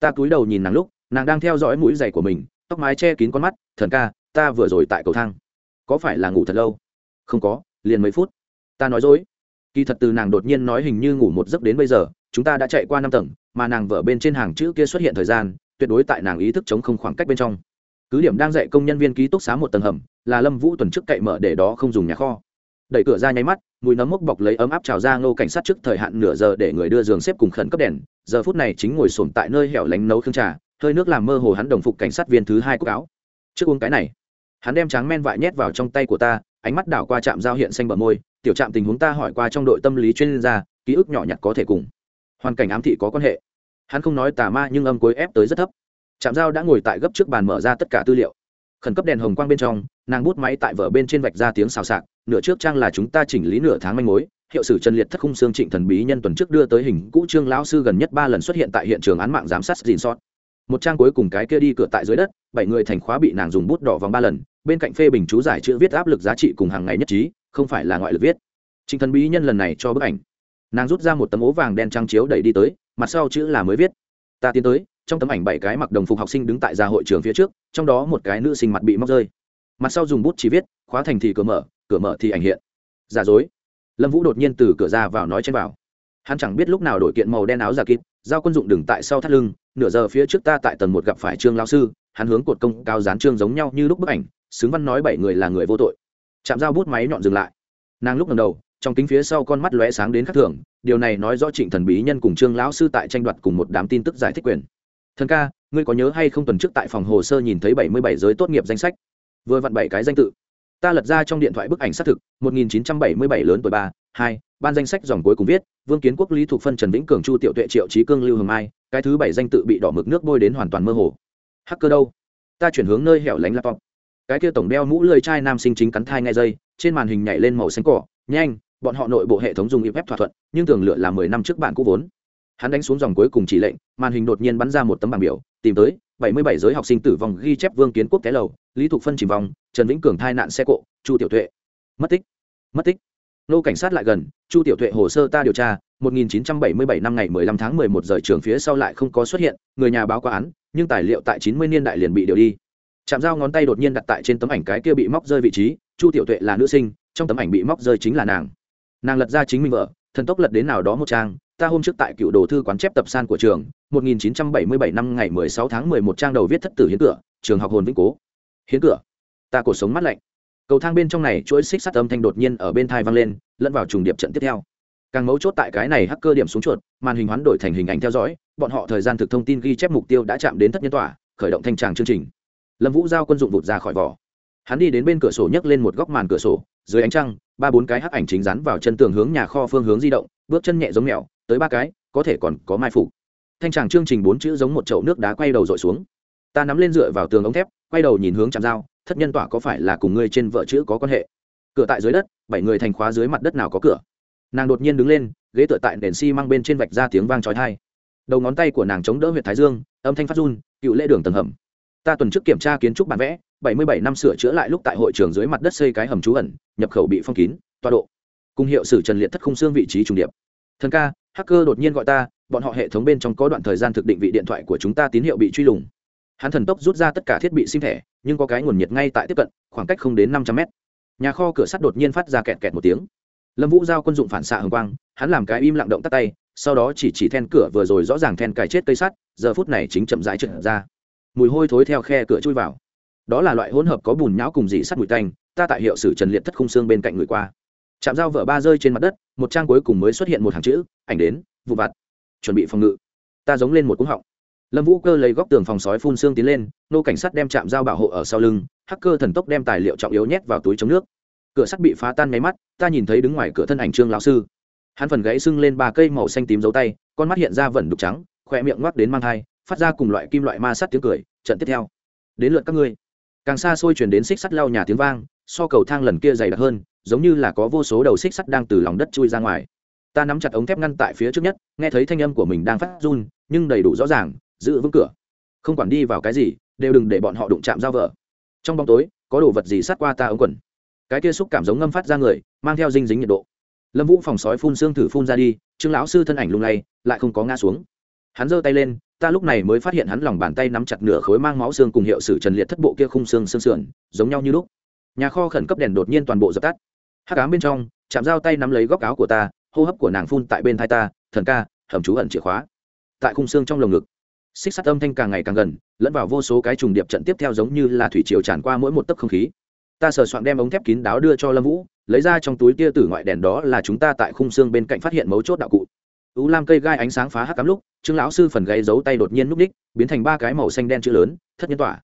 Ta cúi đầu nhìn nàng lúc nàng đang theo dõi mũi giày của mình, tóc mái che kín con mắt, thần ca, ta vừa rồi tại cầu thang. Có phải là ngủ thật lâu? Không có, liền mấy phút. Ta nói dối. Kỳ thật từ nàng đột nhiên nói hình như ngủ một giấc đến bây giờ, chúng ta đã chạy qua năm tầng, mà nàng vở bên trên hàng chữ kia xuất hiện thời gian, tuyệt đối tại nàng ý thức chống không khoảng cách bên trong. Cứ điểm đang dạy công nhân viên ký túc xá một tầng hầm, là lâm vũ tuần trước cậy mở để đó không dùng nhà kho. Đẩy cửa ra nháy mắt, mùi nấm mốc bọc lấy ấm áp trào ra ngô cảnh sát trước thời hạn nửa giờ để người đưa giường xếp cùng khẩn cấp đèn. Giờ phút này chính ngồi sổm tại nơi hẻo lánh nấu khương trà hơi nước làm mơ hồ hắn đồng phục cảnh sát viên thứ hai cúc áo. Trước uống cái này. Hắn đem tráng men vại nhét vào trong tay của ta, ánh mắt đảo qua trạm giao hiện xanh bờ môi, tiểu trạm tình huống ta hỏi qua trong đội tâm lý chuyên gia, ký ức nhỏ nhặt có thể cùng. Hoàn cảnh ám thị có quan hệ. Hắn không nói tà ma nhưng âm cuối ép tới rất thấp. Trạm giao đã ngồi tại gấp trước bàn mở ra tất cả tư liệu. Khẩn cấp đèn hồng quang bên trong, nàng bút máy tại vở bên trên vạch ra tiếng xào xạc, nửa trước trang là chúng ta chỉnh lý nửa tháng manh mối, hiệu sử trần liệt thất khung xương trịnh thần bí nhân tuần trước đưa tới hình cũ trương lão sư gần nhất ba lần xuất hiện tại hiện trường án mạng giám sát dìn sót một trang cuối cùng cái kia đi cửa tại dưới đất, bảy người thành khóa bị nàng dùng bút đỏ vòng ba lần, bên cạnh phê bình chú giải chữ viết áp lực giá trị cùng hàng ngày nhất trí, không phải là ngoại lực viết. Trịnh thần bí nhân lần này cho bức ảnh. Nàng rút ra một tấm ố vàng đen trang chiếu đẩy đi tới, mặt sau chữ là mới viết. Ta tiến tới, trong tấm ảnh bảy cái mặc đồng phục học sinh đứng tại gia hội trường phía trước, trong đó một cái nữ sinh mặt bị móc rơi. Mặt sau dùng bút chỉ viết, khóa thành thì cửa mở cửa mở thì ảnh hiện. Giả dối. Lâm vũ đột nhiên từ cửa ra vào nói trên vào hắn chẳng biết lúc nào đổi kiện màu đen áo giả kịp giao quân dụng đừng tại sau thắt lưng, nửa giờ phía trước ta tại tầng một gặp phải trương lao sư, hắn hướng cột công cao dán trương giống nhau như lúc bức ảnh, xứng văn nói bảy người là người vô tội. Chạm dao bút máy nhọn dừng lại. Nàng lúc lần đầu, trong kính phía sau con mắt lóe sáng đến khắc thường, điều này nói rõ trịnh thần bí nhân cùng trương lão sư tại tranh đoạt cùng một đám tin tức giải thích quyền. Thần ca, ngươi có nhớ hay không tuần trước tại phòng hồ sơ nhìn thấy bảy mươi bảy giới tốt nghiệp danh sách? Vừa vặn bảy cái danh tự. Ta lật ra trong điện thoại bức ảnh xác thực 1977 lớn tuổi ba, hai, ban danh sách dòng cuối cùng viết vương kiến quốc lý thuộc phân, trần vĩnh cường, chu tiểu tuệ, triệu trí cương, lưu hồng mai, cái thứ bảy danh tự bị đỏ mực nước bôi đến hoàn toàn mơ hồ. Hacker đâu? Ta chuyển hướng nơi hẻo lánh laptop. Cái kia tổng đeo mũ lười trai nam sinh chính cắn thai ngay dây, trên màn hình nhảy lên màu xanh cỏ, nhanh, bọn họ nội bộ hệ thống dùng ip thỏa thuận, nhưng thường lựa là mười năm trước bạn cũ vốn. Hắn đánh xuống dòng cuối cùng chỉ lệnh, màn hình đột nhiên bắn ra một tấm bảng biểu, tìm tới bảy mươi bảy giới học sinh tử vong ghi chép vương kiến quốc té lầu, lý thục phân chìm vòng, trần vĩnh cường thai nạn xe cộ, chu tiểu tuệ. Mất tích. Mất tích nô cảnh sát lại gần, chu tiểu tuệ hồ sơ ta điều tra 1977 năm ngày 15 tháng 11 giờ trường phía sau lại không có xuất hiện, người nhà báo qua án, nhưng tài liệu tại 90 niên đại liền bị điều đi. Chạm dao ngón tay đột nhiên đặt tại trên tấm ảnh cái kia bị móc rơi vị trí, chu tiểu tuệ là nữ sinh, trong tấm ảnh bị móc rơi chính là nàng. Nàng lật ra chính mình vợ, thần tốc lật đến nào đó một trang, ta hôm trước tại cựu đồ thư quán chép tập san của trường 1977 năm ngày 16 tháng 11 trang đầu viết thất tử hiến cửa, trường học hồn vĩnh cố. Hiến cửa. Ta cuộc sống mắt lạnh cầu thang bên trong này chuỗi xích sắt âm thanh đột nhiên ở bên thai vang lên, lẫn vào trùng điệp trận tiếp theo. Càng mấu chốt tại cái này hacker điểm xuống chuột, màn hình hoán đổi thành hình ảnh theo dõi, bọn họ thời gian thực thông tin ghi chép mục tiêu đã chạm đến thất nhân tỏa, khởi động thanh tràng chương trình. Lâm vũ giao quân dụng vụt ra khỏi vỏ. Hắn đi đến bên cửa sổ nhấc lên một góc màn cửa sổ, dưới ánh trăng, ba bốn cái hắc ảnh chính rắn vào chân tường hướng nhà kho phương hướng di động, bước chân nhẹ giống mèo, tới ba cái, có thể còn có mai phục. Thanh tràng chương trình bốn chữ giống một chậu nước đá quay đầu dội xuống. Ta nắm lên dựa vào tường ống thép, quay đầu nhìn hướng chạm dao thất nhân tỏa có phải là cùng ngươi trên vợ chữ có quan hệ? Cửa tại dưới đất, bảy người thành khóa dưới mặt đất nào có cửa? Nàng đột nhiên đứng lên, ghế tựa tại nền xi、si、mang bên trên vạch ra tiếng vang trói thai đầu ngón tay của nàng chống đỡ huyện thái dương, âm thanh phát run, cựu lễ đường tầng hầm. Ta tuần trước kiểm tra kiến trúc bản vẽ, bảy mươi bảy năm sửa chữa lại lúc tại hội trường dưới mặt đất xây cái hầm trú ẩn, nhập khẩu bị phong kín toa độ. Cùng hiệu sử trần liệt thất khung xương vị trí trùng điệp. Thần ca, hacker đột nhiên gọi ta, bọn họ hệ thống bên trong có đoạn thời gian thực định vị điện thoại của chúng ta tín hiệu bị truy lùng hắn thần tốc rút ra tất cả thiết bị sim thẻ, nhưng có cái nguồn nhiệt ngay tại tiếp cận, khoảng cách không đến năm trăm mét. Nhà kho cửa sắt đột nhiên phát ra kẹt kẹt một tiếng. Lâm vũ giao quân dụng phản xạ hồng quang, hắn làm cái im lặng động tắt tay, sau đó chỉ chỉ then cửa vừa rồi rõ ràng then cài chết cây sắt, giờ phút này chính chậm rãi trượt ra. Mùi hôi thối theo khe cửa chui vào. Đó là loại hỗn hợp có bùn nhão cùng dị sắt mùi tanh, ta tại hiệu sử trần liệt thất khung xương bên cạnh người qua. Chạm dao vợ ba rơi trên mặt đất, một trang cuối cùng mới xuất hiện một hàng chữ, ảnh đến, vụ vặt. Chuẩn bị phòng ngự. Ta giống lên một cúng họng lâm vũ cơ lấy góc tường phòng sói phun xương tiến lên, nô cảnh sát đem chạm dao bảo hộ ở sau lưng, hacker thần tốc đem tài liệu trọng yếu nhét vào túi chống nước. Cửa sắt bị phá tan máy mắt, ta nhìn thấy đứng ngoài cửa thân ảnh trương lão sư. Hắn phần gãy sưng lên ba cây màu xanh tím dấu tay, con mắt hiện ra vẩn đục trắng khoe miệng ngoắc đến mang thai, phát ra cùng loại kim loại ma sắt tiếng cười, trận tiếp theo. Đến lượt các ngươi. Càng xa xôi chuyển đến xích sắt lau nhà tiếng vang, so cầu thang lần kia dày đặc hơn, giống như là có vô số đầu xích sắt đang từ lòng đất chui ra ngoài. Ta nắm chặt ống thép ngăn tại phía trước nhất, nghe thấy thanh âm của mình đang phát run, nhưng đầy đủ rõ ràng giữ vững cửa. Không quản đi vào cái gì, đều đừng để bọn họ đụng chạm dao vợ. Trong bóng tối, có đồ vật gì sát qua ta ống quần? Cái kia xúc cảm giống ngâm phát ra người, mang theo dinh dính nhiệt độ. Lâm vũ phòng sói phun xương thử phun ra đi, trương lão sư thân ảnh lung lay, lại không có ngã xuống. Hắn giơ tay lên, ta lúc này mới phát hiện hắn lòng bàn tay nắm chặt nửa khối mang máu xương cùng hiệu sử trần liệt thất bộ kia khung xương xương sườn, giống nhau như lúc. Nhà kho khẩn cấp đèn đột nhiên toàn bộ dập tắt. Hát cám bên trong, chạm dao tay nắm lấy góc áo của ta, hô hấp của nàng phun tại bên thai ta, thần ca, hầm chú ẩn chìa khóa. Tại khung xương trong lồng ngực xích sắt âm thanh càng ngày càng gần, lẫn vào vô số cái trùng điệp trận tiếp theo giống như là thủy triều tràn qua mỗi một tấc không khí. Ta sờ soạn đem ống thép kín đáo đưa cho lâm vũ, lấy ra trong túi kia tử ngoại đèn đó là chúng ta tại khung xương bên cạnh phát hiện mấu chốt đạo cụ. Ú lam cây gai ánh sáng phá hắc cắm lúc, trương lão sư phần gáy giấu tay đột nhiên núp đích, biến thành ba cái màu xanh đen chữ lớn, thất nhân tỏa.